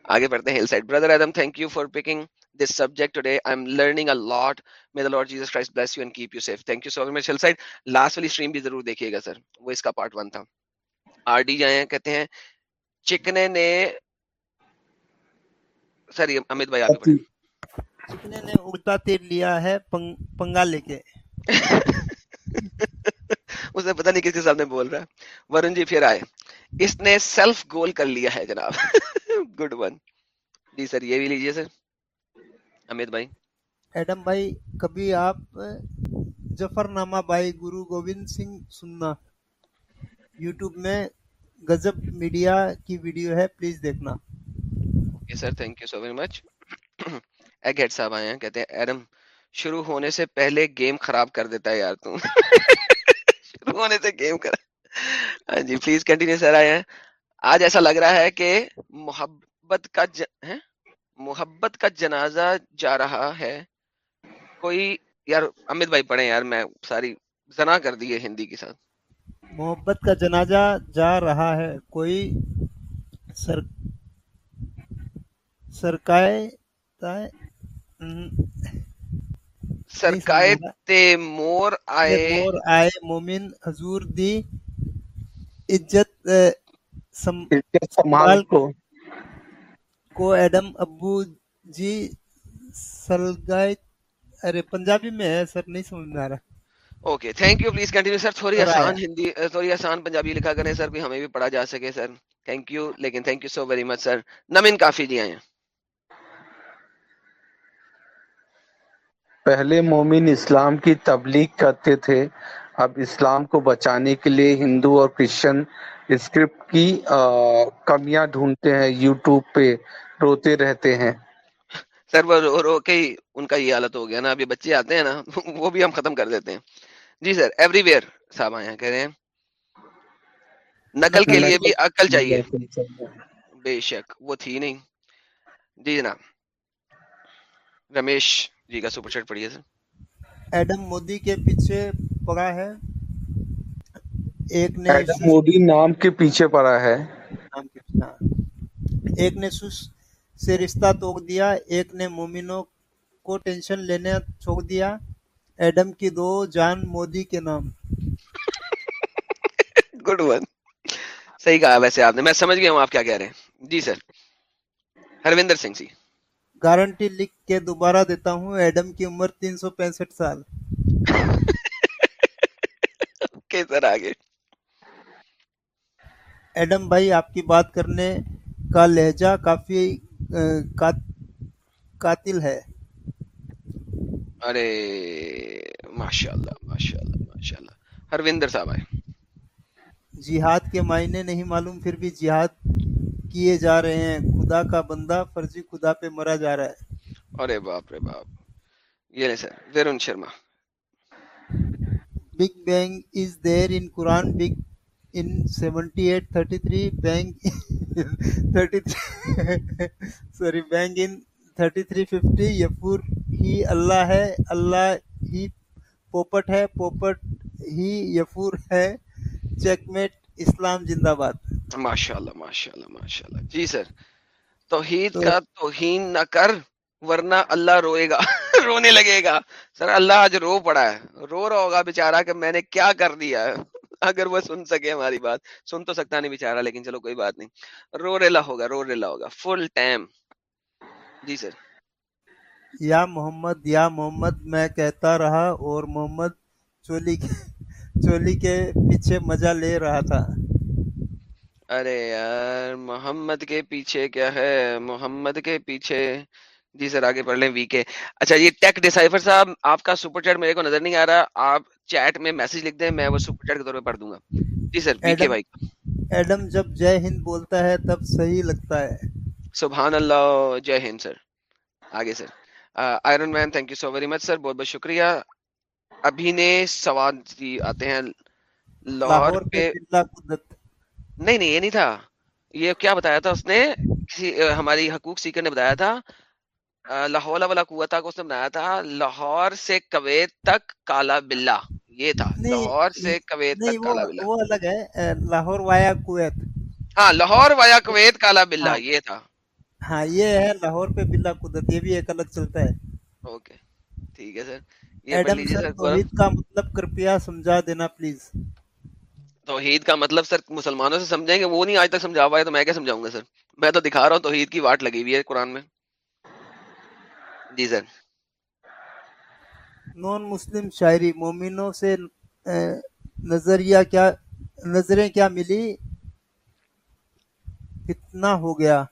آگے پڑھتے ہیں hill side brother Adam thank you for picking this subject today I am learning a lot may the lord Jesus Christ bless you and keep you safe thank you so much hill side last والی سٹریم بھی ضرور دیکھیے گا سر وہ اس کا پارٹ 1 تھا۔ آر ڈی جائے ہیں کہتے ہیں چکنے نے سر یہ امیت بھائی پڑھیں چکنے نے اڑتا تیر لیا ہے پنگا لے کے۔ اسے پتا نہیں کس کے سامنے بول رہا ہے۔ ورن جی پھر آئے۔ اس نے سیلف گول کر لیا ہے جناب۔ گڈ ون جی سر یہ بھی لیجیے سر۔ امید بھائی۔ ایڈم بھائی کبھی آپ جفر نامہ بھائی گرو گوبند سنگھ سننا۔ یوٹیوب میں گزب میڈیا کی ویڈیو ہے پلیز دیکھنا۔ سر thank you so very much egg head صاحب آئے ہیں کہتے ہیں ایڈم شروع ہونے سے پہلے گیم خراب کر دیتا ہے یار تم ہونے سے گیم کرا ہاں جی پلیز کنٹینیو سر، آئے ہیں۔ آج ایسا لگ رہا ہے کہ محبت کا ج... محبت کا جنازہ جا رہا ہے۔ کوئی، یار، امت بھائی پڑھیں یار، میں ساری زنا کر دی ہے ہندی کے ساتھ۔ محبت کا جنازہ جا رہا ہے۔ کوئی سر، سرکائے سرکائے آئے۔ آئے مومن حضور دی سم سمال کو۔ کو ایڈم ابو جی سلگائے ارے پنجابی میں ہے سر نہیں سمجھ رہا۔ Okay thank you please continue sir تھوڑی آسان ہندی تھوڑی آسان پنجابی لکھا کریں سر بھی ہمیں بھی پڑھا جا سکے سر۔ تھینک یو لیکن thank you so very much sir نمین کافی جی آئے ہیں۔ پہلے مومن اسلام کی تبلیغ کرتے تھے، اب اسلام کو بچانے کے لیے ہندو اور کرسچن اسکرپٹ کی کمیاں ڈھونڈتے ہیں، یوٹیوب پہ روتے رہتے ہیں۔ سر، وہ رو رو کے ہی ان کا یہ حالت ہو گیا نا، اب یہ بچے آتے ہیں نا، وہ بھی ہم ختم کر دیتے ہیں۔ جی سر ایوری ویئر صاحب آیا کہہ رہے ہیں۔ نقل کے لیے بھی عقل چاہیے۔ بے شک، وہ تھی نہیں۔ جی جناب۔ رمیش۔ جی کا سپر چیٹ پڑھیے سر۔ ایڈم مودی کے پیچھے پڑا ہے۔ ایک نے ایڈم مودی نام کے پیچھے پڑا ہے۔ ہاں۔ ایک نے سس سے رشتہ توڑ دیا ایک نے مومنوں کو ٹینشن لینے چھوڑ دیا۔ ایڈم کی دو جان مودی کے نام۔ گڈ ون صحیح کہا ویسے آپ نے۔ میں سمجھ گیا ہوں آپ کیا کہہ رہے ہیں۔ جی سر۔ ہروندر سنگھ جی۔ گارنٹی لکھ کے دوبارہ دیتا ہوں ایڈم کی عمر تین سو پینسٹھ سال۔ سر آگے۔ ایڈم بھائی آپ کی بات کرنے کا لہجہ کافی قاتل ہے۔ ارے ماشاء اللہ ماشاء اللہ صاحب آئے۔ جہاد کے معنی نہیں معلوم پھر بھی جہاد کیے جا رہے ہیں خدا کا بندہ فرضی خدا پہ مرا جا رہا ہے۔ ارے باپ رے باپ۔ یہ لیں sir Varun Sharma. Big bang is there in Quran big in 7833 bang 33 sorry bang in 3350 یفور ہی اللہ ہے اللہ ہی پوپٹ ہے پوپٹ ہی یفور ہے چیک میٹ اسلام زندہ باد۔ ماشاء اللہ ماشاء اللہ ماشاء اللہ جی سر توحید کا توہین نہ کر ورنہ اللہ روئے گا رونے لگے گا۔ سر اللہ آج رو پڑا ہے۔ رو رہا ہوگا بےچارا کہ میں نے کیا کر دیا ہے۔ اگر وہ سن سکے ہماری بات۔ سن تو سکتا نہیں بےچارا لیکن چلو کوئی بات نہیں۔ رو ریلا ہوگا رو ریلا ہوگا۔ فل ٹائم جی سر۔ یا محمد یا محمد میں کہتا رہا اور محمد چولی چولی کے پیچھے مزہ لے رہا تھا۔ ارے یار محمد کے پیچھے کیا ہے؟ محمد کے پیچھے۔ جی سر آگے پڑھ لیں۔ وی کے۔ اچھا یہ ٹیک ڈیسائفر صاحب آپ کا سپر چیٹ میرے کو نظر نہیں آ رہا۔ آپ چیٹ میں میسج لکھ دیں میں وہ سپر چیٹ کے طور پہ پڑھ دوں گا۔ جی سر وی کے بھائی۔ ایڈم جب جے ہند بولتا ہے تب صحیح لگتا ہے۔ سبحان اللہ جے ہند سر۔ آگے sir. Iron Man thank you so very much sir بہت بہت شکریہ۔ ابھی نے سوال جی آتے ہیں لاہور پہ نہیں نہیں یہ نہیں تھا۔ یہ کیا بتایا تھا اس نے؟ ہماری حقوق سیکر نے بتایا تھا۔ لاہور والا کنواں تھا اس نے بنایا تھا لاہور سے کویت تک کالا بلا یہ تھا لاہور سے کویت تک کالا بلا وہ الگ ہے لاہور وایا کویت۔ ہاں لاہور وایا کویت کالا بلا ہاں۔ یہ تھا۔ ہاں یہ ہے لاہور پہ بلا قدرت یہ بھی ایک الگ چلتا ہے۔ اوکے ٹھیک ہے سر۔ ایڈم جی سر توحید کا مطلب کرپیا سمجھا دینا پلیز۔ توحید کا مطلب سر مسلمانوں سے سمجھیں گے وہ نہیں آج تک سمجھا ہوا ہے تو میں کیا سمجھاؤں گا سر؟ میں تو دکھا رہا ہوں توحید کی واٹ لگی ہوئی ہے قرآن میں۔ جی سر۔ نون مسلم شاعری مومنوں سے نظریہ کیا نظریں کیا ملی؟ کتنا ہو گیا؟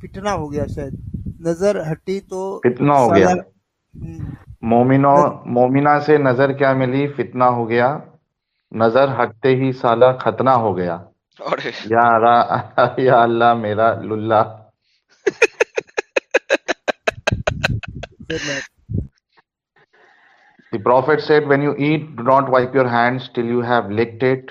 پٹنا ہو گیا شاید۔ نظر ہٹی تو کتنا ہو گیا؟ مومنوں ہاں۔ مومنہ سے نظر کیا ملی فتنہ ہو گیا۔ نظر ہٹتے ہی سالہ ختنہ ہو گیا۔ یا اللہ میرا للہ۔ The prophet said, when you eat, do not wipe your hands till you have licked it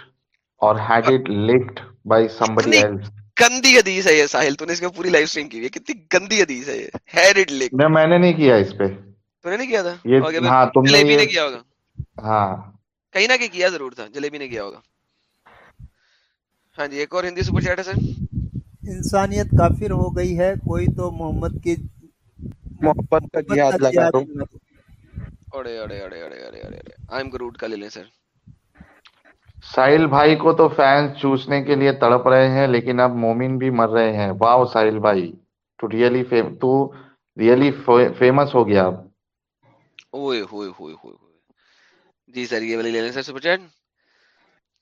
or had it licked by somebody else. گندی حدیث ہے یہ ساحل تو نے اس میں پوری لائف سٹریم کی ہے۔ کتنی گندی حدیث ہے یہ۔ ہیڈ اٹ لک میں نے نہیں کیا اس پہ۔ تو نے کیا تھا؟ ہاں تم نے جلیبی نے کیا ہوگا؟ ہاں۔ کہیں نہ کہیں کیا ضرور تھا جلیبی نے کیا ہوگا۔ ہاں جی ایک اور ہندی سپر چیٹ ہے سر۔ انسانیت کافر ہو گئی ہے کوئی تو محمد کی محبت کا جہاد لگا دو۔ اڑے اڑے اڑے اڑے اڑے اڑے آئی ایم گروڈ کا لے لیں سر۔ ساحل بھائی کو تو فینس چوسنے کے لیے تڑپ رہے ہیں لیکن اب مومن بھی مر رہے ہیں۔ واؤ ساحل بھائی تو ریئلی تو ریئلی فیمس ہو گیا اب۔ اوئے ہوئے ہوئے ہوئے جی سر یہ والی لے لیں sir super chat.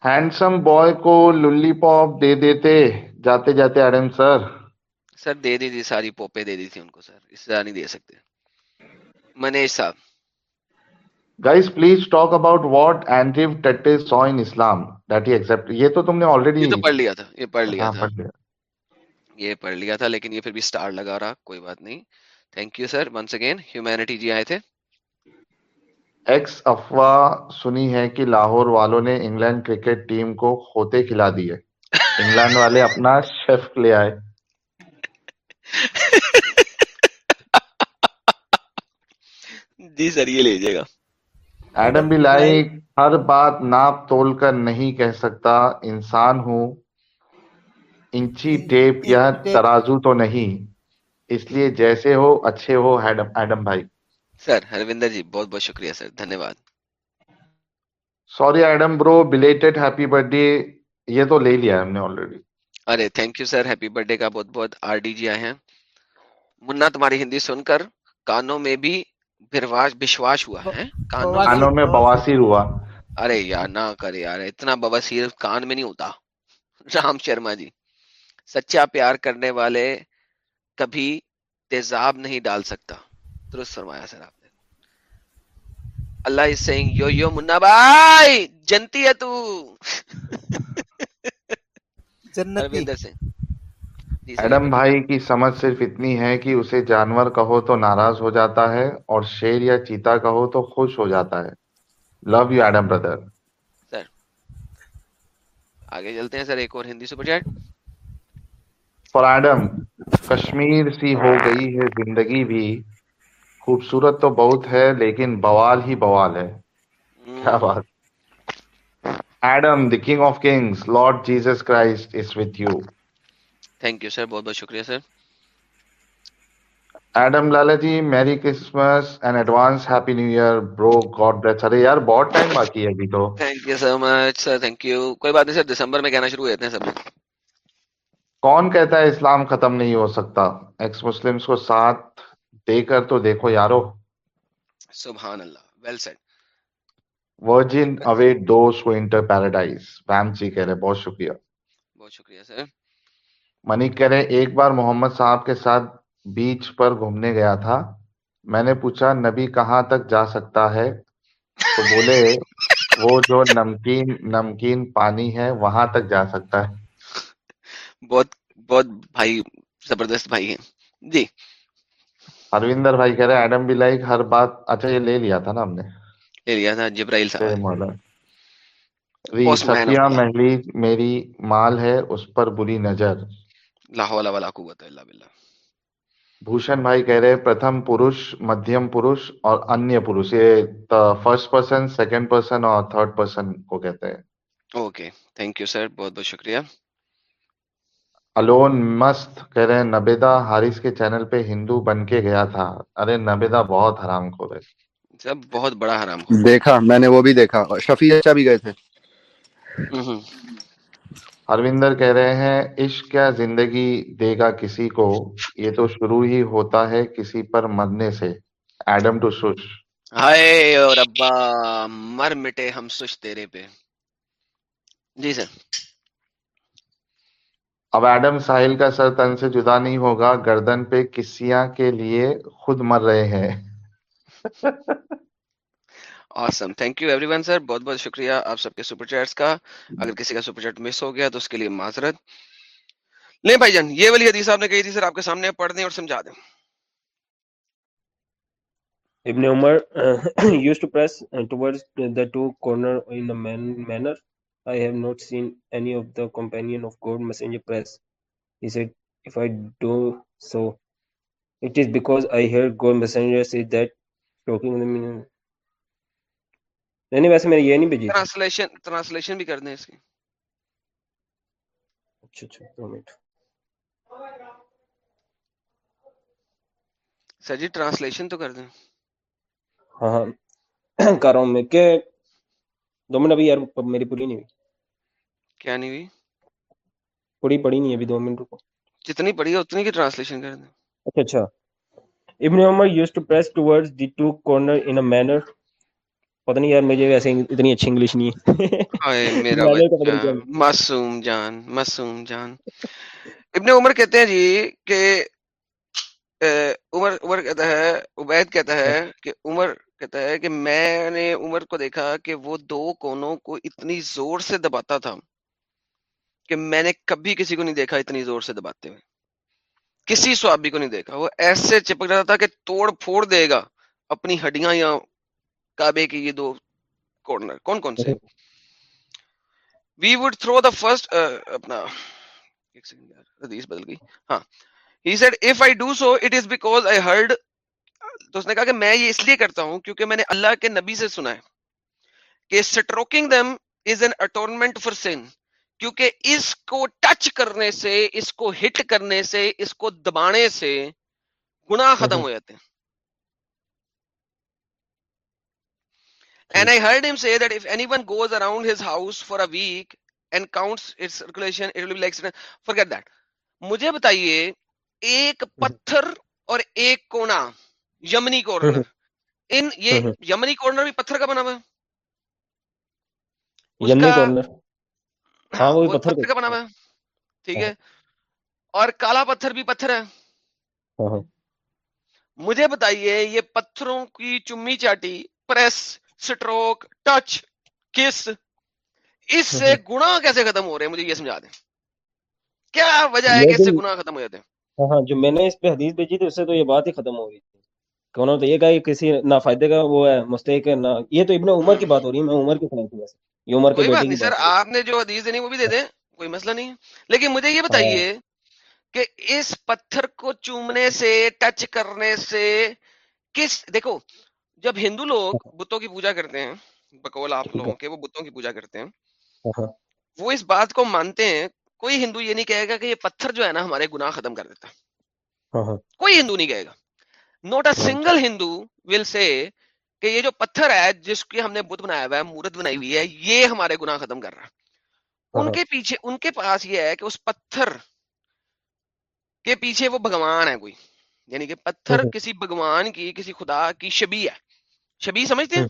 Handsome boy کو للی پاپ دے دیتے جاتے جاتے ایڈم سر۔ سر دے دی تھی ساری پوپے دے دی تھی ان کو سر۔ اس سے نہیں دے سکتے۔ منیش صاحب۔ Guys please talk about what Andrew Tate so in Islam that he accept یہ تو تم نے آلریڈی یہ تو پڑھ لیا تھا یہ پڑھ لیا تھا۔ یہ پڑھ لیا تھا لیکن یہ پھر بھی سٹار لگا رہا کوئی بات نہیں۔ Thank you sir once again humanity جی آئے تھے۔ ایکس افواہ سنی ہے کہ لاہور والوں نے انگلینڈ کرکٹ ٹیم کو کھوتے کھلا دیے۔ انگلینڈ والے اپنا شیف لے آئے۔ جی سر یہ لیجیے گا۔ ایڈم بھی لائک ہر بات ناپ تول کر نہیں کہہ سکتا انسان ہوں۔ انچی ٹیپ یا ترازو تو نہیں۔ اس لیے جیسے ہو اچھے ہو ایڈم بھائی۔ سر ہروندر جی بہت بہت شکریہ سر دھنیہ واد sorry Adam bro belated happy birthday یہ تو لے لیا ہم نے already array thank you sir happy birthday کا بہت بہت آر ڈی جی آئے ہیں منا تمہاری ہندی سن کر کانوں میں بھی بشواش ہوا ہے کانوں میں بواسیر ہوا ارے یار نہ کرے یار اتنا بواسیر کان میں نہیں ہوتا رام شرما جی سچا پیار کرنے والے کبھی تیزاب نہیں ڈال سکتا درست فرمایا سر آپ نے۔ اللہ از سینگ یو یو منا بھائی جنتی۔ ہے تو جنتی سے ایڈم بھائی کی سمجھ صرف اتنی ہے کہ اسے جانور کہو تو ناراض ہو جاتا ہے اور شیر یا چیتا کہو تو خوش ہو جاتا ہے۔ Love you Adam brother sir آگے چلتے ہیں سر ایک اور Hindi super chat. For Adam Kashmir سی ہو گئی ہے زندگی بھی۔ خوبصورت تو بہت ہے لیکن بوال ہی بوال ہے۔ کیا بات۔ Adam the king of kings lord Jesus Christ is with you. Thank you sir بہت بہت شکریہ sir. Adam Lala ji merry Christmas and advance happy new year bro god bless. ارے یار بہت ٹائم باقی ہے ابھی تو۔ Thank you so much sir thank you. کوئی بات نہیں سر دسمبر میں کہنا شروع ہوتے ہیں سب۔ کون کہتا ہے اسلام ختم نہیں ہو سکتا؟ ایکس مسلمس کو ساتھ دے کر تو دیکھو یارو سبحان اللہ well said virgin await those کو انٹر پیراڈائز ویم جی کہہ رہے بہت شکریہ بہت شکریہ سر منی کہہ رہے ایک بار محمد صاحب کے ساتھ بیچ پر گھومنے گیا تھا میں نے پوچھا نبی کہاں تک جا سکتا ہے تو بولے وہ جو نمکین نمکین پانی ہے وہاں تک جا سکتا ہے بہت بہت بھائی زبردست بھائی ہیں جی اروندر بھائی کہہ رہے ایڈم بھی لائک ہر بات اچھا یہ لے لیا تھا نا ہم نے۔ لے لیا تھا جبرائیل صاحب۔ ستیا محلی میری مال ہے اس پر بری نظر۔ بھوشن بھائی کہہ رہے پرتھم پروش مدھیم پروش اور انیہ پروش۔ یہ فرسٹ پرسن سیکنڈ پرسن اور تھرڈ پرسن کو کہتے ہیں۔ اوکے تھینک یو سر بہت بہت شکریہ۔ الون مست کہہ رہے ہیں نبیدا حارث کے چینل پہ ہندو بن کے گیا تھا۔ ارے نبیدا بہت حرام کھو رہے سب بہت بڑا حرام دیکھا میں نے وہ بھی دیکھا۔ شفیع اچھا بھی گئے تھے۔ اروندر کہہ رہے ہیں عشق کیا زندگی دے گا کسی کو؟ یہ تو شروع ہی ہوتا ہے کسی پر مرنے سے۔ ایڈم ٹو سوش ہائے اور ابا مر مٹے ہم سوش تیرے پہ۔ جی سر۔ اب ایڈم ساحل کا سر تن سے جدا نہیں ہوگا گردن پہ کسیاں کے لیے خود مر رہے ہیں۔ Awesome. Thank you everyone sir. بہت بہت شکریہ آپ سب کے سپر چیٹس کا۔ اگر کسی کا سپر چیٹ مس ہو گیا تو اس کے لیے معذرت۔ لیں بھائی جان یہ والی حدیث آپ نے کہی تھی سر آپ کے سامنے پڑھ دیں اور سمجھا دیں۔ ابن عمر used to press towards the two corner in a man manner. I have not seen any of the companion of God messenger press. He said if I do so it is because I heard God messenger say that talking in نہیں ویسے میں یہ نہیں بھیجی ٹرانسلیشن ٹرانسلیشن بھی کر دیں اس کی اچھا اچھا دو منٹ سر جی ٹرانسلیشن تو کر دیں ہاں ہاں کر رہا ہوں میں کہ دو منٹ ابھی یار میری پوری نہیں ہوئی کیا نہیں ہوئی؟ پڑھی نہیں ابھی دو منٹ رکو۔ جتنی پڑھی ہے اتنی کی ٹرانسلیشن کر دیں۔ اچھا اچھا۔ ابن عمر used to press towards the two corner in a manner پتہ نہیں یار مجھے ویسے اتنی اچھی انگلش نہیں ہے۔ میرا معصوم جان معصوم جان۔ ابن عمر کہتے ہیں جی کہ عمر عمر کہتا ہے عبید کہتا ہے کہ عمر کہتا ہے کہ میں نے عمر کو دیکھا کہ وہ دو کونوں کو اتنی زور سے دباتا تھا۔ کہ میں نے کبھی کسی کو نہیں دیکھا اتنی زور سے دباتے ہوئے۔ کسی سوابی کو نہیں دیکھا۔ وہ ایسے چپک جاتا تھا کہ توڑ پھوڑ دے گا۔ اپنی ہڈیاں یا کعبے کی یہ دو کارنر۔ کون کون سے؟ We would through the first اپنا، ایک سیکنڈ حدیث بدل گئی۔ ہاں۔ He said if I do so it is because I heard تو اس نے کہا کہ میں یہ اس لیے کرتا ہوں کیونکہ میں نے اللہ کے نبی سے سنا ہے کہ سٹروکنگ دم از این اٹورنمنٹ فار سین کیونکہ اس کو ٹچ کرنے سے اس کو ہٹ کرنے سے اس کو دبانے سے گناہ ختم ہو جاتے ہیں۔ And I heard him say that if anyone goes around his house for a week and counts its circulation, it will be like forget that. مجھے بتائیے ایک پتھر اور ایک کونا یمنی کارنر ان یہ یمنی کارنر بھی پتھر کا بنا ہوا ہے؟ یمنی کارنر ہاں وہ پتھر کا بنا ہوا ہے۔ ٹھیک ہے۔ اور کالا پتھر بھی پتھر ہے۔ مجھے بتائیے یہ پتھروں کی چمی چاٹی پریس سٹروک ٹچ کس اس سے گنا کیسے ختم ہو رہے ہیں؟ مجھے یہ سمجھا دیں۔ کیا وجہ ہے کہ اس سے گنا ختم ہو جاتے ہیں؟ ہاں, ہاں، جو میں نے اس پہ حدیث بھیجی تھی اس سے تو یہ بات ہی ختم ہو گئی تھی کونوں تو یہ کہا کہ کسی نہ فائدے کا وہ ہے مستحق ہے نہ یہ تو ابن عمر کی بات ہو رہی ہے میں عمر کی ویسے یہ عمر کے بیٹے کی سر آپ نے جو حدیث دینی وہ بھی دے دیں کوئی مسئلہ نہیں۔ لیکن مجھے یہ بتائیے ہاں۔ کہ اس پتھر کو چومنے سے ٹچ کرنے سے کس دیکھو جب ہندو لوگ بتوں کی پوجا کرتے ہیں بکول آپ لوگوں کے وہ بتوں کی پوجا کرتے ہیں وہ اس بات کو مانتے ہیں کوئی ہندو یہ نہیں کہے گا کہ یہ پتھر جو ہے نا ہمارے گناہ ختم کر دیتا۔ کوئی ہندو نہیں کہے گا۔ نوٹ اے سنگل ہندو ول سے کہ یہ جو پتھر ہے جس کے ہم نے بت بنایا ہوا ہے مورت بنائی ہوئی ہے یہ ہمارے گناہ ختم کر رہا ہے۔ ان کے پیچھے ان کے پاس یہ ہے کہ اس پتھر کے پیچھے وہ بھگوان ہے کوئی۔ یعنی کہ پتھر کسی بھگوان کی کسی خدا کی شبی ہے۔ شبی سمجھتے ہیں؟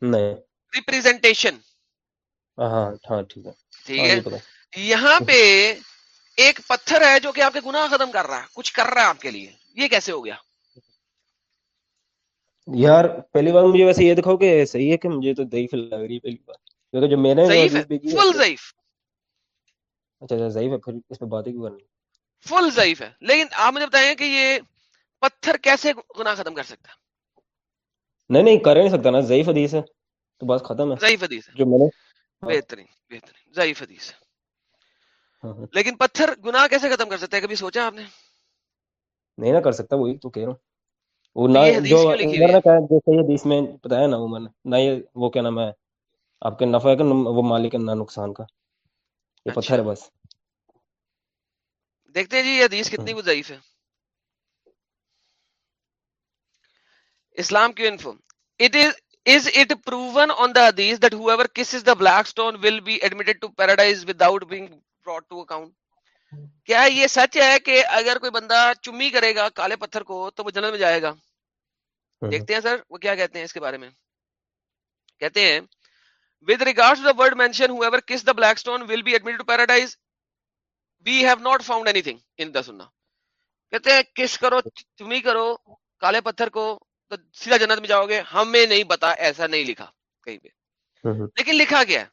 نہیں۔ ریپریزنٹیشن ہاں ہاں ٹھیک ہے۔ ٹھیک ہے؟ یہاں پہ ایک پتھر ہے جو کہ آپ کے گناہ ختم کر رہا ہے کچھ کر رہا ہے آپ کے لیے۔ یہ کیسے ہو گیا؟ یار پہلی بار مجھے ویسے یہ دکھاؤ کہ صحیح ہے کہ مجھے تو ضعیف لگ رہی ہے پہلی بار۔ کیونکہ جو میں نے فل ضعیف۔ اچھا اچھا ضعیف ہے پھر اس پہ باتیں کیوں کرنی؟ فل ضعیف ہے۔ لیکن آپ مجھے بتائیں کہ یہ پتھر کیسے گناہ ختم کر سکتا ہے؟ نہیں نہیں کر نہیں سکتا نا ضعیف حدیث ہے۔ تو بس ختم ہے۔ ضعیف حدیث ہے۔ جو میں نے بہترین بہترین ضعیف حدیث ہے۔ ہاں، ہاں۔ لیکن پتھر گناہ کیسے ختم کر سکتا ہے؟ کبھی سوچا آپ نے؟ نہیں نہ کر سکتا وہی تو کہہ رہا ہوں۔ وہ نہ جو عمر نے کہا جو صحیح حدیث میں بتایا نا عمر نے نہ یہ وہ کیا نام ہے آپ کے نفع کا وہ مالک ہے نہ نقصان کا؟ یہ پتھر ہے اچھا۔ بس۔ دیکھتے ہیں جی یہ حدیث کتنی وہ ضعیف ہے۔ اسلام کی info. It is is it proven on the hadith that whoever kisses the black stone will be admitted to paradise without being brought to account? کیا یہ سچ ہے کہ اگر کوئی بندہ چمی کرے گا کالے پتھر کو تو وہ جنت میں جائے گا؟ دیکھتے ہیں سر وہ کیا کہتے ہیں اس کے بارے میں؟ کہتے ہیں with regards to the word mention whoever kiss the black stone will be admitted to paradise. We have not found anything in the sunnah. کہتے ہیں کس کرو چمی کرو کالے پتھر کو تو سیدھا جنت میں جاؤ گے ہمیں نہیں پتا ایسا نہیں لکھا کہیں پہ۔ لیکن لکھا گیا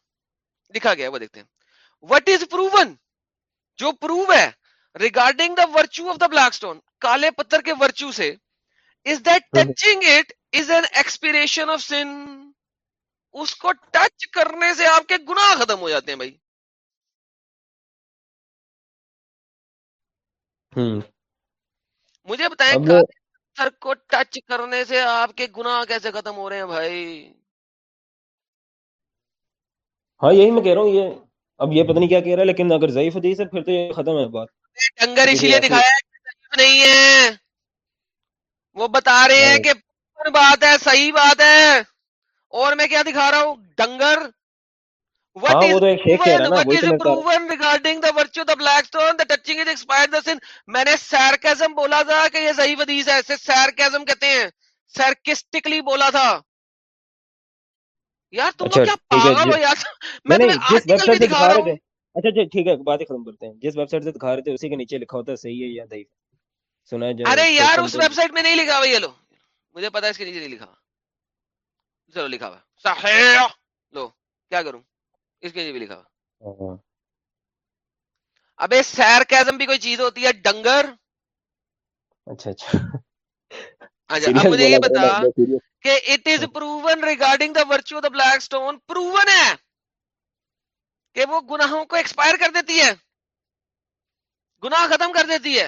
لکھا گیا وہ دیکھتے ہیں۔ وٹ از پروون جو پروو ہے regarding the virtue of the black stone کالے پتھر کے ورچو سے is that touching it is an expiation of sin اس کو ٹچ کرنے سے آپ کے گناہ ختم ہو جاتے ہیں بھائی۔ مجھے بتائیں پتھر کو ٹچ کرنے سے آپ کے گناہ کیسے ختم ہو رہے ہیں بھائی؟ ہاں یہی میں کہہ رہا ہوں یہ اب یہ پتہ نہیں کیا کہہ رہا ہے لیکن اگر ضعیف حدیث ہے پھر تو یہ ختم ہے بات۔ ڈنگر اسی لیے دکھایا نہیں ہے۔ وہ بتا رہے ہیں کہ بات ہے صحیح بات ہے۔ اور میں کیا دکھا رہا ہوں؟ ڈنگر۔ میں نے بولا تھا کہ یہ صحیح حدیث ہے کہتے ہیں۔ بولا تھا۔ یار تم لوگ کیا پاگل ہو یار۔ میں جس ویب سائٹ دکھا رہے تھے۔ اچھا اچھا ٹھیک ہے بات ختم کرتے ہیں۔ جس ویب سائٹ سے دکھا رہے تھے اسی کے نیچے لکھا ہوتا ہے صحیح ہے یا ضعیف سنا ارے یار اس ویب سائٹ میں نہیں لکھا ہوا یہ لو۔ مجھے پتا اس کے نیچے نہیں لکھا چلو لکھا ہوا۔ صحیح۔ لو کیا کروں؟ اس کے نیچے بھی لکھا ہوا۔ ابے سیر کیزم بھی کوئی چیز ہوتی ہے ڈنگر۔ اچھا اچھا۔ اچھا اب مجھے یہ بتا کہ it is proven regarding the virtue the black proven ہے کہ وہ گناہوں کو ایکسپائر کر دیتی ہے۔ گناہ ختم کر دیتی ہے۔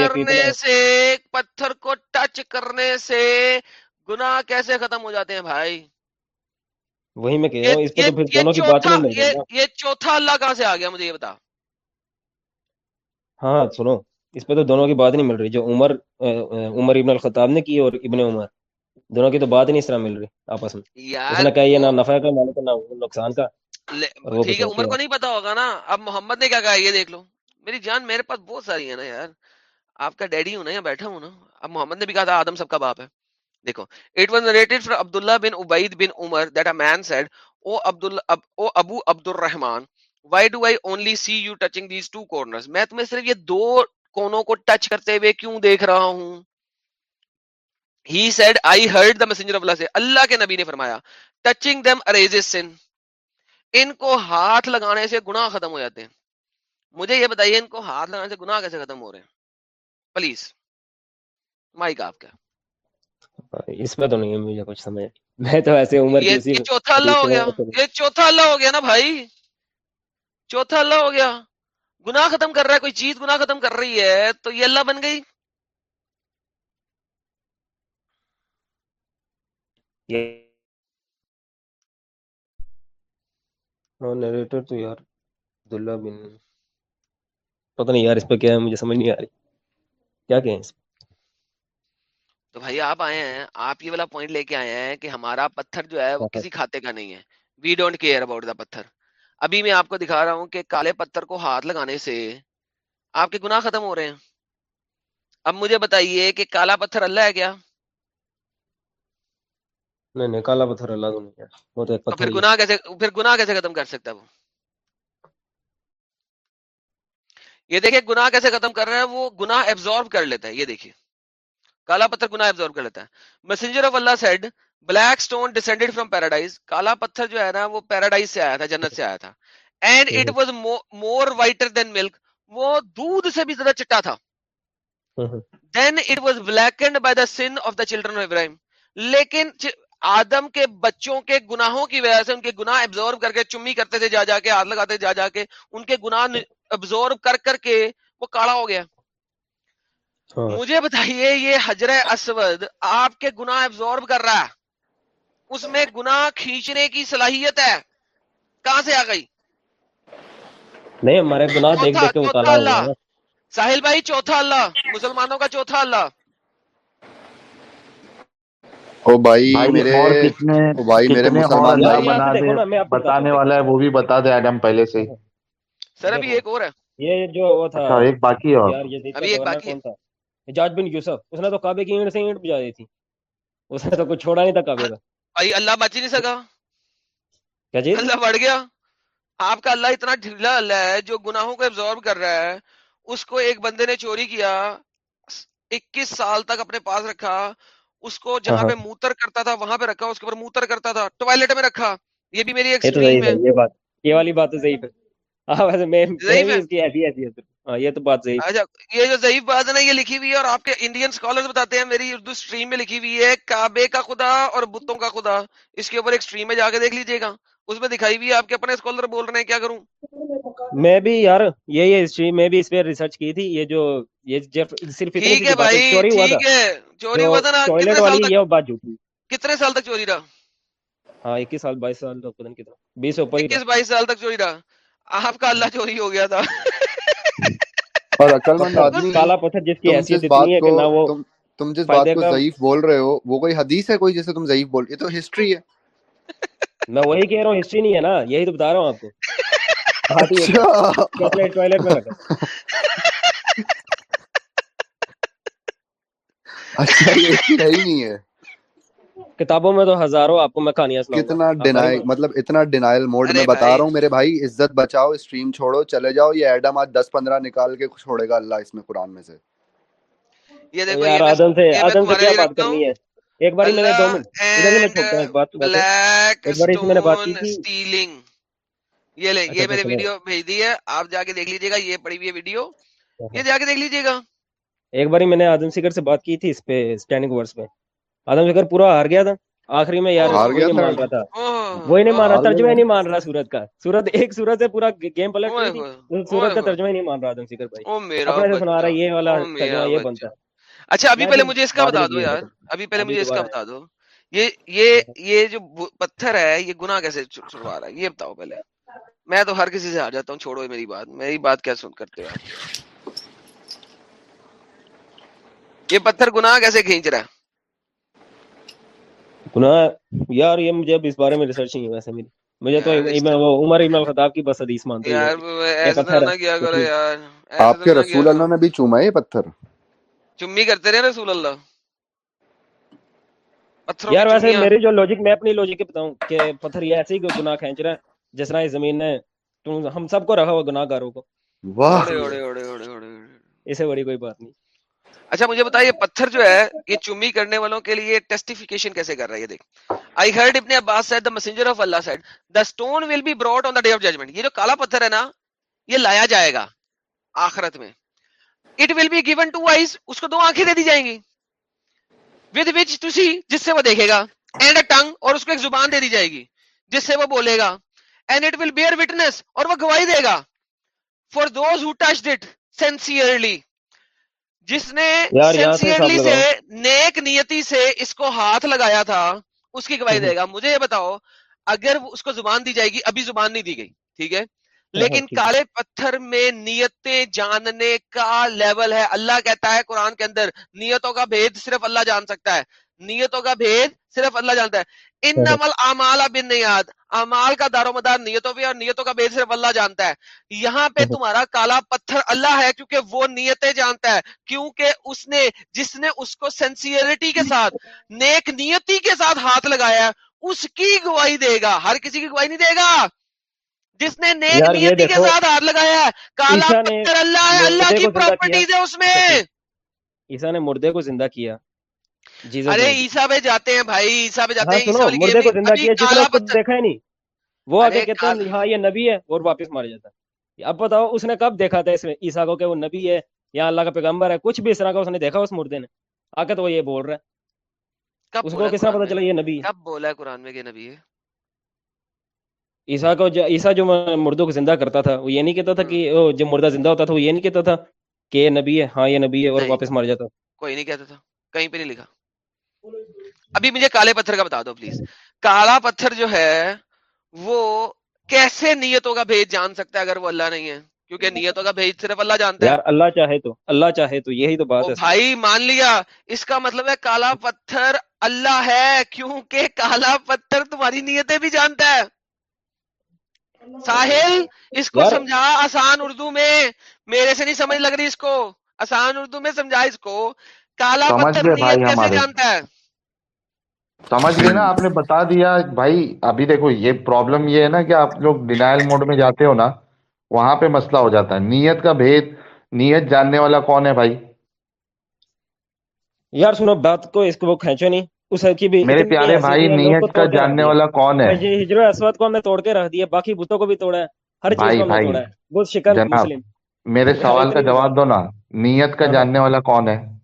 کرنے سے پتھر کو ٹچ کرنے سے گناہ کیسے ختم ہو جاتے ہیں بھائی؟ وہی میں کہہ رہا ہوں یہ چوتھا اللہ کہاں سے آ گیا مجھے یہ بتا۔ ہاں سنو اس پہ تو دونوں کی بات نہیں مل رہی جو عمر عمر ابن الخطاب نے کی اور ابن عمر۔ دونوں کی تو بات ہی نہیں اس طرح مل رہی آپس میں۔ اس نے کہا یہ نہ نفع کا نہ نقصان کا ٹھیک ہے عمر کو نہیں پتا ہوگا نا اب محمد نے کیا کہا یہ دیکھ لو۔ میری جان میرے پاس بہت ساری ہے نا یار۔ آپ کا ڈیڈی ہوں نا یا بیٹھا ہوں نا، اب محمد نے بھی کہا تھا آدم سب کا باپ ہے۔ دیکھو it was narrated from Abdullah bin Ubaid bin Umar that a man said O Abdullah O Abu Abdur Rahman why do I only see you touching these two corners میں تمہیں صرف یہ دو کونوں کو ٹچ کرتے ہوئے کیوں دیکھ رہا ہوں؟ He said I heard the messenger of Allah سے اللہ کے نبی نے فرمایا ٹچنگ دم اریز سن ان کو ہاتھ لگانے سے گناہ ختم ہو جاتے ہیں۔ مجھے یہ بتائیے ان کو ہاتھ لگانے سے گناہ کیسے ختم ہو رہے ہیں؟ پلیز مائک آپ کا۔ اس میں تو نہیں مجھے کچھ سمجھ۔ میں تو ایسے عمر یہ چوتھا اللہ ہو گیا۔ یہ چوتھا اللہ ہو گیا نا بھائی۔ چوتھا اللہ ہو گیا۔ گناہ ختم کر رہا ہے کوئی چیز گناہ ختم کر رہی ہے تو یہ اللہ بن گئی۔ نیریٹر تو یار عبداللہ بن پتہ نہیں یار اس پہ کیا ہے مجھے سمجھ نہیں آ رہی۔ کیا کہیں اس تو بھائی آپ آئے ہیں آپ یہ والا پوائنٹ لے کے آئے ہیں کہ ہمارا پتھر جو ہے وہ کسی کھاتے کا نہیں ہے۔ We don't care about the پتھر۔ ابھی میں آپ کو دکھا رہا ہوں کہ کالے پتھر کو ہاتھ لگانے سے آپ کے گناہ ختم ہو رہے ہیں۔ اب مجھے بتائیے کہ کالا پتھر اللہ ہے کیا؟ نہیں نہیں کالا پتھر اللہ تو نہیں ہے۔ پھر گناہ کیسے پھر گناہ کیسے ختم کر سکتا ہے وہ؟ یہ دیکھیں گناہ کیسے ختم کر رہا ہے وہ گناہ ایبزارب کر لیتا ہے یہ دیکھیے کالا پتھر گناہ ایبزارب کر لیتا ہے۔ Messenger of Allah said black stone descended from paradise کالا پتھر جو ہے نا وہ پیراڈائز سے آیا تھا جنت سے آیا تھا۔ And it was more whiter than milk وہ دودھ سے بھی زیادہ چٹا تھا۔ Then it was blackened by the sin of the children Ibrahim لیکن آدم کے بچوں کے گناہوں کی وجہ سے ان کے گناہ ابزورب کر کے چمی کرتے تھے جا جا کے ہاتھ لگاتے جا جا کے۔ ان کے گناہ ابزورب کر کر کے وہ کالا ہو گیا۔ ہاں۔ مجھے بتائیے یہ حجر اسود آپ کے گناہ ابزورب کر رہا ہے۔ اس میں گناہ کھینچنے کی صلاحیت ہے۔ کہاں سے آ گئی؟ نہیں ہمارے گناہ دیکھ دیکھ کے کالا ہو گیا۔ ساحل بھائی چوتھا اللہ۔ مسلمانوں کا چوتھا اللہ۔ او بھائی میرے بھائی میرے مسلمان بتانے والا ہے وہ بھی بتا دے ایڈم پہلے سے۔ سر ابھی ایک اور ہے۔ یہ جو وہ تھا اچھا، ایک باقی اور۔ ابھی ایک باقی۔ ہے حجاج بن یوسف اس نے تو کعبے کی اینٹ سے اینٹ بجا دی تھی۔ اس نے تو کچھ چھوڑا نہیں تھا کعبے کا۔ بھائی اللہ بچ ہی نہیں سکا۔ کیا چیز؟ اللہ بڑھ گیا۔ آپ کا اللہ اتنا ڈھیلا اللہ ہے جو گناہوں کو ابزارب کر رہا ہے اس کو ایک بندے نے چوری کیا اکیس سال تک اپنے پاس رکھا اس کو جہاں پہ موتر کرتا تھا وہاں پہ رکھا اس کے اوپر موتر کرتا تھا ٹوائلٹ میں رکھا۔ یہ بھی میری ایک یہ بات یہ والی بات تو صحیح ہے۔ یہ تو بات اچھا یہ جو ضعیف بات ہے نا یہ لکھی ہوئی ہے اور آپ کے انڈین اسکالر بتاتے ہیں میری اردو اسٹریم میں لکھی ہوئی ہے کعبے کا خدا اور بتوں کا خدا۔ اس کے اوپر ایک اسٹریم میں جا کے دیکھ لیجیے گا۔ اس میں دکھائی ہوئی ہے آپ کے اپنے اسکالر بول رہے ہیں کیا کروں؟ میں بھی یار یہی ہے میں بھی اس پہ ریسرچ کی تھی یہ جو یہ صرف ٹھیک ہے بھائی ٹھیک ہے چوری ہوا تھا نا ٹوائلٹ والی یہ بات جھوٹی کتنے سال تک چوری رہا؟ ہاں اکیس سال بائیس سال تک پتہ نہیں کتنا بیس اوپر اکیس بائیس سال تک چوری رہا۔ آپ کا اللہ چوری ہو گیا تھا اور عقل مند آدمی کالا پتھر جس کی حیثیت اتنی ہے کہ نہ وہ تم جس بات کو ضعیف بول رہے ہو وہ کوئی حدیث ہے کوئی جیسے تم ضعیف بول یہ تو ہسٹری ہے میں وہی کہہ رہا ہوں ہسٹری نہیں ہے نا یہی تو بتا رہا ہوں آپ کو اچھا یہ نہیں ہے کتابوں میں تو ہزاروں آپ کو میں کہانیاں سناؤں کتنا ڈینائل مطلب اتنا ڈینائل موڈ میں بتا رہا ہوں میرے بھائی عزت بچاؤ اسٹریم چھوڑو چلے جاؤ یہ ایڈم آج دس پندرہ نکال کے چھوڑے گا اللہ اس میں قرآن میں سے۔ یہ دیکھو یار آدم سے آدم سے کیا بات کرنی ہے؟ ایک بار میں نے دو منٹ ادھر ہی میں چھوڑتا ہوں ایک بات ایک بار میں نے بات کی تھی۔ یہ لے یہ میرے ویڈیو بھیج دی ہے آپ جا کے دیکھ لیجیے گا یہ پڑی ہوئی ہے ویڈیو۔ یہ جا کے دیکھ لیجیے گا۔ ایک بار میں نے آدم سکر سے بات کی تھی اس پہ اسٹینڈنگ ورس پہ آدم سکر پورا ہار گیا تھا۔ آخری میں یار ہار گیا مان رہا تھا۔ وہی نہیں مان رہا ترجمہ نہیں مان رہا سورت کا۔ سورت ایک سورت سے پورا گیم پلٹ سورت کا ترجمہ نہیں مان رہا آدم سکر بھائی۔ اپنے سنا رہا یہ والا ترجمہ یہ بنتا۔ اچھا ابھی پہلے مجھے اس کا بتا دو یار۔ ابھی پہلے مجھے اس کا بتا دو۔ یہ یہ یہ جو پتھر ہے یہ گناہ کیسے چھڑوا رہا ہے؟ یہ بتاؤ پہلے۔ میں تو ہر کسی سے ہار جاتا ہوں چھوڑو میری بات۔ میری بات کیا سن کرتے ہو یہ پتھر گناہ کیسے کھینچ رہا ہے؟ گناہ یار یہ مجھے اب اس بارے میں ریسرچ نہیں ہے ویسے میری۔ مجھے تو عمر ابن الخطاب کی بس حدیث مانتے ہیں آپ کے رسول اللہ نے بھی چوما ہے پتھر؟ چمی کرتے رہے رسول اللہ۔ یار ویسے میری جو لوجک میں اپنی لوجک بتاؤں کہ پتھر یہ ایسے ہی گناہ کھینچ رہا ہے جس طرح اس زمین نے ہم سب کو رکھا ہوا گناہ گاروں کو اسے بڑی کوئی بات نہیں۔ اچھا مجھے بتائیے، پتھر جو ہے، یہ چمی کرنے والوں کے لیے ٹیسٹیفیکیشن کیسے کر رہا ہے یہ دیکھ۔ I heard Ibn Abbas said the messenger of Allah said the stone will be brought on the day of judgment یہ جو کالا پتھر ہے نا، یہ لایا جائے گا آخرت میں۔ It will be given two eyes اس کو دو آنکھیں دے دی جائیں گی۔ ود وچ ٹو سی جس سے وہ دیکھے گا اینڈ اے ٹنگ اور اس کو ایک زبان دے دی جائے گی، جس سے وہ بولے گا۔ And it will bear witness اور وہ گواہی دے گا۔ For those who touched it sincerely جس نے سینسیئرلی سے نیک نیتی سے اس کو ہاتھ لگایا تھا اس کی گواہی دے گا۔ مجھے یہ بتاؤ اگر اس کو زبان دی جائے گی ابھی زبان نہیں دی گئی ٹھیک ہے؟ لیکن کالے پتھر میں نیتیں جاننے کا لیول ہے۔ اللہ کہتا ہے قرآن کے اندر نیتوں کا بھید صرف اللہ جان سکتا ہے۔ نیتوں کا بھید صرف اللہ جانتا ہے۔ ان نمل امال بن نیاد امال کا دار و مدار نیتوں پہ اور نیتوں کا بھید صرف اللہ جانتا ہے۔ یہاں پہ تمہارا کالا پتھر اللہ ہے کیونکہ وہ نیتیں جانتا ہے۔ کیونکہ اس نے جس نے اس کو سینسیئرٹی کے ساتھ نیک نیتی کے ساتھ ہاتھ لگایا اس کی گواہی دے گا۔ ہر کسی کی گواہی نہیں دے گا۔ جس نے نیک نیتی کے ساتھ ہاتھ لگایا ہے کالا پتھر اللہ ہے اللہ کی پراپرٹیز ہے اس میں۔ عیسیٰ نے مردے کو زندہ کیا۔ ارے عیسا پہ جاتے ہیں بھائی عیسا پہ جاتے ہیں مردے کو زندہ کیا جس نے دیکھا ہی نہیں۔ وہ آگے کہتے ہیں ہاں یہ نبی ہے اور واپس مار جاتا ہے۔ اب بتاؤ اس نے کب دیکھا تھا اس میں؟ عیسا کو کہ وہ نبی ہے یا اللہ کا پیغمبر ہے کچھ بھی اس طرح کا اس نے دیکھا اس مردے نے۔ آ کے تو وہ یہ بول رہا ہے۔ اس کو کس طرح پتا چلا یہ نبی کب بولا ہے قرآن میں کہ نبی ہے؟ عیسا کو عیسا جو مردوں کو زندہ کرتا تھا وہ یہ نہیں کہتا تھا کہ جو مردہ زندہ ہوتا تھا وہ یہ نہیں کہتا تھا کہ یہ نبی ہے ہاں یہ نبی ہے اور واپس مر جاتا۔ کوئی نہیں کہتا تھا کہیں پہ نہیں لکھا۔ ابھی مجھے کالے پتھر کا بتا دو پلیز کالا پتھر جو ہے وہ کیسے نیتوں کا بھید جان سکتا ہے اگر وہ اللہ نہیں ہے؟ کیونکہ نیتوں کا بھید صرف اللہ جانتا ہے۔ اللہ چاہے تو اللہ چاہے تو یہی تو بات ہے۔ بھائی مان لیا اس کا مطلب ہے کالا پتھر اللہ ہے کیونکہ کالا پتھر تمہاری نیتیں بھی جانتا ہے۔ ساحل اس کو سمجھا آسان اردو میں۔ میرے سے نہیں سمجھ لگ رہی اس کو۔ آسان اردو میں سمجھا اس کو۔ کالا پتھر کیسے جانتا ہے؟ سمجھ گئے نا آپ نے بتا دیا۔ بھائی ابھی دیکھو یہ پرابلم یہ ہے نا کہ آپ لوگ ڈینائل موڈ میں جاتے ہو نا وہاں پہ مسئلہ ہو جاتا ہے۔ نیت کا بھید نیت جاننے والا کون ہے بھائی؟ یار سنو بات کو اس کو وہ کھینچو نہیں۔ اس کی بھی میرے پیارے بھائی نیت کا جاننے والا کون ہے؟ ہجر اسود کو ہم نے توڑ کے رکھ دیا باقی بتوں کو بھی توڑا ہے۔ ہر چیز کو توڑا ہے۔ مسلم۔ میرے سوال کا جواب دو نا۔ نیت کا۔ جاننے والا کون ہے؟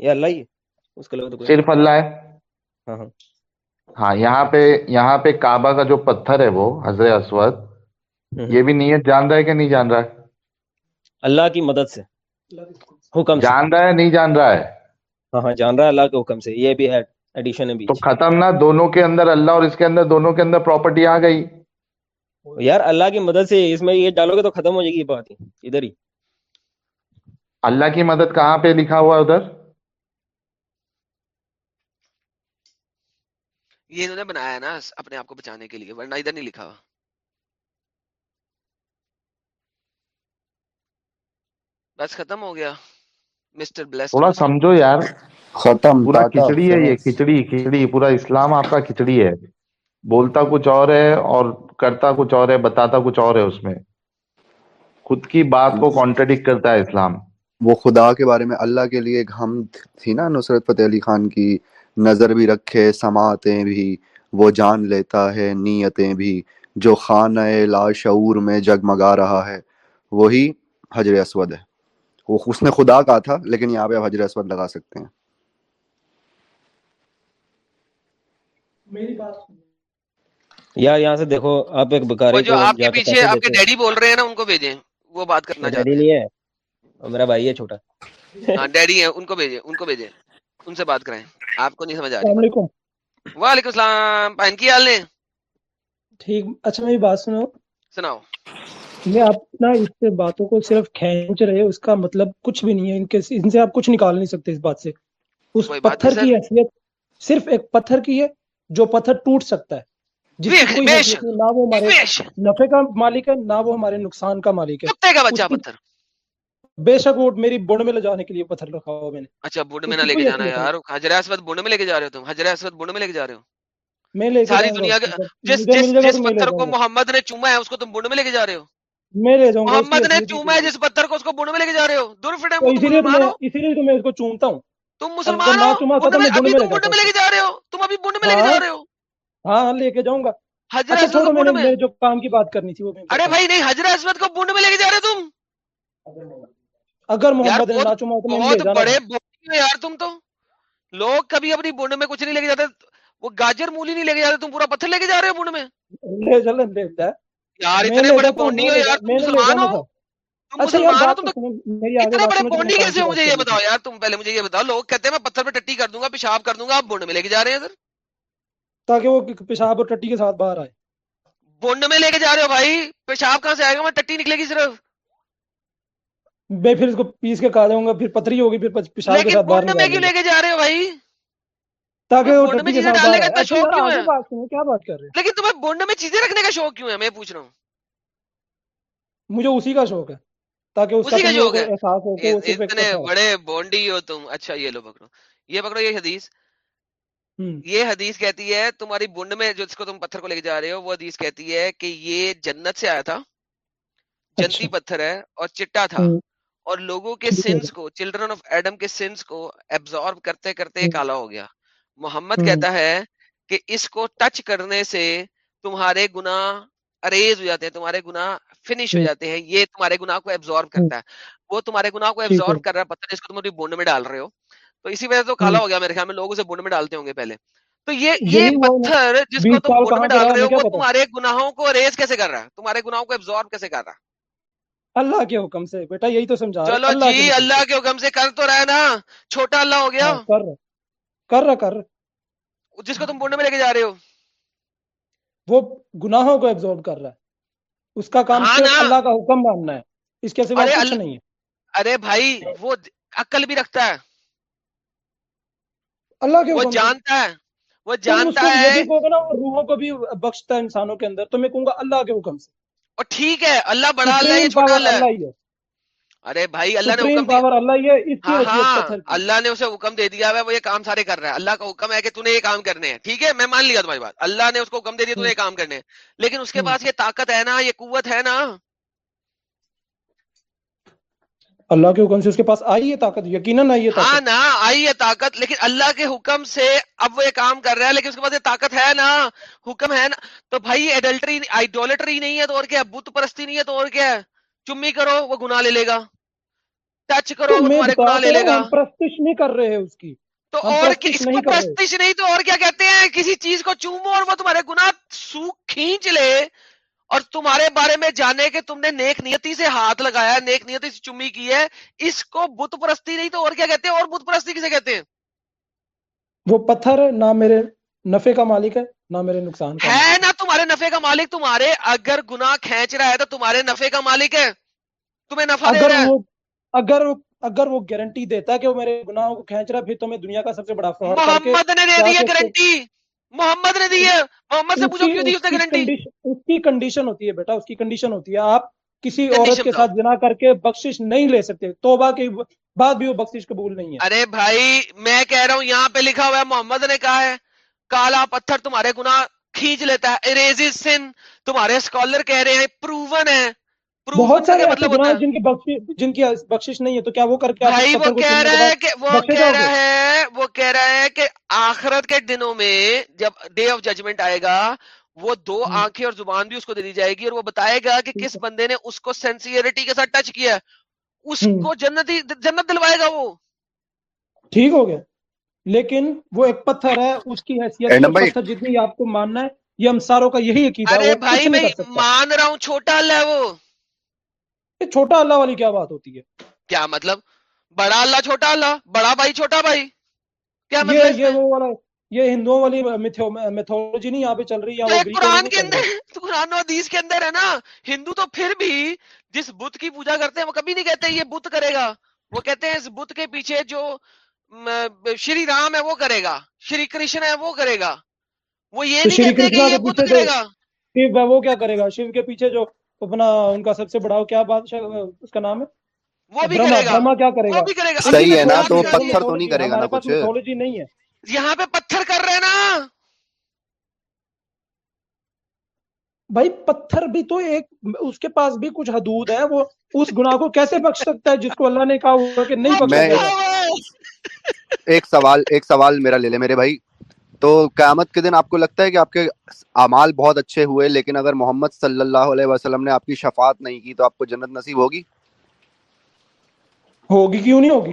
یہ اللہ ہی اس کے صرف اللہ ہے؟ ہاں ہاں۔ ہاں یہاں پہ یہاں پہ کعبہ کا جو پتھر ہے وہ حضرت اسود یہ بھی نیت جان رہا ہے کہ نہیں جان رہا ہے؟ اللہ کی مدد سے۔ حکم جان رہا ہے نہیں جان رہا ہے؟ ہاں ہاں جان رہا ہے اللہ کے حکم سے۔ یہ بھی ہے ایڈیشن ہے تو ختم نہ دونوں کے اندر اللہ اور اس کے اندر دونوں کے اندر پراپرٹی آ گئی۔ یار اللہ کی مدد سے اس میں یہ ڈالو گے تو ختم ہو جائے گی بات ادھر ہی۔ اللہ کی مدد کہاں پہ لکھا ہوا ہے ادھر؟ یہ انہوں نے بنایا نا اپنے آپ کو بچانے کے لیے ورنہ ادھر نہیں لکھا ہوا۔ بس ختم ہو گیا۔ مسٹر بلیس تھوڑا سمجھو یار۔ ختم پورا کھچڑی ہے یہ کھچڑی کھچڑی۔ پورا اسلام آپ کا کھچڑی ہے۔ بولتا کچھ اور ہے اور کرتا کچھ اور ہے بتاتا کچھ اور ہے اس میں۔ خود کی بات کو کانٹرڈکٹ کرتا ہے اسلام۔ وہ خدا کے بارے میں اللہ کے لیے ایک ہم تھی نا نصرت فتح علی خان کی۔ نظر بھی رکھے سماعتیں بھی وہ جان لیتا ہے نیتیں بھی۔ جو خانہ لا شعور میں جگمگا رہا ہے وہی حجر اسود ہے۔ وہ اس نے خدا کہا تھا لیکن یہاں پہ آپ حجر اسود لگا سکتے ہیں۔ میری بات یار یہاں سے دیکھو آپ ایک بکاری جو آپ کے پیچھے آپ کے ڈیڈی بول رہے ہیں نا ان کو بھیجیں وہ بات کرنا چاہتے ہیں۔ ڈیڈی نہیں ہے میرا بھائی ہے چھوٹا۔ ہاں ڈیڈی ہے ان کو بھیجیں ان کو بھیجیں۔ ان سے بات کرائیں آپ کو نہیں سمجھ آ رہی۔ وعلیکم السلام۔ پہن کی حال نے ٹھیک۔ اچھا میری بات سنو۔ سناؤ۔ یہ آپ نا اس سے باتوں کو صرف کھینچ رہے اس کا مطلب کچھ بھی نہیں ہے۔ ان کے ان سے آپ کچھ نکال نہیں سکتے اس بات سے۔ اس پتھر کی حیثیت صرف ایک پتھر کی ہے جو پتھر ٹوٹ سکتا ہے۔ جس کی نہ وہ ہمارے نفے کا مالک ہے نہ وہ ہمارے نقصان کا مالک ہے۔ بے شک وہ میری بڑ میں لے جانے کے لیے پتھر رکھا ہوا میں نے اچھا بڑ میں نہ لے کے جانا یار حجر اسود بڑ میں لے کے جا رہے ہو تم حجر اسود بڑ میں لے کے جا رہے ہو میں لے ساری دنیا کے جس جس جس پتھر کو محمد نے چوما ہے اس کو تم بڑ میں لے کے جا رہے ہو میں لے جاؤں گا محمد نے چوما ہے جس پتھر کو اس کو بڑ میں لے کے جا رہے ہو دور فٹے اسی لیے اسی لیے تو میں اس کو چومتا ہوں تم مسلمان ہو ابھی تم میں لے کے جا رہے ہو تم ابھی بڑ میں لے کے جا رہے ہو ہاں لے کے جاؤں گا حجر اچھا، اسود کو میں جو کام کی بات کرنی تھی وہ ارے بھائی نہیں حجر اسود کو بونڈ میں لے کے جا رہے تم اگر محمد بہت بڑے یار تم تو۔ لوگ کبھی اپنی بونڈ میں کچھ نہیں لے کے جاتے۔ وہ گاجر مولی نہیں لے کے جاتے تم پورا پتھر لے کے جا رہے ہو بونڈ میں۔ یار اتنے بڑے بونڈی ہو یار تم مسلمان ہو۔ تم مسلمان ہو تم تو اتنے بڑے بونڈی کیسے مجھے یہ بتاؤ یار؟ تم پہلے مجھے یہ بتاؤ لوگ کہتے ہیں میں پتھر پہ ٹٹی کر دوں گا پیشاب کر دوں گا آپ بونڈ میں لے کے جا رہے ہیں تاکہ وہ پیشاب اور ٹٹی کے ساتھ باہر آئے۔ بونڈ میں لے کے جا رہے ہو بھائی پیشاب کہاں سے آئے گا؟ میں ٹٹی نکلے گی صرف۔ میں پھر اس کو پیس کے کھا جاؤں گا پھر پتری ہوگی پھر پیشاب کے ساتھ باہر کیوں لے کے جا رہے ہو بھائی؟ تاکہ وہ کے ساتھ شوق کیوں ہے؟ کیا بات کر رہے ہیں؟ لیکن تمہیں بونڈ میں چیزیں رکھنے کا شوق کیوں ہے؟ میں پوچھ رہا ہوں۔ مجھے اسی کا شوق ہے تاکہ اس کا شوق ہے؟ اتنے بڑے بونڈی ہو تم۔ اچھا یہ لو پکڑو۔ یہ پکڑو یہ حدیث۔ یہ حدیث کہتی ہے تمہاری بنڈ میں جو اس کو تم پتھر کو لے کے جا رہے ہو وہ حدیث کہتی ہے کہ یہ جنت سے آیا تھا۔ جنتی اچھا۔ پتھر ہے اور چٹا تھا۔ اور لوگوں کے سنس کو چلڈرن آف ایڈم کے سنس کو ایبزارب کرتے کرتے کالا ہو گیا۔ محمد کہتا ہے کہ اس کو ٹچ کرنے سے تمہارے گنا اریز ہو جاتے ہیں تمہارے گنا فنش ہو جاتے ہیں۔ یہ تمہارے گنا کو ایبزارب کرتا ہے۔ وہ تمہارے گنا کو ایبزارب کر رہا ہے پتھر جس کو تمہاری بونڈ میں ڈال رہے ہو۔ تو اسی وجہ سے تو کالا ہو گیا میرے خیال میں لوگ اسے بنڈ میں ڈالتے ہوں گے پہلے۔ تو یہ یہ پتھر جس کو تم بنڈ میں ڈال رہے ہو وہ تمہارے گناہوں کو ریز کیسے کر رہا ہے؟ تمہارے گناہوں کو ایبزارب کیسے کر رہا ہے؟ اللہ کے حکم سے بیٹا یہی تو سمجھا چلو جی اللہ کے حکم سے کر تو رہا ہے نا چھوٹا اللہ ہو گیا۔ ہاں، کر کر رہا کر۔ جس کو تم بنڈ میں لے کے جا رہے ہو۔ وہ گناہوں کو ایبزارب کر رہا ہے۔ اس کا کام ہاں اللہ کا حکم ماننا ہے۔ اس کے سوا کچھ نہیں ہے۔ ارے بھائی وہ عقل بھی رکھتا ہے۔ اللہ کے وہ جانتا ہے۔ وہ جانتا ہے۔ روحوں کو بھی بخشتا ہے انسانوں کے اندر۔ تو میں کہوں گا اللہ کے حکم سے۔ اور ٹھیک ہے اللہ بڑا اللہ ہے چھوٹا اللہ ہے۔ ارے بھائی اللہ نے حکم پاور اللہ ہے ہاں ہاں اللہ نے اسے حکم دے دیا ہے وہ یہ کام سارے کر رہا ہے۔ اللہ کا حکم ہے کہ تھی یہ کام کرنے ہیں۔ ٹھیک ہے میں مان لیا تمہاری بات۔ اللہ نے اس کو حکم دے دیا تھی یہ کام کرنے ہیں۔ لیکن اس کے پاس یہ طاقت ہے نا یہ قوت ہے نا۔ اللہ کے حکم سے اس کے پاس آئی ہے طاقت؟ یقیناً آئی ہے ہاں نا آئی ہے طاقت لیکن اللہ کے حکم سے اب وہ یہ کام کر رہا ہے لیکن اس کے پاس یہ طاقت ہے نا حکم ہے نا۔ تو بھائی ایڈلٹری آئیڈولٹری نہیں ہے تو اور کیا بت پرستی نہیں ہے تو اور کیا ہے؟ چمی کرو وہ گناہ لے لے گا۔ ٹچ کرو وہ تمہارے گناہ لے لے گا۔ پرستش نہیں کر رہے اس کی۔ تو اور اس کو پرستش نہیں تو اور کیا کہتے ہیں؟ کسی چیز کو چومو اور وہ تمہارے گناہ سوکھ کھینچ لے۔ اور تمہارے بارے میں جانے کہ تم نے نیک نیتی سے ہاتھ لگایا نیک نیتی سے چمی کی ہے۔ اس کو بت پرستی نہیں تو اور کیا کہتے ہیں؟ اور بت پرستی کسے کہتے ہیں؟ وہ پتھر نہ میرے نفے کا مالک ہے نہ میرے نقصان کا ہے نہ تمہارے نفے کا مالک تمہارے اگر گناہ کھینچ رہا ہے تو تمہارے نفے کا مالک ہے۔ تمہیں نفع دے رہا ہے۔ اگر اگر وہ گارنٹی دیتا ہے کہ وہ میرے گناہوں کو کھینچ رہا ہے پھر تو میں دنیا کا سب سے بڑا فراڈ محمد نے دے دی ہے گارنٹی محمد نے دی ہے۔ محمد سے پوچھو کیوں دی اس نے گارنٹی اس کی کنڈیشن ہوتی ہے بیٹا اس کی کنڈیشن ہوتی ہے۔ آپ کسی عورت کے ساتھ جنا کر کے بخشش نہیں لے سکتے۔ توبہ کے بعد بھی وہ بخشش قبول نہیں ہے۔ ارے بھائی میں کہہ رہا ہوں یہاں پہ لکھا ہوا ہے محمد نے کہا ہے کالا پتھر تمہارے گناہ کھینچ لیتا ہے اریز سن تمہارے اسکالر کہہ رہے ہیں پروون ہے۔ بہت سارے مطلب جن کی جن کی بخشش نہیں ہے تو کیا وہ کر کے بھائی وہ کہہ رہا ہے کہ وہ کہہ رہا ہے وہ کہہ رہا ہے کہ آخرت کے دنوں میں جب ڈے آف ججمنٹ آئے گا وہ دو آنکھیں اور زبان بھی اس کو دے دی جائے گی اور وہ بتائے گا کہ کس بندے نے اس کو سینسیئرٹی کے ساتھ ٹچ کیا۔ اس کو جنت جنت دلوائے گا وہ۔ ٹھیک ہو گیا۔ لیکن وہ ایک پتھر ہے اس کی حیثیت پتھر جتنی آپ کو ماننا ہے یہ ہم ساروں کا یہی عقیدہ ارے بھائی میں مان رہا ہوں چھوٹا اللہ ہے وہ چھوٹا اللہ والی کیا بات ہوتی ہے؟ کیا مطلب؟ بڑا اللہ چھوٹا اللہ بڑا بھائی چھوٹا بھائی۔ کیا مطلب؟ یہ وہ والا یہ ہندوؤں والی میتھولوجی نہیں یہاں پہ چل رہی ہے قرآن کے اندر قرآن و حدیث کے اندر ہے نا ہندو تو پھر بھی جس بت کی پوجا کرتے ہیں وہ کبھی نہیں کہتے یہ بت کرے گا۔ وہ کہتے ہیں اس بت کے پیچھے جو شری رام ہے وہ کرے گا شری کرشن ہے وہ کرے گا۔ وہ یہ نہیں کہتے کہ یہ بت کرے گا۔ وہ کیا کرے گا؟ شیو کے پیچھے جو اپنا ان کا سب سے بڑا کیا بادشاہ اس کا نام ہے؟ وہ بھی کرے گا۔ کیا کرے گا؟ صحیح ہے نا تو پتھر تو نہیں کرے گا نا کچھ۔ نہیں ہے۔ یہاں پہ پتھر کر رہے نا۔ بھائی پتھر بھی تو ایک اس کے پاس بھی کچھ حدود ہے وہ اس گناہ کو کیسے بخش سکتا ہے جس کو اللہ نے کہا ہوا کہ نہیں بخش ایک سوال ایک سوال میرا لے لے میرے بھائی۔ تو قیامت کے دن آپ کو لگتا ہے کہ آپ کے اعمال بہت اچھے ہوئے لیکن اگر محمد صلی اللہ علیہ وسلم نے آپ کی شفاعت نہیں کی تو آپ کو جنت نصیب ہوگی؟ ہوگی کیوں نہیں ہوگی؟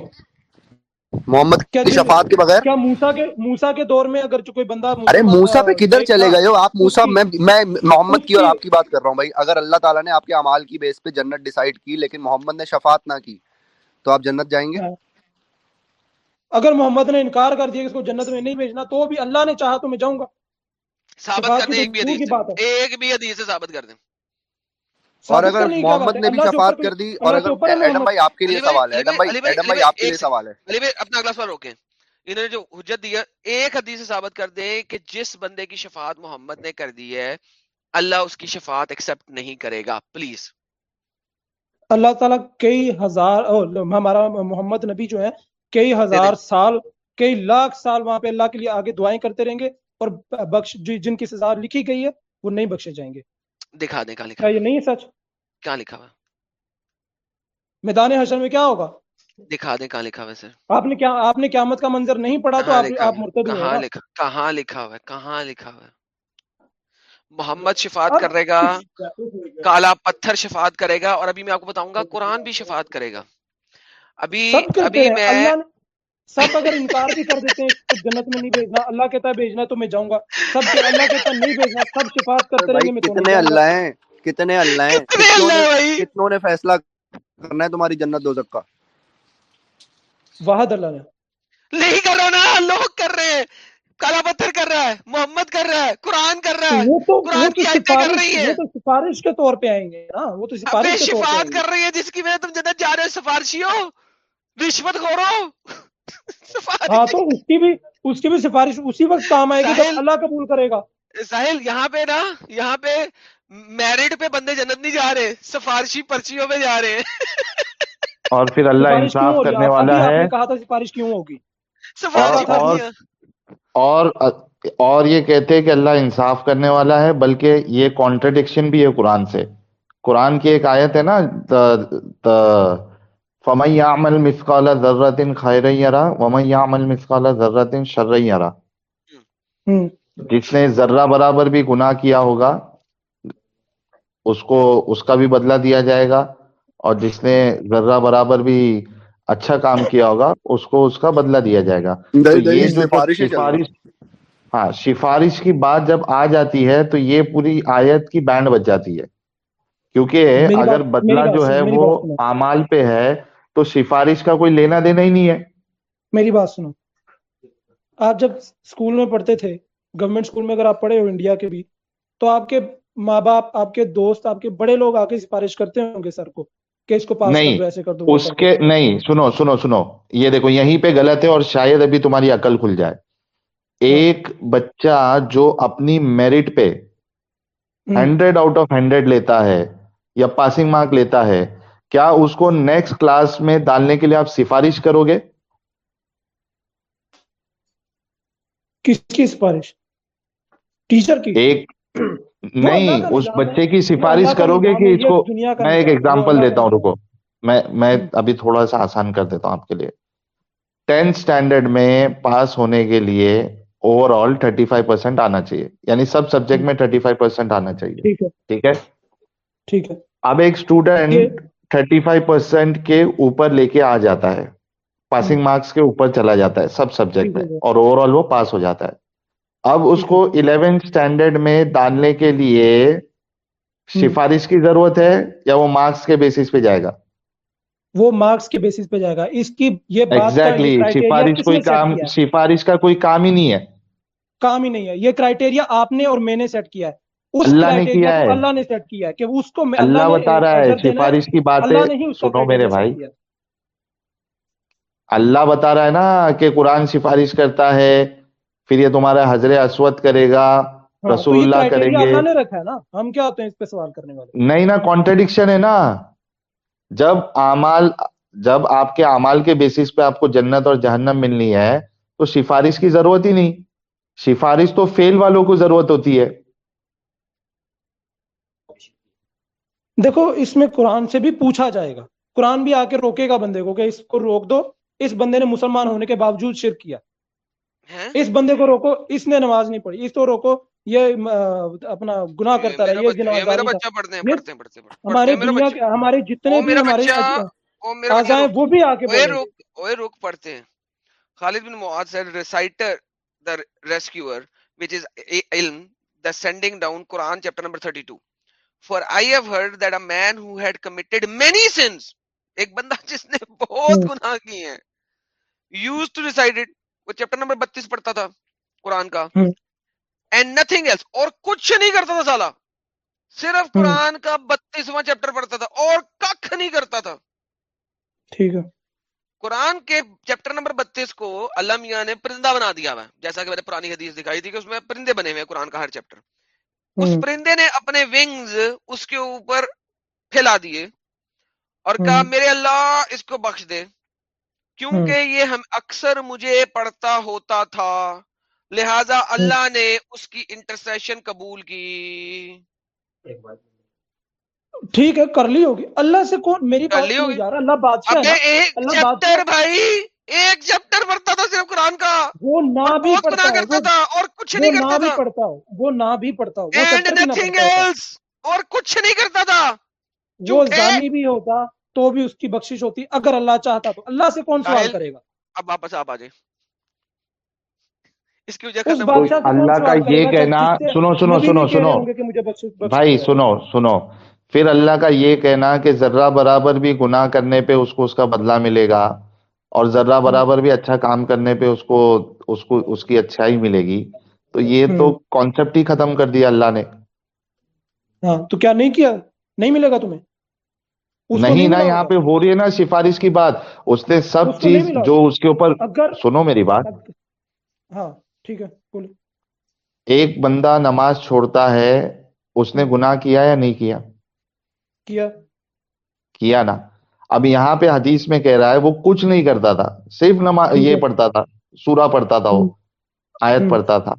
محمد کی شفاعت کے بغیر؟ کیا موسا کے موسا کے دور میں اگر جو کوئی بندہ ارے موسا پہ کدھر چلے گئے ہو؟ آپ موسا میں میں محمد کی اور آپ کی بات کر رہا ہوں بھائی۔ اگر اللہ تعالیٰ نے آپ کے اعمال کی بیس پہ جنت ڈیسائیڈ کی لیکن محمد نے شفاعت نہ کی تو آپ جنت جائیں گے؟ اگر محمد نے انکار کر دیا کہ اس کو جنت میں نہیں بھیجنا تو بھی اللہ نے چاہا تو میں جاؤں گا۔ ثابت کر دیں ایک بھی حدیث ایک بھی حدیث سے ثابت کر دیں۔ اور اگر محمد نے بھی شفاعت کر دی اور اگر ایڈم بھائی آپ کے لیے سوال ہے ایڈم بھائی ایڈم بھائی آپ کے لیے سوال ہے۔ علی بھائی اپنا اگلا سوال روکیں۔ انہوں نے جو حجت دی ہے ایک حدیث سے ثابت کر دیں کہ جس بندے کی شفاعت محمد نے کر دی ہے اللہ اس کی شفاعت ایکسپٹ نہیں کرے گا۔ پلیز اللہ تعالیٰ کئی ہزار ہمارا محمد نبی جو ہے کئی ہزار سال کئی لاکھ سال وہاں پہ اللہ کے لیے آگے دعائیں کرتے رہیں گے اور بخش جن کی سزا لکھی گئی ہے وہ نہیں بخشے جائیں گے۔ دکھا کہاں لکھا؟ یہ نہیں ہے سچ؟ کیا لکھا ہوا؟ میدان حشر میں کیا ہوگا؟ دکھا دیں کہاں لکھا ہوا سر؟ آپ نے کیا آپ نے قیامت کا منظر نہیں پڑھا تو آپ مرتد کہاں لکھا کہاں لکھا ہوا ہے کہاں لکھا ہوا ہے؟ محمد شفاعت کرے گا؟ کالا پتھر شفاعت کرے گا اور ابھی میں آپ کو بتاؤں گا قرآن بھی شفاعت کرے گا۔ ابھی ابھی میں سب اگر انکار بھی کر دیتے ہیں جنت میں نہیں بھیجنا اللہ کہتا ہے بھیجنا تو میں جاؤں گا۔ سب سے اللہ کہتا ہے نہیں بھیجنا سب شفاعت کرتے رہیں گے کتنے اللہ ہیں کتنے اللہ ہیں کتنوں نے فیصلہ کرنا ہے تمہاری جنت دو کا واحد اللہ نے۔ نہیں کر رہا نا لوگ کر رہے ہیں کالا پتھر کر رہا ہے محمد کر رہا ہے قرآن کر رہا ہے قرآن کی آیتیں کر رہی ہے تو سفارش کے طور پہ آئیں گے نا وہ تو سفارش کے طور پہ شفاعت کر رہی ہے جس کی وجہ تم جنت جا رہے ہو سفارشی ہو۔ رشوت خورو؟ ہاں تو اس کی بھی اس کی بھی سفارش اسی وقت کام آئے گی جب اللہ قبول کرے گا۔ ساحل یہاں پہ نا یہاں پہ میرٹ پہ بندے جنت نہیں جا رہے سفارشی پرچیوں پہ جا رہے۔ اور پھر اللہ انصاف کرنے والا ہے۔ کہا تھا سفارش کیوں ہوگی؟ اور اور یہ کہتے ہیں کہ اللہ انصاف کرنے والا ہے بلکہ یہ کانٹرڈکشن بھی ہے قرآن سے۔ قرآن کی ایک آیت ہے نا فمن يعمل مثقال ذرة خيرا يرى ومن يعمل مثقال ذرة شرا يرى جس نے ذرہ برابر بھی گناہ کیا ہوگا اس کو اس کا بھی بدلہ دیا جائے گا اور جس نے ذرہ برابر بھی اچھا کام کیا ہوگا اس کو اس کا بدلہ دیا جائے گا۔ تو یہ جو سفارش ہاں سفارش کی بات جب آ جاتی ہے تو یہ پوری آیت کی بینڈ بچ جاتی ہے۔ کیونکہ اگر بدلہ جو ہے وہ اعمال پہ ہے تو سفارش کا کوئی لینا دینا ہی نہیں ہے۔ میری بات سنو۔ آپ جب اسکول میں پڑھتے تھے گورنمنٹ اسکول میں اگر آپ پڑھے ہو انڈیا کے بھی تو آپ کے ماں باپ آپ کے دوست آپ کے بڑے لوگ آ کے سفارش کرتے ہوں گے سر کو کہ اس کو پاس نہیں ایسے کر دو اس کے نہیں سنو سنو سنو۔ یہ دیکھو یہیں پہ غلط ہے اور شاید ابھی تمہاری عقل کھل جائے۔ ایک بچہ جو اپنی میرٹ پہ ہنڈریڈ آؤٹ آف ہنڈریڈ لیتا ہے یا پاسنگ مارک لیتا ہے کیا اس کو نیکسٹ کلاس میں ڈالنے کے لیے آپ سفارش کرو گے؟ کس کی سفارش؟ ٹیچر کی؟ ایک نہیں اس بچے کی سفارش کرو گے کہ اس کو میں ایک ایگزامپل دیتا ہوں رکو۔ میں میں ابھی تھوڑا سا آسان کر دیتا ہوں آپ کے لیے۔ ٹینتھ اسٹینڈرڈ میں پاس ہونے کے لیے overall thirty five percent آنا چاہیے۔ یعنی سب سبجیکٹ میں تھرٹی فائیو پرسینٹ آنا چاہیے۔ ٹھیک ہے۔ ٹھیک ہے؟ اب ایک اسٹوڈینٹ تھرٹی فائیو پرسینٹ کے اوپر لے کے آ جاتا ہے۔ پاسنگ مارکس کے اوپر چلا جاتا ہے سب سبجیکٹ میں اور اوور آل وہ پاس ہو جاتا ہے۔ اب اس کو الیونتھ اسٹینڈرڈ میں ڈالنے کے لیے سفارش کی ضرورت ہے یا وہ مارکس کے بیسس پہ جائے گا؟ وہ مارکس کے بیسس پہ جائے گا۔ اس کی یہ ایگزیکٹلی سفارش کوئی کام سفارش کا کوئی کام ہی نہیں ہے۔ کام ہی نہیں ہے۔ یہ کرائٹیریا آپ نے اور میں نے سیٹ کیا ہے۔ اللہ نے کیا ہے؟ اللہ نے سیٹ کیا ہے کہ اس کو اللہ بتا رہا ہے سفارش کی بات سنو میرے بھائی۔ اللہ بتا رہا ہے نا کہ قرآن سفارش کرتا ہے پھر یہ تمہارا حضر اسود کرے گا ہاں، رسول اللہ کریں گے۔ ہے ہم کیا ہوتے ہیں اس پہ سوال کرنے والے؟ نہیں نا کانٹرڈکشن ہے نا۔ جب اعمال جب آپ کے اعمال کے بیسس پہ آپ کو جنت اور جہنم ملنی ہے تو سفارش کی ضرورت ہی نہیں۔ سفارش تو فیل والوں کو ضرورت ہوتی ہے۔ دیکھو اس میں قرآن سے بھی پوچھا جائے گا۔ قرآن بھی آ کے روکے گا بندے کو کہ اس کو روک دو۔ اس بندے نے مسلمان ہونے کے باوجود شرک کیا۔ اس بندے کو روکو اس نے نماز نہیں پڑھی۔ اس کو روکو یہ اپنا گناہ کرتا رہا یہ ہمارے دنیا کے ہمارے جتنے بھی ہمارے وہ بھی آ کے روک پڑھتے ہیں۔ خالد بن معاذ said reciter the rescuer which is ilm the sending down Quran chapter number 32 for I have heard that a man who had committed many sins ایک بندہ جس نے بہت گناہ کی ہیں used to recite it وہ چیپٹر نمبر بتیس پڑھتا تھا قرآن کا اینڈ نتھنگ ایلس اور کچھ نہیں کرتا تھا سالا صرف قرآن کا بتیسواں چیپٹر پڑھتا تھا اور کھ نہیں کرتا تھا ٹھیک ہے قرآن کے چیپٹر نمبر بتیس کو اللہ میاں نے پرندہ بنا دیا ہوا جیسا کہ میں نے پرانی حدیث دکھائی تھی کہ اس میں پرندے بنے ہوئے قرآن کا ہر چیپٹر اس پرندے نے اپنے ونگز اس کے اوپر پھیلا دیے اور کہا میرے اللہ اس کو بخش دے۔ کیونکہ یہ ہم اکثر مجھے پڑھتا ہوتا تھا لہذا اللہ نے اس کی انٹرسیشن قبول کی۔ ٹھیک ہے کر لی ہوگی۔ اللہ سے کون؟ میری کر لی ہوگی۔ اللہ بادشاہ چیپٹر بھائی! ایک چیپٹر پڑھتا تھا صرف قرآن کا وہ نہ بھی پڑھتا کرتا تھا اور کچھ نہیں کرتا تھا۔ پڑھتا وہ نہ بھی پڑھتا اینڈ نتھنگ ایلس اور کچھ نہیں کرتا تھا۔ وہ زانی بھی ہوتا تو بھی اس کی بخشش ہوتی اگر اللہ چاہتا تو۔ اللہ سے کون سوال کرے گا؟ اب واپس آپ آ جائیں۔ اس کی وجہ اللہ کا یہ کہنا سنو سنو سنو سنو۔ بھائی سنو سنو۔ پھر اللہ کا یہ کہنا کہ ذرہ برابر بھی گناہ کرنے پہ اس کو اس کا بدلہ ملے گا۔ اور ذرہ برابر بھی اچھا کام کرنے پہ اس کو اس کو اس کی اچھائی ملے گی۔ تو یہ تو کانسیپٹ ہی ختم کر دیا اللہ نے۔ ہاں تو کیا نہیں کیا؟ نہیں ملے گا تمہیں؟ نہیں نا یہاں پہ ہو رہی ہے نا سفارش کی بات۔ اس نے سب چیز جو اس کے اوپر سنو میری بات۔ ہاں ٹھیک ہے ایک بندہ نماز چھوڑتا ہے اس نے گناہ کیا یا نہیں کیا؟ کیا؟ کیا نا۔ اب یہاں پہ حدیث میں کہہ رہا ہے وہ کچھ نہیں کرتا تھا صرف نماز یہ پڑھتا تھا سورا پڑھتا تھا وہ آیت پڑھتا تھا۔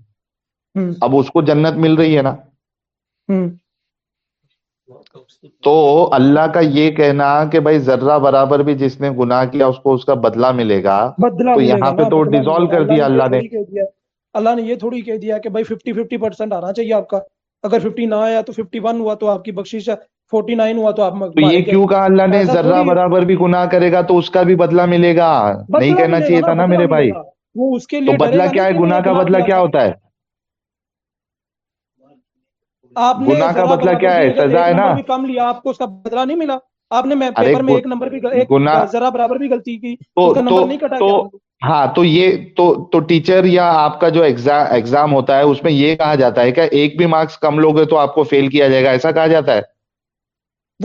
اب اس کو جنت مل رہی ہے نا۔ تو اللہ کا یہ کہنا کہ بھائی ذرہ برابر بھی جس نے گناہ کیا اس کو اس کا بدلہ ملے گا۔ تو یہاں پہ تو ڈیزالو کر دیا اللہ نے۔ اللہ نے یہ تھوڑی کہہ دیا کہ بھائی ففٹی ففٹی پرسینٹ آنا چاہیے آپ کا۔ اگر ففٹی نہ آیا تو ففٹی ون ہوا تو آپ کی بخشش فورٹی نائن ہوا تو آپ تو یہ کیوں کہا اللہ نے ذرہ برابر بھی گناہ کرے گا تو اس کا بھی بدلہ ملے گا؟ نہیں کہنا چاہیے تھا نا میرے بھائی۔ وہ اس کے تو بدلہ کیا ہے؟ گناہ کا بدلہ کیا ہوتا ہے؟ گناہ کا بدلہ کیا ہے؟ سزا ہے نا؟ کم لیا آپ کو اس کا بدلہ نہیں ملا۔ آپ نے پیپر میں ایک نمبر بھی ذرا برابر بھی غلطی کی کٹا ہاں تو یہ تو تو ٹیچر یا آپ کا جو ایگزام ہوتا ہے اس میں یہ کہا جاتا ہے کہ ایک بھی مارکس کم لوگے تو آپ کو فیل کیا جائے گا ایسا کہا جاتا ہے۔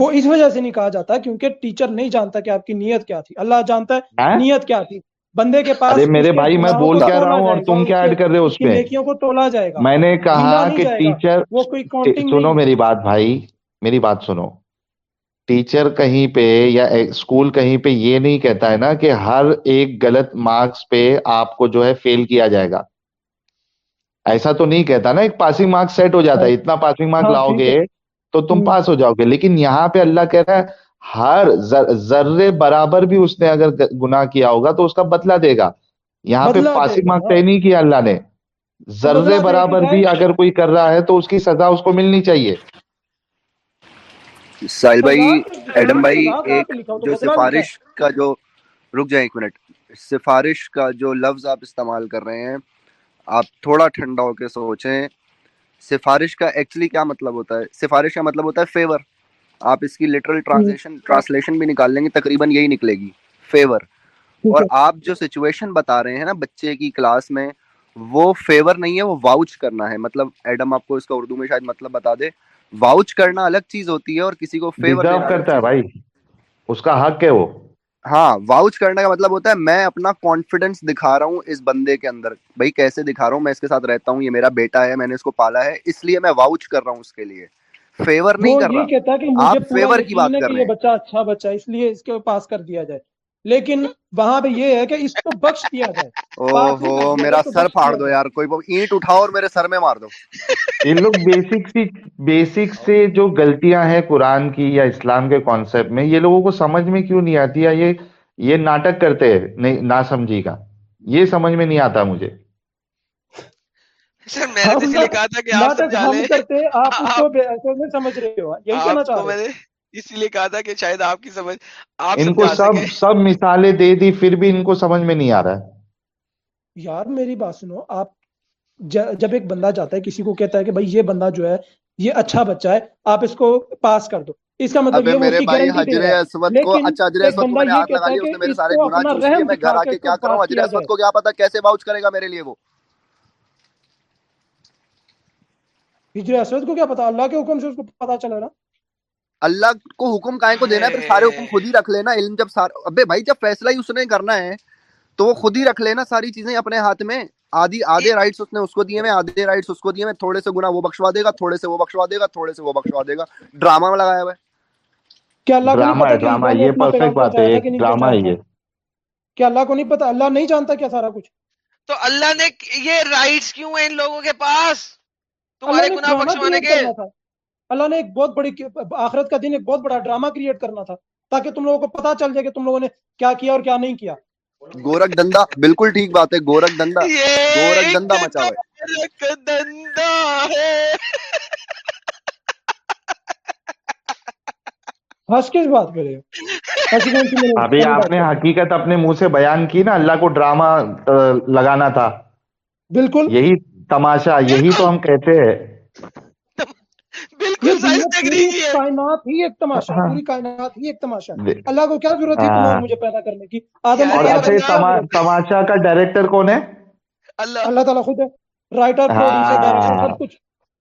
وہ اس وجہ سے نہیں کہا جاتا کیونکہ ٹیچر نہیں جانتا کہ آپ کی نیت کیا تھی۔ اللہ جانتا ہے نیت کیا تھی۔ بندے کے پاس میرے بھائی میں بول کیا رہا ہوں اور تم کیا ایڈ کر رہے ہو اس پہ؟ کو تولا جائے گا۔ میں نے کہا کہ ٹیچر سنو میری بات بھائی میری بات سنو۔ ٹیچر کہیں پہ یا اسکول کہیں پہ یہ نہیں کہتا ہے نا کہ ہر ایک غلط مارکس پہ آپ کو جو ہے فیل کیا جائے گا۔ ایسا تو نہیں کہتا نا ایک پاسنگ مارکس سیٹ ہو جاتا ہے۔ ہاں۔ اتنا پاسنگ مارک ہاں، لاؤ گے تو تم پاس ہو جاؤ گے۔ لیکن یہاں پہ اللہ کہہ رہا ہے ہر ذرے برابر بھی اس نے اگر گناہ کیا ہوگا تو اس کا بدلہ دے گا۔ یہاں پہ پاسنگ مارک طے نہیں کیا اللہ نے۔ ذرے برابر بھی اگر کوئی کر رہا ہے تو اس کی سزا اس کو ملنی چاہیے۔ ساحل بھائی ایڈم بھائی ایک جو سفارش کا جو رک جائیں ایک منٹ۔ سفارش کا جو لفظ آپ استعمال کر رہے ہیں آپ تھوڑا ٹھنڈا ہو کے سوچیں۔ سفارش کا ایکچولی کیا مطلب ہوتا ہے؟ سفارش کا مطلب ہوتا ہے فیور آپ اس کی لٹرل ٹرانسلیشن ٹرانسلیشن بھی نکال لیں گے تقریباً یہی نکلے گی فیور اور آپ جو سچویشن بتا رہے ہیں نا بچے کی کلاس میں وہ فیور نہیں ہے وہ واؤچ کرنا ہے۔ مطلب ایڈم آپ کو اس کا اردو میں شاید مطلب بتا دے۔ واؤچ کرنا الگ چیز ہوتی ہے اور کسی کو فیور کرتا ہے بھائی۔ اس کا حق ہے وہ۔ ہاں واؤچ کرنے کا مطلب ہوتا ہے میں اپنا کانفیڈنس دکھا رہا ہوں اس بندے کے اندر۔ بھائی کیسے دکھا رہا ہوں؟ میں اس کے ساتھ رہتا ہوں یہ میرا بیٹا ہے میں نے اس کو پالا ہے اس لیے میں واؤچ کر رہا ہوں اس کے لیے۔ فیور نہیں کر رہا۔ آپ فیور کی بات کر رہے ہیں۔ بچہ اچھا بچہ اس لیے اس کے پاس کر دیا جائے۔ لیکن وہاں پہ یہ ہے کہ اس کو بخش دیا جائے۔ اوہو میرا سر پھاڑ دو یار کوئی اینٹ اٹھاؤ اور میرے سر میں مار دو۔ یہ لوگ بیسک سی بیسک سے جو غلطیاں ہیں قرآن کی یا اسلام کے کانسیپٹ میں یہ لوگوں کو سمجھ میں کیوں نہیں آتی؟ ہے یہ یہ ناٹک کرتے ہیں نہیں نہ سمجھی کا۔ یہ سمجھ میں نہیں آتا مجھے۔ سر میں نے اس لیے کہا تھا کہ آپ سمجھا لیں کرتے آپ اس کو سمجھ رہے ہو۔ یہی کہنا چاہ رہے اس لیے کہا تھا کہ شاید آپ کی سمجھ آپ ان کو سب سب مثالیں دے دی پھر بھی ان کو سمجھ میں نہیں آ رہا ہے۔ یار میری بات سنو آپ جب ایک بندہ جاتا ہے کسی کو کہتا ہے کہ بھائی یہ بندہ جو ہے یہ اچھا بچہ ہے آپ اس کو پاس کر دو۔ اس کا مطلب یہ میرے بھائی حجر اسود کو اچھا حجر اسود کو میں نے ہاتھ لگا لیا اس نے میرے سارے گناہ چوس لیے میں گھر آ کے کیا کروں؟ حجر اسود کو کیا پتا کیسے واؤچ کرے گا میرے لیے وہ۔ ہجر اسود کو کیا پتا؟ اللہ کے حکم سے اس کو پتا چلا نا۔ اللہ کو حکم کائیں کو دینا ہے پھر سارے حکم خود ہی رکھ لینا علم جب سارے ابے بھائی جب فیصلہ ہی اس نے کرنا ہے تو وہ خود ہی رکھ لینا ساری چیزیں اپنے ہاتھ میں۔ آدھی آدھے رائٹس اس نے اس کو دیے میں آدھے رائٹس اس کو دیے میں تھوڑے سے گنا وہ بخشوا دے گا تھوڑے سے وہ بخشوا دے گا تھوڑے سے وہ بخشوا دے گا۔ ڈرامہ میں لگایا ہوا ہے۔ کیا اللہ کو نہیں پتا ڈرامہ یہ پرفیکٹ بات ہے ایک ڈرامہ ہے یہ۔ کیا اللہ کو نہیں پتا اللہ نہیں جانتا کیا سارا کچھ؟ تو اللہ نے یہ رائٹس کیوں ہیں ان لوگوں کے پاس؟ تمہارے گناہ بخشوانے کے اللہ نے ایک بہت بڑی آخرت کا دن ایک بہت بڑا ڈرامہ کریٹ کرنا تھا تاکہ تم لوگوں کو پتا چل جائے کہ تم لوگوں نے کیا کیا اور کیا نہیں کیا۔ گورک دندا بالکل ٹھیک بات ہے گورک دندا گورک دندا مچا ہے۔ ہنس کس بات کرے ابھی آپ نے حقیقت اپنے منہ سے بیان کی نا اللہ کو ڈرامہ لگانا تھا۔ بالکل۔ یہی تماشا یہی تو ہم کہتے ہیں۔ کائنات ہی ایک تماشا پوری کائنات ہی ایک تماشا اللہ کو کیا ضرورت ہے مجھے پیدا کرنے کی؟ آدم تماشا کا ڈائریکٹر کون ہے؟ اللہ۔ تعالیٰ خود ہے۔ رائٹر سب کچھ۔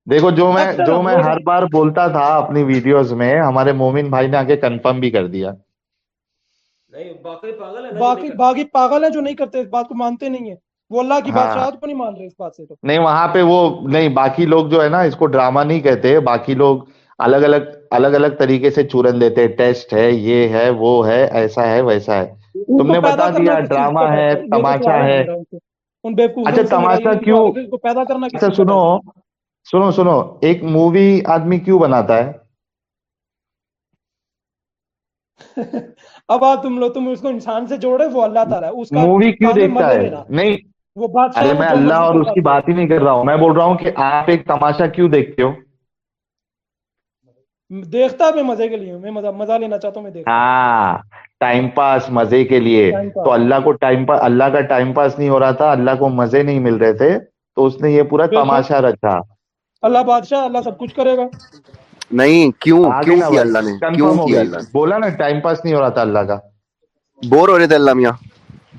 دیکھو جو میں جو میں ہر بار بولتا تھا اپنی ویڈیوز میں ہمارے مومن بھائی نے آگے کنفرم بھی کر دیا۔ باقی باقی پاگل ہیں جو نہیں کرتے اس بات کو مانتے نہیں ہیں۔ وہ اللہ کی بادشاہت کو نہیں مان رہے اس بات سے تو۔ نہیں وہاں پہ وہ نہیں باقی لوگ جو ہے نا اس کو ڈرامہ نہیں کہتے۔ باقی لوگ الگ الگ الگ الگ طریقے سے چورن دیتے۔ ٹیسٹ ہے یہ ہے وہ ہے ایسا ہے ویسا ہے۔ تم نے بتا دیا ڈرامہ ہے تماشا ہے۔ اچھا تماشا کیوں؟ اچھا سنو سنو سنو ایک مووی آدمی کیوں بناتا ہے؟ اب تم لوگ تم اس کو انسان سے جوڑے وہ اللہ تعالیٰ مووی کیوں دیکھتا ہے؟ نہیں وہ بات ارے میں اللہ اور اس کی بات ہی نہیں کر رہا ہوں۔ میں بول رہا ہوں کہ آپ ایک تماشا کیوں دیکھتے ہو؟ دیکھتا میں مزے کے لیے میں مزہ لینا چاہتا ہوں میں دیکھتا ہاں ٹائم پاس مزے کے لیے۔ تو اللہ کو ٹائم پاس اللہ کا ٹائم پاس نہیں ہو رہا تھا اللہ کو مزے نہیں مل رہے تھے تو اس نے یہ پورا تماشا رکھا۔ اللہ بادشاہ اللہ سب کچھ کرے گا۔ نہیں کیوں؟ کیوں کیا اللہ نے؟ کیوں کیا اللہ بولا نا ٹائم پاس نہیں ہو رہا تھا اللہ کا۔ بور ہو رہے تھے اللہ میاں۔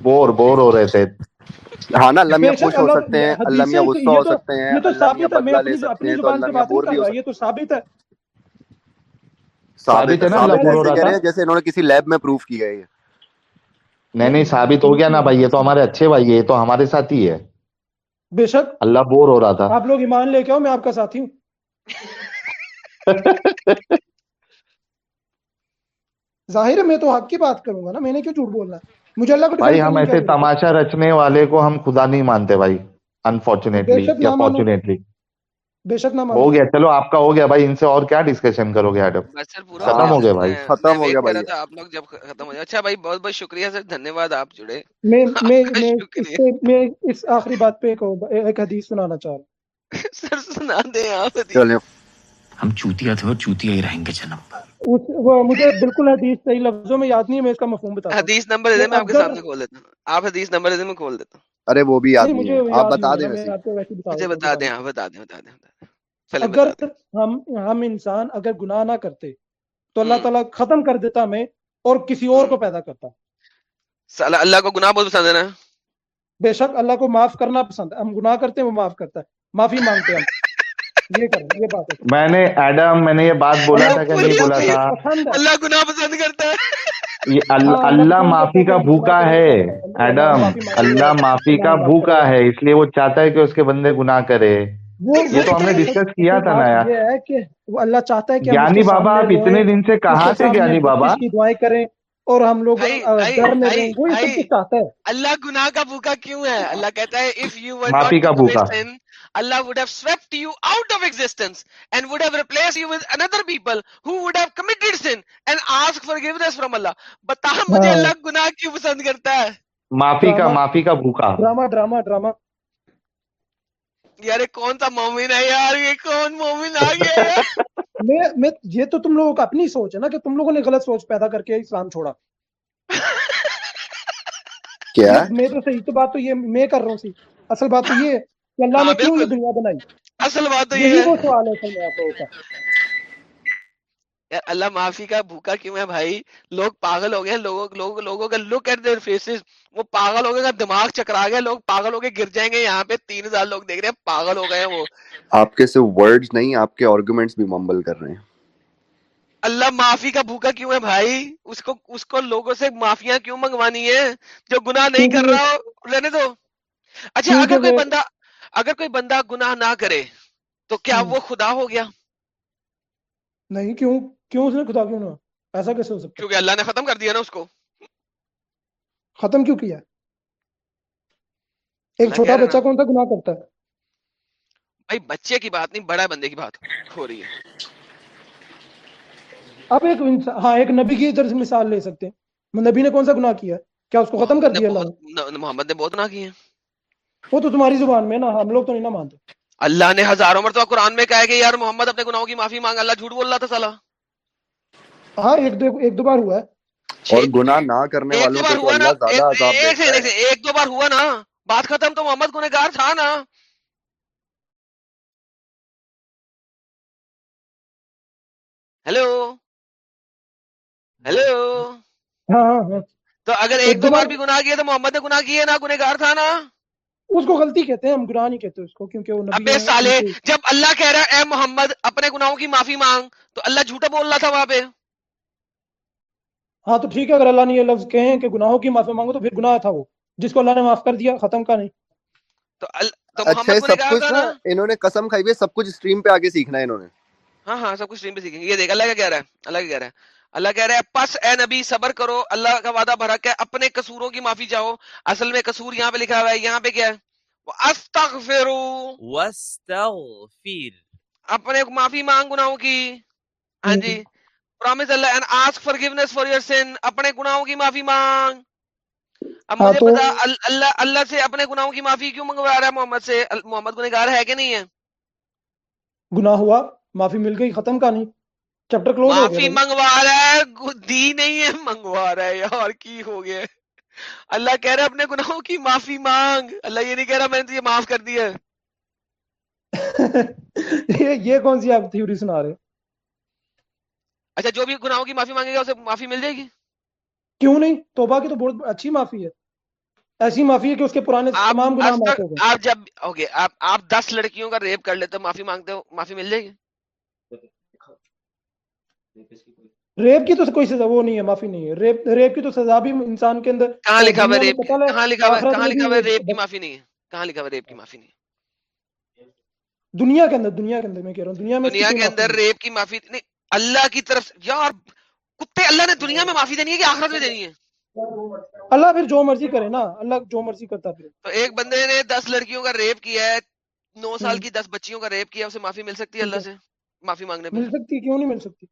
بور بور ہو رہے تھے۔ ہاں نا اللہ میاں خوش ہو سکتے ہیں اللہ میاں غصہ ہو سکتے ہیں اللہ میاں بدلہ لے سکتے ہیں تو اللہ میاں بور بھی ہو سکتے ہیں یہ تو ثابت ہے۔ ثابت ہے نا اللہ بور ہو رہا تھا جیسے انہوں نے کسی لیب میں پروف کیا ہے یہ۔ نہیں نہیں ثابت ہو گیا نا بھائی یہ تو ہمارے اچھے بھائی یہ تو ہمارے ساتھ ہی ہے بے شک۔ اللہ بور ہو رہا تھا۔ آپ لوگ ایمان لے کے آؤ میں آپ کا ساتھی ہوں۔ ظاہر ہے میں تو حق کی بات کروں گا نا میں نے کیوں جھوٹ بولنا؟ مجھے اللہ کو بھائی ہم ایسے تماشا رچنے والے کو ہم خدا نہیں مانتے بھائی انفارچونیٹلی یا فارچونیٹلی بے شک نہ ہو گیا چلو آپ کا ہو گیا بھائی ان سے اور کیا ڈسکشن کرو گے ایڈم ختم ہو گیا بھائی ختم ہو گیا بھائی۔ آپ لوگ جب ختم ہو گیا اچھا بھائی بہت بہت شکریہ سر دھنیہ واد آپ جڑے۔ میں میں اس آخری بات پہ ایک حدیث سنانا چاہ رہا ہوں۔ سر سنا دیں آپ چلیں ہم چوتیا تھے اور چوتیا ہی رہیں گے جنم پر مجھے بالکل حدیث صحیح لفظوں میں یاد نہیں ہے میں اس کا مفہوم بتا حدیث نمبر دے میں آپ کے سامنے کھول دیتا ہوں۔ آپ حدیث نمبر دے میں کھول دیتا ہوں۔ ارے وہ بھی یاد نہیں ہے۔ آپ بتا دیں مجھے بتا دیں بتا دیں بتا دیں اگر ہم ہم انسان اگر گناہ نہ کرتے تو اللہ تعالیٰ ختم کر دیتا ہمیں اور کسی اور کو پیدا کرتا۔ اللہ کو گناہ بہت پسند ہے نا؟ بے شک اللہ کو معاف کرنا پسند ہے۔ ہم گناہ کرتے ہیں وہ معاف کرتا ہے۔ معافی مانگتے ہیں ہم۔ میں نے ایڈم میں نے یہ بات بولا تھا کہ نہیں بولا تھا۔ اللہ گناہ پسند کرتا ہے۔ یہ اللہ معافی کا بھوکا ہے۔ ایڈم اللہ معافی کا بھوکا ہے اس لیے وہ چاہتا ہے کہ اس کے بندے گناہ کرے۔ یہ تو ہم نے ڈسکس کیا تھا نا یار۔ اللہ چاہتا ہے کہ گیانی بابا آپ اتنے دن سے کہاں سے گیانی بابا؟ دعائیں کریں اور ہم لوگ اللہ گناہ کا بھوکا کیوں ہے؟ اللہ کہتا ہے اف یو معافی کا بھوکا۔ Allah would have swept you out of existence and would have replaced you with another people who would have committed sin and asked forgiveness from Allah. بتا مجھے اللہ گناہ کیوں پسند کرتا ہے معافی کا معافی کا بھوکا ڈراما ڈراما ڈراما یار کون سا مومن ہے یار یہ کون مومن آ گیا میں میں یہ تو تم لوگوں کا اپنی سوچ ہے نا کہ تم لوگوں نے غلط سوچ پیدا کر کے اسلام چھوڑا کیا میں تو صحیح تو بات تو یہ میں کر رہا ہوں سی اصل بات تو یہ کہ اللہ نے کیوں یہ دنیا بنائی؟ اصل بات تو یہ وہ سوال ہے اللہ معافی کا بھوکا کیوں ہے بھائی؟ لوگ پاگل ہو گئے لوگوں لوگ لوگوں کا لک ایٹ دیئر فیسز وہ پاگل ہو گئے دماغ چکرا گیا۔ لوگ پاگل ہو گئے گر جائیں گے۔ یہاں پہ تین ہزار لوگ دیکھ رہے ہیں پاگل ہو گئے وہ۔ آپ کے صرف ورڈز نہیں آپ کے آرگومنٹس بھی ممبل کر رہے ہیں۔ اللہ معافی کا بھوکا کیوں ہے بھائی؟ اس کو اس کو لوگوں سے معافیاں کیوں منگوانی ہے جو گناہ نہیں کر رہا ہو رہنے دو۔ اچھا اگر کوئی بندہ اگر کوئی بندہ گناہ نہ کرے تو کیا وہ خدا ہو گیا؟ نہیں کیوں؟ کیوں اس نے خدا کیوں نہ ایسا کیسے ہو سکتا کیونکہ اللہ نے ختم کر دیا نا اس کو۔ ختم کیوں کیا؟ ایک چھوٹا بچہ کون سا گناہ کرتا ہے؟ بھائی بچے کی بات نہیں بڑا بندے کی بات ہو رہی ہے۔ اب ایک ہاں ایک نبی کی طرف مثال لے سکتے ہیں۔ نبی نے کون سا گناہ کیا؟ کیا اس کو ختم کر دیا اللہ محمد نے بہت گناہ کیے۔ ہیں وہ تو تمہاری زبان میں نا ہم لوگ تو نہیں نہ مانتے۔ اللہ نے ہزاروں مرتبہ قرآن میں کہا کہ یار محمد اپنے گناہوں کی معافی مانگ اللہ جھوٹ بول رہا تھا سالا۔ ہاں ایک دو ایک دو بار ہوا ہے۔ اور گناہ نہ کرنے والوں کو اللہ زیادہ عذاب دیتا ہے۔ ایک دو بار ہوا نا۔ بات ختم تو محمد گنہگار تھا نا۔ ہیلو ہیلو ہاں ہاں تو اگر ایک دو بار بھی گناہ کیا تو محمد نے گناہ کیے نا گنہگار تھا نا۔ اس کو غلطی کہتے ہیں ہم گناہ نہیں کہتے اس کو کیونکہ وہ نبی ابے سالے جب اللہ کہہ رہا ہے اے محمد اپنے گناہوں کی معافی مانگ تو اللہ جھوٹا بول رہا تھا وہاں پہ۔ ہاں تو ٹھیک ہے اگر اللہ نے یہ لفظ کہیں کہ گناہوں کی معافی مانگو تو پھر گناہ تھا وہ جس کو اللہ نے معاف کر دیا ختم کا نہیں۔ تو اچھا سب کچھ نا انہوں نے قسم کھائی ہوئی سب کچھ اسٹریم پہ آگے سیکھنا ہے انہوں نے۔ ہاں ہاں سب کچھ اسٹریم پہ سیکھیں گے۔ یہ دیکھ اللہ کیا کہہ رہا ہے اللہ کیا کہہ رہا ہے۔ اللہ کہہ رہا ہے پس اے نبی صبر کرو اللہ کا وعدہ بھرا کہ اپنے قصوروں کی معافی چاہو. اصل میں قصور یہاں پہ لکھا ہوا ہے یہاں پہ کیا ہے؟ اپنے معافی مانگ گناہوں کی۔ ہاں جی. Promise Allah and ask forgiveness for your sin. اپنے گناہوں کی معافی مانگ۔ اب ہاں مجھے بتا ال- اللہ اللہ سے اپنے گناہوں کی معافی کیوں منگوا رہا ہے محمد سے؟ محمد گنہگار ہے کہ نہیں ہے؟ گناہ ہوا معافی مل گئی ختم کہانی۔ چیپٹر کلوز معافی منگوا رہا ہے دی نہیں ہے منگوا رہا ہے۔ یار کی ہو گیا؟ اللہ کہہ رہا ہے اپنے گناہوں کی معافی مانگ۔ اللہ یہ نہیں کہہ رہا میں نے تجھے معاف کر دیا ہے۔ یہ کون سی آپ تھیوری سنا رہے اچھا جو بھی گناہوں کی معافی مانگے گا اسے معافی مل جائے گی؟ کیوں نہیں؟ توبہ کی تو بہت اچھی معافی ہے۔ ایسی معافی ہے کہ اس کے پرانے تمام گناہ معاف ہو گئے۔ آپ جب اوکے آپ آپ دس لڑکیوں کا ریپ کر لیتے ہو معافی مانگتے ہو معافی مل جائے گی؟ ریپ کی تو کوئی سزا وہ نہیں ہے معافی نہیں ہے۔ ریپ ریپ کی تو سزا بھی انسان کے اندر کہاں لکھا ہوا ریپ کہاں لکھا ہوا کہاں لکھا ہوا ریپ کی معافی نہیں ہے؟ کہاں لکھا ہوا ریپ کی معافی نہیں ہے؟ دنیا کے اندر دنیا کے اندر میں کہہ رہا ہوں دنیا میں دنیا کے اندر ریپ کی معافی نہیں اللہ کی طرف یار کتے اللہ نے دنیا میں معافی دینی ہے کہ آخرت میں دینی ہے؟ اللہ پھر جو مرضی کرے نا اللہ جو مرضی کرتا پھر۔ تو ایک بندے نے دس لڑکیوں کا ریپ کیا ہے نو سال کی دس بچیوں کا ریپ کیا اسے معافی مل سکتی ہے اللہ سے؟ معافی مانگنے مل سکتی کیوں نہیں مل سکتی؟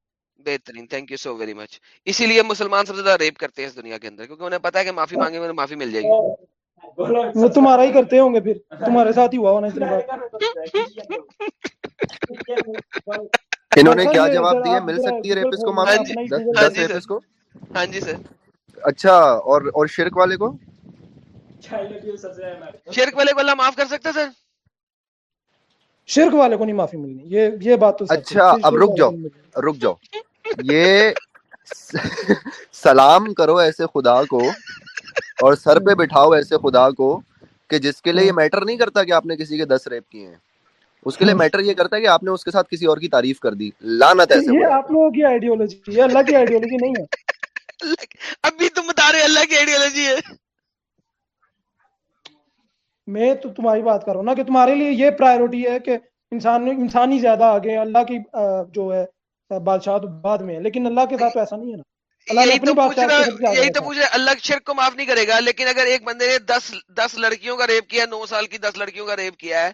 بہترین thank you so very much اسی لیے مسلمان سب سے زیادہ ریپ کرتے ہیں اس دنیا کے اندر کیونکہ انہیں پتا ہے کہ معافی مانگے میں معافی مل جائے گی۔ وہ تمہارا ہی کرتے ہوں گے پھر تمہارے ساتھ ہی ہوا ہونا اتنی بار انہوں نے کیا یہ جواب دیا مل سکتی ہے ریپس کو کھول ہاں معافی جی ہاں جی ریپس کو؟ ہاں جی سر۔ اچھا اور اور شرک والے کو؟ شرک والے کو اللہ معاف کر سکتا ہے سر؟ شرک والے کو نہیں معافی ملنی یہ یہ بات تو اچھا اب رک جاؤ رک جاؤ۔ یہ سلام کرو ایسے خدا کو اور سر پہ بٹھاؤ ایسے خدا کو کہ جس کے لیے یہ میٹر نہیں کرتا کہ آپ نے کسی کے دس ریپ کیے ہیں۔ اس کے لیے میٹر یہ کرتا ہے کہ آپ نے اس کے ساتھ کسی اور کی تعریف کر دی۔ لانت ایسے یہ آپ لوگوں کی آئیڈیولوجی ہے اللہ کی آئیڈیولوجی نہیں ہے۔ ابھی تم بتا رہے اللہ کی آئیڈیالوجی ہے۔ میں تو تمہاری بات کر رہا ہوں نا کہ تمہارے لیے یہ پرائیورٹی ہے کہ انسان انسانی زیادہ آگے اللہ کی جو ہے بادشاہ تو بعد میں ہے لیکن اللہ کے ساتھ تو ایسا نہیں ہے نا۔ یہی تو سے آگے یہی تو پوچھ رہا اللہ شرک کو معاف نہیں کرے گا لیکن اگر ایک بندے نے دس دس لڑکیوں کا ریپ کیا نو سال کی دس لڑکیوں کا ریپ کیا ہے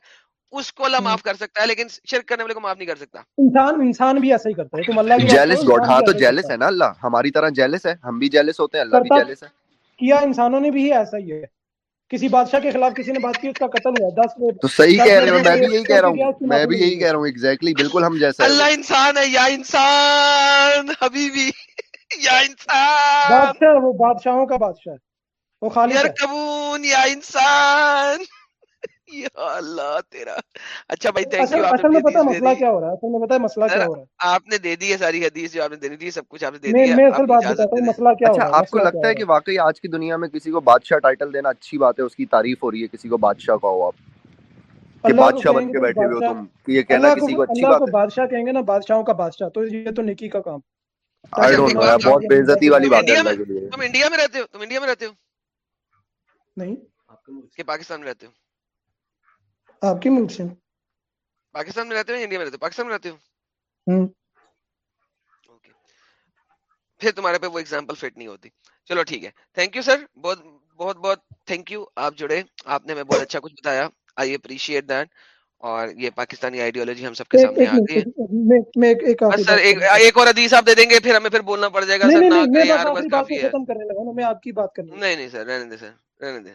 اس کو اللہ معاف کر سکتا ہے لیکن شرک کرنے والے کو معاف نہیں کر سکتا۔ انسان انسان بھی ایسا ہی کرتا ہے تم اللہ جیلس گاڈ ہاں تو جیلس ہے۔ نا اللہ ہماری طرح جیلس ہے ہم بھی جیلس ہوتے ہیں اللہ بھی جیلس ہے۔ کیا انسانوں نے بھی ایسا ہی ہے۔ کسی بادشاہ کے خلاف کسی نے بات کی اس کا قتل ہوا دس لوگ تو صحیح کہہ رہے ہو لڑکیوں میں بھی یہی کہہ رہا ہوں میں بھی یہی کہہ رہا ہوں ایگزیکٹلی بالکل ہم جیسا اللہ انسان ہے یا انسان حبیبی یا انسان۔ بادشاہ وہ بادشاہوں کا بادشاہ ہے وہ یرکبون یا انسان۔ اللہ تیرا۔ اچھا بھائی تھینک یو آپ اصل نے میں اپنی پتا حدیث دے مسئلہ دی کیا ہو رہا ہے؟ اصل میں پتا ہے مسئلہ سر کیا ہو رہا ہے؟ آپ نے دے دی ہے ساری حدیث جو آپ نے دینی تھی سب کچھ آپ نے دے میں دیا میں آپ اصل اپنی بات اجازت بتاتا دے ہوں دیں مسئلہ کیا ہو رہا ہے آپ کو مسئلہ لگتا کیا ہے ہو کہ رہا واقعی آج کی دنیا میں کسی کو بادشاہ ٹائٹل دینا اچھی بات ہے اس کی تعریف ہو رہی ہے کسی کو بادشاہ کا ہو آپ کہ بادشاہ بن کے بیٹھے ہوئے ہو تم یہ کہنا کو کسی کو اچھی اللہ بات کو بادشاہ کہیں گے نا بادشاہوں کا بادشاہ تو یہ تو نیکی کا کام۔ آئی ڈونٹ نو بہت بے عزتی والی تم بات ہے تم انڈیا میں رہتے ہو؟ تم انڈیا میں رہتے ہو؟ نہیں۔ کہ پاکستان میں رہتے ہو؟ آپ کے ملک سے پاکستان میں رہتے ہو یا انڈیا میں رہتے ہو پاکستان میں رہتے ہو پھر تمہارے پہ وہ ایگزامپل فٹ نہیں ہوتی چلو ٹھیک ہے تھینک یو سر بہت بہت بہت تھینک یو آپ جڑے آپ نے ہمیں بہت اچھا کچھ بتایا آئی اپریشیٹ دیٹ اور یہ پاکستانی آئیڈیالوجی ہم سب کے سامنے آ گئی ہے ایک- سر اور حدیث آپ دے دیں گے پھر ہمیں پھر بولنا پڑ جائے گا سر نہیں نہ نہیں یار بس کافی ہے میں آپ کی بات سر رہنے دیں سر رہنے دیں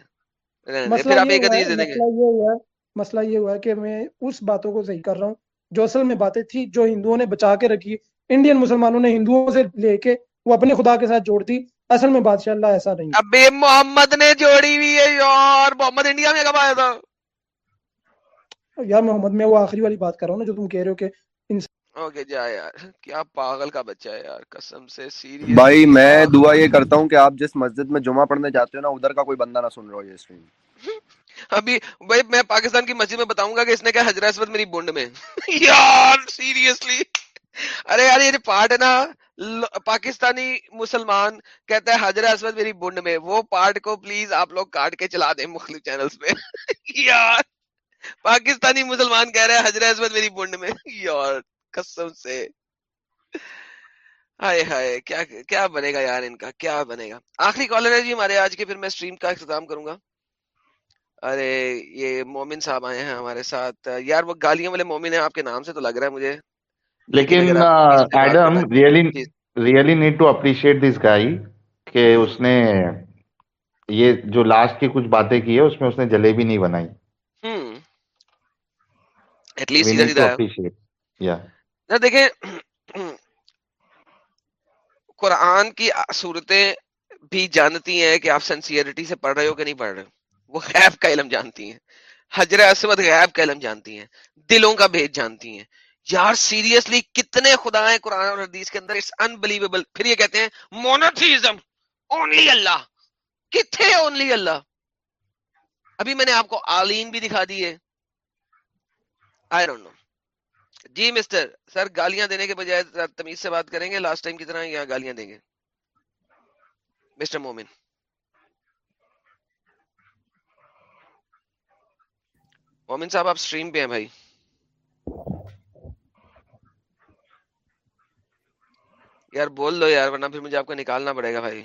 رہنے دیں پھر آپ ایک حدیث دے دیں گے مسئلہ یہ ہوا ہے کہ میں اس باتوں کو صحیح کر رہا ہوں جو اصل میں باتیں تھی جو ہندوؤں نے بچا کے رکھی انڈین مسلمانوں نے ہندوؤں سے لے کے وہ اپنے خدا کے ساتھ جوڑ دی اصل میں بادشاہ اللہ ایسا نہیں ابے محمد نے جوڑی ہوئی ہے یار محمد انڈیا میں کب آیا تھا؟ یار محمد میں وہ آخری والی بات کر رہا ہوں نا جو تم کہہ رہے ہو کہ اوکے جا یار کیا پاگل کا بچہ ہے یار قسم سے سیریس بھائی میں دعا یہ کرتا ہوں کہ آپ جس مسجد میں جمعہ پڑھنے جاتے ہو نا ادھر کا کوئی بندہ نہ سن رہا ہو یہ اسٹریم ابھی بھائی میں پاکستان کی مسجد میں بتاؤں گا کہ اس نے کہا حضرت اسود میری بونڈ میں؟ یار سیریسلی ارے یار یہ پارٹ ہے نا پاکستانی مسلمان کہتا ہے حضرت اسود میری بونڈ میں وہ پارٹ کو پلیز آپ لوگ کاٹ کے چلا دیں مختلف چینلز پہ یار پاکستانی مسلمان کہہ رہے ہیں حضرت اسود میری بونڈ میں۔ یار قسم سے۔ ہائے ہائے کیا کیا بنے گا یار ان کا؟ کیا بنے گا؟ آخری کالر ہے جی ہمارے آج کے پھر میں اسٹریم کا اختتام کروں گا۔ ارے یہ مومن صاحب آئے ہیں ہمارے ساتھ۔ یار وہ گالیوں والے مومن ہیں آپ کے نام سے تو لگ رہا ہے مجھے۔ لیکن Adam really G. Really need to appreciate this guy کہ اس نے یہ جو لاسٹ کی کچھ باتیں کی ہے اس میں اس نے جلیبی نہیں بنائی۔ ایٹ لیسٹ دیکھیں قرآن کی صورتیں بھی جانتی ہیں کہ آپ سنسیئرٹی سے پڑھ رہے ہو کہ نہیں پڑھ رہے۔ وہ غیب کا علم جانتی ہیں۔ حجر اسود غیب کا علم جانتی ہیں۔ دلوں کا بھید جانتی ہیں۔ یار سیریسلی کتنے خدا ہیں قرآن اور حدیث کے اندر انبلیویبل پھر یہ کہتے ہیں مونوتھیزم اونلی اللہ۔ کتنے اونلی اللہ؟ ابھی میں نے آپ کو آلین بھی دکھا دی ہے۔ I don't know G mister سر گالیاں دینے کے بجائے تمیز سے بات کریں گے لاسٹ ٹائم کی طرح یا گالیاں دیں گے۔ مسٹر مومن۔ مومن صاحب آپ سٹریم پہ ہیں بھائی یار بول دو یار ورنہ پھر مجھے آپ کو نکالنا پڑے گا بھائی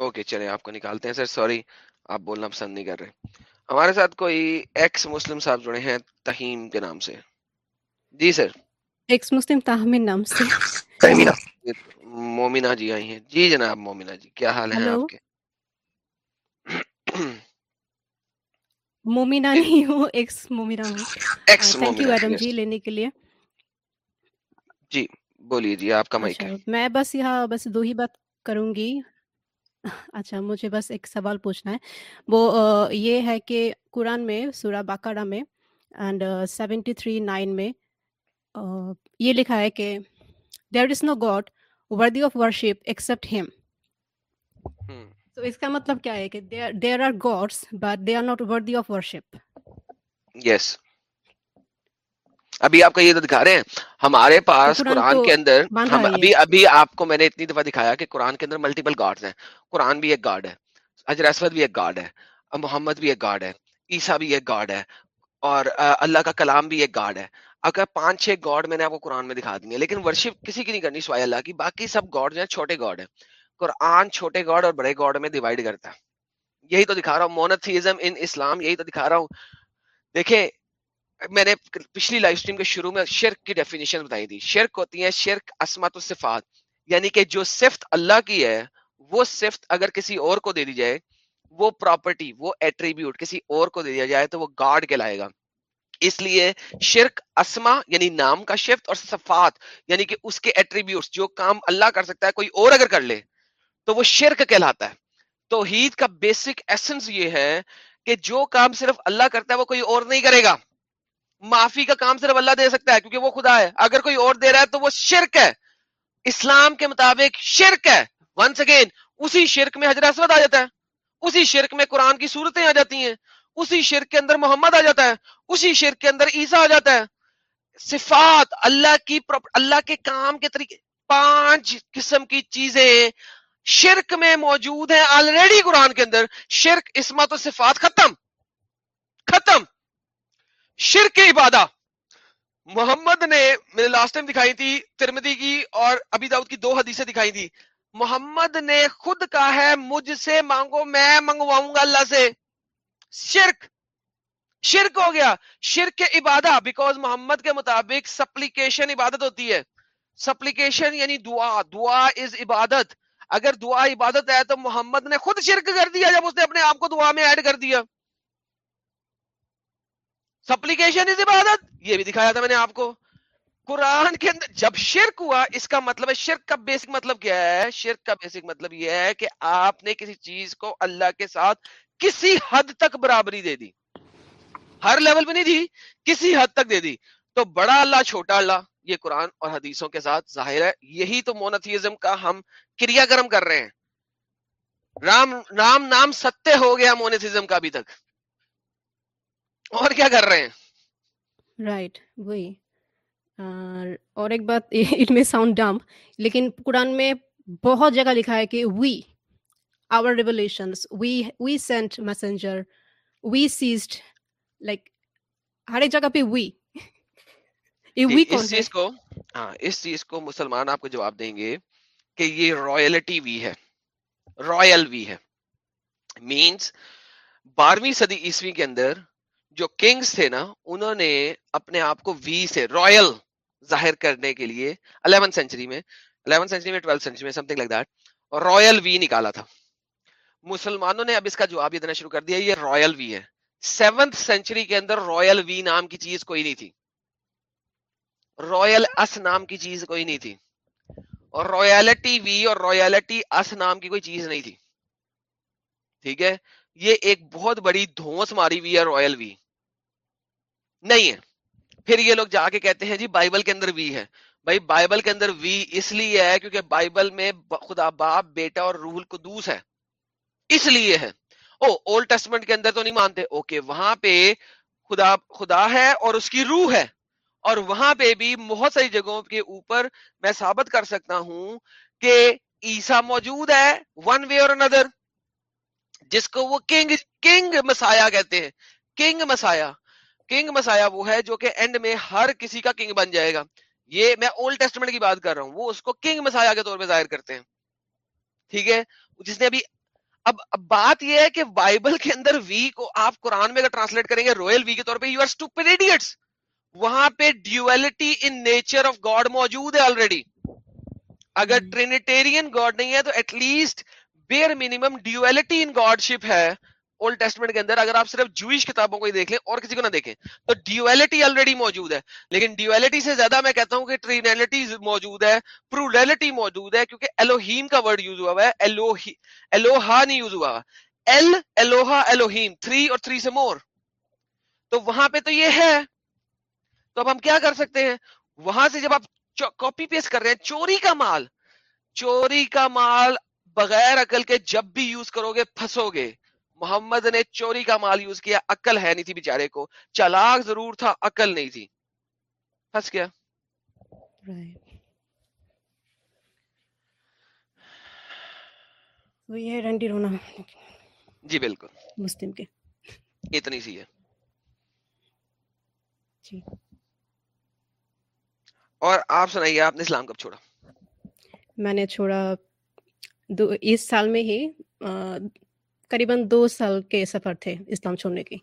اوکے چلے آپ کو نکالتے ہیں سر سوری آپ بولنا پسند نہیں کر رہے ہمارے ساتھ کوئی ایکس مسلم صاحب جڑے ہیں تہیم کے نام سے جی سر ایکس مسلم تاہمین نام سے مومنہ جی آئی ہیں جی جناب مومنہ جی کیا حال ہے آپ کے مومنہ نہیں ہوں ایکس مومنہ ہوں تھینک یو ایڈم جی لینے کے لیے جی بولیے جی آپ کا مائک ہے میں بس یہاں بس دو ہی بات کروں گی اچھا مجھے بس ایک سوال پوچھنا ہے وہ یہ ہے کہ قرآن میں سورہ باقارہ میں اینڈ سیونٹی تھری نائن میں یہ لکھا ہے کہ there is no god worthy of worship except him تو اس کا مطلب کیا ہے کہ there are gods but they are not worthy of worship yes ابھی آپ کا یہ تو دکھا رہے ہیں۔ ہمارے پاس قرآن کے اندر ابھی ابھی آپ کو میں نے اتنی دفعہ دکھایا کہ قرآن کے اندر ملٹیپل گاڈز ہیں۔ قرآن بھی ایک گاڈ ہے۔ اجر اسود بھی ایک گاڈ ہے۔ محمد بھی ایک گاڈ ہے۔ عیسیٰ بھی ایک گاڈ ہے۔ اور اللہ کا کلام بھی ایک گاڈ ہے۔ اگر پانچ چھ گاڈ میں نے آپ کو قرآن میں دکھا دی ہے لیکن ورشپ کسی کی نہیں کرنی سوائے اللہ کی باقی سب گاڈ جو ہیں چھوٹے گاڈ ہیں۔ قرآن چھوٹے گاڈ اور بڑے گاڈ میں ڈیوائڈ کرتا ہے۔ یہی تو دکھا رہا ہوں مونتھیزم ان اسلام یہی تو دکھا رہا ہوں۔ دیکھیں، میں نے پچھلی لائف اسٹریم کے شروع میں شرک کی ڈیفینیشن بتائی تھی۔ شرک ہوتی ہے شرک اسمت الصفات یعنی کہ جو صفت اللہ کی ہے، وہ صفت اگر کسی اور کو دے دی جائے، وہ پراپرٹی وہ ایٹریبیوٹ کسی اور کو دے دیا جائے، تو وہ گارڈ کہلائے گا۔ اس لیے شرک اسما یعنی نام کا شفت اور صفات یعنی کہ اس کے ایٹریبیوٹس جو کام اللہ کر سکتا ہے، کوئی اور اگر کر لے تو وہ شرک کہلاتا ہے۔ توحید کا بیسک ایسنس یہ ہے کہ جو کام صرف اللہ کرتا ہے وہ کوئی اور نہیں کرے گا۔ معافی کا کام صرف اللہ دے سکتا ہے کیونکہ وہ خدا ہے۔ اگر کوئی اور دے رہا ہے تو وہ شرک ہے۔ اسلام کے مطابق شرک ہے۔ ونس اگین اسی شرک میں حضرت اسود آ جاتا ہے۔ اسی شرک میں قرآن کی صورتیں آ جاتی ہیں۔ اسی شرک کے اندر محمد آ جاتا ہے۔ اسی شرک کے اندر عیسیٰ آ جاتا ہے۔ صفات اللہ کی اللہ کے کام کے طریقے پانچ قسم کی چیزیں شرک میں موجود ہیں آلریڈی قرآن کے اندر. شرک اسمت و صفات ختم. ختم. شرک عبادہ. محمد نے میں نے لاسٹ ٹائم دکھائی تھی ترمدی کی اور ابھی داؤد کی دو حدیثیں دکھائی تھی. محمد نے خود کہا ہے مجھ سے مانگو میں منگواؤں گا اللہ سے. شرک. شرک ہو گیا. شرک عبادہ بیکوز محمد کے مطابق سپلیکیشن عبادت ہوتی ہے. سپلیکیشن یعنی دعا. دعا از عبادت. اگر دعا عبادت ہے تو محمد نے خود شرک کر دیا جب اس نے اپنے آپ کو دعا میں ایڈ کر دیا۔ سپلیکیشن از عبادت۔ یہ بھی دکھایا تھا میں نے آپ کو۔ قرآن کے اندر جب شرک ہوا، اس کا مطلب ہے شرک کا بیسک مطلب کیا ہے؟ شرک کا بیسک مطلب یہ ہے کہ آپ نے کسی چیز کو اللہ کے ساتھ کسی حد تک برابری دے دی۔ ہر لیول پہ نہیں دی، کسی حد تک دے دی۔ تو بڑا اللہ، چھوٹا اللہ۔ یہ قرآن اور حدیثوں کے ساتھ ظاہر ہے۔ یہی تو مونتھیزم کا ہم کریا کرم کر رہے ہیں۔ رام رام نام ستیہ ہو گیا مونتھیزم کا ابھی تک۔ اور کیا کر رہے ہیں؟ رائٹ right, وہی۔ اور ایک بات اٹ میں ساؤنڈ ڈم لیکن قرآن میں بہت جگہ لکھا ہے کہ we our revelation we we sent messenger we seized like ہر ایک جگہ پہ وی اس چیز کو ہاں اس چیز کو مسلمان آپ کو جواب دیں گے کہ یہ رائلٹی وی ہے رائل وی ہے۔ مینس بارہویں صدی عیسوی کے اندر جو کنگز تھے نا انہوں نے اپنے آپ کو وی سے رائل ظاہر کرنے کے لیے الیون سینچری میں الیون سینچری میں ٹویلتھ سینچری میں something like that royal we نکالا تھا۔ مسلمانوں نے اب اس کا جواب یہ دینا شروع کر دیا یہ رائل وی ہے۔ سیونتھ سینچری کے اندر رائل وی نام کی چیز کوئی نہیں تھی۔ رائل اس نام کی چیز کوئی نہیں تھی۔ اور رائلٹی وی اور رائلٹی اس نام کی کوئی چیز نہیں تھی۔ ٹھیک ہے؟ یہ ایک بہت بڑی دھوس ماری ہوئی ہے رائل وی نہیں ہے۔ پھر یہ لوگ جا کے کہتے ہیں جی بائبل کے اندر وی ہے۔ بھائی بائبل کے اندر وی اس لیے ہے کیونکہ بائبل میں خدا باپ، بیٹا اور روح القدوس ہے۔ اس لیے ہے۔ او اولڈ ٹیسٹمنٹ کے اندر تو نہیں مانتے۔ اوکے، وہاں پہ خدا خدا ہے اور اس کی روح ہے۔ اور وہاں پہ بھی بہت ساری جگہوں کے اوپر میں ثابت کر سکتا ہوں کہ عیسا موجود ہے ون وے اور اندر جس کو وہ کنگ کنگ مسایا کہتے ہیں کنگ مسایا۔ کنگ مسایا وہ ہے جو کہ اینڈ میں ہر کسی کا کنگ بن جائے گا۔ یہ میں اولڈ ٹیسٹمنٹ کی بات کر رہا ہوں، وہ اس کو کنگ مسایا کے طور پہ ظاہر کرتے ہیں۔ ٹھیک ہے؟ جس نے ابھی، اب اب بات یہ ہے کہ بائبل کے اندر وی کو آپ قرآن میں اگر ٹرانسلیٹ کریں گے رویل وی کے طور پہ یو آر ایڈیٹس وہاں پہ duality in nature of God موجود ہے آلریڈی اگر ٹرینیٹیرین گاڈ نہیں ہے تو at least bare minimum duality in god godship old testament کے اندر اگر آپ صرف جوئش کتابوں کو ہی دیکھ لیں اور کسی کو نہ دیکھیں تو ڈیویلٹی آلریڈی موجود ہے۔ لیکن ڈیویلٹی سے زیادہ میں کہتا ہوں کہ ٹرینیلٹی موجود ہے پروڈیلٹی موجود ہے کیونکہ ایلوہیم کا ورڈ یوز ہوا ہوا ہے۔ ایلوہا نہیں یوز ہوا ایل ایلوہا ایلوہیم تھری اور تھری سے مور تو وہاں پہ تو یہ ہے۔ تو اب ہم کیا کر سکتے ہیں؟ وہاں سے جب آپ کاپی پیسٹ کر رہے ہیں چوری کا مال چوری کا مال بغیر عقل کے جب بھی یوز کرو گے پھنسو گے محمد نے چوری کا مال یوز کیا عقل ہے نہیں تھی بیچارے کو۔ چلاک ضرور تھا عقل نہیں تھی۔ پھنس گیا۔ رنڈی رونا۔ جی بالکل۔ مسلم کے۔ اتنی سی ہے۔ جی۔ اور آپ سنائیے آپ نے اسلام کب چھوڑا؟ میں نے چھوڑا دو اس سال میں ہی قریباً دو سال کے سفر تھے اسلام چھوڑنے کی۔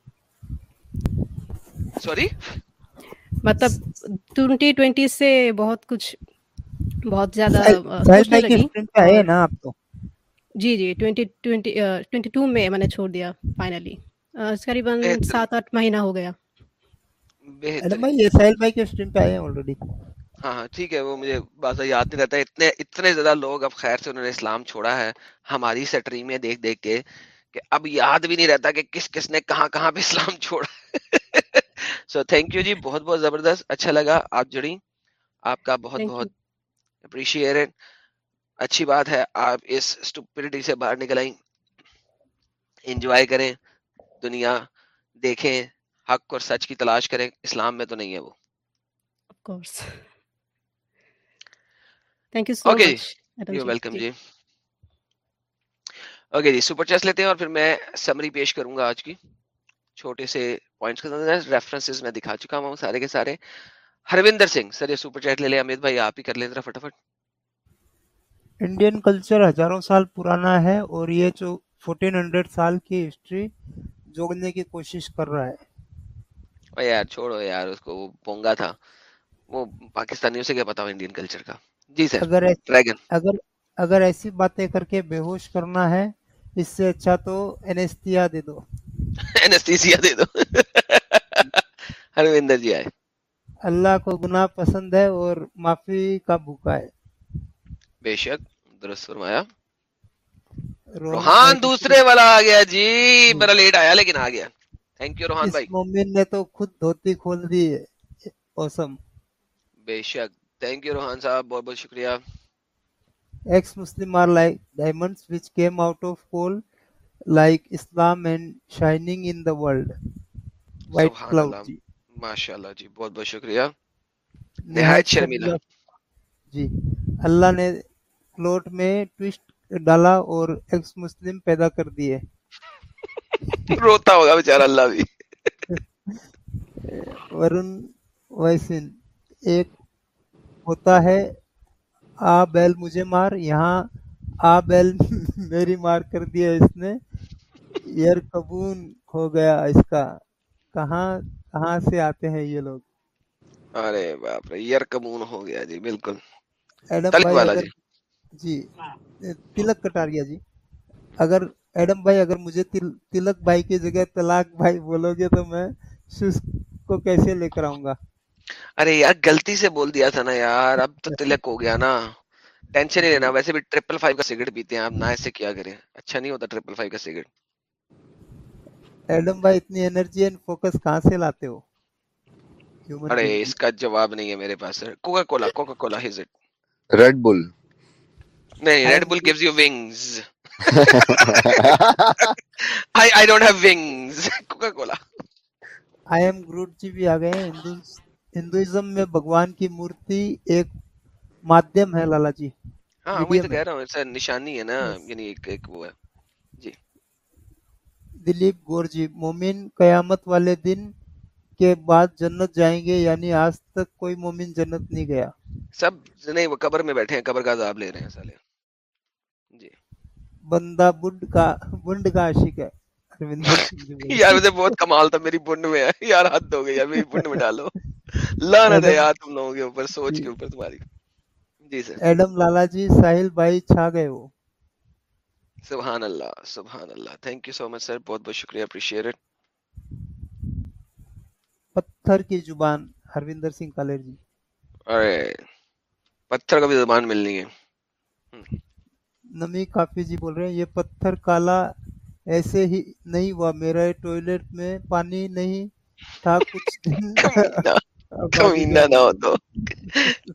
سوری؟ مطلب ٹوینٹی ٹوینٹی سے بہت کچھ بہت زیادہ جی جی ٹوینٹی ٹوینٹی ٹوینٹی ٹو میں میں نے چھوڑ دیا فائنلی۔ قریباً سات آٹھ مہینہ ہو گیا۔ ہاں ہاں ٹھیک ہے وہ مجھے بات یاد نہیں رہتا۔ اتنے اتنے زیادہ لوگ اب خیر سے انہوں نے اسلام چھوڑا ہے ہماری سٹری میں دیکھ دیکھ کے کہ اب یاد بھی نہیں رہتا کہ کس کس نے کہاں کہاں پہ اسلام چھوڑا۔ سو تھینک یو جی بہت بہت زبردست اچھا لگا آپ جڑی۔ آپ کا بہت بہت اپریشیٹ اچھی بات ہے آپ اس اسٹوپلٹی سے باہر نکل آئیں۔ انجوائے کریں دنیا دیکھیں حق اور سچ کی تلاش کریں۔ اسلام میں تو نہیں ہے وہ۔ Thank you so much welcome G okay جی سپر چیس لیتے ہیں اور پھر میں سمری پیش کروں گا آج کی چھوٹے سے پوائنٹس کے اندر ریفرنسز میں دکھا چکا ہوں سارے کے سارے ہروندر سنگھ سر یہ سپر چیٹ لے لیں امید بھائی آپ ہی کر لیں ذرا فٹافٹ انڈین کلچر ہزاروں سال پرانا ہے اور یہ جو فورٹین ہنڈریڈ سال کی ہسٹری جوڑنے کی کوشش کر رہا ہے او یار چھوڑو یار اس کو وہ پونگا تھا وہ پاکستانیوں سے کیا پتا ہو انڈین کلچر کا جی سر اگر ڈریگن۔ اگر اگر ایسی باتیں کر کے بے ہوش کرنا ہے اس سے اچھا تو اینستیا دے دو۔ اینستیسیا دے دو۔ ہروندر جی آئے۔ اللہ کو گناہ پسند ہے اور معافی کا بھوکا ہے۔ بے شک درست فرمایا۔ روحان دوسرے والا آ گیا۔ جی بڑا لیٹ آیا لیکن آ گیا۔ تھینک یو روحان بھائی۔ مومن نے تو خود دھوتی کھول دی ہے اوسم۔ بے شک تھینک یو روحان صاحب بہت بہت شکریہ Ex-Muslim are like diamonds which came out of coal, like Islam and shining in the world. White cloud جی ماشاءاللہ جی بہت بہت شکریہ نہایت شرمیلا جی اللہ نے کلوٹ میں ٹویسٹ ڈالا اور ایکس مسلم پیدا کر دیے روتا ہوگا بیچارہ اللہ بھی ورن ویسن ایک ہوتا ہے۔ آ بیل مجھے مار یہاں آ بیل میری مار کر دیا اس نے۔ یار کبون ہو گیا اس کا۔ کہاں کہاں سے آتے ہیں یہ لوگ؟ ارے باپ رے یار کمون ہو گیا جی بالکل۔ ایڈم بھائی جی۔ جی تلک کٹاریا جی۔ اگر ایڈم بھائی اگر مجھے تلک بھائی کی جگہ طلاق بھائی بولو گے تو میں کو کیسے لے کر آؤں گا؟ ارے یار غلطی سے بول دیا تھا نا یار اب تو تلک ہو گیا نا۔ ٹینشن نہیں لینا ویسے بھی ٹریپل فائیو کا سگریٹ پیتے ہیں آپ نہ ایسے کیا کریں۔ اچھا نہیں ہوتا ٹریپل فائیو کا سگریٹ ایڈم بھائی اتنی انرجی اینڈ فوکس کہاں سے لاتے ہو؟ ارے اس کا جواب نہیں ہے میرے پاس Coca Cola Coca Cola has it Red Bull نہیں Red Bull gives you wings I I don't have wings Coca Cola I am Groot جی بھی آ گئے ہیں ہندوازم میں بھگوان کی مورتی ایک مادھیم ہے لالا جی۔ ہاں وہی تو کہہ رہا ہوں سر نشانی ہے نا یعنی ایک ایک وہ ہے۔ جی۔ دلیپ گور جی مومن قیامت والے دن کے بعد جنت جائیں گے یعنی آج تک کوئی مومن جنت نہیں گیا۔ سب نہیں وہ قبر میں بیٹھے ہیں قبر کا عذاب لے رہے ہیں سالے۔ جی۔ بندہ بڈ کا بنڈ کا عاشق ہے۔ یار مجھے بہت کمال تھا میری بنڈ میں ہے۔ یار حد ہو گئی یار میری بنڈ میں ڈالو۔ لعنت ہے یار تم لوگوں کے اوپر سوچ کے اوپر تمہاری۔ جی سر۔ ایڈم لالا جی ساحل بھائی چھا گئے وہ۔ سبحان اللہ سبحان اللہ۔ Thank you so much sir بہت بہت شکریہ اپریشیٹ پتھر کی زبان ہروندر سنگھ کالر جی۔ ارے پتھر کا بھی زبان ملنی ہے۔ نمی کافی جی بول رہے ہیں یہ پتھر کالا ایسے ہی نہیں ہوا۔ میرا ٹوائلٹ میں پانی نہیں تھا کچھ دن کمینہ نہ ہو تو۔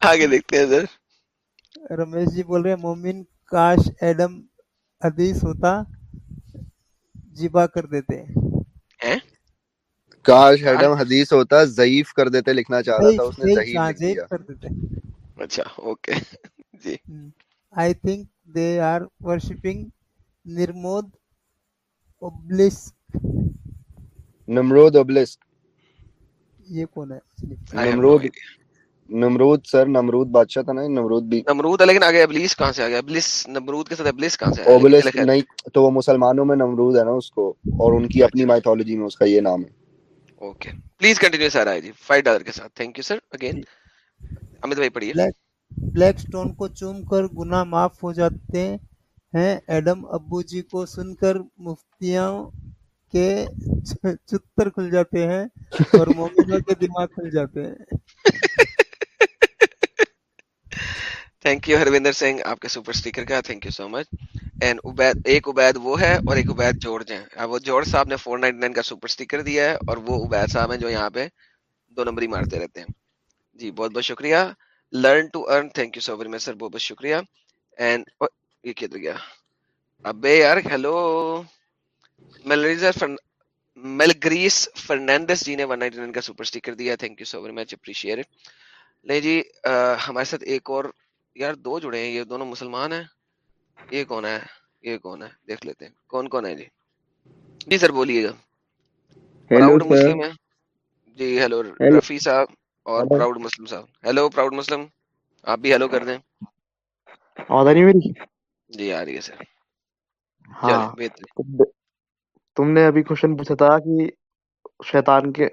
آگے دیکھتے ہیں سر۔ رمیش جی بول رہے ہیں مومن کاش ایڈم حدیث ہوتا جبا کر دیتے۔ کاش ایڈم حدیث ہوتا ضعیف کر دیتے لکھنا چاہ رہا تھا اس نے لکھ دیا۔ دیتے۔ اچھا okay. G. I think they are worshipping Nimrod obelisk Nimrod obelisk یہ کون ہے؟ نمرود نمرود سر نمرود بادشاہ تھا نا نمرود بھی نمرود لیکن آگے ابلیس کہاں سے ابلیس نمرود کے ساتھ ابلیس کہاں سے اوبلس نہیں تو وہ مسلمانوں میں نمرود ہے نا اس کو اور ان کی اپنی مائتھولوجی میں اس کا یہ نام ہے۔ اوکے پلیز کنٹینیو سر آئے جی. ڈالر کے ساتھ. تھینک یو سر اگین امت بھائی پڑھیے۔ بلیک سٹون کو چوم کر گناہ معاف ہو جاتے ہیں۔ ہیں۔ ایڈم ابو جی کو سن کر مفتیاں کے چتر کھل جاتے ہیں اور مومنوں کے دماغ کھل جاتے ہیں۔ تھینک یو ہروندر سنگھ آپ کے سپر سٹیکر کا thank you so much and Ubaid ایک عبید وہ ہے اور ایک عبید جورج ہیں۔ وہ جورج صاحب نے فور نائنٹی نائن کا سپر سٹیکر دیا ہے اور وہ عبید صاحب ہیں جو یہاں پہ دو نمبر ہی مارتے رہتے ہیں۔ جی بہت بہت شکریہ۔ Learn to earn thank you so very much sir بہت بہت شکریہ۔ اینڈ یہ کیا گیا ابے یار ہیلو میلگریس فرنینڈس جی نے 199 کا سپر سٹیکر دیا thank you so very much appreciate نہیں جی ہمارے ساتھ ایک اور یار دو جڑے ہیں یہ دونوں مسلمان ہیں۔ یہ کون ہے؟ یہ کون ہے؟ دیکھ لیتے ہیں۔ کون کون ہے جی؟ جی سر بولیے گا پراؤڈ مسلم ہے جی ہیلو رفی صاحب اور پراؤڈ مسلم صاحب۔ Hello proud Muslim. آپ بھی ہیلو کر دیں۔ آواز آ رہی میری؟ جی آ رہی ہے سر۔ ہاں۔ تم نے ابھی کوشچن پوچھا تھا کہ شیطان کے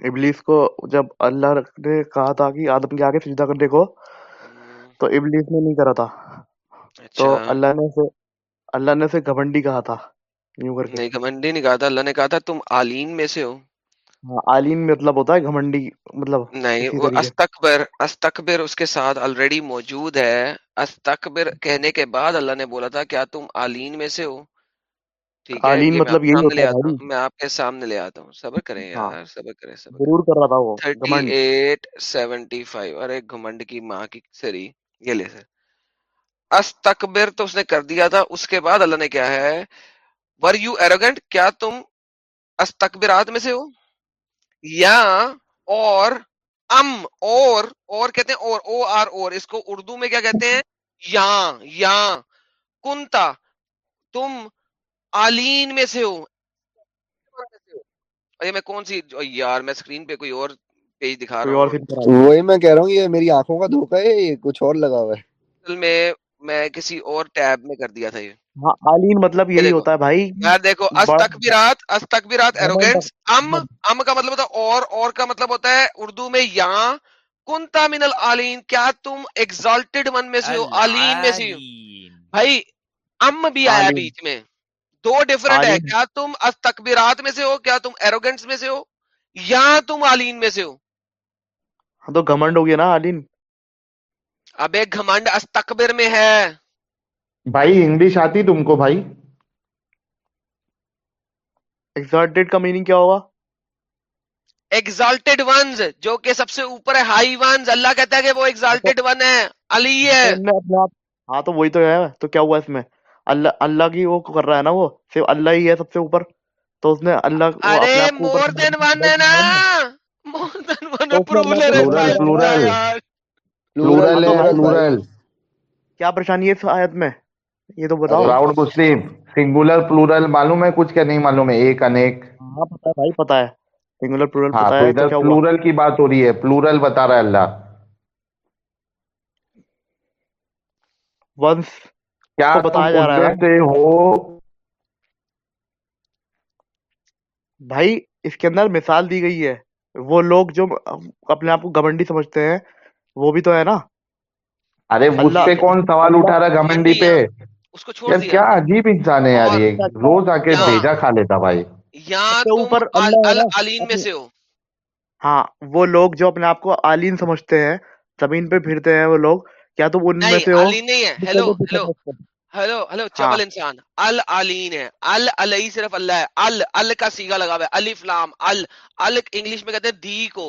ابلیس کو جب اللہ نے کہا تھا کہ آدم کے آگے سجدہ کرنے کو تو ابلیس نے نہیں کرا تھا۔ تو اچھا۔ اللہ نے اسے اللہ نے اسے گھمنڈی کہا تھا۔ یوں کر کے۔ نہیں گھمنڈی نہیں کہا تھا اللہ نے کہا تھا تم آلین میں سے ہو۔ ہاں عالین مطلب ہوتا ہے گھمنڈی مطلب نہیں وہ استقبر استقبر اس کے ساتھ آلریڈی موجود ہے۔ استقبر کہنے کے بعد اللہ نے بولا تھا کیا تم آلین میں سے ہو؟ ٹھیک ہے عالین مطلب یہی ہوتا ہے میں آپ کے سامنے لے آتا ہوں۔ صبر کریں ہاں۔ یار صبر کریں صبر ضرور کر رہا تھا وہ تھرٹی ایٹ سیونٹی فائیو ارے گھمنڈ کی ماں کی سری یہ لے سر۔ استقبر تو اس نے کر دیا تھا اس کے بعد اللہ نے کیا ہے؟ ور یو ایروگنٹ کیا تم استقبرات میں سے ہو؟ یا اور ام اور اور کہتے ہیں اور او آر اور اس کو اردو میں کیا کہتے ہیں؟ یا یا کنتا تم آلین میں سے ہو۔ میں کون سی یار میں اسکرین پہ کوئی اور پیج دکھا رہا ہوں۔ وہی میں کہہ رہا ہوں یہ میری آنکھوں کا دھوکا ہے یہ کچھ اور لگا ہوا ہے۔ میں میں کسی اور ٹیب میں کر دیا تھا یہ۔ ہاں آلین مطلب یہی ہوتا ہے بھائی۔ یار دیکھو استقبرات استقبرات ایروگینس ام ام کا مطلب ہوتا ہے اور اور کا مطلب ہوتا ہے اردو میں یہاں کنتا من العالین کیا تم ایگزالٹیڈ ون میں سے ہو؟ آلین میں سے ہو۔ بھائی ام بھی آیا بیچ میں۔ دو ڈیفرنٹ ہے۔ کیا تم استقبرات میں سے ہو؟ کیا تم ایروگینس میں سے ہو؟ یا تم آلین میں سے ہو۔ ہاں تو گھمنڈ ہو گیا نا آلین اب ایک گھمنڈ استقبر میں ہے۔ بھائی انگلش آتی تم کو بھائی؟ ایگزالٹیڈ کا میننگ کیا ہوگا؟ ایگزالٹیڈ ونز جو کہ سب سے اوپر ہے ہائی ونز اللہ کہتا ہے کہ وہ ایگزالٹیڈ ون ہے علی ہے۔ ہاں تو وہی تو ہے۔ تو کیا ہوا اس میں؟ اللہ اللہ کی وہ کر رہا ہے نا وہ؟ صرف اللہ ہی ہے سب سے اوپر۔ تو اس نے اللہ ارے مور دین ون ہے نا۔ More than one plural plural ہے پلورل کیا پریشانی ہے اس آیت میں؟ یہ تو بتاؤ. راؤڈ مسلم. سنگولر پلورل معلوم ہے کچھ کیا نہیں معلوم ہے؟ ایک انیک. ہاں پتا ہے بھائی پتا ہے. سنگولر پلورل پتا تو ہے. ادھر پلورل کی بات ہو رہی ہے. پلورل بتا رہا ہے اللہ. ونس کیا بتایا جا رہا ہے. ہو؟ بھائی اس کے اندر مثال دی گئی ہے. وہ لوگ جو اپنے آپ کو گمنڈی سمجھتے ہیں وہ بھی تو ہے نا۔ ارے اس اللہ پہ کون سوال اٹھا رہا ہے گھمنڈی پہ؟ اس کو چھوڑ دیا۔ کیا عجیب انسان ہے یار یہ۔ روز آ کے بھیجا کھا لیتا بھائی۔ یا اوپر میں سے ہو۔ ہاں وہ لوگ جو اپنے آپ کو آلین سمجھتے ہیں زمین پہ پھرتے ہیں وہ لوگ کیا تم ان میں سے ہو؟ نہیں ہے۔ ہیلو ہیلو ہیلو ہیلو ہاں۔ چبل انسان۔ ال علین ہے۔ ال علی صرف اللہ ہے۔ ال ال کا سیگا لگا ہوا ہے۔ الف لام ال۔ ال انگلش میں کہتے ہیں دی کو۔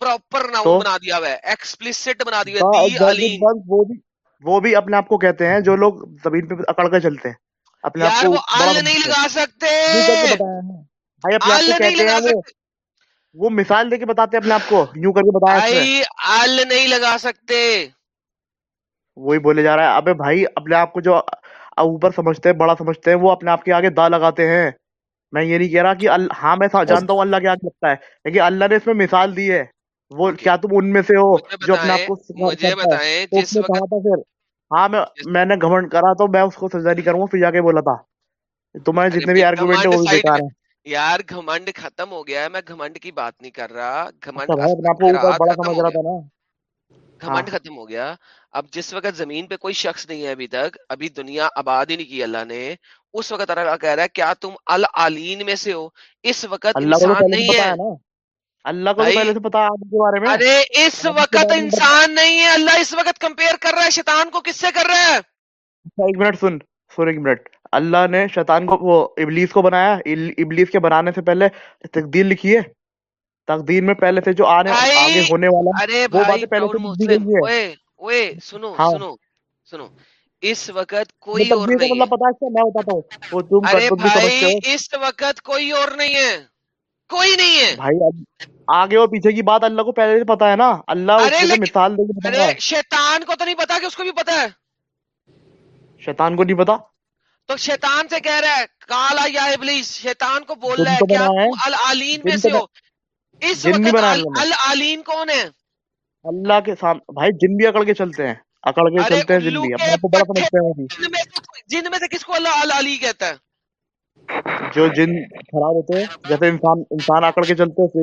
پراپر ناؤن بنا دیا ہوا ہے ایکسپلسٹ بنا دیا ہے بند وہ بھی وہ بھی اپنے آپ کو کہتے ہیں جو لوگ زمین پہ اکڑ کے چلتے ہیں۔ اپنے آپ کو ال نہیں لگا سکتے۔ ہے۔ بھائی اپنے آپ کو کہتے ہیں وہ مثال دے کے بتاتے ہیں اپنے آپ کو۔ یوں کر کے بتایا ال نہیں لگا سکتے۔ وہی بولے جا رہا ہے۔ ابے بھائی اپنے آپ کو جو اوپر سمجھتے ہیں بڑا سمجھتے ہیں وہ اپنے آپ کے آگے دا لگاتے ہیں۔ میں یہ نہیں کہہ رہا کہ. ہاں میں جانتا ہوں اللہ کے آگے لگتا ہے۔ لیکن اللہ نے اس میں مثال دی ہے۔ وہ کیا تم ان میں سے ہو جو اپنے آپ کو مجھے بتائیں جس وقت کہا تھا پھر ہاں میں میں نے گھمنڈ کرا تو میں اس کو سجدہ نہیں کروں گا پھر جا کے بولا تھا۔ تمہارے ارے جتنے بھی آرگومنٹ ہیں وہ بیکار ہیں۔ یار گھمنڈ ختم ہو گیا ہے میں گھمنڈ کی بات نہیں کر رہا۔ اچھا گھمنڈ استقبرات بڑا سمجھ رہا تھا نا۔ ہاں۔ گھمنڈ ختم ہو گیا۔ اب جس وقت زمین پہ کوئی شخص نہیں ہے ابھی تک ابھی دنیا آباد ہی نہیں کی اللہ نے۔ اس وقت اللہ کہہ رہا ہے کیا تم العالین میں سے ہو؟ اس وقت انسان نہیں ہے۔ اللہ کو پہلے سے پتا آدم کے بارے میں۔ ارے اس وقت انسان نہیں ہے اللہ اس وقت کمپیئر کر رہا ہے شیطان کو کس سے کر رہا ہے؟ اچھا ایک منٹ سن سن ایک منٹ۔ اللہ نے شیطان کو وہ ابلیس کو بنایا۔ ابلیس کے بنانے سے پہلے تقدیر لکھی ہے۔ تقدیر میں پہلے سے جو آنے آگے ہونے والا ارے وہ باتیں پہلے سے لکھ دی مسلم گئی ہے اوئے اوئے سنو ہاں۔ سنو سنو۔ اس وقت کوئی اور نہیں۔ ہے مطلب پتا ہے میں بتاتا ہوں۔ وہ تم ارے تم بھی سمجھتے ہو۔ اس وقت کوئی اور نہیں ہے۔ کوئی نہیں ہے۔ بھائی آگے اور پیچھے کی بات اللہ کو پہلے سے پتا ہے نا۔ اللہ مثال دے کے شیطان کو تو نہیں پتا کہ اس کو بھی پتا ہے۔ شیطان کو نہیں پتا تو شیطان سے کہہ رہا ہے کالا یا ابلیس شیطان کو بول رہا ہے ہے۔ تم العالین میں سے ہو۔ اس وقت العالین کون ہے اللہ کے سامنے بھائی جن بھی اکڑ کے چلتے ہیں۔ اکڑ کے چلتے ہیں جن بھی۔ کے اپنے آپ کو بڑا پٹھے سمجھتے ہیں۔ وہ بھی جن میں سے جن میں سے کس کو اللہ العلی کہتا ہے؟ جو جن خراب ہوتے ہیں جیسے انسان انسان آکڑ کے چلتے ہیں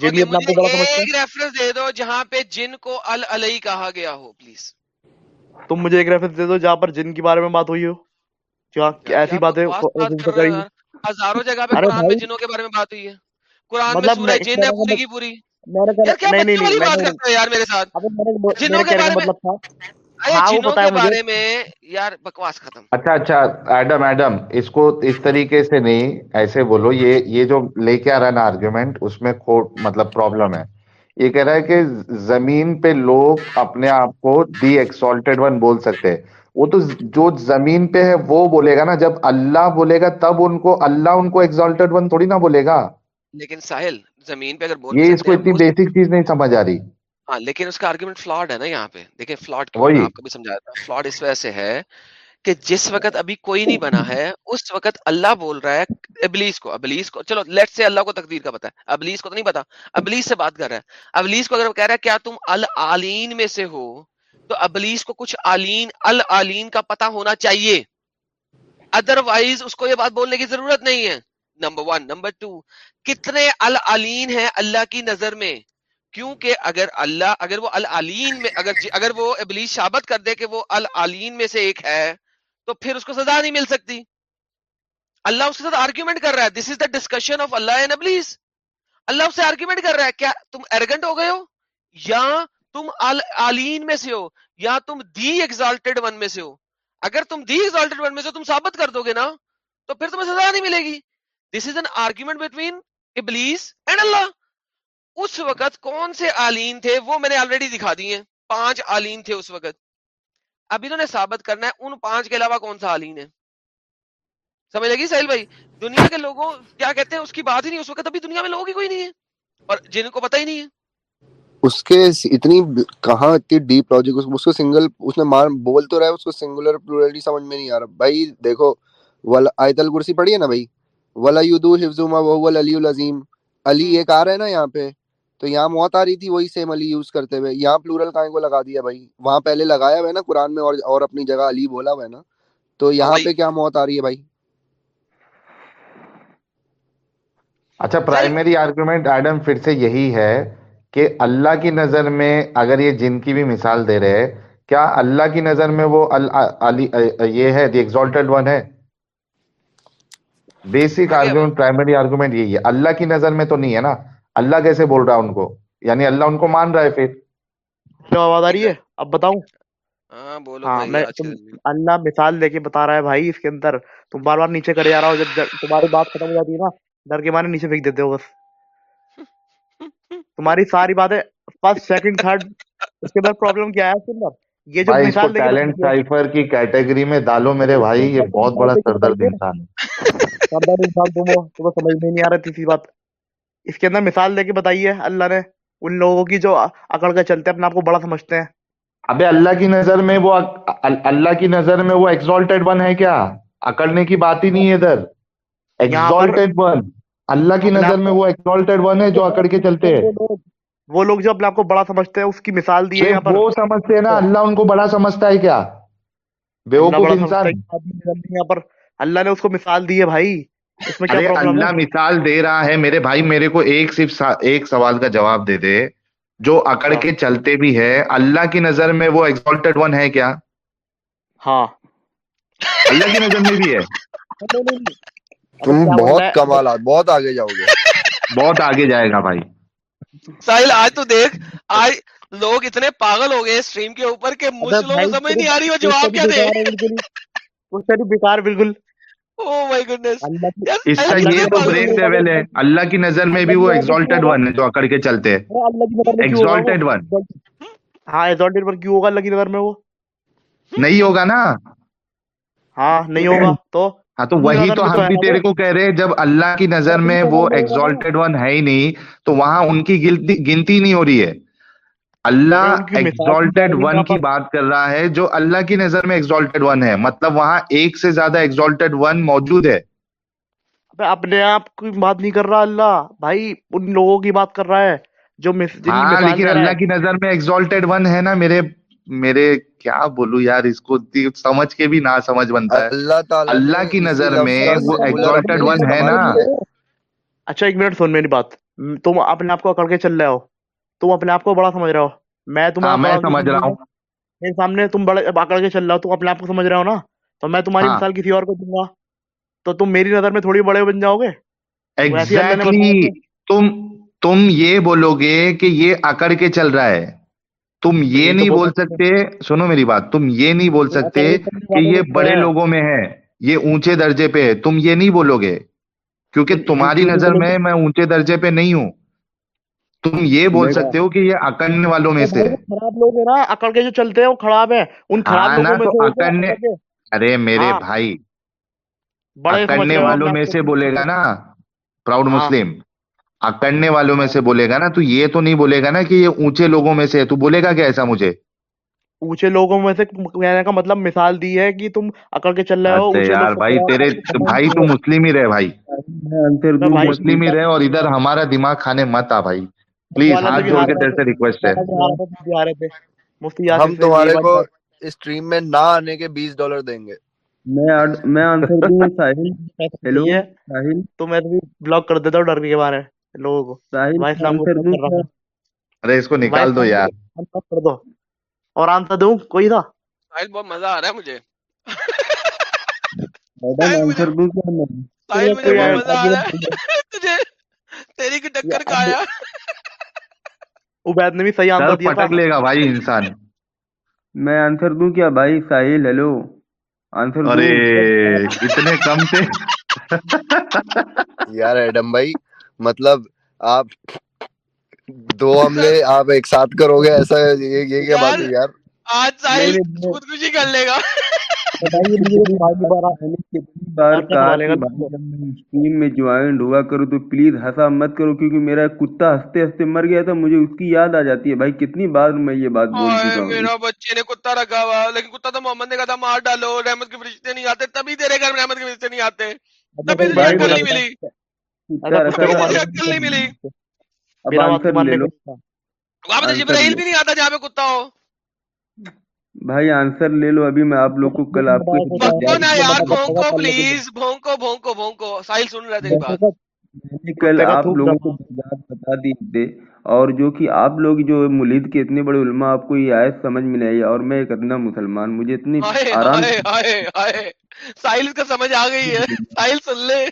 جن بھی اپنے آپ کو بڑا سمجھتے ایک ریفرنس دے دو جہاں پہ جن کو العلی کہا گیا ہو پلیز ہیں تم مجھے ایک ریفرنس دے دو جہاں پر جن کے بارے میں بات ہوئی ہو۔ جہاں ایسی باتیں ہزاروں جگہ پہ قرآن میں جنوں کے بارے میں بات ہوئی ہے۔ قرآن میں مطلب سورہ جن ہے پوری کی پوری۔ یار کیا نہیں نہیں بچوں نہیں والی بات نے کرتے ہو یار میرے ساتھ؟ جنوں کے بارے میں تھا ارے وہ جنوں پتا کے ہے مجھے؟ بارے میں یار بکواس ختم۔ اچھا اچھا ایڈم ایڈم اس کو اس طریقے سے نہیں ایسے بولو یہ یہ جو لے کے آ رہا ہے نا آرگیومنٹ اس میں مطلب پرابلم ہے۔ یہ کہہ رہا ہے کہ زمین پہ لوگ اپنے آپ کو دی ایکسالٹیڈ ون بول سکتے ہیں۔ وہ تو جو زمین پہ ہے وہ بولے گا نا۔ جب اللہ بولے گا تب ان کو اللہ ان کو ایکسالٹیڈ ون تھوڑی نہ بولے گا۔ لیکن ساحل زمین پہ اگر بول یہ اس کو اتنی بیسک چیز نہیں سمجھ آ رہی۔ ہاں لیکن اس کا آرگومنٹ فلاڈ ہے نا یہاں پہ۔ دیکھیں فلاڈ آپ کو بھی سمجھایا تھا فلاڈ اس وجہ سے ہے کہ جس وقت ابھی کوئی نہیں بنا ہے اس وقت اللہ بول رہا ہے ابلیس کو۔ ابلیس کو چلو لیٹ سے اللہ کو تقدیر کا پتا ہے۔ ابلیس کو تو نہیں پتا ابلیس سے بات کر رہا ہے۔ ابلیس کو اگر وہ کہہ رہا ہے کیا تم العالین میں سے ہو؟ تو ابلیس کو کچھ آلین العلین کا پتا ہونا چاہیے۔ ادر وائز اس کو یہ بات بولنے کی ضرورت نہیں ہے۔ نمبر ون نمبر ٹو کتنے العلین ہیں اللہ کی نظر میں؟ کیونکہ اگر اللہ، اگر وہ العلین میں، اگر جی، اگر وہ ابلیس شابت کر دے کہ وہ العلین میں سے ایک ہے، تو پھر اس کو سزا نہیں مل سکتی۔ اللہ اس کے ساتھ آرگیومنٹ کر رہا ہے۔ This is the discussion of Allah and Iblis اللہ اس سے آرگیومنٹ کر رہا ہے۔ کیا تم ایرگنٹ ہو گئے ہو؟ یا تم العلین میں سے ہو؟ یا تم دی ایگزالٹیڈ ون میں سے ہو؟ اگر تم دی ایگزالٹیڈ ون میں سے تم ثابت کر دو گے نا، تو پھر تمہیں سزا نہیں ملے گی۔ This is an argument between Iblis and Allah اس وقت کون سے آلین تھے وہ میں نے آلریڈی دکھا دی ہیں۔ پانچ آلین تھے اس وقت۔ اب انہوں نے ثابت کرنا ہے ان پانچ کے علاوہ کون سا آلین ہے۔ سمجھ لگی سہیل بھائی؟ دنیا کے لوگوں کیا کہتے ہیں؟ اس کی بات ہی نہیں اس وقت ابھی دنیا میں لوگوں کی کوئی نہیں ہے۔ اور جن کو پتہ ہی نہیں ہے۔ اس کے اتنی کہاں اتنی ڈیپ لاجک اس کو سنگل اس نے مان بول تو رہا ہے اس کو سنگولر پلورلٹی سمجھ میں نہیں آ رہا۔ بھائی دیکھو آیت الکرسی پڑھی ہے نا بھائی؟ ولا یدو حفظ ما وهو العلی العظیم علی ایک آ رہا ہے نا یہاں پہ۔ تو یہاں موت آ رہی تھی وہی سیم علی یوز کرتے ہوئے۔ یہاں پلورل کائیں کو لگا دیا بھائی؟ وہاں پہلے لگایا ہوا ہے نا قرآن میں اور اور اپنی جگہ علی بولا ہوا ہے نا۔ تو یہاں پہ کیا موت آ رہی ہے بھائی؟ اچھا پرائمری آرگومنٹ ایڈم پھر سے یہی ہے کہ اللہ کی نظر میں اگر یہ جن کی بھی مثال دے رہے کیا اللہ کی نظر میں وہ یہ ہے دی ایگزالٹیڈ ون ہے؟ بیسک آرگومنٹ پرائمری آرگومنٹ یہی ہے۔ اللہ کی نظر میں تو نہیں ہے نا۔ اللہ کیسے بول رہا ان کو؟ یعنی اللہ ان کو مان رہا ہے پھر۔ جو آواز آ رہی ہے؟ اب بتاؤں۔ ہاں بولو ہاں میں اللہ مثال دے کے بتا رہا ہے بھائی اس کے اندر۔ تم بار بار نیچے کرے جا رہا ہو جب تمہاری بات ختم ہو جاتی ہے نا ڈر کے مارے نیچے پھینک دیتے ہو بس۔ تمہاری ساری باتیں فرسٹ سیکنڈ تھرڈ اس کے بعد پرابلم کیا ہے اس کے اندر؟ یہ جو مثال ٹیلنٹ سائفر کی کیٹیگری میں ڈالو میرے بھائی یہ بہت بڑا سردرد انسان ہے۔ سردرد انسان تم ہو تمہیں سمجھ میں نہیں آ رہی تیسری بات۔ اس کے اندر مثال دے کے بتائیے اللہ نے ان لوگوں کی جو اکڑ کے چلتے اپنے آپ کو بڑا سمجھتے ہیں۔ ابے اللہ کی نظر میں وہ اللہ کی نظر میں وہ ایکسالٹیڈ ون ہے کیا؟ اکڑنے کی بات ہی نہیں ہے ادھر۔ ایکسالٹیڈ ون اللہ کی نظر میں وہ ایکسالٹیڈ ون ہے جو اکڑ کے چلتے ہیں۔ وہ لوگ جو اپنے آپ کو بڑا سمجھتے ہیں اس کی مثال دی ہے وہ سمجھتے ہیں نا اللہ ان کو بڑا سمجھتا ہے کیا؟ بیوقوف انسان۔ یہاں پر اللہ نے اس کو مثال دی ہے بھائی۔ اس میں کیا اللہ مثال دے رہا ہے میرے بھائی میرے کو ایک صرف ایک سوال کا جواب دے دے جو اکڑ کے چلتے بھی ہے۔ اللہ کی نظر میں وہ ایکسالٹیڈ ون ہے کیا؟ ہاں۔ اللہ کی نظر میں بھی ہے۔ تم بہت کمالات بہت آگے جاؤ گے۔ بہت آگے جائے گا بھائی۔ ساحل آج تو دیکھ آج لوگ اتنے پاگل ہو گئے اسٹریم کے اوپر کہ مجھ لوگوں کو سمجھ نہیں آ رہی وہ جواب کیا دے۔ بیکار بالکل۔ اس کا یہ تو بریک لیول ہے. اللہ کی نظر میں بھی وہ ایکسالٹیڈ ون ہے جو اکڑ کے چلتے ہیں. ایکسالٹیڈ ون ہاں ایکسالٹیڈ ون کیوں ہوگا اللہ کی نظر میں وہ؟ نہیں ہوگا نا. ہاں نہیں ہوگا تو؟ ہاں تو وہی تو ہم بھی تیرے کو کہہ رہے جب اللہ کی نظر میں وہ ایکسالٹیڈ ون ہے ہی نہیں تو وہاں ان کی گنتی نہیں ہو رہی ہے۔ اللہ ایکسالٹیڈ ون کی بات کر رہا ہے جو اللہ کی نظر میں ایکسالٹیڈ ون ہے۔ مطلب وہاں ایک سے زیادہ ایکسالٹیڈ ون موجود ہے۔ اپنے آپ کی بات نہیں کر رہا اللہ۔ بھائی ان لوگوں کی بات کر رہا ہے جو ہاں لیکن اللہ کی نظر میں ایکسالٹیڈ ون ہے نا میرے میرے کیا بولو یار اس کو سمجھ کے بھی نہ سمجھ بنتا ہے۔ اللہ اللہ کی نظر میں وہ ایکسالٹیڈ ون ہے نا۔ اچھا ایک منٹ سن میری بات۔ تم اپنے آپ کو اکڑ کے چل رہے ہو۔ تم اپنے آپ کو بڑا سمجھ رہے ہو۔ میں تمہیں میں سمجھ رہا ہوں۔ میرے سامنے تم بڑے اکڑ کے چل رہا ہو تم اپنے آپ کو سمجھ رہے ہو نا؟ تو میں تمہاری مثال کسی اور کو دوں گا۔ تو تم میری نظر میں تھوڑی بڑے بن جاؤ گے تم تم یہ بولو گے کہ یہ اکڑ کے چل رہا ہے۔ تم یہ نہیں بول سکتے۔ سنو میری بات تم یہ نہیں بول سکتے کہ یہ بڑے لوگوں میں ہے یہ اونچے درجے پہ ہے۔ تم یہ نہیں بولو گے کیونکہ تمہاری نظر میں میں اونچے درجے پہ نہیں ہوں۔ تم یہ بول سکتے ہو کہ یہ اکڑنے والوں میں سے خراب لوگ ہیں نا اکڑ کے جو چلتے ہیں وہ خراب ہے ان خراب لوگوں میں سے اکڑنے ارے میرے بھائی اکڑنے والوں میں سے بولے گا نا پراؤڈ مسلم اکڑنے والوں میں سے بولے گا نا تو یہ تو نہیں بولے گا نا کہ یہ اونچے لوگوں میں سے تو بولے گا کیا ایسا مجھے؟ اونچے لوگوں میں سے کہنے کا مطلب مثال دی ہے کہ تم اکڑ کے چل رہے ہو یار بھائی تیرے بھائی تو مسلم ہی رہے بھائی۔ مسلم ہی رہے اور ادھر ہمارا دماغ کھانے مت آ بھائی۔ پلیز ہاتھ جوڑ کے تیرے سے ریکویسٹ ہے۔ ہم تمہارے کو اسٹریم میں نہ آنے کے بیس ڈالر دیں گے۔ میں آنسر دوں ساحل۔ ہیلو ساحل؟ تو میں بھی بلاک کر دیتا ہوں ڈر کے مارے لوگوں کو۔ ساحل اسلام کو ارے اس کو نکال دو یار۔ کر دو؟ اور آنسر دوں؟ کوئی تھا؟ ساحل بہت مزہ آ رہا ہے مجھے۔ میڈم آنسر دوں کیا میں؟ ساحل کوئی مجھے بہت مزہ آ رہا ہے؟ تجھے تیری کی ٹکر کا آیا۔ عبید نے بھی صحیح سر آنسر دیا پٹک لے گا بھائی انسان میں آنسر دوں کیا بھائی ساحل ہیلو آنسر ارے اتنے کم تھے یار ایڈم بھائی مطلب آپ دو حملے آپ ایک ساتھ کرو گے ایسا یہ کیا بات یار ہے یار آج ساحل خودکشی کر لے گا بتائیے مجھے میں جوائنڈ ہوا کروں تو پلیز ہنسا مت کرو کیونکہ میرا کتا ہنستے ہنستے مر گیا تھا مجھے اس کی یاد آ جاتی ہے۔ بھائی کتنی بار میں یہ بات بول چکا ہوں۔ میرا بچے نے کتا رکھا ہوا لیکن کتا تو محمد نے کہا تھا مار ڈالو رحمت کے فرشتے نہیں آتے تبھی تیرے گھر میں رحمت کے فرشتے نہیں آتے۔ تبھی تجھے عقل نہیں ملی۔ تجھے عقل نہیں ملی۔ اب میرا آنسر وہاں پہ جبرائیل بھی نہیں آتا جہاں پہ کتا ہو۔ بھائی آنسر لے لو ابھی میں آپ لوگ کو کل آپ کو یار بتا بھونکو کل پلیز بھونکو بھونکو بھونکو۔ ساحل سن رہا ہے تیری بچے بات۔ کا میں نے کل کتے کا آپ تھوک لوگوں ڈالا کو بات بتا دی تھے اور جو کہ آپ لوگ جو ملید کے اتنے بڑے علماء آپ کو یہ آیت سمجھ میں نہیں آئی اور میں ایک ادنا مسلمان مجھے اتنی آرام ساحل کا سمجھ آ گئی ہے۔ سے ساحل سن لے۔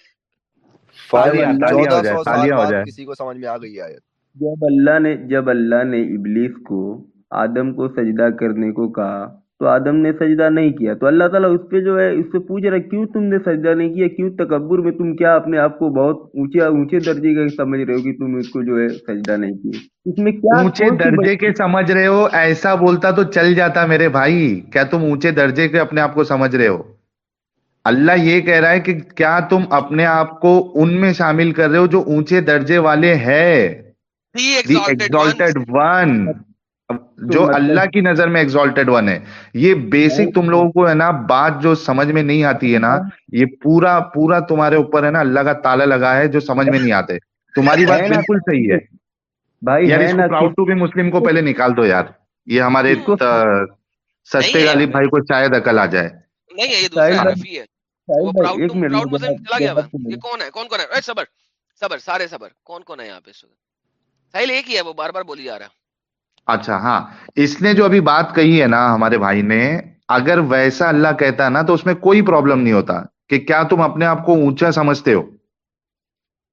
جب اللہ نے جب اللہ نے ابلیس کو آدم کو سجدہ کرنے کو کہا۔ تو آدم نے سجدہ نہیں کیا۔ تو اللہ تعالیٰ اس پہ جو ہے اس سے پوچھ رہا ہے کیوں تم نے سجدہ نہیں کیا؟ کیوں تکبر میں تم کیا اپنے آپ کو بہت اونچے اونچے درجے کا سمجھ رہے ہو کہ تم اس کو جو ہے سجدہ نہیں کیے اس میں کیا اونچے درجے کے سمجھ رہے ہو؟ ایسا بولتا تو چل جاتا میرے بھائی۔ کیا تم اونچے درجے کے اپنے آپ کو سمجھ رہے ہو؟ اللہ یہ کہہ رہا ہے کہ کیا تم اپنے آپ کو ان میں شامل کر رہے ہو جو اونچے درجے والے ہے جو مطلب اللہ کی نظر میں ایگزالٹیڈ ون ہے یہ بیسک تم لوگوں کو ہے نا بات جو سمجھ میں نہیں آتی ہے نا یہ پورا پورا تمہارے اوپر ہے نا اللہ کا تالا لگا ہے جو سمجھ میں نہیں آتے۔ تمہاری بات بالکل صحیح ہے۔ بھائی یار پراؤڈ ٹو بھی مسلم کو پہلے نکال دو یار۔ یہ ہمارے سستے غالب بھائی کو شاید عقل آ جائے۔ نہیں ہے یہ دوسرا ساحل ہے۔ پراؤڈ مسلم چلا گیا یہ کون ہے؟ کون کون ہے؟ صبر صبر سارے صبر۔ کون کون ہے یہاں پہ؟ ایک ہی ہے وہ بار بار بولی جا رہا ہے۔ اچھا ہاں۔ اس نے جو ابھی بات کہی ہے نا ہمارے بھائی نے اگر ویسا اللہ کہتا ہے نا تو اس میں کوئی پرابلم نہیں ہوتا کہ کیا تم اپنے آپ کو اونچا سمجھتے ہو۔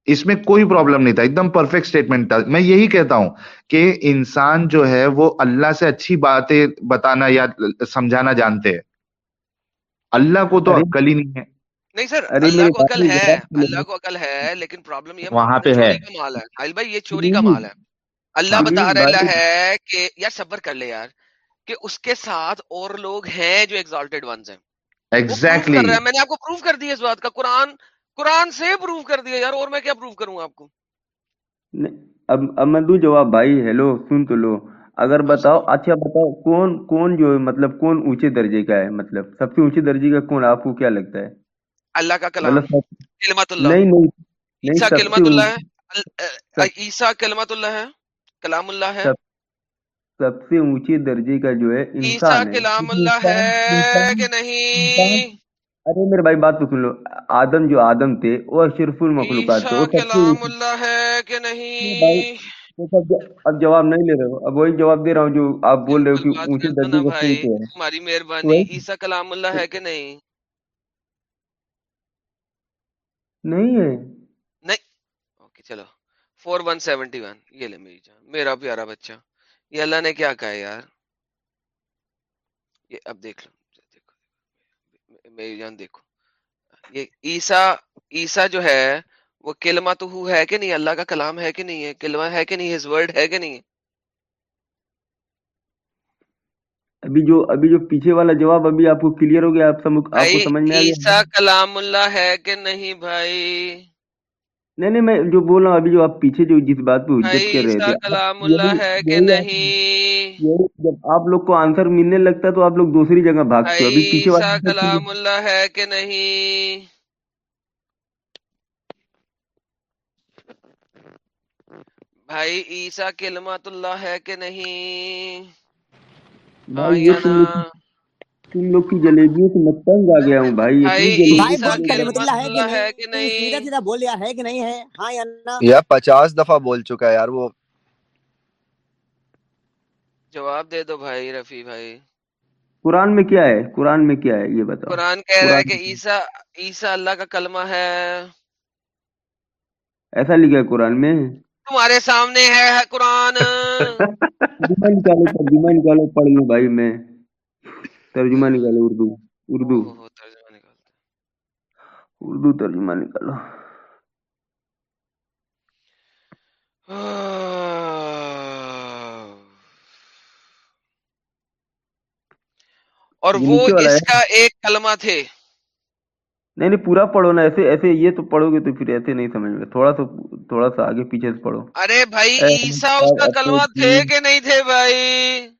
اس میں کوئی پرابلم نہیں تھا ایک دم پرفیکٹ اسٹیٹمنٹ تھا۔ میں یہی کہتا ہوں کہ انسان جو ہے وہ اللہ سے اچھی باتیں بتانا یا سمجھانا جانتے ہیں۔ اللہ کو تو عقل ہی نہیں ہے۔ نہیں سر اللہ کو عقل ہے اللہ کو عقل ہے لیکن پرابلم یہ وہاں پہ یہ ہے۔ چوری کا مال ہے۔ بھائی یہ چوری کا مال ہے۔ اللہ بتا رہا ہے کہ یار صبر کر لے یار کہ اس کے ساتھ اور لوگ ہیں جو ایگزالٹیڈ ونز ہیں۔ ایگزیکٹلی میں نے آپ کو پروف کر دیا اس بات کا۔ قرآن قرآن سے پروف کر دیا یار۔ اور میں کیا پروف کروں آپ کو؟ اب اب میں دوں جواب بھائی ہیلو سن تو لو۔ اگر ہاں بتاؤ اچھا بتاؤ کون کون جو مطلب کون اونچے درجے کا ہے؟ مطلب سب سے اونچے درجے کا کون؟ آپ کو کیا لگتا ہے؟ اللہ کا کلام۔ کلمت اللہ۔ نہیں نہیں عیسیٰ کلمت اللہ ہے۔ عیسیٰ کلمت اللہ ہے۔ کلام اللہ ہے۔ سب سے اونچے درجے کا جو ہے انسان کلام اللہ ہے کہ نہیں؟ ارے میرے بھائی بات تو سن لو۔ آدم جو آدم تھے وہ اشرف المخلوقات تھے۔ کلام اللہ ہے کہ نہیں؟ اب جواب نہیں لے رہے ہو۔ اب وہی جواب دے رہا ہوں جو آپ بول رہے ہو کہ اونچے درجے کا کون ہے۔ تمہاری تو مہربانی عیسیٰ کلام اللہ ہے کہ نہیں؟ نہیں ہے۔ نہیں۔ اوکے چلو۔ فور ون سیونٹی ون یہ لے میری جان۔ میرا پیارا بچہ۔ یہ اللہ نے کیا کہا یار؟ یہ اب دیکھ لو۔ میری جان دیکھو۔ یہ عیسیٰ عیسیٰ جو ہے وہ کلمہ تو ہو ہے کہ نہیں؟ اللہ کا کلام ہے کہ نہیں؟ ہے کلمہ ہے کہ نہیں؟ ہز ورڈ ہے کہ نہیں؟ ہے ابھی جو ابھی جو پیچھے والا جواب ابھی آپ کو کلیئر ہو گیا آپ سمجھ میں عیسیٰ کلام اللہ ہے کہ نہیں بھائی؟ نہیں نہیں میں جو بول رہا ہوں ابھی جو آپ پیچھے جو جس بات پہ حجت کر رہے تھے اللہ ہے کہ نہیں۔ جب آپ لوگ کو آنسر ملنے لگتا تو آپ لوگ دوسری جگہ بھاگتے ابھی پیچھے والا کلام اللہ ہے کہ نہیں۔ بھائی عیسیٰ کلمات اللہ ہے کہ نہیں؟ تم لوگ کی جلیبیوں سے میں تنگ آ گیا ہوں بھائی ہے کہ نہیں؟ سیدھا بول رہا ہے کہ نہیں ہے؟ ہاں یا نا یا پچاس دفعہ بول چکا ہے یار وہ۔ جواب دے دو بھائی رفیع بھائی۔ قرآن میں کیا ہے؟ قرآن میں کیا ہے؟ یہ بتا قرآن کہہ رہا ہے کہ عیسیٰ عیسیٰ اللہ کا کلمہ ہے۔ ایسا لکھا ہے قرآن میں؟ تمہارے سامنے ہے قرآن۔ جمع نکالو پڑھ لوں بھائی میں۔ ترجمہ نکالو اردو اردو۔ اردو ترجمہ نکالو اور وہ اس کا ایک کلمہ تھے۔ نہیں نہیں پورا پڑھو نا ایسے ایسے یہ تو پڑھو گے تو پھر ایسے نہیں سمجھ میں تھوڑا سا تھوڑا سا آگے پیچھے سے پڑھو۔ ارے بھائی عیسیٰ اس کا اچھا، کلمہ اچھا، تھے اچھا۔ کہ نہیں تھے بھائی؟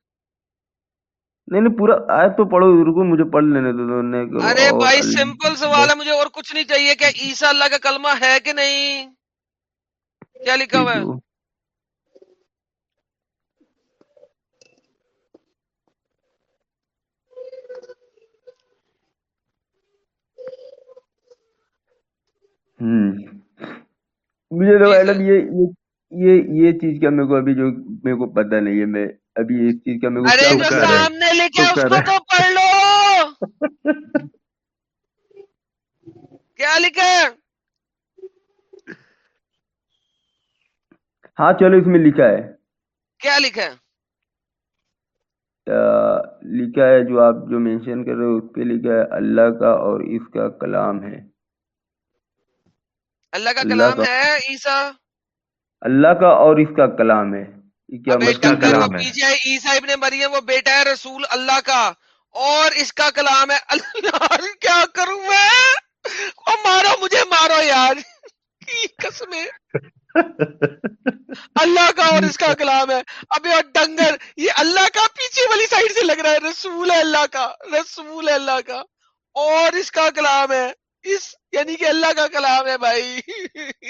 نہیں نہیں پورا آیت تو پڑھو رکو مجھے پڑھ لینے دو ارے بھائی سمپل سوال ہے مجھے اور کچھ نہیں چاہیے کہ عیسیٰ اللہ کا کلمہ ہے کہ نہیں؟ کیا لکھا ہوا ہے؟ مجھے تو جی، جی۔ یہ چیز کیا میرے کو ابھی جو میرے کو پتہ نہیں ہے میں ابھی اس چیز کا میں ارے جو سامنے لکھے اس کو تو پڑھ لو۔ کیا لکھا ہاں چلو اس میں لکھا ہے۔ کیا لکھا ہے؟ لکھا ہے جو آپ جو مینشن کر رہے ہو اس پہ لکھا ہے اللہ کا اور اس کا کلام ہے۔ اللہ کا کلام ہے عیسیٰ؟ اللہ کا اور اس کا کلام ہے۔ کیا کلام ہے؟ صاحب نے مری وہ بیٹا ہے رسول اللہ کا۔ اور اس کا کلام ہے اللہ کیا کروں میں؟ مارو مجھے مارو یار۔ قسمیں۔ اللہ کا اور اس کا کلام ہے۔ ابھی اور ڈنگر یہ اللہ کا پیچھے والی سائڈ سے لگ رہا ہے۔ رسول اللہ کا رسول اللہ کا۔ اور اس کا کلام ہے اس یعنی کہ اللہ کا کلام ہے بھائی۔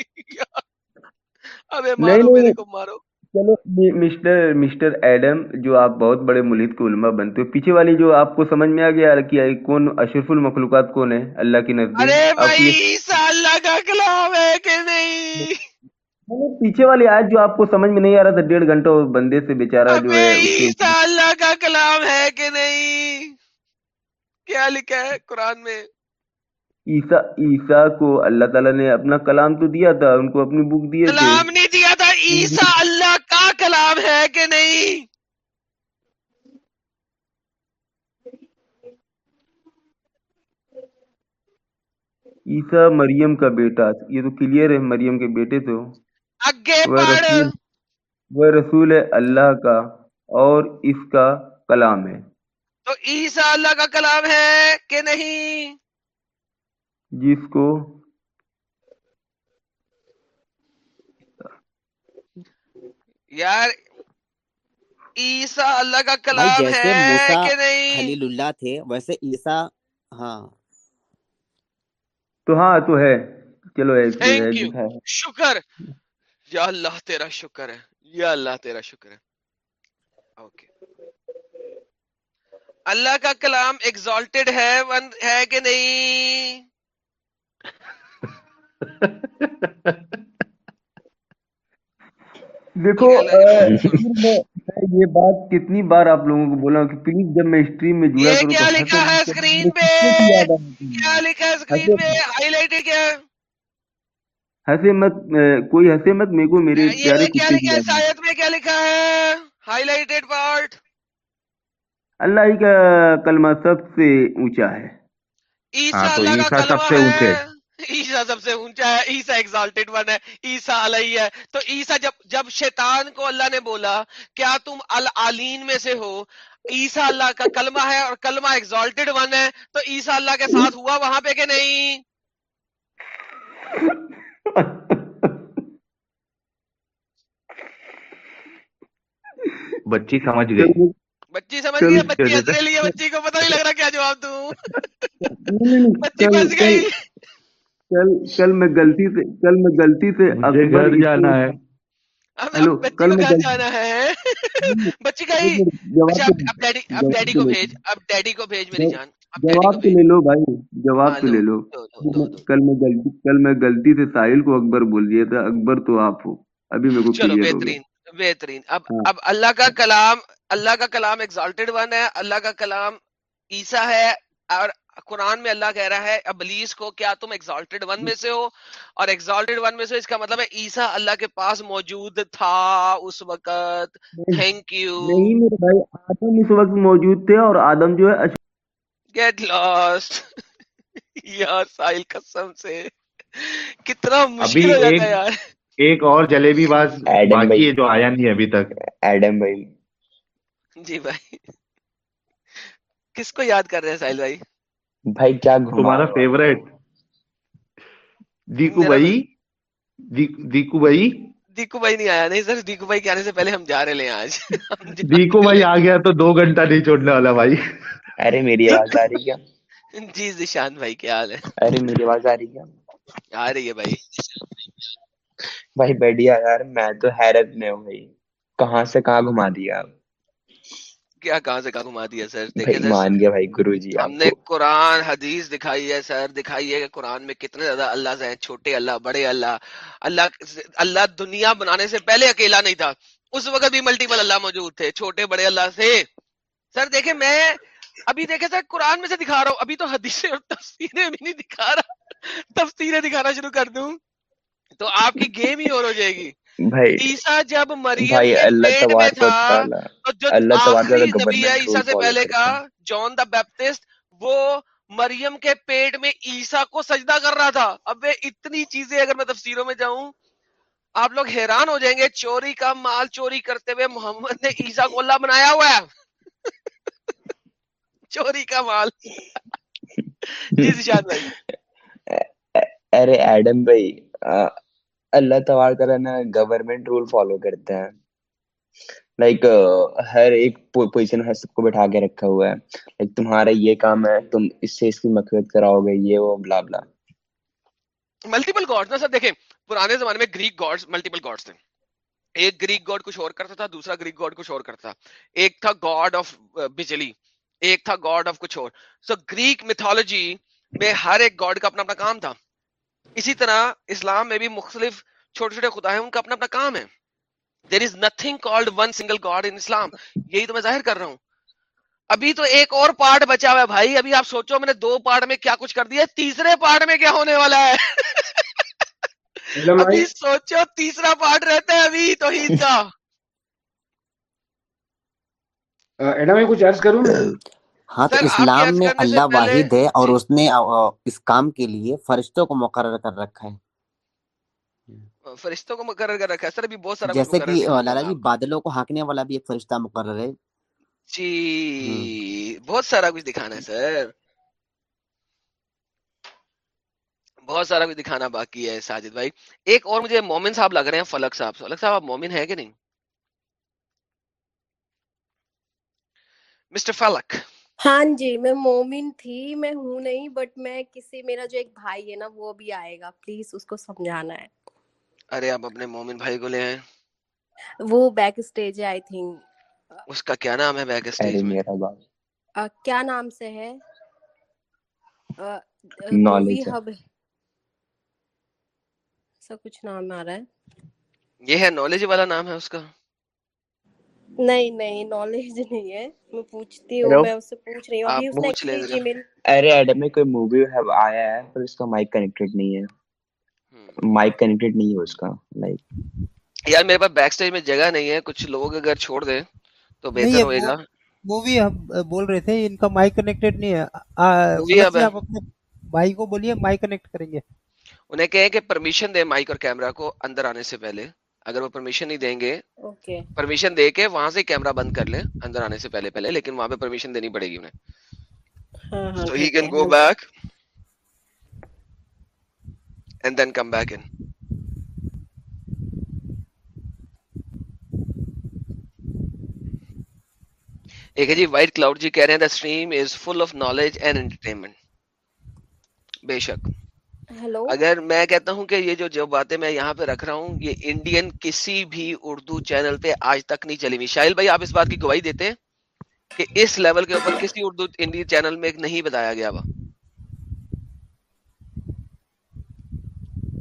ابھی مارو میرے کو مارو۔ چلو جی، مسٹر مسٹر ایڈم جو آپ بہت بڑے ملحد کے علماء بنتے ہو پیچھے والی جو آپ کو سمجھ میں آ گیا کہ کون اشرف المخلوقات کون ہے؟ اللہ کی نزدیک۔ ارے بھائی اللہ کا کلام ہے کہ نہیں؟ پیچھے والی آج جو آپ کو سمجھ میں نہیں آ رہا تھا ڈیڑھ گھنٹہ بندے سے بیچارہ جو ہے اللہ کا کلام ہے کہ نہیں؟ کیا لکھا ہے قرآن میں؟ عیسیٰ عیسیٰ کو اللہ تعالیٰ نے اپنا کلام تو دیا تھا ان کو اپنی بک دیا کلام نہیں دیا عیسا اللہ کا کلام ہے کہ نہیں؟ عیسا مریم کا بیٹا یہ تو کلیئر ہے مریم کے بیٹے تو۔ اگے وہ رسول, وہ رسول اللہ کا اور اس کا کلام ہے۔ تو عیسا اللہ کا کلام ہے کہ نہیں؟ جس کو یار عیسا اللہ کا کلام ہے کہ نہیں؟ خلیل اللہ تھے ویسے عیسا ہاں۔ تو ہاں تو ہے۔ چلو شکر۔ یا اللہ تیرا شکر ہے۔ یا اللہ تیرا شکر ہے۔ اوکے اللہ کا کلام ایگزالٹیڈ ہے ہے کہ نہیں؟ دیکھو میں یہ بات کتنی بار آپ لوگوں کو بولا کہ پلیز جب میں اسٹریم میں جڑا کروں کیا لکھا ہے اسکرین پہ؟ کیا لکھا ہے اسکرین پہ؟ ہائی لائٹ ہے کیا؟ ہنسے مت کوئی ہنسے مت میرے کو میرے پیارے کیا لکھا ہے؟ میں کیا لکھا ہے؟ ہائی لائٹڈ پارٹ اللہ ہی کا کلمہ سب سے اونچا ہے۔ ہاں تو سب سے اونچے عیسا سب سے اونچا ہے عیسا ایگزالٹیڈ ون ہے عیسا علیہ ہے۔ تو عیسا جب جب شیطان کو اللہ نے بولا کیا تم العالین میں سے ہو؟ عیسا اللہ کا کلمہ ہے اور کلمہ ایگزالٹیڈ ون ہے۔ تو عیسا اللہ کے ساتھ ہوا وہاں پہ کہ نہیں؟ بچی سمجھ گئی۔ بچی سمجھ گئی؟ بچی ہنس رہی ہے بچی کو پتہ نہیں لگ رہا کیا جواب دوں۔ بچی پھنس گئی۔ کل کل میں غلطی سے کل میں غلطی سے جانا ہے۔ ہیلو کل میں جانا ہے۔ بچی کا ڈیڈی کو بھیج میری جان۔ جواب تو لے لو بھائی جواب ہاں، تو لے لو۔ کل میں غلطی کل میں غلطی سے ساحل کو اکبر بول دیا تھا اکبر تو آپ ہو۔ ابھی میرے کو بہترین بہترین۔ اب ہاں۔ اب اللہ کا کلام اللہ کا کلام ایکزالٹیڈ ون ہے۔ اللہ کا کلام عیسیٰ ہے اور قرآن میں اللہ کہہ رہا ہے ابلیس کو کیا تم ایکزالٹیڈ ون میں سے ہو؟ اور ایکزالٹیڈ ون میں سے اس کا مطلب ہے عیسیٰ اللہ کے پاس موجود تھا اس وقت۔ تھینک یو نہیں میرے بھائی آدم اس وقت موجود تھے اور آدم جو ہے گیٹ لاسٹ یار ساحل قسم سے۔ کتنا مشکل ہو جاتا ہے یار۔ ایک اور جلیبی باز باقی ہے جو آیا نہیں ابھی تک۔ ایڈم بھائی۔ جی بھائی۔ کس کو یاد کر رہے ہیں ساحل بھائی؟ بھائی کیا تمہارا فیوریٹ دیکو بھائی دیکو بھائی۔ دیکو بھائی نہیں آیا نہیں سر دیکو بھائی کے آنے سے پہلے ہم جا رہے ہیں آج۔ دیکو بھائی آ گیا تو دو گھنٹہ نہیں چھوڑنے والا بھائی۔ ارے میری آواز آ رہی ہے۔ جی زیشان بھائی کیا حال ہے؟ ارے میری آواز آ رہی ہے۔ آ رہی ہے بھائی۔ بھائی بڑھیا یار میں تو حیرت میں ہوں بھائی۔ کہاں سے کہاں گھما دیا آپ؟ کیا کہاں سے کہاں گھما دیا سر؟ دیکھیں گرو جی ہم نے قرآن حدیث دکھائی ہے سر دکھائی ہے کہ قرآن میں کتنے زیادہ اللہ ہیں چھوٹے اللہ بڑے اللہ۔ اللہ اللہ دنیا بنانے سے پہلے اکیلا نہیں تھا۔ اس وقت بھی ملٹیپل اللہ موجود تھے چھوٹے بڑے اللہ سے۔ سر دیکھیں میں ابھی دیکھیں سر قرآن میں سے دکھا رہا ہوں۔ ابھی تو حدیث اور تفسیریں بھی نہیں دکھا رہا۔ تفصیلیں دکھانا شروع کر دوں۔ تو آپ کی گیم ہی اور ہو جائے گی۔ بھائی جب مریم بھائی اللہ میں تھا نبی سے پہلے کا جان دا بیپٹسٹ وہ مریم کے پیٹ میں عیسا کو سجدہ کر رہا تھا۔ اب وہ اتنی چیزیں اگر میں تفسیروں میں جاؤں آپ لوگ حیران ہو جائیں گے چوری کا مال چوری کرتے ہوئے محمد نے عیسا کو اللہ بنایا ہوا ہے۔ چوری کا مال۔ جی ارے ایڈم بھائی اللہ تبار تعالیٰ نا گورنمنٹ رول فالو کرتے ہیں۔ لائک ہر ایک پوزیشن ہر سب کو بٹھا کے رکھا ہوا ہے۔ لائک تمہارا یہ کام ہے، تم اس سے اس کی مقبت کراؤ گے، یہ وہ بلا بلا ملٹیپل گاڈز نا سر دیکھیں، پرانے زمانے میں گریک گاڈز ملٹیپل گاڈز تھے۔ ایک گریک گاڈ کچھ اور کرتا تھا، دوسرا گریک گاڈ کچھ اور کرتا تھا۔ ایک تھا گاڈ آف بجلی، ایک تھا گاڈ آف کچھ اور۔ سو گریک میتھالوجی میں ہر ایک گاڈ کا اپنا اپنا کام تھا۔ اسی طرح اسلام میں بھی مختلف چھوٹے چھوٹے خدا ہیں ان کا اپنا اپنا کام ہے۔ There is nothing called one single god in Islam یہی تو میں ظاہر کر رہا ہوں۔ ابھی تو ایک اور پارٹ بچا ہوا ہے بھائی ابھی آپ سوچو میں نے دو پارٹ میں کیا کچھ کر دیا تیسرے پارٹ میں کیا ہونے والا ہے۔ ابھی سوچو تیسرا پارٹ رہتا ہے ابھی توحید کا کچھ عرض کروں؟ ہاں تو اسلام میں اللہ واحد ہے اور جی۔ اس نے اس کام کے لیے فرشتوں کو مقرر کر رکھا ہے۔ فرشتوں کو مقرر کر رکھا ہے۔ سر بہت سارا جیسے کہ لالا جی بادلوں کو ہانکنے والا بھی ایک فرشتہ مقرر ہے۔ جی بہت سارا کچھ دکھانا ہے سر۔ بہت سارا کچھ دکھانا باقی ہے ساجد بھائی۔ ایک اور مجھے مومن صاحب لگ رہے ہیں فلک صاحب۔ فلک صاحب آپ مومن ہیں کہ نہیں؟ مسٹر فلک۔ ہاں جی میں مومن تھی میں ہوں نہیں بٹ میں کسی میرا جو ایک بھائی ہے نا وہ بھی آئے گا۔ پلیز اس کو سمجھانا ہے۔ ارے آپ اپنے مومن بھائی کو لے آئے وہ بیک اسٹیج ہے آئی تھنک اس کا کیا نام ہے بیک اسٹیج میرا کیا نام سے ہے؟ مووی کچھ نام آ رہا ہے۔ یہ ہے نالج والا نام ہے اس کا۔ نہیں نہیں نالج نہیں ہے۔ میں پوچھتی ہوں میں اس سے پوچھ رہی ہوں ابھی اس نے ایک ارے میں کوئی مووی ہیو آیا ہے پر اس کا مائک کنیکٹڈ نہیں ہے۔ مائک کنیکٹڈ نہیں ہے اس کا لائک یار میرے پاس بیک سٹیج میں جگہ نہیں ہے کچھ لوگ اگر چھوڑ دیں تو بہتر ہوئے گا۔ مووی ہم بول رہے تھے ان کا مائک کنیکٹڈ نہیں ہے۔ آپ اپنے بھائی کو بولیے مائک کنیکٹ کریں گے۔ انہیں کہیں کہ پرمیشن دیں مائک اور کیمرہ کو اندر آنے سے پہلے۔ اگر وہ پرمیشن نہیں دیں گے پرمیشن دے کے وہاں سے کیمرہ بند کر لیں اندر آنے سے پہلے پہلے لیکن وہاں پہ پرمیشن دینی پڑے گی انہیں۔ تو he can go back and then come back in دیکھیں جی وائٹ کلاؤڈ جی کہہ رہے ہیں the stream is full of knowledge and entertainment بے شک۔ Hello? اگر میں کہتا ہوں کہ یہ جو جو باتیں میں یہاں پہ رکھ رہا ہوں یہ انڈین کسی بھی اردو چینل پہ آج تک نہیں چلی ہوئی۔ شاہل بھائی آپ اس بات کی گواہی دیتے ہیں کہ اس لیول کے اوپر کسی اردو انڈین چینل میں نہیں بتایا گیا وہ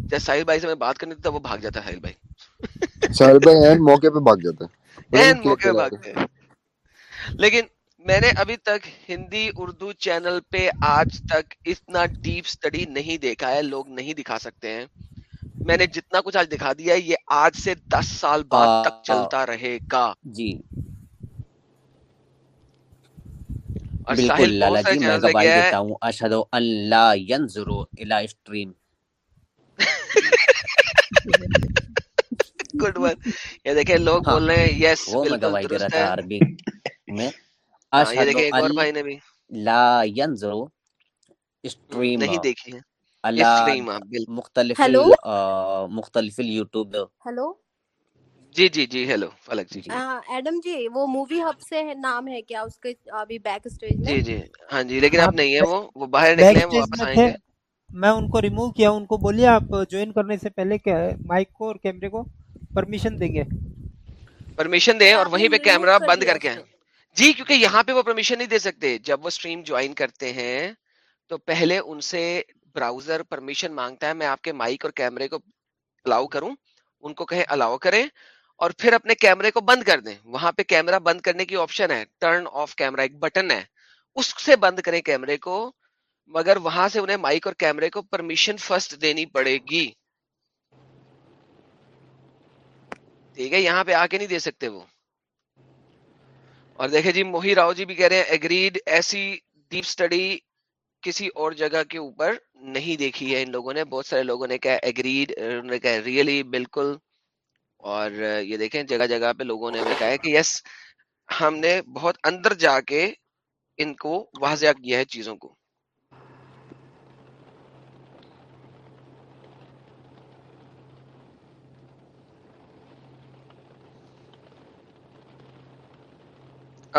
جب ساحل بھائی سے میں بات کرنی تھی وہ بھاگ جاتا ہے ساحل بھائی۔ ساحل بھائی موقع پہ بھاگ جاتا ہے۔ لیکن میں نے ابھی تک ہندی اردو چینل پہ آج تک اتنا ڈیپ اسٹڈی نہیں دیکھا ہے لوگ نہیں دکھا سکتے ہیں۔ میں نے جتنا کچھ آج دکھا دیا ہے یہ آج سے دس سال بعد تک چلتا رہے گا۔ جی۔ بالکل لالا جی میں دیتا ہوں۔ ان لا الى اسٹریم گڈ ون یہ دیکھیں لوگ ہاں، بول رہے ہیں یس وہ میں دے رہا تھا عربی میں۔ ہاں، مختلف یوٹیوب۔ ہیلو جی جی جی ہیلو فلک جی۔ ایڈم جی وہ مووی ہب سے نام ہے کیا؟ اس کے ابھی بیک اسٹیج جی جی۔ ہاں جی لیکن آپ نہیں ہے وہ۔ وہ باہر نکلے ہیں واپس آئیں گے۔ میں ان کو ریمو کیا ان کو بولیے آپ جوائن کرنے سے پہلے کیا ہے مائک کو اور کیمرے کو پرمیشن دیں گے۔ پرمیشن دیں اور وہیں پہ کیمرہ بند کر کے ہیں جی کیونکہ یہاں پہ وہ پرمیشن نہیں دے سکتے۔ جب وہ اسٹریم جوائن کرتے ہیں، تو پہلے ان سے براؤزر پرمیشن مانگتا ہے، میں آپ کے مائک اور کیمرے کو الاؤ کروں۔ ان کو کہیں الاؤ کریں اور پھر اپنے کیمرے کو بند کر دیں۔ وہاں پہ کیمرہ بند کرنے کی آپشن ہے۔ ٹرن آف کیمرہ ایک بٹن ہے۔ اس سے بند کریں کیمرے کو، مگر وہاں سے انہیں مائک اور کیمرے کو پرمیشن فرسٹ دینی پڑے گی۔ ٹھیک ہے، یہاں پہ آ کے نہیں دے سکتے وہ۔ اور دیکھیں جی موہی راؤ جی بھی کہہ رہے ہیں ایگریڈ ایسی ڈیپ اسٹڈی کسی اور جگہ کے اوپر نہیں دیکھی ہے ان لوگوں نے۔ بہت سارے لوگوں نے کہا ایگریڈ انہوں نے کہا ریئلی بالکل۔ اور یہ دیکھیں، جگہ جگہ پہ لوگوں نے کہا ہے کہ یس ہم نے بہت اندر جا کے ان کو واضح کیا ہے چیزوں کو۔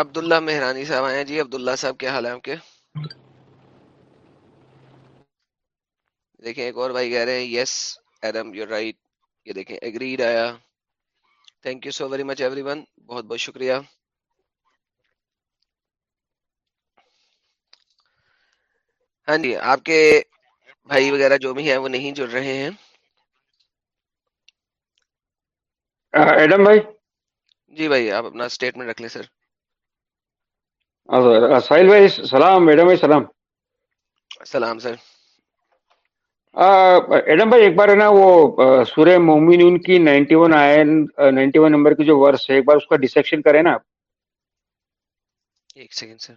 عبداللہ مہرانی صاحب آئے جی عبداللہ صاحب کیا حال ہے آپ کے؟ دیکھیں ایک اور بھائی کہہ رہے ہیں یس ایڈم یور رائٹ یہ دیکھیں اگریڈ آیا۔ Thank you so very much everyone بہت بہت شکریہ۔ ہاں جی آپ کے بھائی وغیرہ جو بھی ہیں وہ نہیں جڑ رہے ہیں۔ ایڈم بھائی؟ جی بھائی آپ اپنا اسٹیٹمنٹ رکھ لیں سر ساحل بھائی سلام میڈم بھائی سلام۔ سلام سر۔ ایڈم بھائی ایک بار ہے نا وہ سورہ مومن ان کی نائنٹی ون آئے نائنٹی ون نمبر کی جو ورس ہے ایک بار اس کا ڈسیکشن کریں نا آپ۔ ایک سیکنڈ سر۔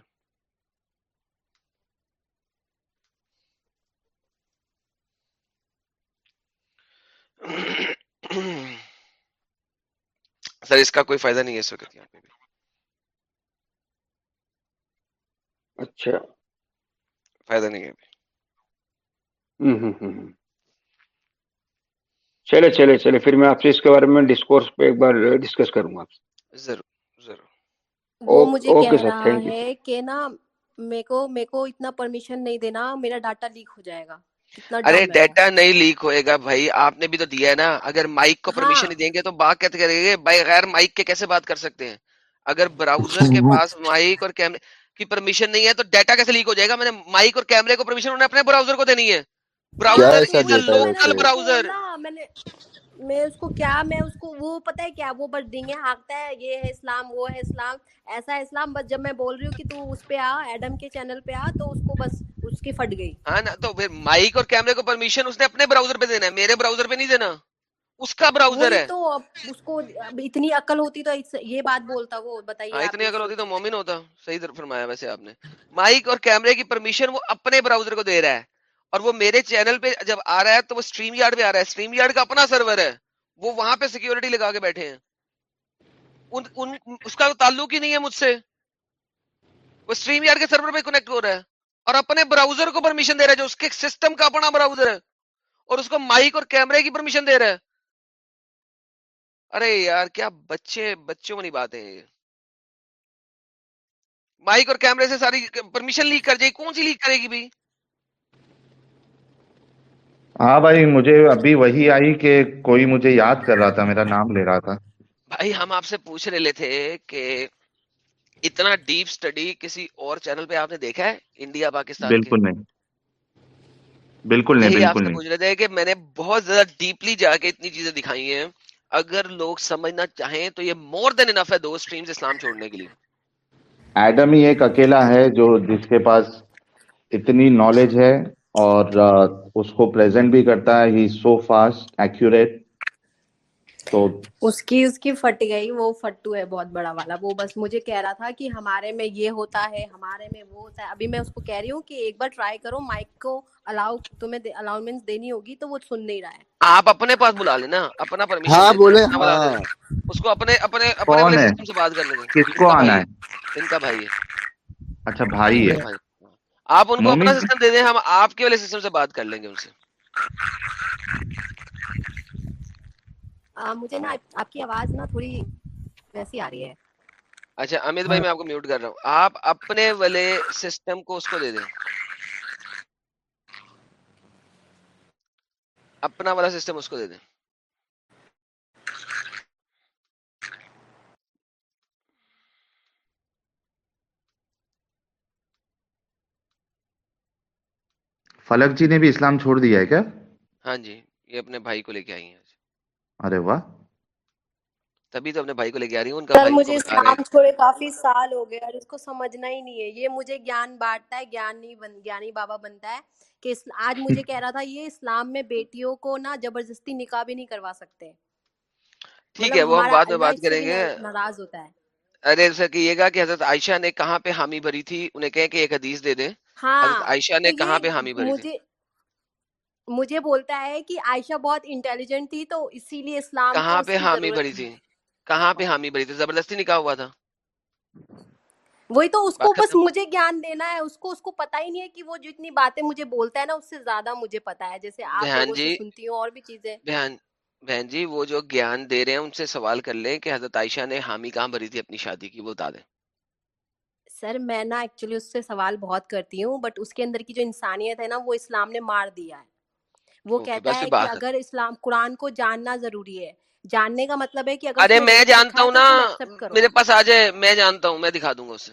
سر اس کا کوئی فائدہ نہیں ہے اس وقت یہاں پہ بھی۔ اچھا۔ فائدہ نہیں ہے۔ ہوں ہوں ہوں چلے چلے چلے پھر میں آپ سے اس کے بارے میں ڈسکورس پہ ایک بار ڈسکس کروں گا آپ ضرور ضرور۔ وہ مجھے کہنا ہے کہ نا کو کو اتنا پرمیشن نہیں دینا میرا ڈاٹا لیک ہو جائے گا۔ ارے ڈیٹا نہیں لیک ہوئے گا بھائی آپ نے بھی تو دیا ہے نا۔ اگر مائک کو ہاں۔ پرمیشن نہیں دیں گے تو بات کہتے کریں گے؟ مائک کے کیسے بات کر سکتے ہیں؟ اگر براؤزر کے اچھا، پاس مائک اور کیمرے کی پرمیشن نہیں ہے تو ڈیٹا کیسے لیک ہو جائے گا؟ میں نے مائک اور کیمرے کو پرمیشن اپنے براؤزر کو دینی ہے۔ میں اس کو کیا میں اس کو وہ پتہ ہے کیا؟ وہ بس ڈینگے ہانکتا ہے یہ ہے اسلام وہ ہے اسلام ایسا اسلام۔ بس جب میں بول رہی ہوں کہ تو اس پہ آ ایڈم کے چینل پہ آ تو اس کو بس اس کی پھٹ گئی۔ ہاں نا تو پھر مائک اور کیمرے کو پرمیشن اس نے اپنے براؤزر پہ دینا ہے میرے براؤزر پہ نہیں دینا۔ اس کا براؤزر ہے۔ تو اس کو اتنی عقل ہوتی تو یہ بات بولتا وہ بتائیے ہاں، اتنی عقل ہوتی تو مومن ہوتا صحیح فرمایا ویسے آپ نے۔ مائک اور کیمرے کی پرمیشن وہ اپنے براؤزر کو دے رہا ہے۔ اور وہ میرے چینل پہ جب آ رہا ہے تو وہ اسٹریم یارڈ پہ آ رہا ہے۔ اسٹریم یارڈ کا اپنا سرور ہے۔ وہ وہاں پہ سیکیورٹی لگا کے بیٹھے ہیں۔ ان, ان, اس کا تعلق ہی نہیں ہے مجھ سے۔ وہ اسٹریم یارڈ کے سرور پہ کنیکٹ ہو رہا ہے۔ اور اپنے براؤزر کو پرمیشن دے رہا ہے جو اس کے سسٹم کا اپنا براؤزر ہے۔ اور اس کو مائک اور کیمرے کی پرمیشن دے رہا ہے۔ ارے یار کیا بچے بچوں والی بات ہے مائک اور کیمرے سے ساری پرمیشن لیک کر جائے کون سی لیک کرے گی بھائی؟ ہاں بھائی مجھے ابھی وہی آئی کہ کوئی مجھے یاد کر رہا تھا میرا نام لے رہا تھا۔ بھائی ہم آپ سے پوچھ رہے تھے کہ اتنا ڈیپ سٹڈی کسی اور چینل پہ آپ نے دیکھا ہے انڈیا پاکستان بالکل نہیں۔ بالکل نہیں بالکل نہیں۔ پوچھ رہے تھے کہ میں نے بہت زیادہ ڈیپلی جا کے اتنی چیزیں دکھائی ہیں۔ اگر لوگ سمجھنا چاہیں تو یہ مور دین انف ہے دو سٹریمز اسلام چھوڑنے کے لیے۔ ایڈم ہی ایک اکیلا ہے جو جس کے پاس اتنی نالج ہے اور اس کو پریزنٹ بھی کرتا ہے۔ ہی سو فاسٹ ایکوریٹ تو اس کی اس کی پھٹ گئی وہ فٹو ہے بہت بڑا والا۔ وہ بس مجھے کہہ رہا تھا کہ ہمارے میں یہ ہوتا ہے ہمارے میں وہ ہوتا ہے۔ ابھی میں اس کو کہہ رہی ہوں کہ ایک بار ٹرائی کرو مائک کو الاؤ تمہیں الاؤنمنٹ دینی ہوگی تو وہ سن نہیں رہا ہے۔ آپ اپنے پاس بلا لینا اپنا پرمیشن ہاں بولے ہاں۔ لیں اس کو اپنے اپنے اپنے والے سسٹم سے بات کرنے دیں کس کو آنا ہے؟ ان کا بھائی ہے۔ اچھا بھائی ہے۔ آپ ان کو اپنا سسٹم دے دیں ہم آپ کے والے سسٹم سے بات کر لیں گے ان سے۔ مجھے نا آپ کی آواز نا تھوڑی ویسی آ رہی ہے۔ اچھا امت بھائی میں آپ کو میوٹ کر رہا ہوں۔ آپ اپنے والے سسٹم کو اس کو دے دیں۔ اپنا والا سسٹم اس کو دے دیں۔ فلک جی نے بھی اسلام چھوڑ دیا ہے کیا؟ ہاں جی یہ اپنے بھائی کو لے کے آئی ہیں۔ ارے واہ! تبھی تو اپنے بھائی کو لے کے آ رہی ہوں ان کا مجھے اسلام چھوڑے کافی سال ہو گئے اور اس کو سمجھنا ہی نہیں ہے۔ یہ مجھے گیان بانٹتا ہے گیانی بن گیانی بابا بنتا ہے کہ اس- آج مجھے کہہ رہا تھا یہ اسلام میں بیٹیوں کو نا زبردستی نکاح بھی نہیں کروا سکتے۔ ٹھیک مطلب ہے وہ ہم بعد میں بات کریں گے۔ نا- ناراض ہوتا ہے۔ ارے ایسا کہیے گا کہ حضرت عائشہ نے کہاں پہ حامی بھری تھی؟ انہیں کہیں کہ ایک حدیث دے دیں۔ حضرت ہاں عائشہ تو نے کہاں پہ حامی بھری تھی؟ مجھے بولتا ہے کہ عائشہ بہت انٹیلیجنٹ تھی تو اسی لیے اسلام کہاں پہ حامی بھری تھی؟ کہاں پہ حامی بھری تھی؟ زبردستی نکاح ہوا تھا۔ وہی تو اس کو بس مجھے گیان دینا ہے اس کو اس کو پتا ہی نہیں ہے کہ وہ جتنی باتیں مجھے بولتا ہے نا اس سے زیادہ مجھے پتا ہے۔ جیسے آپ جی سنتی ہوں اور بھی چیزیں۔ بہن بہن جی وہ جو گیان دے رہے ہیں ان سے سوال کر لیں کہ حضرت عائشہ نے حامی کہاں بھری تھی اپنی شادی کی وہ بتا دیں۔ سر میں نا ایکچولی اس سے سوال بہت کرتی ہوں بٹ اس کے اندر کی جو انسانیت ہے نا وہ اسلام نے مار دیا ہے۔ وہ کہتا ہے کہ اگر اسلام قرآن کو جاننا ضروری ہے جاننے کا مطلب ہے کہ اگر ارے میں جانتا ہوں تو نا میرے پاس آ جائے میں جانتا ہوں میں دکھا دوں گا اسے۔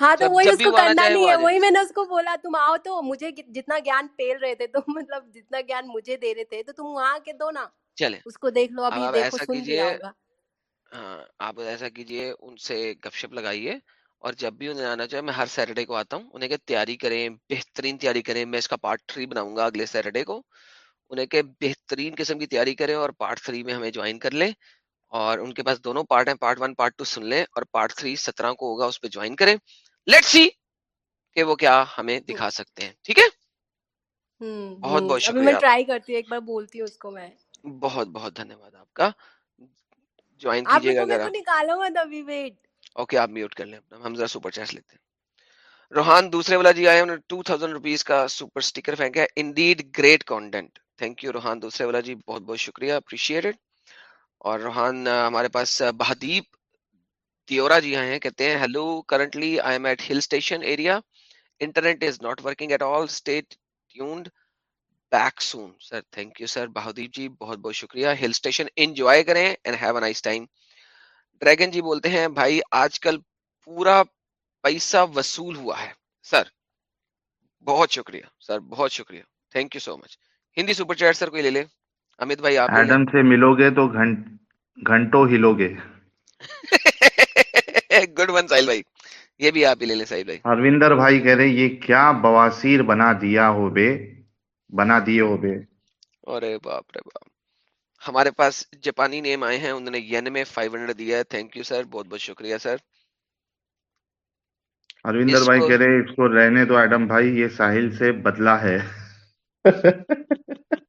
ہاں تو وہی اس کو کرنا نہیں ہے۔ وہی میں نے اس کو بولا تم آؤ تو مجھے جتنا گیان پیل رہے تھے تم مطلب جتنا گیان مجھے دے رہے تھے تو تم وہاں کے دو نا۔ چلے اس کو دیکھ لو اب ابھی دیکھو ایسا سن ہوگا۔ ہاں آپ ایسا کیجیے ان سے گپ شپ لگائیے۔ اور جب بھی انہیں آنا چاہے میں ہر سیٹرڈے کو آتا ہوں انہیں کہ تیاری کریں بہترین تیاری کریں میں اس کا پارٹ تھری بناؤں گا اگلے سیٹرڈے کو۔ انہیں کہ بہترین قسم کی تیاری کریں اور پارٹ تھری میں ہمیں جوائن کر لیں اور ان کے پاس دونوں پارٹ ہیں پارٹ ون پارٹ ٹو سن لیں اور پارٹ تھری سترہ کو ہوگا اس پہ جوائن کریں۔ لیٹ سی کہ وہ کیا ہمیں دکھا سکتے ہیں ٹھیک ہے؟ بہت بہت میں شکریہ۔ آپ ٹرائی کرتی ہوں ایک بار بولتی ہوں اس کو میں۔ کا بہت بہت دھنیہ واد آپ کا۔ جوائن کیجیے گا اگر مت ابھی ویٹ اوکے آپ میوٹ کر لیں ہم ذرا سپر چیٹ لیتے ہیں۔ روحان دوسرے والا جی آئے انہوں نے ٹو تھاؤزینڈ روپیز کا سپر اسٹیکر پھینکا ہے۔ Indeed great content thank you Rohan دوسرے والا جی بہت بہت شکریہ اپریشیٹڈ اور روحان ہمارے پاس آ، بہدیپ تیورا جی آئے ہیں کہتے ہیں hello currently I am at hill station area internet is not working at all stay tuned back soon sir thank you sir Behdeep جی بہت بہت شکریہ۔ ہل اسٹیشن انجوائے کریں and have a nice time dragon جی بولتے ہیں بھائی آج کل پورا پیسہ وصول ہوا ہے۔ سر بہت شکریہ۔ سر بہت شکریہ۔ Thank you so much Hindi super chat sir کوئی لے لے۔ امت بھائی آپ ایڈم سے ملو گے تو گھنٹ گھنٹوں ہلو گے گڈ ون ساحل بھائی یہ بھی آپ ہی لے لیں ساحل بھائی ہروندر بھائی کہہ رہے یہ کیا بواسیر بنا دیا ہو بے؟ بنا دیے ہو بے۔ ارے باپ رے باپ۔ ہمارے پاس جاپانی نیم آئے ہیں انہوں نے ین میں 500 دیا ہے۔ تھینک یو سر بہت بہت شکریہ سر ہروندر اس بھائی کہہ رہے اس کو رہنے دو ایڈم بھائی یہ ساحل سے بدلا ہے۔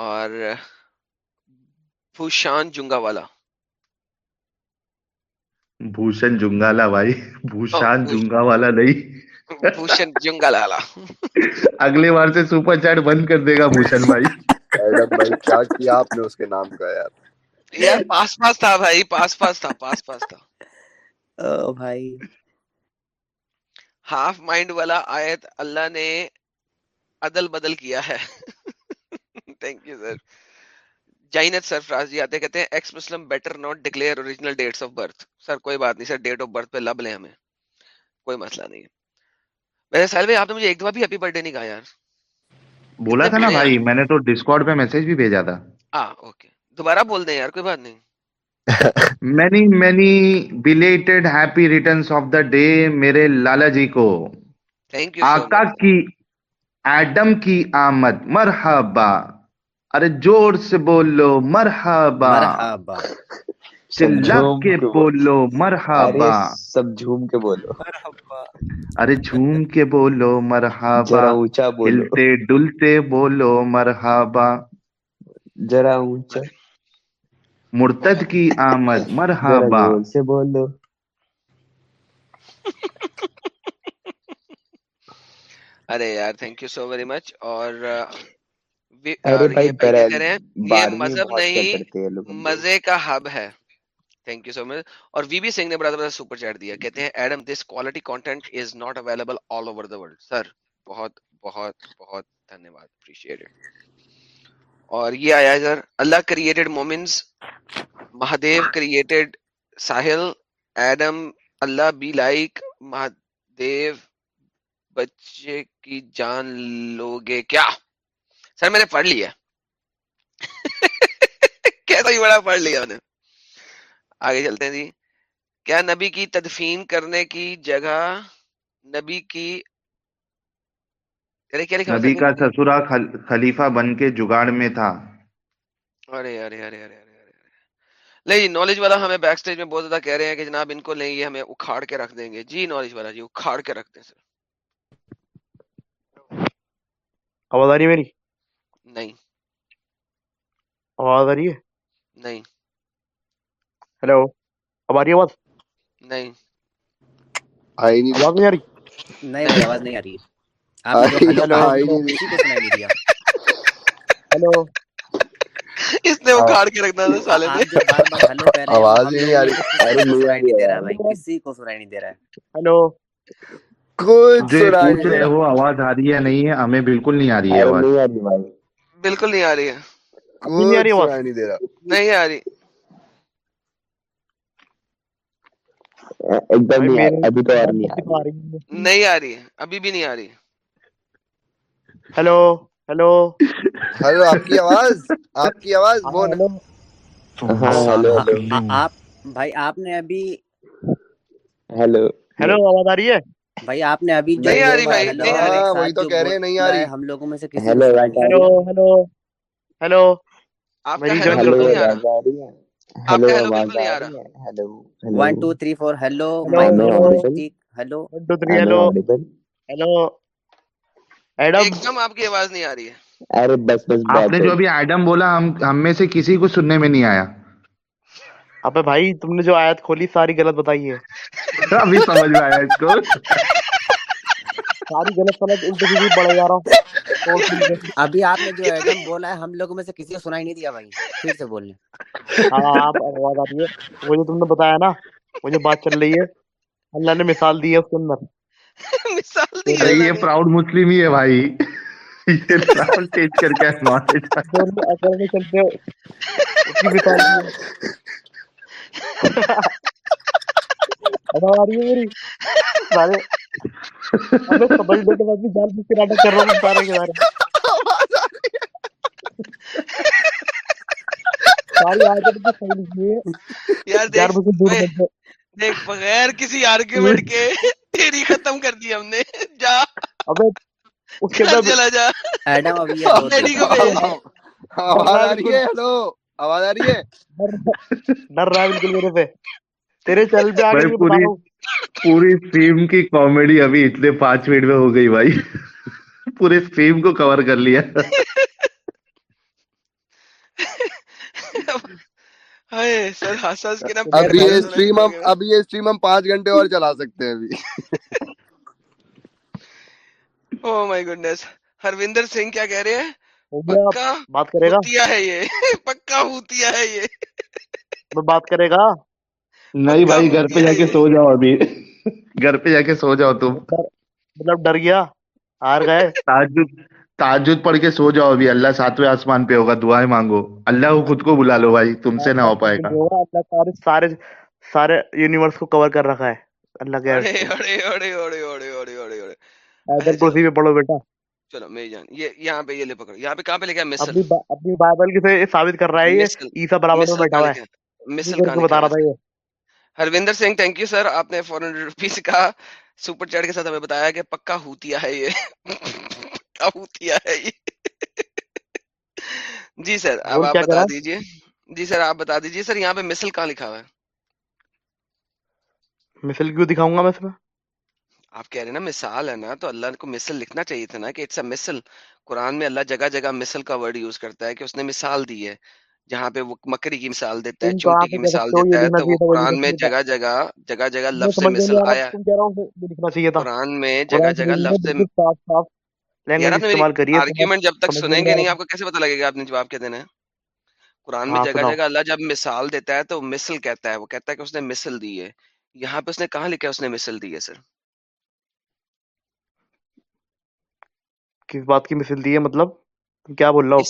اور بھوشان جنگا والا بھوشن جنگالا بھائی بھوشان بھوش- جنگا والا نہیں۔ بھوشن جنگا لالا اگلے بار سے سپر چیٹ بند کر دے گا بھوشن بھائی۔ ایڈم بھائی کیا کیا آپ نے اس کے نام کا یار یار پاس پاس تھا بھائی پاس پاس تھا پاس پاس تھا او بھائی ہاف مائنڈ والا آیت اللہ نے عدل بدل کیا ہے تھینک یو سر جائنت سرفراز جی آتے کہتے ہیں ex Muslim better not declare original dates of birth sir کوئی بات نہیں سر ڈیٹ آف برتھ پہ لب لیں ہمیں کوئی مسئلہ نہیں ہے ویسے سہیل بھائی آپ نے مجھے ایک دفعہ بھی ہیپی برتھ ڈے نہیں کہا یار بولا تھا نا بھائی؟ میں نے تو ڈسکارڈ پہ میسج بھی بھیجا تھا۔ ہاں اوکے دوبارہ بول دیں یار کوئی بات نہیں۔ Many many belated happy returns of the day میرے لالا جی کو۔ آقا کی ایڈم کی آمد مرحبا۔ ارے جوڑ سے بولو مرحبا۔ مرحبا۔ چلا کے بولو۔ مرحبا۔ سب جھوم کے بولو۔ ارے جھوم کے بولو مرحبا۔ اونچا بولو۔ ہلتے ڈلتے بولو مرحبا۔ ذرا اونچا۔ مرتد کی آمد مرحبا۔ سے بولو۔ ارے یار thank you so very much اور مذہب نہیں مزے کا ہب ہے۔ تھینک یو سو مچ اور وی بی سنگھ نے بڑا بڑا سپر چیٹ دیا، کہتے ہیں، Adam this quality content is not available all over the world sir بہت بہت بہت دھنیہ واد اپریشیٹ اور یہ آیا ادھر، Allah created مومنس Mahadev created Sahil, Adam, Allah be like Mahadev بچے کی جان لوگے کیا؟ سر، میں نے پڑھ لیا۔ کیسا ہی بڑا پڑھ لیا میں نے۔ آگے چلتے ہیں جی۔ کیا نبی کی تدفین کرنے کی جگہ نبی کی ارے کیا لکھا نبی کا سسرا خل- خلیفہ بن کے جگاڑ میں تھا۔ ارے ارے ارے ارے ارے نہیں نالج والا ہمیں بیک سٹیج میں بہت زیادہ کہہ رہے ہیں کہ جناب ان کو نہیں یہ ہمیں اکھاڑ کے رکھ دیں گے۔ جی نالج والا جی اکھاڑ کے رکھ دیں سر۔ آواز آ رہی ہے میری؟ نہیں۔ آواز آ رہی ہے؟ نہیں۔ ہیلو اب آ رہی آواز نہیں آئی نہیں آواز نہیں آ رہی نہیں بھائی آواز نہیں آ رہی وہ سنائی ہیلو اس نے اکھاڑ کے رکھنا تھا سالے نے وہ آواز نہیں آ رہی سے کسی ارے کو نہیں آ سنائی رہی نہیں دے رہا ہے بھائی کسی کو سنائی نہیں دے رہا ہے کچھ جو یہ سنا پوچھ نہیں رہا ہو آواز آ رہی ہے نہیں ہے ہمیں بالکل نہیں آ رہی ہے آواز نہیں آ رہی بھائی بالکل نہیں آ رہی ہے نہیں آ رہی آواز سنا نہیں دے رہا نہیں آ رہی ایک دم نہیں آ میرے رہی ابھی تو اور نہیں نہیں آ رہی ہے ابھی بھی نہیں آ رہی۔ ہیلو ہیلو ہلو آپ کی آواز آپ کی آواز ہاں وہ ہیلو ہاں ہیلو ہاں ہیلو آپ بھائی آپ نے ابھی ہیلو ہیلو آواز آ رہی ہے؟ بھائی آپ نے ابھی نہیں آ رہی بھائی نہیں آ ہاں وہی تو کہہ رہے ہیں نہیں آ ہے رہی۔ ہم لوگوں میں سے کسی ہیلو ہیلو ہیلو ہیلو آپ کا ہیلو ہیلو نہیں آ رہا؟ آپ one two three four hello hello hello hello Adam کی آواز نہیں آ رہی ہے ارے بس بس نے جو ابھی ایڈم بولا ہم ہم میں سے کسی کو سننے میں نہیں آیا۔ ابے بھائی تم نے جو آیت کھولی ساری غلط بتائی ہے ابھی سمجھ میں آیا اس کو۔ ساری غلط غلط الٹی سیدھی پڑے جا رہا کے ابھی آپ نے جو ایڈم بولا ہے ہم لوگوں میں سے کسی کو سنائی نہیں دیا بھائی پھر سے بولنے۔ ہاں آپ آواز آ رہی ہے۔ وہ جو تم نے بتایا نا وہ جو بات چل رہی ہے اللہ نے مثال دی ہے اس کے اندر۔ مثال دی اللہ یہ پراؤڈ مسلم ہی ہے بھائی۔ یہ لیول چینج کر کے نالج جو ان کے اثر میں چلتے ہیں۔ اس کی مثال دی ہے۔ آواز آ رہی ہے میری؟ سارے کے بعد بھی کر رہا ہوں سارے کے ساری آیتیں صحیح لکھی ہے یار دیکھ دور دیکھ بغیر کسی آرگیومنٹ کے تیری ختم کر دی ہم نے۔ جا۔ ابے اس کے گھر اندر چلا جا۔ ایڈم ابھی کو دیتا بھیج ڈر آواز آ رہی ہے ہلو۔ آواز آ رہی ہے۔ ڈر رہا ہے بالکل میرے سے تیرے چینل پہ آ کے بھائی نہیں بتا پوری پوری اسٹریم کی کامیڈی ابھی اتنے پانچ منٹ میں ہو گئی بھائی۔ پورے اسٹریم کو کور کر لیا۔ اب یہ ہم اب یہ اسٹریم ہم پانچ گھنٹے اور چلا سکتے ہیں ابھی۔ Oh my goodness Harvinder Singh کیا کہہ رہے ہیں؟ پکا بات کرے گا؟ ہے یہ۔ پکا ہوتیا ہے یہ۔ بات کرے گا؟ نہیں بھائی گھر پہ جا کے سو جاؤ ابھی۔ گھر پہ جا کے سو جاؤ تم۔ مطلب ڈر گیا ہار گئے۔ تاجد تاجد پڑھ کے سو جاؤ ابھی۔ اللہ ساتویں آسمان پہ ہوگا دعائیں مانگو۔ اللہ کو خود کو بلا لو بھائی تم سے نہ ہو پائے گا۔ اللہ سارے سارے سارے یونیورس کو کور کر رکھا ہے۔ اللہ کے اگر کرسی پہ پڑھو بیٹا۔ چلو میری جان یہ یہاں پہ یہ لے پکڑ یہاں پہ کہاں پہ لے گیا اپنی بائبل کی سے ثابت کر رہا ہے یہ برابر میں بیٹھا ہے۔ بتا رہا تھا یہ۔ Harvinder Singh thank you sir آپ نے فور ہنڈریڈ روپیز کا سپر چیٹ کے ساتھ ہمیں بتایا کہ پکا ہوتیا ہے یہ۔ پکا ہوتیا ہے یہ۔ جی سر اب جی آپ بتا دیجیے۔ جی سر آپ بتا دیجیے۔ سر یہاں پہ مسل کہاں لکھا ہوا ہے؟ مسل کیوں دکھاؤں گا میں سر آپ کہہ رہے ہیں نا مثال ہے نا تو اللہ کو مثل لکھنا چاہیے تھا نا کہ اٹس اے مثل قرآن میں اللہ جگہ جگہ مثل کا ورڈ یوز کرتا ہے کہ اس نے مثال دی ہے۔ جہاں پہ وہ مکری کی مثال دیتا ہے چوٹی کی مثال دیتا ہے تو وہ قرآن میں جگہ جگہ جگہ جگہ لفظ مثل آیا۔ قرآن میں جگہ جگہ لفظ آرگیومنٹ جب تک سنیں گے نہیں آپ کو کیسے پتہ لگے گا آپ نے جواب کیا دینا ہے؟ قرآن میں جگہ جگہ اللہ جب مثال دیتا ہے تو مثل کہتا ہے وہ کہتا ہے کہ اس نے مثل دی ہے۔ یہاں پہ اس نے کہاں لکھا ہے اس نے مثل دی ہے سر؟ کس بات کی مثل دی ہے مطلب؟ کیا بول رہا ہوں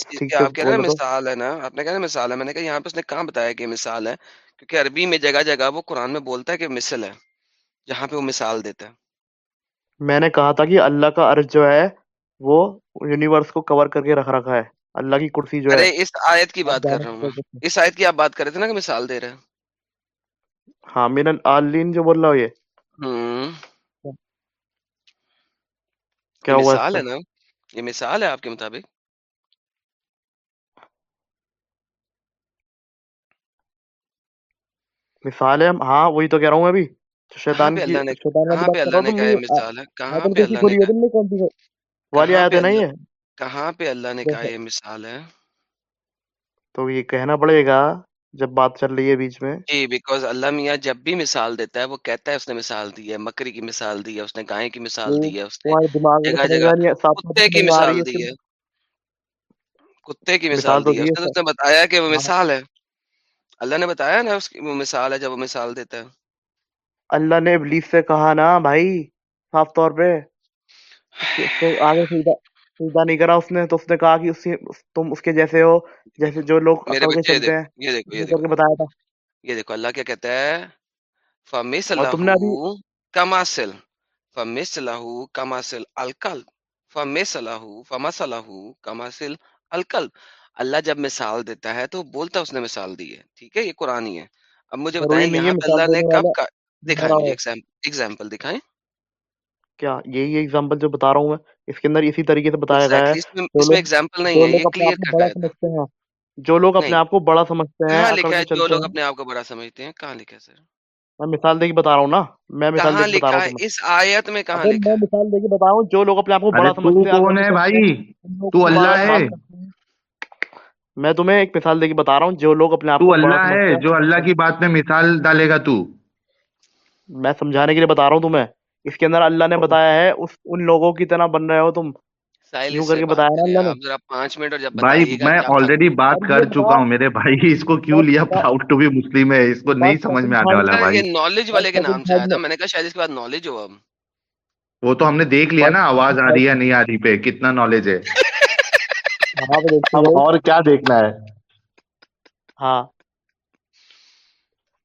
آپ کہہ رہے ہیں مثال ہے نا آپ نے کہا مثال ہے میں نے کہا یہاں پہ اس نے کہاں بتایا کہ مثال ہے؟ کیونکہ عربی میں جگہ جگہ وہ قرآن میں بولتا ہے کہ مثل ہے جہاں پہ وہ مثال دیتا ہے۔ میں نے کہا تھا کہ اللہ کا عرض جو ہے وہ یونیورس کو کور کر کے رکھ رکھا ہے۔ اللہ کی کرسی جو ہے۔ اس آیت کی بات کر رہا ہوں اس آیت کی آپ بات کر رہے تھے نا کہ مثال دے رہے ہیں۔ ہاں من العالین جو بول رہا ہوں یہ۔ کیا مثال ہے نا یہ مثال ہے آپ کے مطابق۔ مثال ہے ہاں وہی تو کہہ رہا ہوں ابھی شیطان کی کہاں پہ اللہ نے کہا ہے مثال کہاں پہ اللہ نے کہا؟ والی آیت نہیں ہے کہاں پہ اللہ نے کہا یہ مثال ہے؟ تو یہ کہنا پڑے گا جب بات چل رہی ہے بیچ میں۔ جی بیکوز اللہ میاں جب بھی مثال دیتا ہے وہ کہتا ہے اس نے مثال دی ہے مکری کی مثال دی ہے اس نے گائے کی مثال دی ہے اس نے جگہ جگہ کتے کی مثال دی ہے۔ کتے کی مثال دی ہے اس نے بتایا کہ وہ ہاں۔ مثال ہے۔ اللہ نے بتایا نا اس کی مثال ہے جب وہ مثال دیتا ہے۔ اللہ نے ابلیس سے کہا نا بھائی صاف طور پہ۔ آگے سیدھا سیدھا نہیں کرا اس نے تو اس نے کہا کہ اس تم اس کے جیسے ہو جیسے جو لوگ میرے بچے ہیں۔ یہ دیکھو یہ دیکھو۔ بتایا تھا۔ یہ دیکھو اللہ کیا کہتا ہے؟ فمثل تم نے ابھی کماسل فمثل کماسل اللہ فمثل فمثل کماسل الکل اللہ جب مثال دیتا ہے تو بولتا اس نے مثال دی ہے۔ ٹھیک ہے یہ قرآن ہی ہے۔ اب مجھے بتائیں یہاں پہ اللہ نے کب کا دکھائیں مجھے دکھائیں۔ کیا؟ یہی جو بتا رہا ہوں میں اس کے اندر اسی طریقے سے بتایا گیا ہے۔ اس میں نہیں ہے یہ ہے۔ جو لوگ اپنے آپ کو بڑا سمجھتے ہیں جو لوگ اپنے آپ کو بڑا سمجھتے ہیں کہاں لکھا سر میں مثال دے کے بتا رہا ہوں نا۔ میں مثال دے بتا رہا ہوں اس آیت میں کہاں لکھا ہے؟ میں مثال دے کے بتا رہا ہوں جو لوگ اپنے آپ کو بڑا سمجھتے ہیں تو اللہ ہے۔ میں تمہیں ایک مثال دے کے بتا رہا ہوں جو لوگ اپنے آپ اللہ ہے جو اللہ کی بات میں مثال ڈالے گا تو۔ میں سمجھانے کے لیے بتا رہا ہوں تمہیں۔ اس کے اندر اللہ نے بتایا ہے اس ان لوگوں کی طرح بن رہے ہو تم۔ میں نہیں سمجھ میں وہ تو ہم نے دیکھ لیا نا آواز آ رہی ہے نہیں آ رہی پہ؟ کتنا نالج ہے۔ اور کیا دیکھنا ہے؟ ہاں۔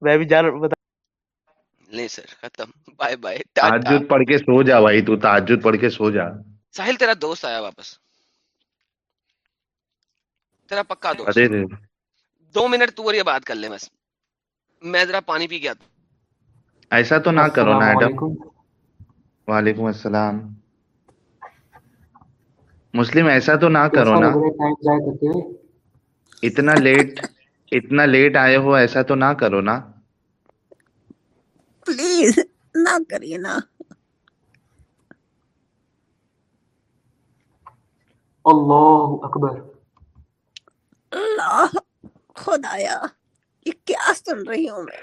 میں بھی بتا سر ختم۔ Bye bye. پڑھ کے سو جا بھائی تو پڑھ کے سو جا۔ ساحل تیرا دوست آیا واپس۔ تیرا پکا دوست۔ دو منٹ تو یہ بات کر لے بس۔ میں ذرا پانی پی گیا ایسا تو نہ کرو نا ایڈم وعلیکم السلام۔ مسلم ایسا تو نہ کرو نا۔ اتنا لیٹ اتنا لیٹ آئے ہو ایسا تو نہ کرو نا۔ پلیز نہ کریے نا۔ اللہ اکبر۔ اللہ خدایا یہ کیا سن رہی ہوں میں؟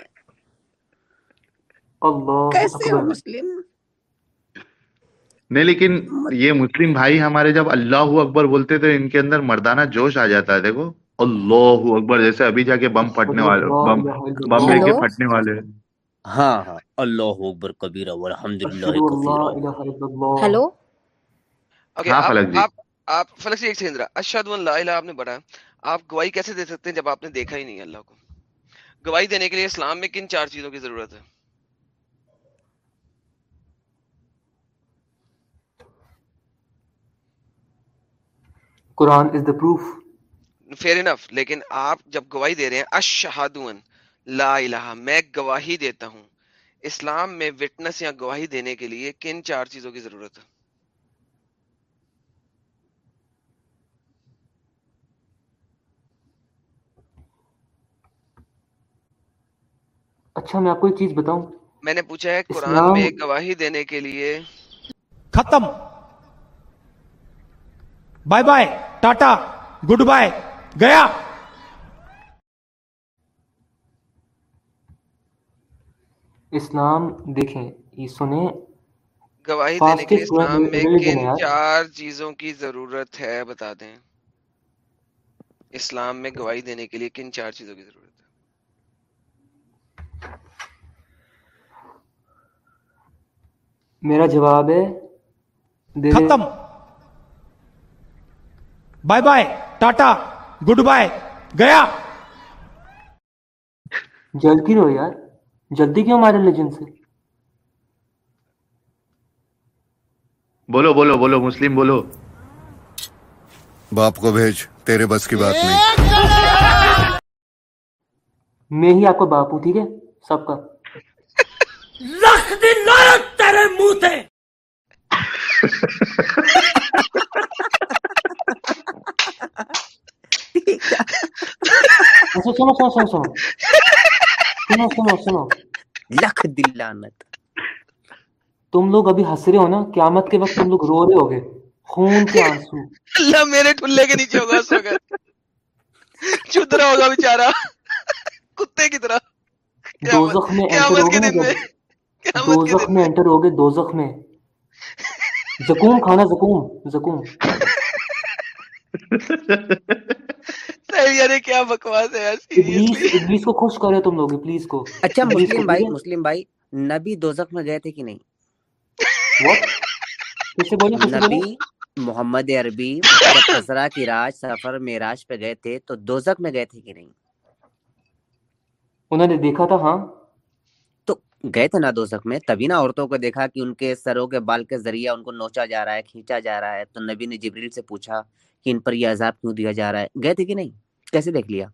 اللہ کیسے ہو مسلم؟ نہیں لیکن یہ مسلم بھائی ہمارے جب اللہ اکبر بولتے تو ان کے اندر مردانہ جوش آ جاتا ہے دیکھو۔ اللہ اکبر جیسے ابھی جا کے بم پھٹنے والے بم لے کے پھٹنے والے۔ ہاں ہاں۔ اللہ اکبر کبیرہ والحمدللہ ہیلو ہاں فلک جی۔ آپ فلک جی، ایک آپ نے آپ گواہی کیسے دے سکتے ہیں جب آپ نے دیکھا ہی نہیں اللہ کو؟ گواہی دینے کے لیے اسلام میں کن چار چیزوں کی ضرورت ہے؟ Quran is the proof fair enough لیکن آپ جب گواہی دے رہے ہیں اشہدون لا الہ میں گواہی دیتا ہوں اسلام میں وٹنس یا گواہی دینے کے لیے کن چار چیزوں کی ضرورت ہے اچھا میں آپ کو ایک چیز بتاؤں میں نے پوچھا ہے قرآن میں گواہی دینے کے لیے ختم bye bye tata goodbye گیا اسلام دیکھیں یہ سنیں۔ گواہی دینے کے اسلام میں کن چار چیزوں کی ضرورت ہے بتا دیں۔ اسلام میں گواہی دینے کے لیے کن چار چیزوں کی ضرورت ہے؟ میرا جواب ہے ختم۔ Bye bye tata goodbye گیا جلدی رہو یار. جلدی کیوں ہمارے ریلیجن سے؟ بولو بولو بولو مسلم بولو۔ باپ کو بھیج تیرے بس کی بات نہیں۔ میں ہی آپ کا باپ ہوں ٹھیک ہے؟ سب کا۔ لکھ دن تیرے منہ سنو سنو سنو سنو سنو سنو سنو لکھ دل لعنت تم لوگ ابھی ہنس رہے ہو نا قیامت کے وقت تم لوگ رو رہے ہوگے خون کے آنسو اللہ میرے ٹھلے کے نیچے ہوگا وقت چت رہا ہوگا بےچارا کتے کی طرح دوزخ میں انٹر ہوگے دوزخ میں انٹر ہوگے دوزخ میں زکوم کھانا زکوم زکوم یار یہ کیا بکواس ہے یار ابلیس سیریسلی ابلیس کو خوش کرے تم لوگ ابلیس کو۔ اچھا مسلم بھائی مسلم بھائی نبی دوزخ میں گئے تھے کہ نہیں؟ نبی محمد عربی کی راج سفر معراج پہ گئے تھے تو دوزخ میں گئے تھے کہ نہیں؟ انہوں نے دیکھا تھا ہاں۔ تو گئے تھے نا دوزخ میں؟ تبھی نا عورتوں کو دیکھا کہ ان کے سروں کے بال کے ذریعے ان کو نوچا جا رہا ہے کھینچا جا رہا ہے۔ تو نبی نے جبریل سے پوچھا کہ ان پر یہ عذاب کیوں دیا جا رہا ہے؟ گئے تھے کہ نہیں؟ کیسے دیکھ لیا؟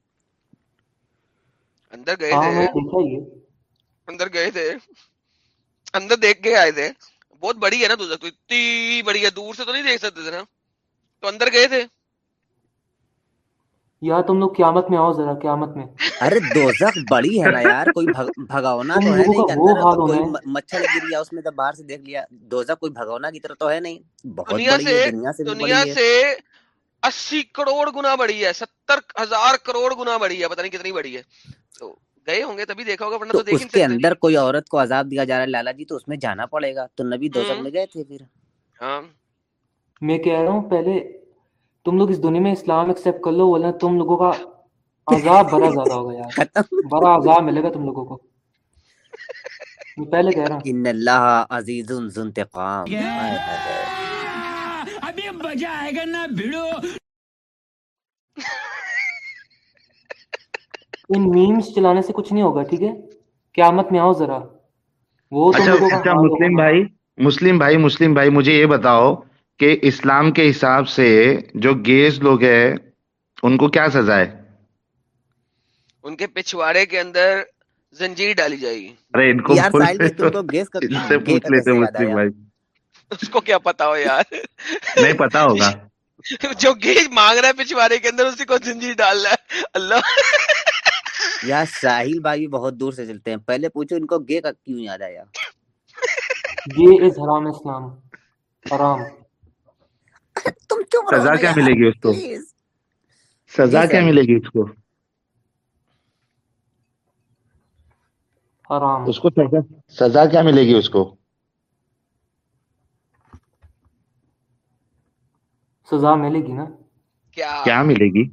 اندر گئے ہاں تھے یہ اندر گئے تھے۔ اندر دیکھ کے آئے تھے۔ بہت بڑی ہے نا دوزخ تو۔ اتنی بڑی ہے دور سے تو نہیں دیکھ سکتے تھے نا۔ تو اندر گئے تھے۔ یار تم لوگ قیامت میں آؤ ذرا قیامت میں۔ ارے دوزخ بڑی ہے نا یار۔ کوئی بھگ- بھگونا تو ہے نہیں اندر حال تو ہونا کوئی مچھر گر گیا اس میں تو باہر سے دیکھ لیا۔ دوزخ کوئی بھگونا کی طرح تو ہے نہیں۔ بہت دنیا بڑی ہے دنیا سے دنیا سے اسی کروڑ گنا بڑی ہے ستر ہزار کروڑ گنا بڑی ہے پتہ نہیں کتنی بڑی ہے۔ تو گئے ہوں گے تبھی دیکھا ہوگا ورنہ تو تو اس کے اندر کوئی عورت کو عذاب دیا جا رہا ہے لالا جی تو اس میں جانا پڑے گا۔ تو نبی دوزخ ہوں۔ میں گئے تھے پھر۔ ہاں۔ میں کہہ رہا ہوں پہلے تم لوگ اس دنیا میں اسلام ایکسپٹ کر لو ورنہ تم لوگوں کا عذاب بڑا زیادہ ہوگا یار۔ بڑا عذاب ملے گا تم لوگوں کو۔ میں پہلے کہہ رہا ہوں۔ ان اللہ عزیز ذو انتقام۔ ہائے ہائے ہائے۔ آئے گا نا بھیڑو۔ ان میمز چلانے سے کچھ نہیں ہوگا ٹھیک ہے؟ قیامت میں آؤ ذرا۔ وہ اچھا اچھا مسلم بھائی مسلم بھائی مسلم بھائی مجھے یہ بتاؤ کہ اسلام کے حساب سے جو گیز لوگ ہیں ان کو کیا سزا ہے؟ ان کے پچھواڑے کے اندر زنجیر ڈالی جائے گی۔ ارے ان کو پوچھ لیتے مسلم بھائی۔ اس کو کیا پتا ہو یار؟ نہیں پتا ہوگا۔ جو گیج مانگ رہا ہے پچھواڑے کے اندر اسی کو زنجیر ڈال رہا ہے۔ اللہ۔ یار ساحل بھائی بہت دور سے چلتے ہیں۔ پہلے پوچھو ان کو گے کا کیوں یاد آیا۔ یہ از حرام اسلام۔ حرام۔ تم رہو سزا کیا ملے گی اس کو؟ سزا کیا ملے گی اس کو؟ حرام۔ اس کو سزا کیا ملے گی اس کو؟ سزا ملے گی نا؟ کیا؟ ملے گی؟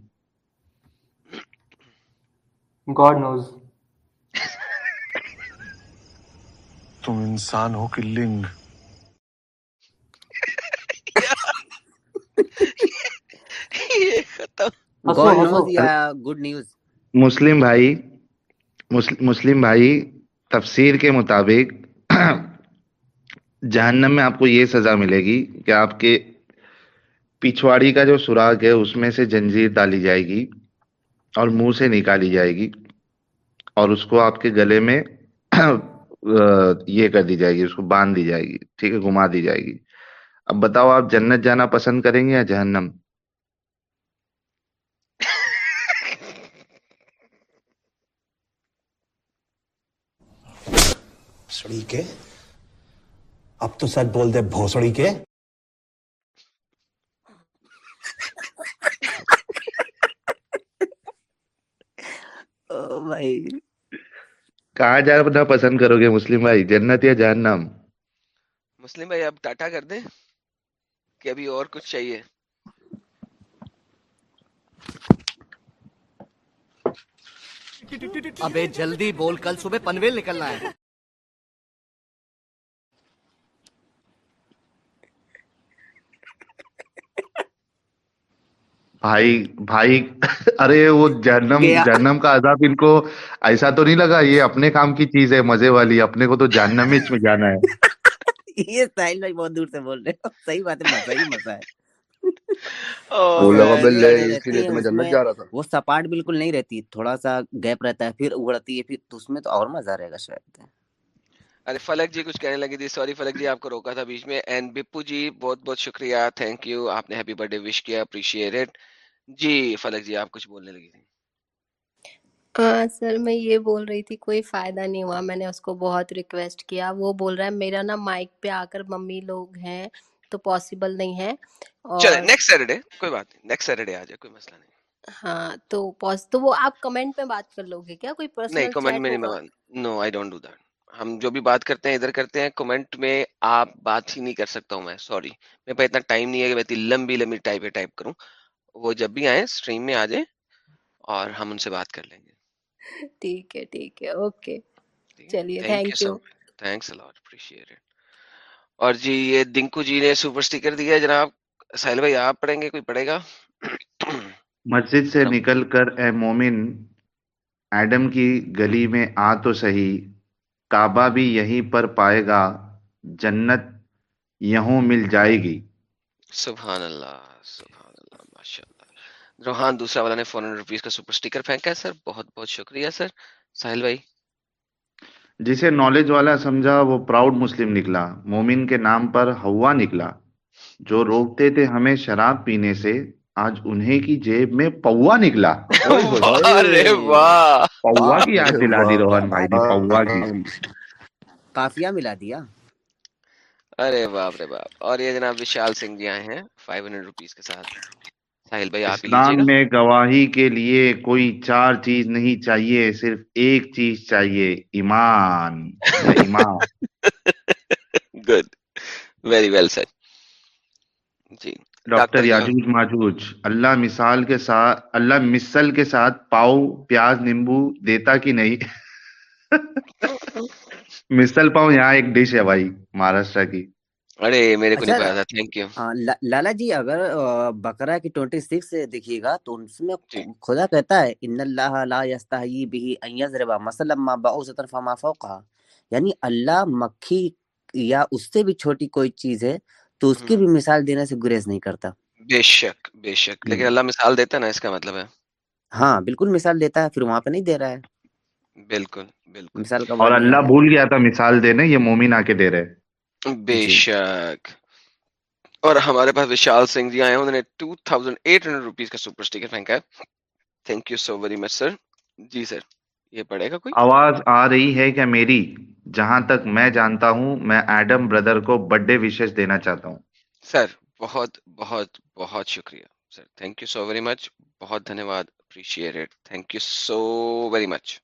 گاڈ نوز تم انسان ہو کہ لنگ۔ گڈ نیوز مسلم بھائی مسلم بھائی تفسیر کے مطابق جہنم میں آپ کو یہ سزا ملے گی کہ آپ کے پچھواڑی کا جو سوراخ ہے، اس میں سے جنجیر ڈالی جائے گی اور منہ سے نکالی جائے گی اور اس کو آپ کے گلے میں یہ کر دی جائے گی، اس کو باندھ دی جائے گی، ٹھیک ہے، گھما دی جائے گی۔ اب بتاؤ، آپ جنت جانا پسند کریں گے یا جہنم؟ سڑی کے؟ اب تو سچ بول دے، بھوسڑی کے؟ بھائی کہاں جانا پسند کرو گے مسلم بھائی جنت یا جہنم مسلم بھائی اب ٹاٹا کر دیں کہ ابھی اور کچھ چاہیے ابے جلدی بول کل صبح پنویل نکلنا ہے بھائی بھائی ارے وہ جہنم جہنم کا عذاب ان کو ایسا تو نہیں لگا یہ اپنے کام کی چیز ہے مزے والی اپنے کو تو جہنم ہی میں جانا ہے۔ یہ ساحل بھائی بہت دور سے بول رہے ہو۔ صحیح بات ہے مزہ ہی مزہ ہے۔ oh وہ سپاٹ بالکل نہیں رہتی تھوڑا سا گیپ رہتا ہے پھر اگڑتی ہے پھر تو اس میں تو اور مزہ رہے گا شاید۔ ارے فلک جی کچھ کہنے لگی تھی سوری فلک جی آپ کو روکا تھا بیچ میں۔ اینڈ بپو جی بہت بہت شکریہ تھینک یو آپ نے ہیپی برتھ ڈے وش کیا اپریشیٹ جی فلک جی آپ کچھ بولنے لگی تھی سر میں یہ بول رہی تھی کوئی فائدہ نہیں ہوا میں نے اس کو بہت ریکویسٹ کیا۔ وہ بول رہا ہے میرا نا مائک پہ آ کر ممی لوگ ہیں تو پاسبل نہیں ہے۔ چلے نیکسٹ سیٹرڈے کوئی بات نہیں نیکسٹ سیٹرڈے آ جائے کوئی مسئلہ نہیں۔ ہاں تو پاس تو وہ آپ کمنٹ میں بات کر لو گے کیا؟ کوئی پرسنل نہیں کمنٹ میں نہیں no I don't do that ہم جو بھی بات کرتے ہیں ادھر کرتے ہیں کمنٹ میں آپ بات ہی نہیں کر سکتا ہوں میں سوری میرے پاس اتنا ٹائم نہیں ہے کہ میں اتنی لمبی لمبی ٹائپ ٹائپ کروں۔ وہ جب بھی آئیں سٹریم میں آ جائیں اور ہم ان سے بات کر لیں گے۔ ٹھیک ہے ٹھیک ہے اوکے۔ چلیے thank you thanks a lot it اور جی یہ دنکو جی نے سپر سٹیکر دیا جناب سہیل بھائی آپ پڑھیں گے؟ کوئی پڑھے گا؟ مسجد سے نکل کر اے مومن ایڈم کی گلی میں آ تو صحیح کعبہ بھی یہیں پر پائے گا جنت یہوں مل جائے گی۔ سبحان اللہ سبحان روحان دوسرا والا نے فور ہنڈریڈ روپیز کا سپر سٹیکر پھینکا ہے سر بہت بہت شکریہ سر۔ ساحل بھائی۔ جسے نالج والا سمجھا وہ پراؤڈ مسلم نکلا۔ مومن کے نام پر ہوا نکلا۔ جو روکتے تھے ہمیں شراب پینے سے آج انہیں کی جیب میں پوا نکلا۔ پوا کی یاد دلا دی روحان بھائی نے پوا کی۔ کافیہ ملا دیا۔ ارے باپ رے باپ۔ اور یہ جناب وشال سنگھ جی آئے ہیں فائیو ہنڈریڈ روپیز کے ساتھ۔ ساحل بھائی آپ اسلام میں گواہی کے لیے کوئی چار چیز نہیں چاہیے صرف ایک چیز چاہیے ایمان۔ ایمان۔ گڈ ویری ویل سر جی۔ ڈاکٹر یاجوج ماجوج اللہ مثال کے ساتھ اللہ مثل کے ساتھ پاؤ پیاز نیمبو دیتا کہ نہیں؟ مثل پاؤ یہاں ایک ڈش ہے بھائی مہاراشٹر کی۔ ارے میرے کو اچھا، نہیں پتا تھینک یو ہاں، لالا جی اگر بکرا کی 26 دیکھیے گا تو اس میں جی۔ خدا کہتا ہے ان اللہ لا یستحیی به ان یضرب مثلا ما بعوضۃ فما فوقها یعنی اللہ مکھی یا اس سے بھی چھوٹی کوئی چیز ہے تو اس کی بھی مثال دینے سے گریز نہیں کرتا۔ بے شک بے شک۔ لیکن اللہ مثال دیتا نا اس کا مطلب ہے۔ ہاں بالکل مثال دیتا ہے پھر وہاں پہ نہیں دے رہا ہے۔ بالکل بالکل۔ مثال کا اور اللہ بھول گیا تھا مثال دینے یہ مومن آ کے دے رہے۔ ہیں جی۔ بے شک۔ اور ہمارے پاس وشال سنگھ جی آئے ہیں انہوں نے 2800 روپیز کا سپر سٹیکر پھینکا ہے thank you so very much sir G sir یہ پڑے گا کوئی؟ آواز آ رہی ہے کیا میری؟ جہاں تک میں جانتا ہوں میں ایڈم بردر کو بڑے وشز دینا چاہتا ہوں۔ سر بہت بہت بہت شکریہ۔ Sir thank you so very much بہت دھنیہ واد appreciate thank you so very much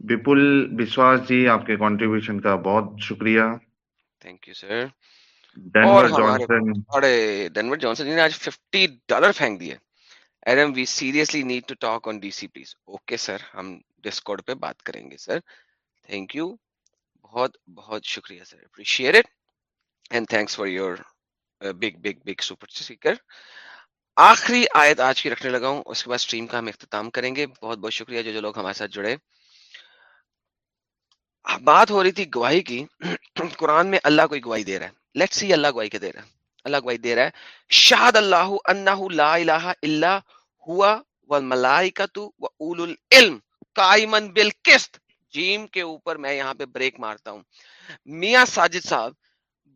Bipul Biswas جی آپ کے کنٹریبیوشن کا بہت شکریہ۔ Thank you sir Denver Johnson array Denver Johnson نے آج 50 ڈالر پھینک دیے۔ Adam we seriously need to talk on D C please okay sir ہم ڈسکورڈ پہ بات کریں گے سر تھینک یو بہت بہت شکریہ sir appreciate it and thanks for your big big big super speaker آخری آیت آج کی رکھنے لگا ہوں۔ اس کے بعد سٹریم کا ہم اختتام کریں گے۔ بہت بہت شکریہ جو جو لوگ ہمارے ساتھ جڑے۔ بات ہو رہی تھی گواہی کی، قرآن میں اللہ کوئی گواہی دے رہا ہے۔ لیٹ سی اللہ گواہی کے دے رہا ہے۔ اللہ گواہی دے رہا ہے۔ شہد اللہ انہ لا الہ الا ہوا والملائکۃ واول العلم۔ قائمن بالقسط۔ جیم کے اوپر میں یہاں پہ بریک مارتا ہوں۔ میاں ساجد صاحب،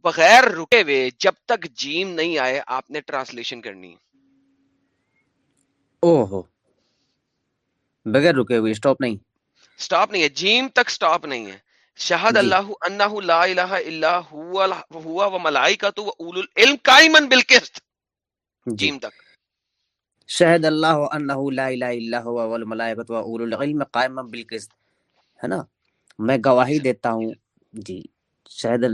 بغیر رکے ہوئے جب تک جیم نہیں آئے، آپ نے ٹرانسلیشن کرنی اوہو بغیر رکے ہوئے سٹاپ نہیں۔ سٹاپ نہیں ہے جیم تک سٹاپ نہیں ہے شہد اللہ انہ لا الہ الا ہوا و ملائکۃ و اول العلم قائمن بالقسط جی جیم تک شہد اللہ انہ لا الہ الا ہوا والملائکۃ واولو العلم قائما بالقسط ہے نا میں گواہی دیتا ہوں جی شہد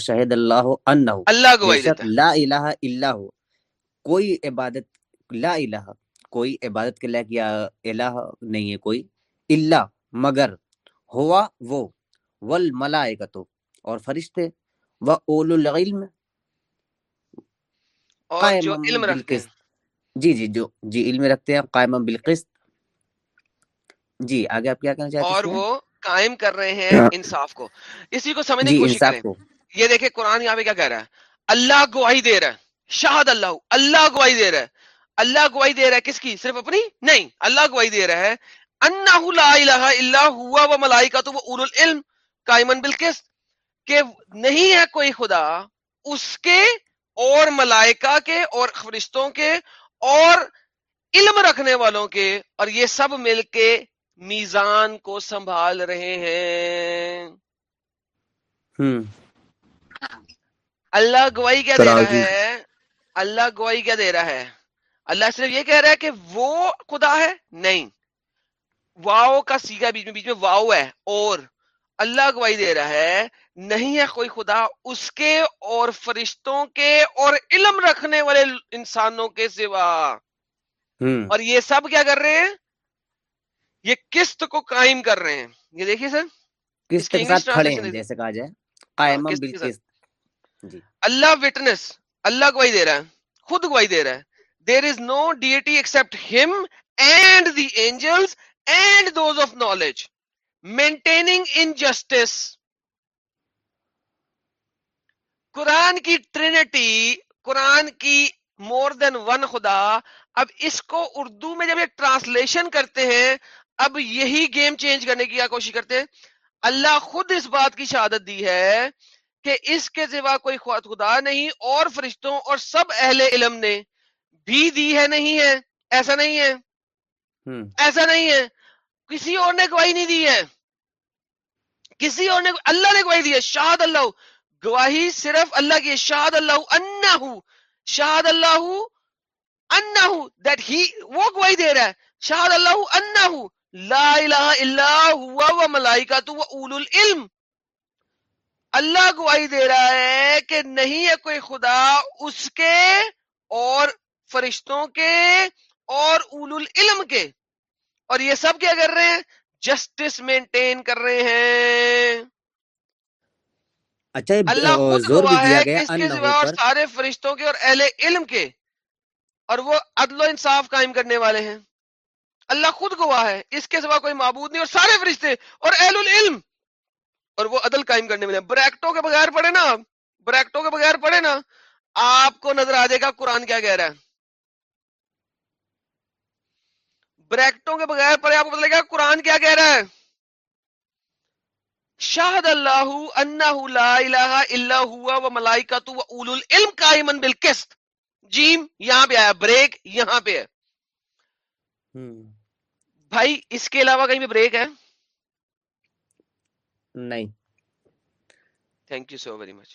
شہد اللہ انہ اللہ گواہی دیتا ہے لا الہ الا ہو کوئی عبادت لا الہ کوئی عبادت کے لائق یا الہ نہیں ہے کوئی الا مگر ہوا وہ والملائکۃ اور فرشتے و اولو العلم اور جو علم رکھتے ہیں۔ جی جی جو جی علم رکھتے ہیں قائما بالقسط۔ جی آگے آپ کیا کہنا چاہتے اور ہیں وہ قائم کر رہے ہیں انصاف کو۔ اسی کو سمجھنے کی جی کوشش کریں۔ یہ دیکھیں قرآن یہاں پہ کیا کہہ رہا ہے؟ اللہ گواہی دے رہا ہے۔ شہد اللہ اللہ گواہی دے رہا ہے۔ اللہ گواہی دے رہا ہے کس کی؟ صرف اپنی؟ نہیں اللہ گواہی دے رہا ہے انہ لا الہ الا ہوا و ملائکۃ و اولو العلم قائمن بالقسط کہ نہیں ہے کوئی خدا اس کے اور ملائکہ کے اور فرشتوں کے اور علم رکھنے والوں کے اور یہ سب مل کے میزان کو سنبھال رہے ہیں۔ اللہ گواہی کیا دے رہا ہے؟ اللہ گواہی کیا دے رہا ہے؟ اللہ صرف یہ کہہ رہا ہے کہ وہ خدا ہے؟ نہیں۔ واؤ کا سیگا بیچ میں بیچ میں واؤ ہے اور اللہ گواہی دے رہا ہے نہیں ہے کوئی خدا اس کے اور فرشتوں کے اور علم رکھنے والے انسانوں کے سوا۔ اور یہ سب کیا کر رہے ہیں؟ یہ قسط کو قائم کر رہے ہیں۔ یہ دیکھیے سر۔ قسط کے ساتھ کھڑے ہیں جیسے کہا جائے۔ ہاں کے ساتھ۔ بالقسط جی۔ اللہ وٹنس اللہ گواہی دے رہا ہے خود گواہی دے رہا ہے۔ There is no deity except him and the angels and those of knowledge maintaining in justice قرآن کی ٹرینٹی قرآن کی مور دین ون خدا اب اس کو اردو میں جب یہ ٹرانسلیشن کرتے ہیں اب یہی گیم چینج کرنے کی کوشش کرتے ہیں۔ اللہ خود اس بات کی شہادت دی ہے کہ اس کے سوا کوئی خوا- خدا نہیں اور فرشتوں اور سب اہل علم نے بھی دی ہے نہیں ہے۔ ایسا نہیں ہے۔ ایسا نہیں ہے۔ کسی اور نے گواہی نہیں دی ہے۔ کسی اور نے اللہ نے گواہی دی ہے، شاہد اللہ۔ گواہی صرف اللہ کی ہے، شاہد اللہ انہو، شاہد اللہ انہو دیٹ ہی وہ گواہی دے رہا ہے۔ شاہد اللہ انہو، لا الہ الا ہوا و ملائکۃ و اول العلم۔ اللہ گواہی دے رہا ہے کہ نہیں ہے کوئی خدا اس کے اور فرشتوں کے اور اول العلم کے۔ اور یہ سب کیا کر رہے ہیں؟ جسٹس مینٹین کر رہے ہیں۔ اچھا اللہ خود گواہ ہے کہ اس کے سوا اور سارے فرشتوں کے اور اہل علم کے۔ اور وہ عدل و انصاف قائم کرنے والے ہیں۔ اللہ خود گواہ ہے اس کے سوا کوئی معبود نہیں اور سارے فرشتے اور اہل العلم۔ اور وہ عدل قائم کرنے والے ہیں۔ بریکٹوں کے بغیر پڑھے نا بریکٹوں کے بغیر پڑھے نا آپ کو نظر آ جائے گا قرآن کیا کہہ رہا ہے۔ بریکٹوں کے بغیر پڑھے آپ کو پتہ لگے گا قرآن کیا کہہ رہا ہے؟ شاہد اللہ انہ لا الہ الا ہوا و ملائکۃ و اول العلم قائمن بالقسط۔ جیم یہاں پہ آیا بریک یہاں پہ ہے۔ بھائی اس کے علاوہ کہیں پہ بریک ہے؟ نہیں۔ Thank you so very much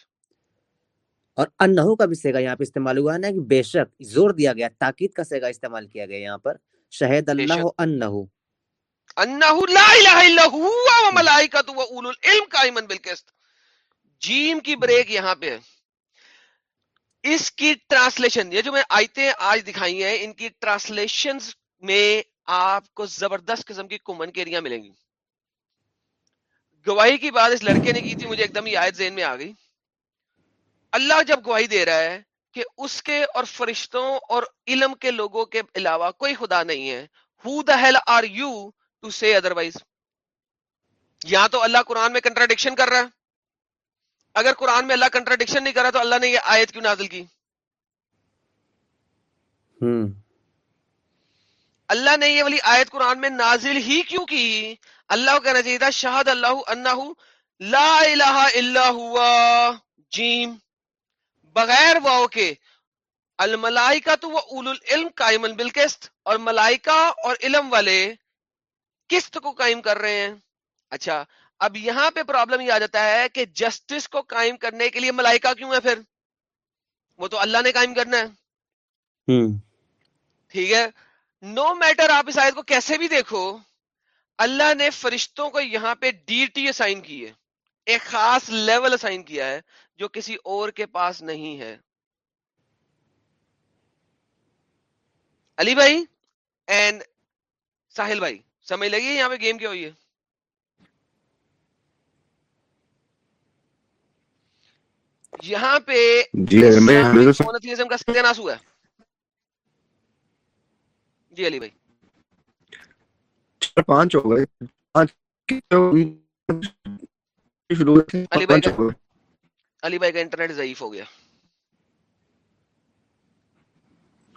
اور انہو کا بھی سیگا یہاں پہ استعمال ہوا ہے نا کہ بے شک زور دیا گیا تاکید کا سیگا استعمال کیا گیا یہاں پر۔ شہد اللہ انہو۔ انہ لا الہ الا ہوا و ملائکۃ و العلم قائمن بالقسط۔ جیم کی بریک یہاں پہ۔ ہے اس کی ٹرانسلیشن یہ جو میں آیتیں آج دکھائی ہیں ان کی ٹرانسلیشن میں آپ کو زبردست قسم کی کمن کیریاں ملیں گی۔ گواہی کی بات اس لڑکے نے کی تھی مجھے ایک دم یہ آیت ذہن میں آ گئی۔ اللہ جب گواہی دے رہا ہے کہ اس کے اور فرشتوں اور علم کے لوگوں کے علاوہ کوئی خدا نہیں ہے۔ Who the hell are you to say otherwise یا تو اللہ قرآن میں کنٹراڈکشن کر رہا ہے۔ اگر قرآن میں اللہ کنٹراڈکشن نہیں کر رہا تو اللہ نے یہ آیت کیوں نازل کی؟ اللہ نے یہ والی آیت قرآن میں نازل ہی کیوں کی؟ اللہ کو کہنا چاہیے تھا شہد اللہ انہ لا الہ الا ہوا جیم۔ بغیر واؤ کے الملائکہ تو وہ اول العلم قائم بالقسط اور ملائکہ اور علم والے قسط کو قائم کر رہے ہیں۔ اچھا اب یہاں پہ پرابلم یہ آ جاتا ہے کہ جسٹس کو قائم کرنے کے لیے ملائکہ کیوں ہے پھر؟ وہ تو اللہ نے قائم کرنا ہے۔ ٹھیک ہے۔ نو میٹر آپ اس آیت کو کیسے بھی دیکھو اللہ نے فرشتوں کو یہاں پہ ڈی ٹی اسائن کی ہے۔ ایک خاص لیول اسائن کیا ہے۔ جو کسی اور کے پاس نہیں ہے علی بھائی اینڈ ساحل بھائی سمجھ لگی یہاں پہ گیم کیا ہوئی ہے یہاں پہ جی کا ہوا ہے جی علی بھائی پانچ ہو گئے علی بھائی پانچ ہو گئے علی بھائی کا انٹرنیٹ ضعیف ہو گیا۔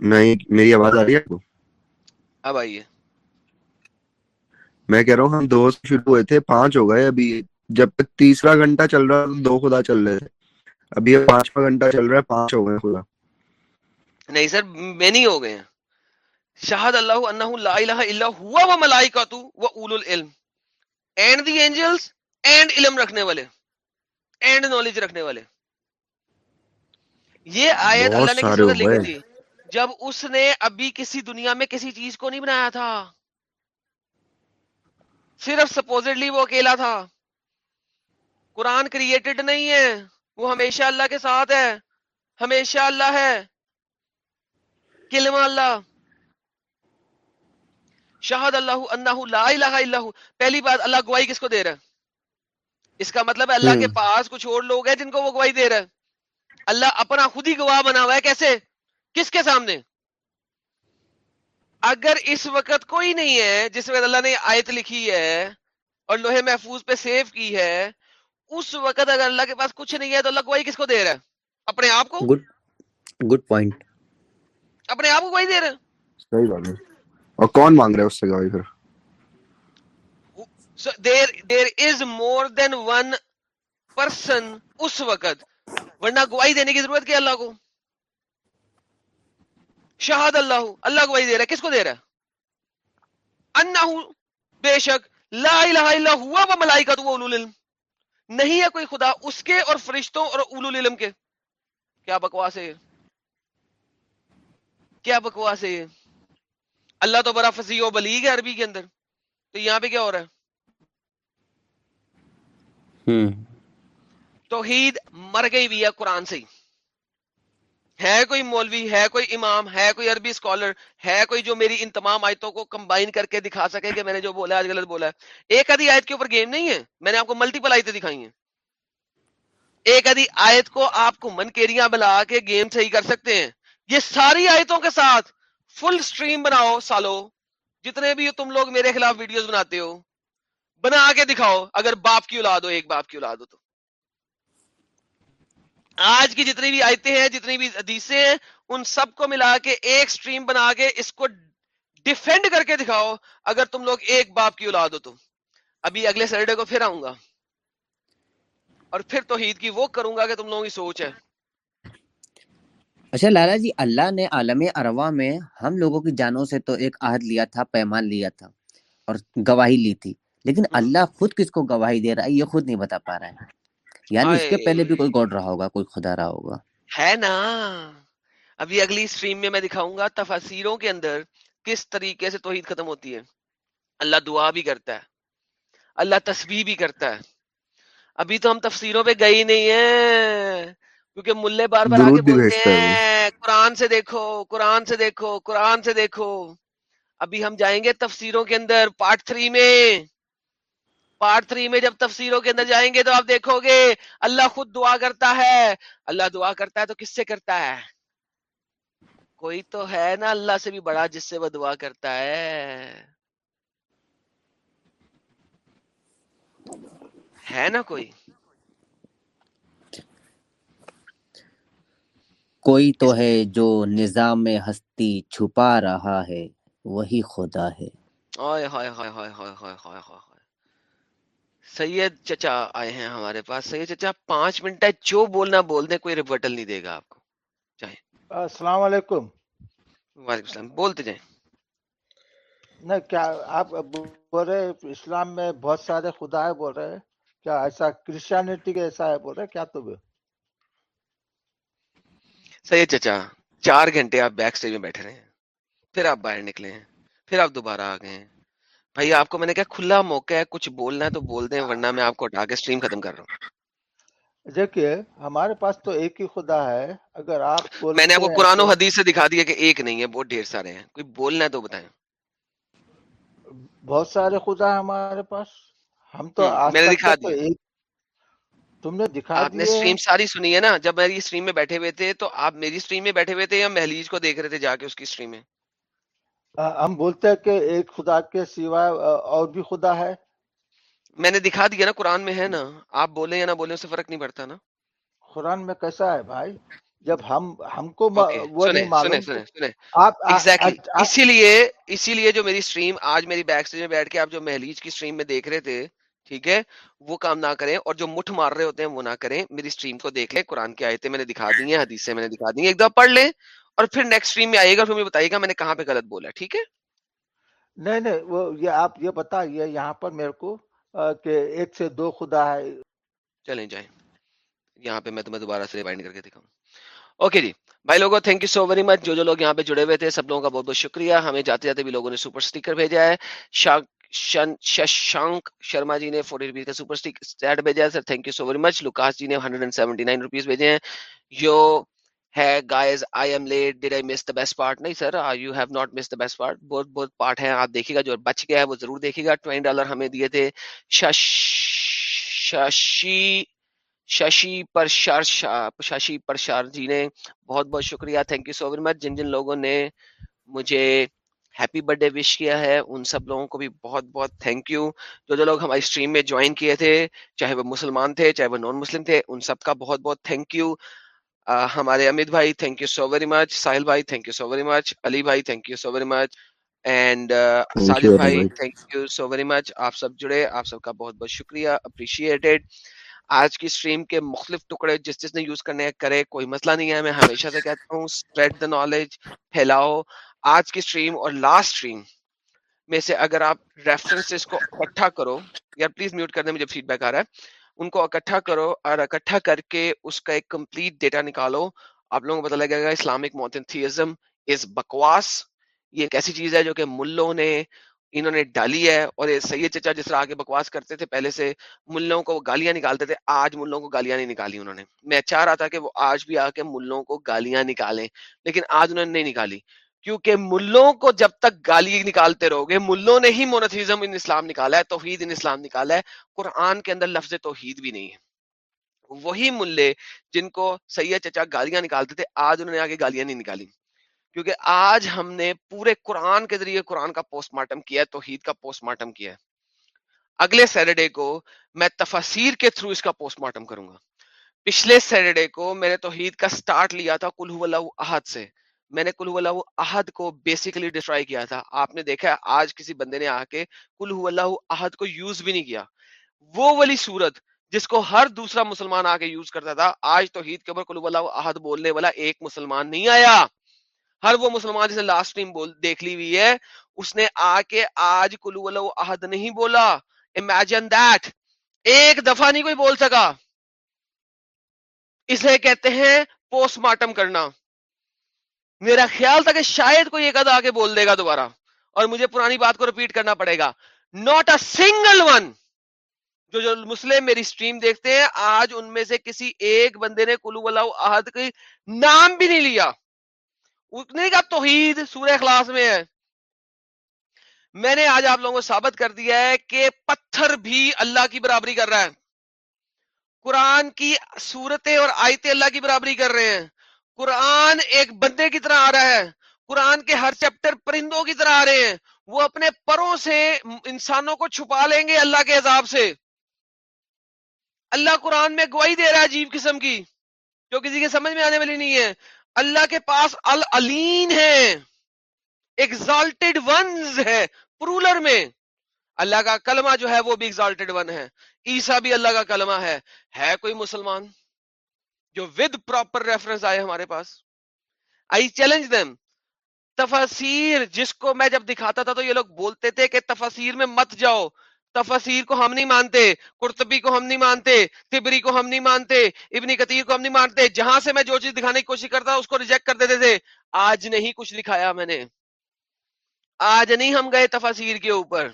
نہیں میری آواز آ رہی ہے آپ کو؟ اب آئیے میں کہہ رہا ہوں ہم دو سے شروع ہوئے تھے پانچ ہو گئے۔ ابھی جب تک تیسرا گھنٹہ چل رہا تھا دو خدا چل رہے تھے۔ ابھی یہ پانچواں گھنٹہ چل رہا ہے پانچ ہو گئے خدا۔ نہیں سر میں نہیں ہو گئے ہیں۔ شہد اللہ انہ لا الہ الا ہوا و ملائکاتو و اول العلم۔ اینڈ دی اینجلز اینڈ علم رکھنے والے۔ اینڈ نالج رکھنے والے۔ یہ آیت اللہ نے کس سارے وقت ہو لکھی تھی۔ جب اس نے ابھی کسی دنیا میں کسی چیز کو نہیں بنایا تھا۔ صرف سپوزٹلی وہ اکیلا تھا۔ قرآن کریٹڈ نہیں ہے۔ وہ ہمیشہ اللہ کے ساتھ ہے۔ ہمیشہ اللہ ہے۔ کلمہ اللہ۔ شہد اللہ انہ لا الہ الا ہو۔ پہلی بات اللہ گواہی کس کو دے رہا ہے؟ اس کا مطلب ہے اللہ کے پاس کچھ اور لوگ ہیں جن کو وہ گواہی دے رہا ہے اللہ اپنا خود ہی گواہ بنا ہوا ہے کیسے؟ کس کے سامنے؟ اگر اس وقت کوئی نہیں ہے جس وقت اللہ نے آیت لکھی ہے اور لوہے محفوظ پہ سیو کی ہے اس وقت اگر اللہ کے پاس کچھ نہیں ہے تو اللہ گواہی کس کو دے رہا ہے؟ اپنے آپ کو؟ گڈ گڈ پوائنٹ اپنے آپ کو گواہی دے رہا ہے۔ صحیح بات ہے۔ اور کون مانگ رہا ہے اس سے گواہی پھر؟ So there there is more than one person اس وقت۔ ورنہ گواہی دینے کی ضرورت کیا اللہ کو؟ شہاد اللہ۔ اللہ گواہی دے رہا ہے، کس کو دے رہا ہے؟ انہو، بے شک، لا الہ الا ہوا و ملائکۃ و العلم۔ نہیں ہے کوئی خدا اس کے اور فرشتوں اور اولو العلم کے۔ کیا بکواس ہے کیا بکواس ہے اللہ تو بڑا فصیح و بلیغ ہے عربی کے اندر۔ تو یہاں پہ کیا ہو رہا ہے؟ توحید مر گئی بھی ہے قرآن سے ہی۔ ہے کوئی مولوی، ہے کوئی امام، ہے کوئی عربی اسکالر ہے کوئی جو میری ان تمام آیتوں کو کمبائن کر کے دکھا سکے کہ میں نے جو بولا ہے، آج غلط بولا ہے۔ ایک آدھی آیت کے اوپر گیم نہیں ہے۔ میں نے آپ کو ملٹیپل آیتیں دکھائی ہیں۔ ایک آدھی آیت کو آپ کو منکیریاں بلا کے گیم صحیح کر سکتے ہیں۔ یہ ساری آیتوں کے ساتھ فل سٹریم بناؤ سالو جتنے بھی تم لوگ میرے خلاف ویڈیوز بناتے ہو بنا کے دکھاؤ، اگر باپ کی اولاد ہو، ایک باپ کی اولاد ہو تو۔ آج کی جتنی بھی آیتیں ہیں، جتنی بھی حدیثیں ہیں، ان سب کو ملا کے ایک سٹریم بنا کے اس کو ڈیفینڈ کر کے دکھاؤ، اگر تم لوگ ایک باپ کی اولاد ہو تو۔ ابھی اگلے سیٹرڈے کو پھر آؤں گا۔ اور پھر توحید کی وہ کروں گا کہ تم لوگوں کی سوچ ہے۔ اچھا لالا جی اللہ نے عالم اروا میں ہم لوگوں کی جانوں سے تو ایک عہد لیا تھا، پیمان لیا تھا اور گواہی لی تھی۔ لیکن اللہ خود کس کو گواہی دے رہا ہے یہ خود نہیں بتا پا رہا ہے۔ یعنی اس کے پہلے بھی کوئی گوڈ رہا ہوگا کوئی خدا رہا ہوگا۔ ہے نا۔ ابھی اگلی سٹریم میں میں دکھاؤں گا تفاسیروں کے اندر کس طریقے سے توحید ختم ہوتی ہے۔ اللہ دعا بھی کرتا ہے۔ اللہ تسبیح بھی کرتا ہے۔ ابھی تو ہم تفسیروں پہ گئے ہی نہیں ہیں۔ کیونکہ ملے بار بار آ کے درود بھی بولتے ہیں قرآن سے دیکھو قرآن سے دیکھو قرآن سے دیکھو۔ ابھی ہم جائیں گے تفسیروں کے اندر پارٹ تھری میں۔ پارٹ تھری میں جب تفسیروں کے اندر جائیں گے تو آپ دیکھو گے اللہ خود دعا کرتا ہے۔ اللہ دعا کرتا ہے تو کس سے کرتا ہے؟ کوئی تو ہے نا اللہ سے بھی بڑا جس سے وہ دعا کرتا ہے۔ ہے نا کوئی؟ کوئی تو ہے جو نظام ہستی چھپا رہا ہے وہی خدا ہے۔ سید چچا آئے ہیں ہمارے پاس۔ سید چچا پانچ منٹ ہے جو بولنا بول دیں کوئی ریبٹل نہیں دے گا آپ کو۔ چاہے السلام علیکم۔ وعلیکم السلام۔ بولتے جائیں۔ نہیں کیا آپ بول رہے اسلام میں بہت سارے خدا ہے بول رہے ہیں۔ کیا ایسا کرسچینٹی کے ایسا ہے بول رہے کیا تو؟ سید چچا چار گھنٹے آپ بیک سٹیج میں بیٹھے رہے ہیں۔ پھر آپ باہر نکلے ہیں۔ پھر آپ دوبارہ آ گئے ہیں۔ بھائی آپ کو میں نے کہا کھلا موقع ہے کچھ بولنا ہے تو بول دیں ورنہ میں آپ کو اٹھا کے سٹریم ختم کر رہا ہوں۔ دیکھیے ہمارے پاس تو ایک ہی خدا ہے۔ اگر آپ میں نے آپ کو قرآن و حدیث سے دکھا دیا کہ ایک نہیں ہے بہت ڈھیر سارے ہیں۔ کوئی بولنا ہے تو بتائیں۔ بہت سارے خدا ہے ہمارے پاس۔ ہم تو میں نے دکھا دیا۔ تم نے دکھا آپ نے سٹریم ساری سنی ہے نا جب میری سٹریم میں بیٹھے ہوئے تھے تو آپ میری سٹریم میں بیٹھے ہوئے تھے یا مہلیج کو دیکھ رہے تھے جا کے اس کی سٹریم میں؟ ہم بولتے ہیں کہ ایک خدا کے سوائے اور بھی خدا ہے۔ میں نے دکھا دیا نا قرآن میں ہے نا۔ آپ بولے یا نہ بولے اس سے فرق نہیں پڑتا نا۔ قرآن میں کیسا ہے بھائی؟ جب ہم ہم کو وہ نہیں معلوم اسی لیے اسی لیے جو میری سٹریم آج میری بیک سٹیج میں بیٹھ کے آپ جو مہلیج کی سٹریم میں دیکھ رہے تھے ٹھیک ہے وہ کام نہ کریں اور جو مٹھ مار رہے ہوتے ہیں وہ نہ کریں۔ میری سٹریم کو دیکھ لیں قرآن کی آیتیں میں نے دکھا دی ہیں حدیثیں میں نے دکھا دی ہیں۔ ایک دفعہ پڑھ لیں۔ اور پھر نیکسٹ سٹریم میں آئیے گا پھر مجھے بتائیے گا میں نے کہاں پہ غلط بولا ٹھیک ہے؟ نہیں نہیں وہ یہ آپ یہ بتائیے یہاں پر میرے کو کہ ایک سے دو خدا ہے۔ چلیں جائیں۔ یہاں پہ میں تمہیں دوبارہ سے ریوائنڈ کر کے دکھاؤں۔ اوکے جی بھائی لوگوں thank you so very much جو جو لوگ یہاں پہ جڑے ہوئے تھے سب لوگوں کا بہت بہت شکریہ۔ ہمیں جاتے جاتے بھی لوگوں نے سپر اسٹیکر بھیجا ہے۔ ششانک شرما جی نے فورٹی روپیز کا سپر اسٹیٹ بھیجا ہے۔ Sir thank you so very much Lucas ji نے hundred and seventy nine rupees بھیجے ہیں۔ Yo hey guys I am late dad I miss the best part نہیں sir you have not miss the best part بہت بہت پارٹ ہے آپ دیکھیے گا جو بچ گیا ہے وہ ضرور دیکھیے گا ٹوینٹی ڈالر ہمیں دیے تھے ششی ششی پرشار شا- ششی پرشار جی نے بہت بہت شکریہ thank you so very much جن جن لوگوں نے مجھے ہیپی برتھ ڈے وش کیا ہے ان سب لوگوں کو بھی بہت بہت تھینک یو جو جو لوگ ہماری اسٹریم میں جوائن کیے تھے چاہے وہ مسلمان تھے چاہے وہ نان مسلم تھے ان سب کا بہت بہت تھینک یو ہمارے امت بھائی thank you so very much Sahil بھائی thank you so very much Ali بھائی thank you so very much and Sajid بھائی thank you so very much آپ سب جڑے آپ سب کا بہت بہت شکریہ. اپریشیٹڈ آج کی اسٹریم کے مختلف ٹکڑے جس جس نے یوز کرنے کرے کوئی مسئلہ نہیں ہے میں ہمیشہ سے کہتا ہوں اسپریڈ دا نالج پھیلاؤ. آج کی اسٹریم اور لاسٹ اسٹریم میں سے اگر آپ ریفرنسز کو اکٹھا کرو یا پلیز میوٹ کر دیں مجھے فیڈ بیک آ رہا ہے ان کو اکٹھا کرو اور اکٹھا کر کے اس کا ایک کمپلیٹ ڈیٹا نکالو۔ آپ لوگوں کو پتہ لگے گا اسلامک موتھیزم از بکواس۔ یہ ایک ایسی چیز ہے جو کہ ملوں نے، انہوں نے ڈالی ہے۔ اور یہ سید چچا جس طرح آگے بکواس کرتے تھے، پہلے سے ملوں کو گالیاں نکالتے تھے، آج ملوں کو گالیاں نہیں نکالی انہوں نے۔ میں چاہ رہا تھا کہ وہ آج بھی آ کے ملوں کو گالیاں نکالیں، لیکن آج انہوں نے نہیں نکالی۔ کیونکہ ملوں کو جب تک گالی نکالتے رہو گے، ملوں نے ہی مونتھیزم ان اسلام نکالا ہے، توحید ان اسلام نکالا ہے، قرآن کے اندر لفظ توحید بھی نہیں ہے۔ وہی ملے جن کو سید چچا گالیاں نکالتے تھے، آج انہوں نے آگے گالیاں نہیں نکالی۔ کیونکہ آج ہم نے پورے قرآن کے ذریعے قرآن کا پوسٹ مارٹم کیا ہے، توحید کا پوسٹ مارٹم کیا ہے۔ اگلے سیٹرڈے کو میں تفاسیر کے تھرو اس کا پوسٹ مارٹم کروں گا۔ پچھلے سیٹرڈے کو میں نے توحید کا سٹارٹ لیا تھا کل هو اللہ احد سے۔ میں نے کل اللہ احد کو بیسیکلی ڈسٹرائی کیا تھا۔ آپ نے دیکھا آج کسی بندے نے آ کے کل اللہ احد کو یوز بھی نہیں کیا۔ وہ والی صورت جس کو ہر دوسرا مسلمان آ کے یوز کرتا تھا، آج توحید کے اوپر کل اللہ احد بولنے والا ایک مسلمان نہیں آیا۔ ہر وہ مسلمان جس نے لاسٹ ٹائم بول، دیکھ لی ہوئی ہے، اس نے آ کے آج کلو ولو احد نہیں بولا۔ امیجن دیٹ ایک دفعہ نہیں کوئی بول سکا۔ اسے کہتے ہیں پوسٹ مارٹم کرنا۔ میرا خیال تھا کہ شاید کوئی ایک آدھ آ کے بول دے گا دوبارہ، اور مجھے پرانی بات کو ریپیٹ کرنا پڑے گا۔ ناٹ اے سنگل ون جو جو مسلم میری سٹریم دیکھتے ہیں، آج ان میں سے کسی ایک بندے نے کلو ولو احد نام بھی نہیں لیا۔ اتنے کا توحید سورہ اخلاص میں ہے۔ میں نے آج آپ لوگوں کو ثابت کر دیا ہے کہ پتھر بھی اللہ کی برابری کر رہا ہے۔ قرآن کی صورتیں اور آیتیں اللہ کی برابری کر رہے ہیں۔ قرآن ایک بندے کی طرح آ رہا ہے۔ قرآن کے ہر چیپٹر پرندوں کی طرح آ رہے ہیں۔ وہ اپنے پروں سے انسانوں کو چھپا لیں گے اللہ کے عذاب سے۔ اللہ قرآن میں گواہی دے رہا ہے عجیب قسم کی، جو کسی کے سمجھ میں آنے والی نہیں ہے۔ اللہ کے پاس العلین ہے ایگزالٹیڈ ونز ہے، پرولر میں۔ اللہ کا کلمہ جو ہے وہ بھی ایگزالٹیڈ ون ہے۔ عیسیٰ بھی اللہ کا کلمہ ہے۔ ہے کوئی مسلمان؟ جو ود پراپر ریفرنس آئے ہمارے پاس۔ آئی چیلنج دم تفسیر، جس کو میں جب دکھاتا تھا تو یہ لوگ بولتے تھے کہ تفسیر میں مت جاؤ۔ تفسیر کو ہم نہیں مانتے، قرطبی کو ہم نہیں مانتے، تبری کو ہم نہیں مانتے ابنی کتیر کو ہم نہیں مانتے۔ جہاں سے میں جو چیز دکھانے کی کوشش کرتا اس کو ریجیکٹ کر دیتے تھے۔ آج نہیں کچھ دکھایا میں نے۔ آج نہیں ہم گئے تفسیر کے اوپر۔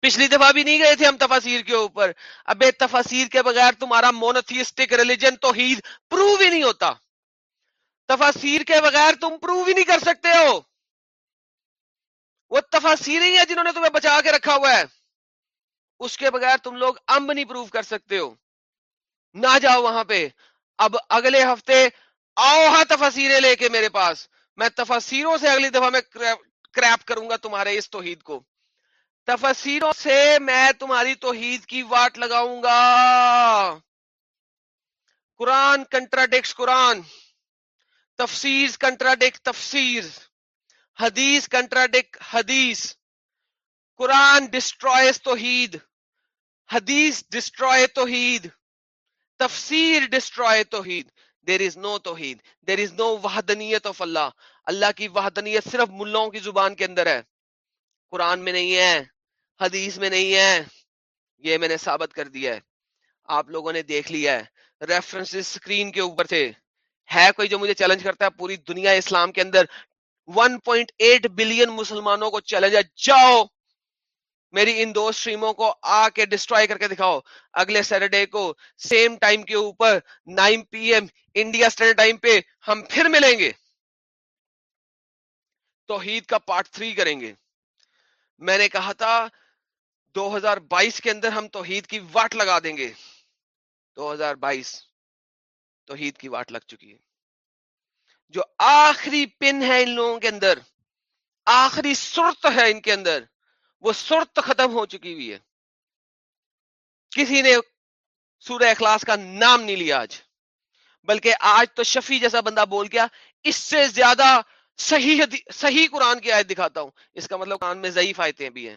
پچھلی دفعہ بھی نہیں گئے تھے ہم تفاسیر کے اوپر۔ ابے تفاسیر کے بغیر تمہارا مونوتھیسٹک ریلیجن توحید پروو ہی نہیں ہوتا۔ تفاسیر کے بغیر تم پروو ہی نہیں کر سکتے ہو۔ وہ تفاسیر ہی ہے جنہوں نے تمہیں بچا کے رکھا ہوا ہے۔ اس کے بغیر تم لوگ امب نہیں پروف کر سکتے ہو۔ نہ جاؤ وہاں پہ۔ اب اگلے ہفتے آؤ ہاں تفاسیریں لے کے میرے پاس۔ میں تفاسیروں سے اگلی دفعہ میں کریپ کروں گا تمہارے اس توحید کو۔ تفسیروں سے میں تمہاری توحید کی واٹ لگاؤں گا۔ قرآن کنٹراڈکس قرآن۔ تفسیر کنٹراڈک تفسیر حدیث کنٹراڈک حدیث۔ قرآن ڈسٹروائز توحید۔ حدیث ڈسٹروائے توحید۔ تفسیر ڈسٹروائے توحید۔ دیر از نو توحید۔ دیر از نو وحدنیت آف اللہ۔ اللہ کی وحدنیت صرف ملوں کی زبان کے اندر ہے۔ قرآن میں نہیں ہے۔ حدیث میں نہیں ہے۔ یہ میں نے ثابت کر دیا ہے۔ آپ لوگوں نے دیکھ لیا ہے۔ ریفرنس اسکرین کے اوپر تھے۔ ہے کوئی جو مجھے چیلنج کرتا ہے پوری دنیا اسلام کے اندر؟ 1.8 بلین مسلمانوں کو چیلنج ہے۔ جاؤ! میری ان دو سٹریموں کو آ کے ڈسٹروائے کر کے دکھاؤ۔ اگلے سیٹرڈے کو سیم ٹائم کے اوپر 9 P M India standard time پہ ہم پھر ملیں گے۔ توحید کا پارٹ تھری کریں گے۔ میں نے کہا تھا دو ہزار بائیس کے اندر ہم توحید کی واٹ لگا دیں گے؟ دو ہزار بائیس توحید کی واٹ لگ چکی ہے۔ جو آخری پن ہے ان لوگوں کے اندر، آخری سرت ہے ان کے اندر، وہ سرت ختم ہو چکی ہوئی ہے۔ کسی نے سورہ اخلاص کا نام نہیں لیا آج، بلکہ آج تو شفیع جیسا بندہ بول گیا۔ اس سے زیادہ صحیح صحیح قرآن کی آیت دکھاتا ہوں۔ اس کا مطلب قرآن میں ضعیف آیتیں بھی ہیں۔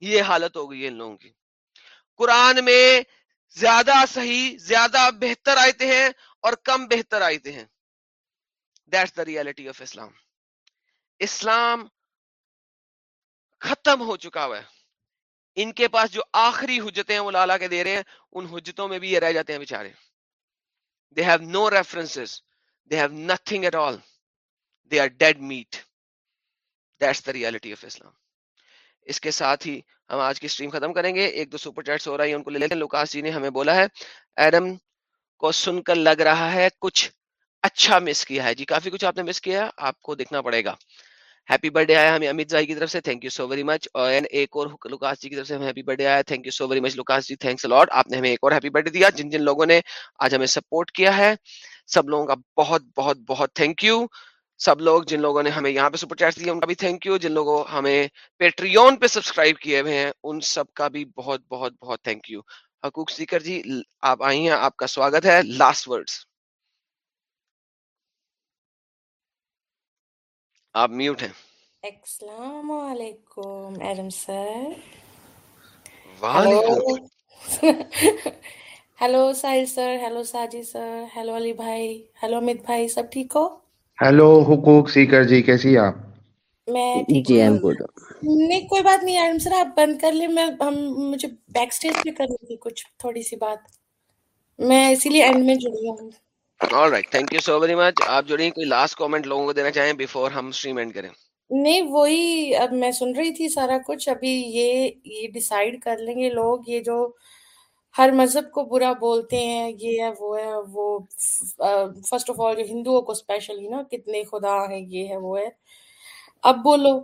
یہ حالت ہو گئی ہے ان لوگوں کی۔ قرآن میں زیادہ صحیح، زیادہ بہتر آئے ہیں اور کم بہتر آئے ہیں۔ دیٹس دا ریالٹی آف اسلام اسلام ختم ہو چکا ہوا ہے۔ ان کے پاس جو آخری حجتیں ہیں، وہ لالا کے دے رہے ہیں۔ ان حجتوں میں بھی یہ رہ جاتے ہیں بےچارے they have no reference they have nothing at all they are dead meat that's the reality of اسلام اس کے ساتھ ہی ہم آج کی اسٹریم ختم کریں گے۔ ایک دو سپر چیٹس ہو رہا ہے ان کو لے لیتے ہیں لوکاس جی نے ہمیں بولا ہے، ایڈم کو سن کر لگ رہا ہے کچھ اچھا مس کیا ہے۔ جی کافی کچھ آپ نے مس کیا ہے، آپ کو دیکھنا پڑے گا۔ ہیپی برتھ ڈے آیا ہمیں امت زائی کی طرف سے۔ Thank you so very much اور ایک اور لوکاس جی کی طرف سے ہمیں ہیپی برتھ ڈے آیا۔ Thank you so very much Lucas ji thanks a lot آپ نے ہمیں ایک اور ہیپی برتھ ڈے دیا، جن جن لوگوں نے آج ہمیں سپورٹ کیا ہے۔ سب لوگوں کا بہت بہت بہت تھینک یو سب لوگ جن لوگوں نے ہمیں یہاں پہ سپر چیٹ دیا ان کا بھی تھینک یو جن لوگوں ہمیں پیٹریون پہ سبسکرائب کیے ہوئے ہیں ان سب کا بھی بہت بہت بہت تھینک یو حقوق سیکر جی آپ آئی ہیں آپ کا سواگت ہے. لاسٹ ورڈز آپ میوٹ ہیں. السلام علیکم ایڈم سر. وعلیکم. Hello Sahil sir hello Saji sir hello Ali بھائی ہیلو امت بھائی سب ٹھیک ہو؟ ہیلو حقوق سیکر جی کیسی آپ؟ میں جی ایم گڈ نہیں کوئی بات نہیں ایڈم سر آپ بند کر لیں۔ میں ہم مجھے بیک سٹیج پہ کرنی تھی کچھ تھوڑی سی بات۔ میں اسی لیے اینڈ میں جڑی ہوں۔ All right thank you so very much آپ جڑی کوئی لاسٹ کامنٹ لوگوں کو دینا چاہیں بیفور ہم اسٹریم اینڈ کریں؟ نہیں وہی اب میں سن رہی تھی سارا کچھ۔ ابھی یہ یہ ڈیسائیڈ کر لیں گے لوگ یہ جو ہر مذہب کو برا بولتے ہیں، یہ ہے، وہ ہے، وہ فرسٹ آف آل جو ہندوؤں کو اسپیشلی نا کتنے خدا ہیں، یہ ہے، وہ ہے۔ اب بولو،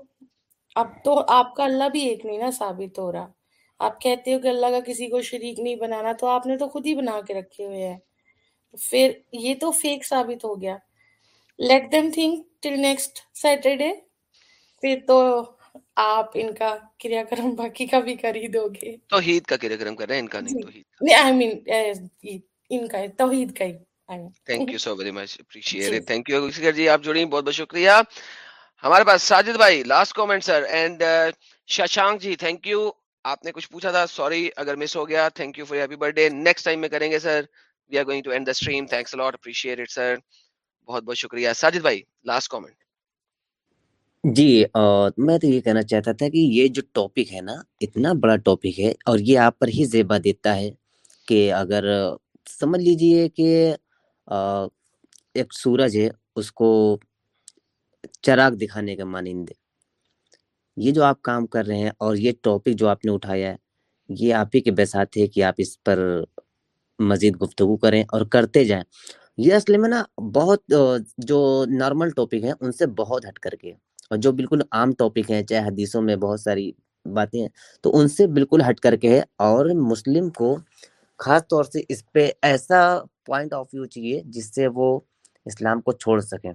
اب تو آپ کا اللہ بھی ایک نہیں نا ثابت ہو رہا۔ آپ کہتے ہو کہ اللہ کا کسی کو شریک نہیں بنانا، تو آپ نے تو خود ہی بنا کے رکھے ہوئے ہیں۔ پھر یہ تو فیک ثابت ہو گیا۔ Let them think till next Saturday پھر تو آپ ان کا کریا کرم باقی کا بھی کر ہی دو گے۔ توحید کا کریا کرم کر رہے ہیں ان کا نہیں جی۔ توحید نہیں eh, مین ان کا توحید کا ہی۔ Thank you so very much appreciate it thank you اکسکر جی آپ جڑیں بہت بہت شکریہ۔ ہمارے پاس ساجد بھائی last comment sir and Shashank ji thank you آپ نے کچھ پوچھا تھا سوری اگر مس ہو گیا thank you for happy birthday next time میں کریں گے sir we are going to end the stream thanks lot appreciate it sir بہت بہت شکریہ۔ ساجد بھائی لاسٹ کامنٹ جی میں تو یہ کہنا چاہتا تھا کہ یہ جو ٹاپک ہے نا، اتنا بڑا ٹاپک ہے اور یہ آپ پر ہی زیبہ دیتا ہے کہ اگر سمجھ لیجیے کہ آ، ایک سورج ہے، اس کو چراغ دکھانے کے مانند یہ جو آپ کام کر رہے ہیں اور یہ ٹاپک جو آپ نے اٹھایا ہے، یہ آپ ہی کے بساتھ ہے کہ آپ اس پر مزید گفتگو کریں اور کرتے جائیں۔ یہ اصل میں نا بہت جو نارمل ٹاپک ہیں، ان سے بہت ہٹ کر کے اور جو بالکل عام ٹاپک ہیں، چاہے حدیثوں میں بہت ساری باتیں ہیں، تو ان سے بالکل ہٹ کر کے ہے۔ اور مسلم کو خاص طور سے اس پہ ایسا پوائنٹ آف ویو چاہیے جس سے وہ اسلام کو چھوڑ سکیں۔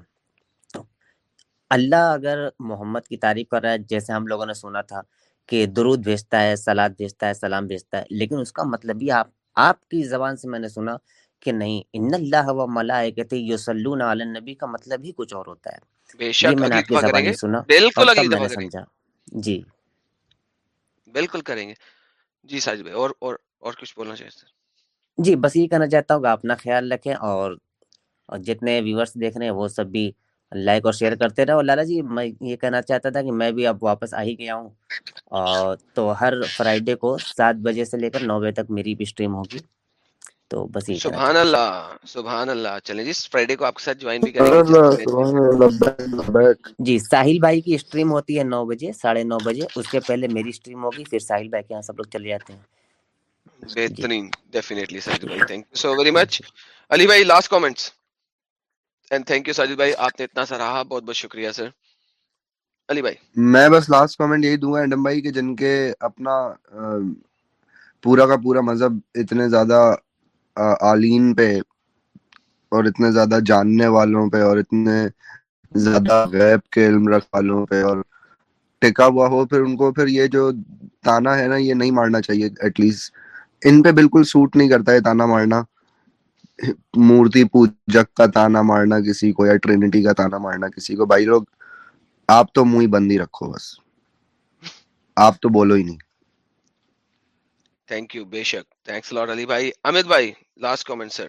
اللہ اگر محمد کی تعریف کر رہا ہے، جیسے ہم لوگوں نے سنا تھا کہ درود بھیجتا ہے سلاد بھیجتا ہے، سلام بھیجتا ہے، لیکن اس کا مطلب بھی آپ آپ کی زبان سے میں نے سنا کہ نہیں، ان اللہ و ملائکتہ یصلون علی النبی کا مطلب ہی کچھ اور ہوتا ہے۔ بے شک بالکل اگلی دفعہ کریں گے۔ جی۔ بالکل کریں گے۔ جی بھائی اور اور اور کچھ بولنا جی بس یہ کہنا چاہتا ہوں کہ اپنا خیال رکھیں اور جتنے ویورس دیکھ رہے ہیں وہ سب بھی لائک اور شیئر کرتے رہے اور لالا جی میں یہ کہنا چاہتا تھا کہ میں بھی اب واپس آ ہی گیا ہوں۔ اور تو ہر فرائیڈے کو سات بجے سے لے کر نو بجے تک میری بھی اسٹریم ہوگی۔ تو بس یہ سبحان اللہ سبحان اللہ۔ چلیں جی فرائیڈے کو آپ کے ساتھ جوائن بھی کریں جی۔, جی۔ ساحل بھائی کی اسٹریم ہوتی ہے نو بجے ساڑھے نو بجے۔ اس کے پہلے میری اسٹریم ہوگی پھر ساحل بھائی کے یہاں سب لوگ چلے جاتے ہیں۔ جی۔ بہترین ڈیفینیٹلی ساجد بھائی thank you so very much Ali بھائی last comments and thank you Sajid بھائی آپ نے اتنا سراہا بہت بہت شکریہ سر۔ علی بھائی۔ میں بس لاسٹ کامنٹ یہی دوں گا بھائی جن کے اپنا پورا کا پورا مذہب اتنے زیادہ عالین پہ اور اتنے زیادہ جاننے والوں پہ اور اتنے زیادہ غیب کے علم رکھ والوں پہ اور ٹکا ہوا ہو، پھر ان کو پھر یہ جو تانا ہے نا، یہ نہیں مارنا چاہیے ایٹ لیسٹ ان پہ بالکل سوٹ نہیں کرتا یہ تانا مارنا۔ مورتی پوجک کا تانا مارنا کسی کو یا ٹرینٹی کا تانا مارنا کسی کو۔ بھائی لوگ، آپ تو منہ بند ہی رکھو بس۔ آپ تو بولو ہی نہیں۔ تھینک یو بے شک تھینکس لاٹ علی بھائی امت بھائی last comment sir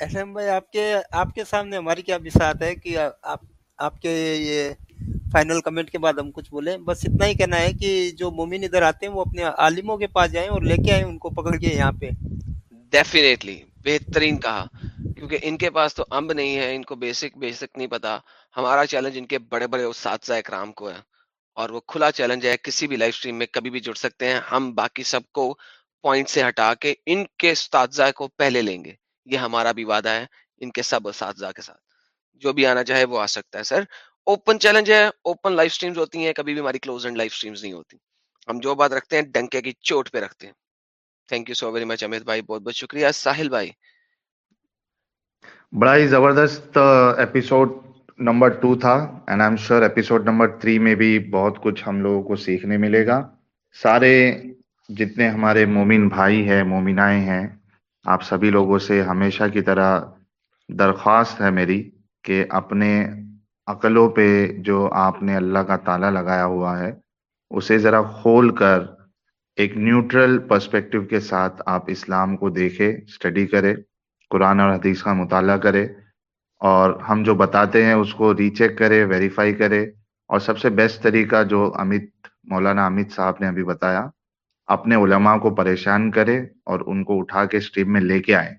S M بھائی آپ کے آپ کے سامنے ہماری کیا بسات ہے کہ آپ آپ کے یہ فائنل کمنٹ کے بعد ہم کچھ بولیں بس اتنا ہی کہنا ہے کہ جو مومن ادھر آتے ہیں وہ اپنے عالموں کے پاس جائیں اور لے کے آئیں ان کو پکڑ کے یہاں پہ ڈیفینیٹلی بہترین کہا کیونکہ ان کے پاس تو امب نہیں ہے ان کو بیسک بیسک نہیں پتا ہمارا چیلنج ان کے بڑے بڑے اساتذہ اکرام کو ہے اور وہ کھلا چیلنج ہے، کسی بھی لائف سٹریم میں کبھی بھی جڑ سکتے ہیں۔ ہم باقی سب کو پوائنٹ سے ہٹا کے ان کے استاذہ کو پہلے لیں گے۔ یہ ہمارا بھی وعدہ ہے ان کے سب اساتذہ کے ساتھ۔ جو بھی آنا چاہے وہ آ سکتا ہے۔ سر اوپن چیلنج ہے۔ اوپن لائف سٹریمز ہوتی ہیں۔ کبھی بھی ہماری کلوز اینڈ لائف سٹریمز نہیں ہوتی۔ ہم جو بات رکھتے ہیں، ڈنکے کی چوٹ پہ رکھتے ہیں۔ Thank you so very much Amit بھائی بہت بہت شکریہ۔ ساحل بھائی۔ بڑا ہی زبردست ایپیسوڈ نمبر ٹو تھا and I am sure episode number three میں بھی بہت کچھ ہم لوگوں کو سیکھنے ملے گا۔ سارے جتنے ہمارے مومن بھائی ہیں، مومنائیں ہیں، آپ سبھی لوگوں سے ہمیشہ کی طرح درخواست ہے میری کہ اپنے عقلوں پہ جو آپ نے اللہ کا تالا لگایا ہوا ہے، اسے ذرا کھول کر ایک نیوٹرل پرسپیکٹو کے ساتھ آپ اسلام کو دیکھے اسٹڈی کرے، قرآن اور حدیث کا مطالعہ کرے۔ اور ہم جو بتاتے ہیں اس کو ری چیک کرے ویریفائی کرے اور سب سے بیسٹ طریقہ جو امت، مولانا امت صاحب نے ابھی بتایا، اپنے علماء کو پریشان کرے اور ان کو اٹھا کے اسٹریم میں لے کے آئے۔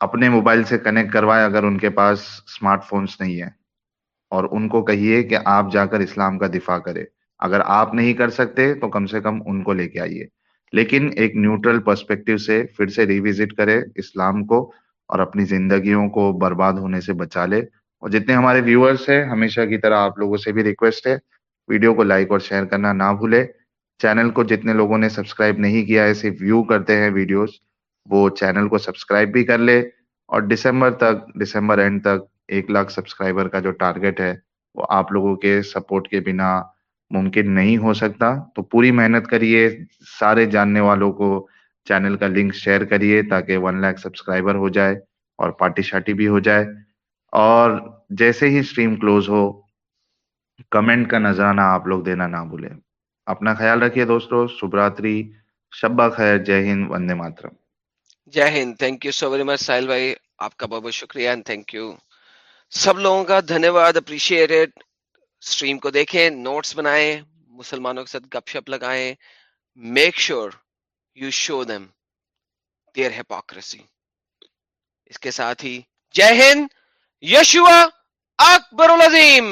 اپنے موبائل سے کنیکٹ کروائے اگر ان کے پاس اسمارٹ فونس نہیں ہے اور ان کو کہیے کہ آپ جا کر اسلام کا دفاع کرے اگر آپ نہیں کر سکتے تو کم سے کم ان کو لے کے آئیے۔ لیکن ایک نیوٹرل پرسپیکٹو سے پھر سے ریوزٹ کرے اسلام کو اور اپنی زندگیوں کو برباد ہونے سے بچا لے۔ اور جتنے ہمارے ویورز ہیں، ہمیشہ کی طرح آپ لوگوں سے بھی ریکویسٹ ہے ویڈیو کو لائک اور شیئر کرنا نہ بھولے۔ چینل کو جتنے لوگوں نے سبسکرائب نہیں کیا ہے، صرف ویو کرتے ہیں ویڈیوز وہ چینل کو سبسکرائب بھی کر لے۔ اور ڈسمبر تک ڈسمبر اینڈ تک ایک لاکھ سبسکرائبر کا جو ٹارگٹ ہے، وہ آپ لوگوں کے سپورٹ کے بنا ممکن نہیں ہو سکتا۔ تو پوری محنت کریے، سارے جاننے والوں کو چینل کا لنک شیئر کریے تاکہ ون لاکھ سبسکرائبر ہو جائے اور پارٹی شارٹی بھی ہو جائے۔ اور جیسے ہی اسٹریم کلوز ہو کمنٹ کا نذرانہ آپ لوگ دینا نہ بھولیں۔ اپنا خیال رکھیے دوستو، شبراتری، شبہ خیر، جے ہند، وندے ماترم۔ جے ہند thank you so very much Sahil بھائی، آپ کا بہت بہت شکریہ اینڈ تھینک یو سب لوگوں کا دھنیہ واد اپریشیٹڈ اسٹریم کو دیکھیں نوٹس بنائیں، مسلمانوں کے ساتھ گپ شپ لگائیں۔ Make sure you show them their hypocrisy اس کے ساتھ ہی جے ہند یشوا اکبر العظیم